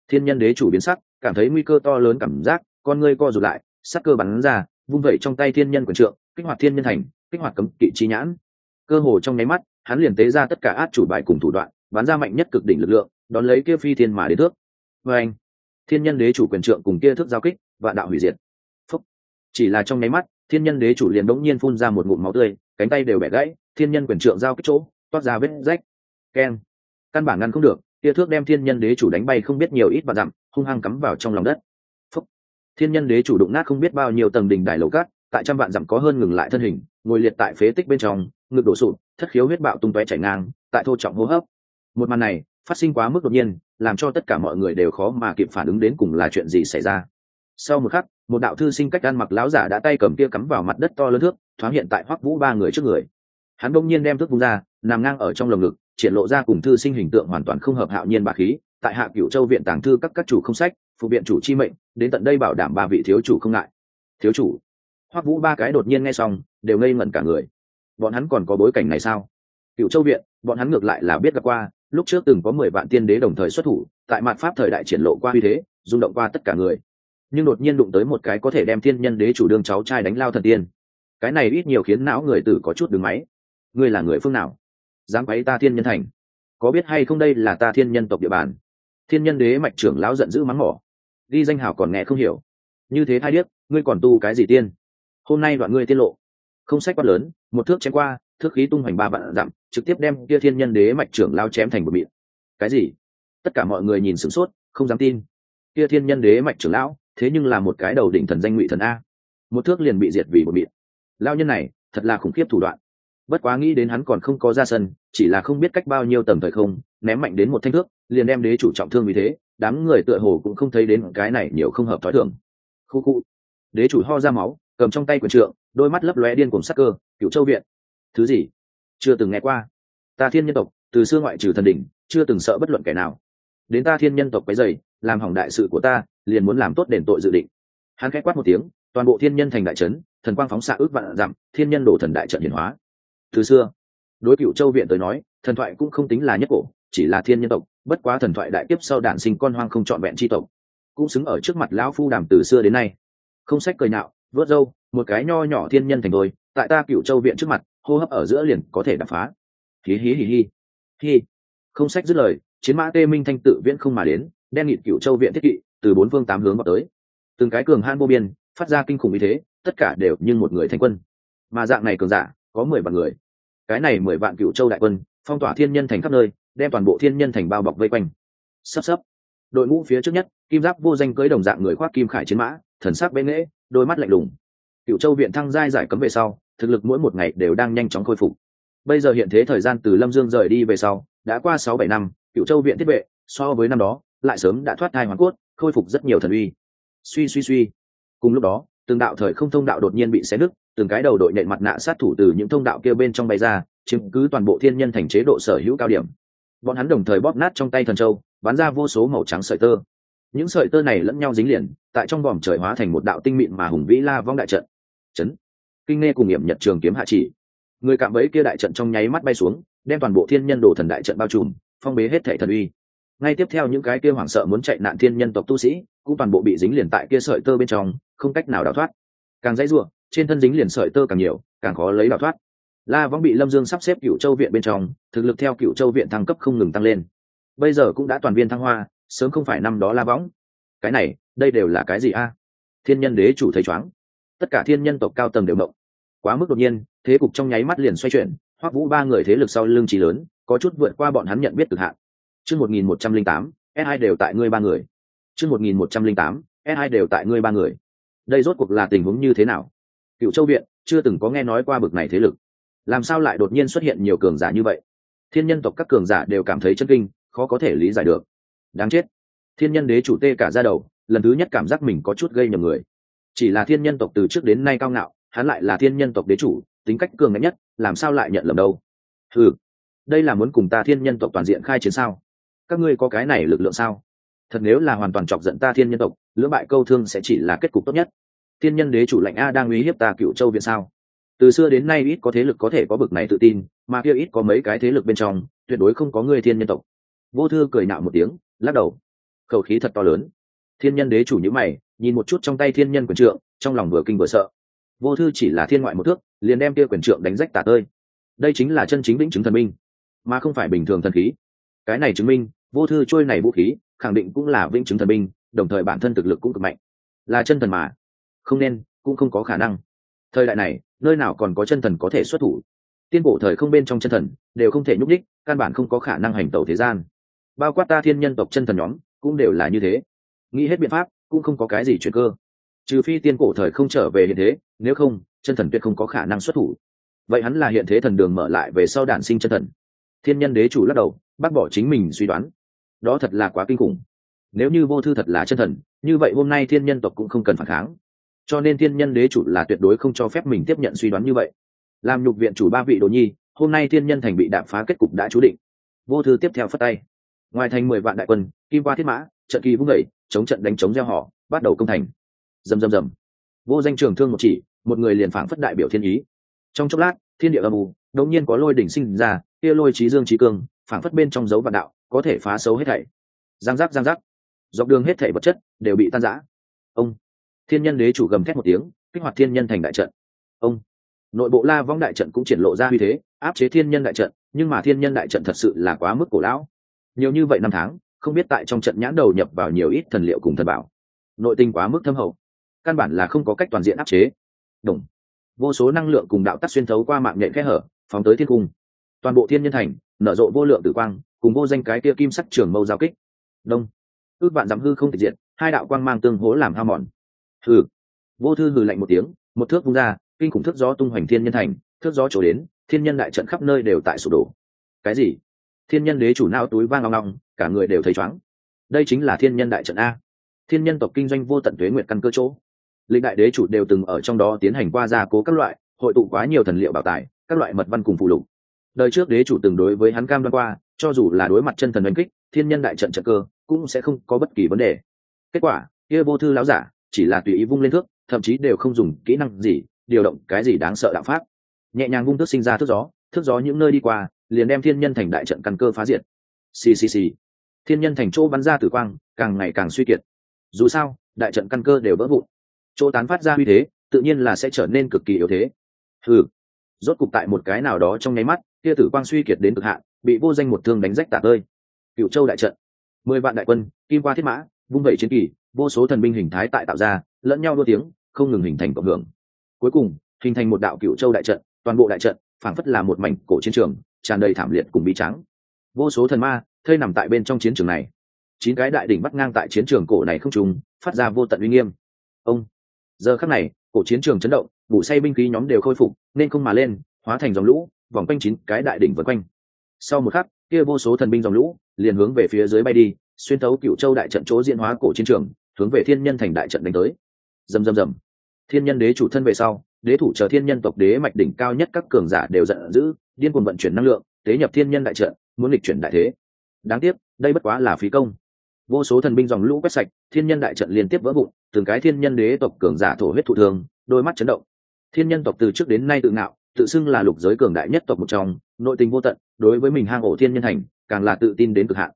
thiên nhân đế chủ biến sắc, cảm thấy nguy cơ to lớn cảm giác, con ngươi co rụt lại, sắc cơ bắn ra, vung vẩy trong tay thiên nhân quyền trượng, kích hoạt thiên nhân thành, kích hoạt cấm kỵ chi nhãn. Cơ hồ trong nháy mắt, hắn liền tế ra tất cả át chủ bài cùng thủ đoạn, bắn ra mạnh nhất cực đỉnh lực lượng, đón lấy kia phi thiên mà đến thước. Vê anh thiên nhân đế chủ quyền trượng cùng kia thước giao kích và đạo hủy diệt. Phúc. chỉ là trong nháy mắt, thiên nhân đế chủ liền đống nhiên phun ra một ngụm máu tươi, cánh tay đều bẻ gãy, thiên nhân quyền trượng giao kích chỗ, toát ra vết rách. Keng căn bản ngăn không được, tia thước đem thiên nhân đế chủ đánh bay không biết nhiều ít và dặm, hung hăng cắm vào trong lòng đất. Phúc. thiên nhân đế chủ đụng nát không biết bao nhiêu tầng đỉnh đài lầu cát, tại trăm vạn dặm có hơn ngừng lại thân hình, ngồi liệt tại phế tích bên trong, ngực đổ sụt thất khiếu huyết bạo tung tóe chảy ngang, tại thô trọng hô hấp. Một màn này, phát sinh quá mức đột nhiên, làm cho tất cả mọi người đều khó mà kịp phản ứng đến cùng là chuyện gì xảy ra sau một khắc, một đạo thư sinh cách ăn mặc láo giả đã tay cầm kia cắm vào mặt đất to lớn thước, thoáng hiện tại hoắc vũ ba người trước người. Hắn bỗng nhiên đem thước vung ra, nằm ngang ở trong lồng ngực, triển lộ ra cùng thư sinh hình tượng hoàn toàn không hợp hạo nhiên bà khí. Tại hạ cửu châu viện tàng thư các các chủ không sách, phụ viện chủ chi mệnh, đến tận đây bảo đảm ba vị thiếu chủ không ngại. Thiếu chủ. Hoắc vũ ba cái đột nhiên nghe xong, đều ngây ngẩn cả người. Bọn hắn còn có bối cảnh này sao? Cựu châu viện, bọn hắn ngược lại là biết gặp qua, lúc trước từng có mười vạn tiên đế đồng thời xuất thủ, tại mạn pháp thời đại triển lộ qua uy thế, rung động qua tất cả người nhưng đột nhiên đụng tới một cái có thể đem thiên nhân đế chủ đương cháu trai đánh lao thần tiên. Cái này ít nhiều khiến não người tử có chút đứng máy. Ngươi là người phương nào? Dám quấy ta thiên nhân thành? Có biết hay không đây là ta thiên nhân tộc địa bàn? Thiên nhân đế mạch trưởng lão giận dữ mắng mỏ. Đi danh hào còn nghe không hiểu. Như thế thay điếc, ngươi còn tu cái gì tiên? Hôm nay đoạn ngươi tiết lộ. Không sách quát lớn, một thước chém qua, thước khí tung hoành ba vạn dặm, trực tiếp đem kia thiên nhân đế mạch trưởng lao chém thành một miệng. Cái gì? Tất cả mọi người nhìn sửng sốt, không dám tin. Kia thiên nhân đế mạch trưởng lão thế nhưng là một cái đầu đỉnh thần danh ngụy thần a. Một thước liền bị diệt vì một miệng lao nhân này, thật là khủng khiếp thủ đoạn. Bất quá nghĩ đến hắn còn không có ra sân, chỉ là không biết cách bao nhiêu tầm thời không, ném mạnh đến một thanh thước, liền đem đế chủ trọng thương vì thế, đám người tựa hồ cũng không thấy đến cái này nhiều không hợp thói thường. Khu khu. Đế chủ ho ra máu, cầm trong tay quyền trượng, đôi mắt lấp lóe điên cùng sắc cơ cựu châu viện. Thứ gì? Chưa từng nghe qua. Ta thiên nhân tộc, từ xưa ngoại trừ thần đỉnh, chưa từng sợ bất luận kẻ nào. Đến ta thiên nhân tộc cái dày làm hỏng đại sự của ta liền muốn làm tốt đền tội dự định. Hắn khẽ quát một tiếng, toàn bộ thiên nhân thành đại trấn, thần quang phóng xạ ước vạn dặm, thiên nhân đổ thần đại trận hiển hóa. Từ xưa, đối cựu châu viện tới nói, thần thoại cũng không tính là nhất cổ, chỉ là thiên nhân tộc, bất quá thần thoại đại tiếp sau đản sinh con hoang không trọn vẹn tri tộc, cũng xứng ở trước mặt lão phu đàm từ xưa đến nay. Không sách cười nạo vớt râu, một cái nho nhỏ thiên nhân thành tôi tại ta cựu châu viện trước mặt, hô hấp ở giữa liền có thể đập phá. Hí hí hí hí. Hí. Không sách dứt lời, chiến mã tê minh thanh tự viễn không mà đến, đen nghịt cựu châu viện thiết kỵ từ bốn phương tám hướng vào tới. Từng cái cường han vô biên, phát ra kinh khủng như thế, tất cả đều như một người thành quân. Mà dạng này cường giả, có mười vạn người. Cái này mười vạn cựu châu đại quân, phong tỏa thiên nhân thành khắp nơi, đem toàn bộ thiên nhân thành bao bọc vây quanh. Sắp sắp đội ngũ phía trước nhất, kim giáp vô danh cưới đồng dạng người khoác kim khải chiến mã, thần sắc bệ nghễ, đôi mắt lạnh lùng. Cựu châu viện thăng giai giải cấm về sau, thực lực mỗi một ngày đều đang nhanh chóng khôi phục. Bây giờ hiện thế thời gian từ lâm dương rời đi về sau, đã qua sáu bảy năm, cựu châu viện thiết vệ, so với năm đó, lại sớm đã thoát thai hoàn cốt khôi phục rất nhiều thần uy. Suy suy suy. Cùng lúc đó, từng đạo thời không thông đạo đột nhiên bị xé nứt, từng cái đầu đội nện mặt nạ sát thủ từ những thông đạo kia bên trong bay ra chứng cứ toàn bộ thiên nhân thành chế độ sở hữu cao điểm. Bọn hắn đồng thời bóp nát trong tay thần châu, bắn ra vô số màu trắng sợi tơ. Những sợi tơ này lẫn nhau dính liền, tại trong vòm trời hóa thành một đạo tinh mịn mà hùng vĩ la vong đại trận. Chấn. Kinh nghe cùng nghiệm nhật trường kiếm hạ chỉ. Người cạm bẫy kia đại trận trong nháy mắt bay xuống, đem toàn bộ thiên nhân đồ thần đại trận bao trùm, phong bế hết thể thần uy ngay tiếp theo những cái kia hoảng sợ muốn chạy nạn thiên nhân tộc tu sĩ, cũng toàn bộ bị dính liền tại kia sợi tơ bên trong, không cách nào đào thoát. Càng dãy ruộng trên thân dính liền sợi tơ càng nhiều, càng khó lấy đào thoát. La võng bị lâm dương sắp xếp cựu châu viện bên trong, thực lực theo cựu châu viện thăng cấp không ngừng tăng lên. Bây giờ cũng đã toàn viên thăng hoa, sớm không phải năm đó la võng. Cái này, đây đều là cái gì a? Thiên nhân đế chủ thấy chóng tất cả thiên nhân tộc cao tầng đều mộng. Quá mức đột nhiên, thế cục trong nháy mắt liền xoay chuyển, hoắc vũ ba người thế lực sau lưng trí lớn, có chút vượt qua bọn hắn nhận biết cực hạn chương một nghìn một trăm linh tám, s hai đều tại ngươi ba người. Chương một nghìn một trăm linh tám, s hai đều tại ngươi ba người. Đây rốt cuộc là tình huống như thế nào? Cựu châu viện chưa từng có nghe nói qua bực này thế lực. Làm sao lại đột nhiên xuất hiện nhiều cường giả như vậy? Thiên nhân tộc các cường giả đều cảm thấy chân kinh, khó có thể lý giải được. Đáng chết. Thiên nhân đế chủ tê cả ra đầu, lần thứ nhất cảm giác mình có chút gây nhầm người. Chỉ là thiên nhân tộc từ trước đến nay cao ngạo, hắn lại là thiên nhân tộc đế chủ, tính cách cường ngạnh nhất, làm sao lại nhận lầm đâu? Ừ đây là muốn cùng ta thiên nhân tộc toàn diện khai chiến sao? Các ngươi có cái này lực lượng sao? Thật nếu là hoàn toàn chọc giận ta thiên nhân tộc, lưỡng bại câu thương sẽ chỉ là kết cục tốt nhất. Thiên nhân đế chủ lệnh a đang uy hiếp ta cựu châu viện sao? Từ xưa đến nay ít có thế lực có thể có bực này tự tin, mà kia ít có mấy cái thế lực bên trong, tuyệt đối không có người thiên nhân tộc. Vô thư cười nạo một tiếng, lắc đầu. Khẩu khí thật to lớn. Thiên nhân đế chủ nhữ mày, nhìn một chút trong tay thiên nhân quyền trượng, trong lòng vừa kinh vừa sợ. Vô thư chỉ là thiên ngoại một thước, liền đem kia quyền trượng đánh rách tả tơi. Đây chính là chân chính vĩnh chứng thần minh, mà không phải bình thường thần khí. Cái này chứng minh vô thư trôi này vũ khí khẳng định cũng là vĩnh chứng thần binh, đồng thời bản thân thực lực cũng cực mạnh. Là chân thần mà. Không nên cũng không có khả năng. Thời đại này nơi nào còn có chân thần có thể xuất thủ? Tiên cổ thời không bên trong chân thần đều không thể nhúc đích căn bản không có khả năng hành tẩu thế gian. Bao quát ta thiên nhân tộc chân thần nhóm cũng đều là như thế. Nghĩ hết biện pháp cũng không có cái gì chuyện cơ. Trừ phi tiên cổ thời không trở về hiện thế nếu không chân thần tuyệt không có khả năng xuất thủ. Vậy hắn là hiện thế thần đường mở lại về sau đản sinh chân thần. Thiên nhân đế chủ lắc đầu bác bỏ chính mình suy đoán. Đó thật là quá kinh khủng. Nếu như vô thư thật là chân thần, như vậy hôm nay thiên nhân tộc cũng không cần phản kháng. Cho nên thiên nhân đế chủ là tuyệt đối không cho phép mình tiếp nhận suy đoán như vậy. Làm nhục viện chủ ba vị đồ nhi, hôm nay thiên nhân thành bị đạp phá kết cục đã chú định. Vô thư tiếp theo phất tay. Ngoài thành mười vạn đại quân, kim qua thiết mã, trận kỳ vung vẩy chống trận đánh chống gieo họ, bắt đầu công thành. Rầm rầm rầm. Vô danh trường thương một chỉ, một người liền phảng phất đại biểu thiên ý. Trong chốc lát, thiên địa âm u, đột nhiên có lôi đỉnh sinh ra, kia lôi trí dương trí cương phảng phất bên trong dấu vạn đạo, có thể phá xấu hết thảy. Giang giác giang giác. Dọc đường hết thảy vật chất đều bị tan rã. Ông. Thiên nhân đế chủ gầm thét một tiếng, kích hoạt thiên nhân thành đại trận. Ông. Nội bộ la vong đại trận cũng triển lộ ra uy thế, áp chế thiên nhân đại trận, nhưng mà thiên nhân đại trận thật sự là quá mức cổ lão. Nhiều như vậy năm tháng, không biết tại trong trận nhãn đầu nhập vào nhiều ít thần liệu cùng thần bảo. Nội tinh quá mức thâm hậu. Căn bản là không có cách toàn diện áp chế. Đồng. Vô số năng lượng cùng đạo tắc xuyên thấu qua mạng nhện kẽ hở, phóng tới thiên cung. Toàn bộ thiên nhân thành nở rộ vô lượng tử quang, cùng vô danh cái kia kim sắc trường mâu giao kích. Đông. Ước vạn dặm hư không thể diện hai đạo quang mang tương hố làm hao mòn. Hừ. Vô thư hừ lạnh một tiếng, một thước vung ra, kinh khủng thước gió tung hoành thiên nhân thành, thước gió trổ đến, thiên nhân đại trận khắp nơi đều tại sụp đổ. Cái gì? Thiên nhân đế chủ nao túi vang long long cả người đều thấy chóng đây chính là thiên nhân đại trận a. Thiên nhân tộc kinh doanh vô tận tuế nguyện căn cơ chỗ. Lịch đại đế chủ đều từng ở trong đó tiến hành qua gia cố các loại, hội tụ quá nhiều thần liệu bảo tài, các loại mật văn cùng phụ lục đời trước đế chủ từng đối với hắn cam đoan qua, cho dù là đối mặt chân thần đánh kích, thiên nhân đại trận trận cơ, cũng sẽ không có bất kỳ vấn đề. Kết quả, kia vô thư láo giả, chỉ là tùy ý vung lên thước, thậm chí đều không dùng kỹ năng gì, điều động cái gì đáng sợ đạo pháp. Nhẹ nhàng vung thước sinh ra thước gió thước gió những nơi đi qua, liền đem thiên nhân thành đại trận căn cơ phá diệt. Ccc thiên nhân thành chỗ bắn ra tử quang, càng ngày càng suy kiệt. Dù sao, đại trận căn cơ đều vỡ vụn. Chỗ tán phát ra uy thế, tự nhiên là sẽ trở nên cực kỳ yếu thế. Ừ rốt cục tại một cái nào đó trong nháy mắt kia tử quang suy kiệt đến cực hạn, bị vô danh một thương đánh rách tả tơi. Cựu châu đại trận, mười vạn đại quân, kim qua thiết mã, vung vẩy chiến kỳ, vô số thần binh hình thái tại tạo ra, lẫn nhau đua tiếng, không ngừng hình thành cộng hưởng. Cuối cùng, hình thành một đạo cựu châu đại trận, toàn bộ đại trận, phảng phất là một mảnh cổ chiến trường, tràn đầy thảm liệt cùng bi trắng vô số thần ma, thây nằm tại bên trong chiến trường này. Chín cái đại đỉnh bắt ngang tại chiến trường cổ này không trùng phát ra vô tận uy nghiêm. Ông! Giờ khắc này, cổ chiến trường chấn động vụ say binh khí nhóm đều khôi phục, nên không mà lên, hóa thành dòng lũ vòng quanh chín cái đại đỉnh vần quanh. Sau một khắc, kia vô số thần binh dòng lũ liền hướng về phía dưới bay đi, xuyên tấu cựu châu đại trận chỗ diễn hóa cổ chiến trường, hướng về thiên nhân thành đại trận đánh tới. Dầm dầm dầm thiên nhân đế chủ thân về sau, đế thủ chờ thiên nhân tộc đế mạch đỉnh cao nhất các cường giả đều giận dữ, điên cuồng vận chuyển năng lượng, tế nhập thiên nhân đại trận, muốn lịch chuyển đại thế. Đáng tiếc, đây bất quá là phí công. Vô số thần binh dòng lũ quét sạch, thiên nhân đại trận liên tiếp vỡ vụn, từng cái thiên nhân đế tộc cường giả thổ huyết thụ thường đôi mắt chấn động. Thiên nhân tộc từ trước đến nay tự ngạo tự xưng là lục giới cường đại nhất tộc một trong, nội tình vô tận, đối với mình hang ổ thiên nhân thành, càng là tự tin đến cực hạn.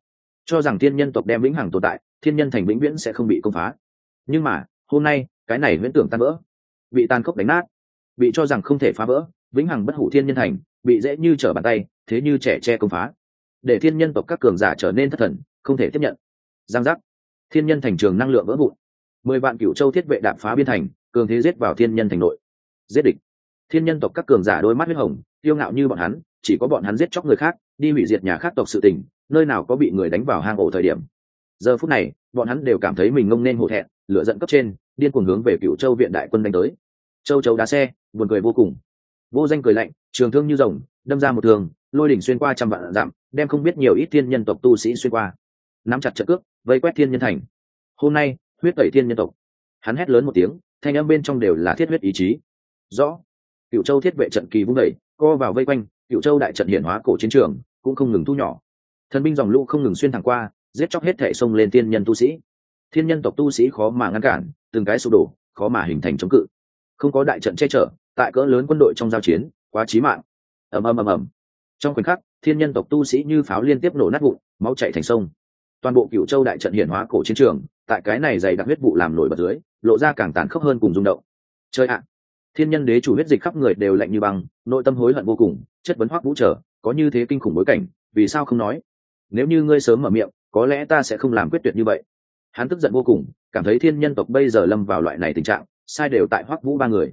Cho rằng thiên nhân tộc đem vĩnh hằng tồn tại, thiên nhân thành vĩnh viễn sẽ không bị công phá. Nhưng mà, hôm nay, cái này viễn tưởng tan vỡ. Bị tàn khốc đánh nát. Bị cho rằng không thể phá vỡ, vĩnh hằng bất hủ thiên nhân thành, bị dễ như trở bàn tay, thế như trẻ che công phá. Để thiên nhân tộc các cường giả trở nên thất thần, không thể tiếp nhận. Giang giác. Thiên nhân thành trường năng lượng vỡ vụn. Mười vạn cựu châu thiết vệ đạp phá biên thành, cường thế giết vào thiên nhân thành nội. Giết địch thiên nhân tộc các cường giả đôi mắt huyết hồng tiêu ngạo như bọn hắn, chỉ có bọn hắn giết chóc người khác, đi hủy diệt nhà khác tộc sự tình, nơi nào có bị người đánh vào hang ổ thời điểm. Giờ phút này, bọn hắn đều cảm thấy mình ngông nên hổ thẹn lựa dẫn cấp trên, điên cuồng hướng về cựu châu viện đại quân đánh tới. Châu chấu đá xe, buồn cười vô cùng. Vô danh cười lạnh, trường thương như rồng, đâm ra một thường lôi đỉnh xuyên qua trăm vạn dặm, đem không biết nhiều ít thiên nhân tộc tu sĩ xuyên qua. Nắm chặt trợ cước, vây quét thiên nhân thành. Hôm nay, huyết tẩy thiên nhân tộc. Hắn hét lớn một tiếng, thanh âm bên trong đều là thiết huyết ý chí. Rõ cựu châu thiết vệ trận kỳ vung đẩy co vào vây quanh cựu châu đại trận hiển hóa cổ chiến trường, cũng không ngừng thu nhỏ. Thần binh dòng lũ không ngừng xuyên thẳng qua, giết chóc hết thể sông lên tiên nhân tu sĩ. Thiên nhân tộc tu sĩ khó mà ngăn cản, từng cái sụp đổ, khó mà hình thành chống cự. Không có đại trận che chở, tại cỡ lớn quân đội trong giao chiến, quá chí mạng. Ầm ầm ầm ầm. Trong khoảnh khắc, thiên nhân tộc tu sĩ như pháo liên tiếp nổ nát vụn, máu chạy thành sông. Toàn bộ cựu châu đại trận hiển hóa cổ chiến trường, tại cái này dày đặc huyết vụ làm nổi bật dưới, lộ ra càng tàn khốc hơn cùng rung động. Chơi ạ thiên nhân đế chủ huyết dịch khắp người đều lạnh như băng, nội tâm hối hận vô cùng, chất vấn hoắc vũ trở, có như thế kinh khủng bối cảnh, vì sao không nói? Nếu như ngươi sớm mở miệng, có lẽ ta sẽ không làm quyết tuyệt như vậy. Hắn tức giận vô cùng, cảm thấy thiên nhân tộc bây giờ lâm vào loại này tình trạng, sai đều tại hoắc vũ ba người.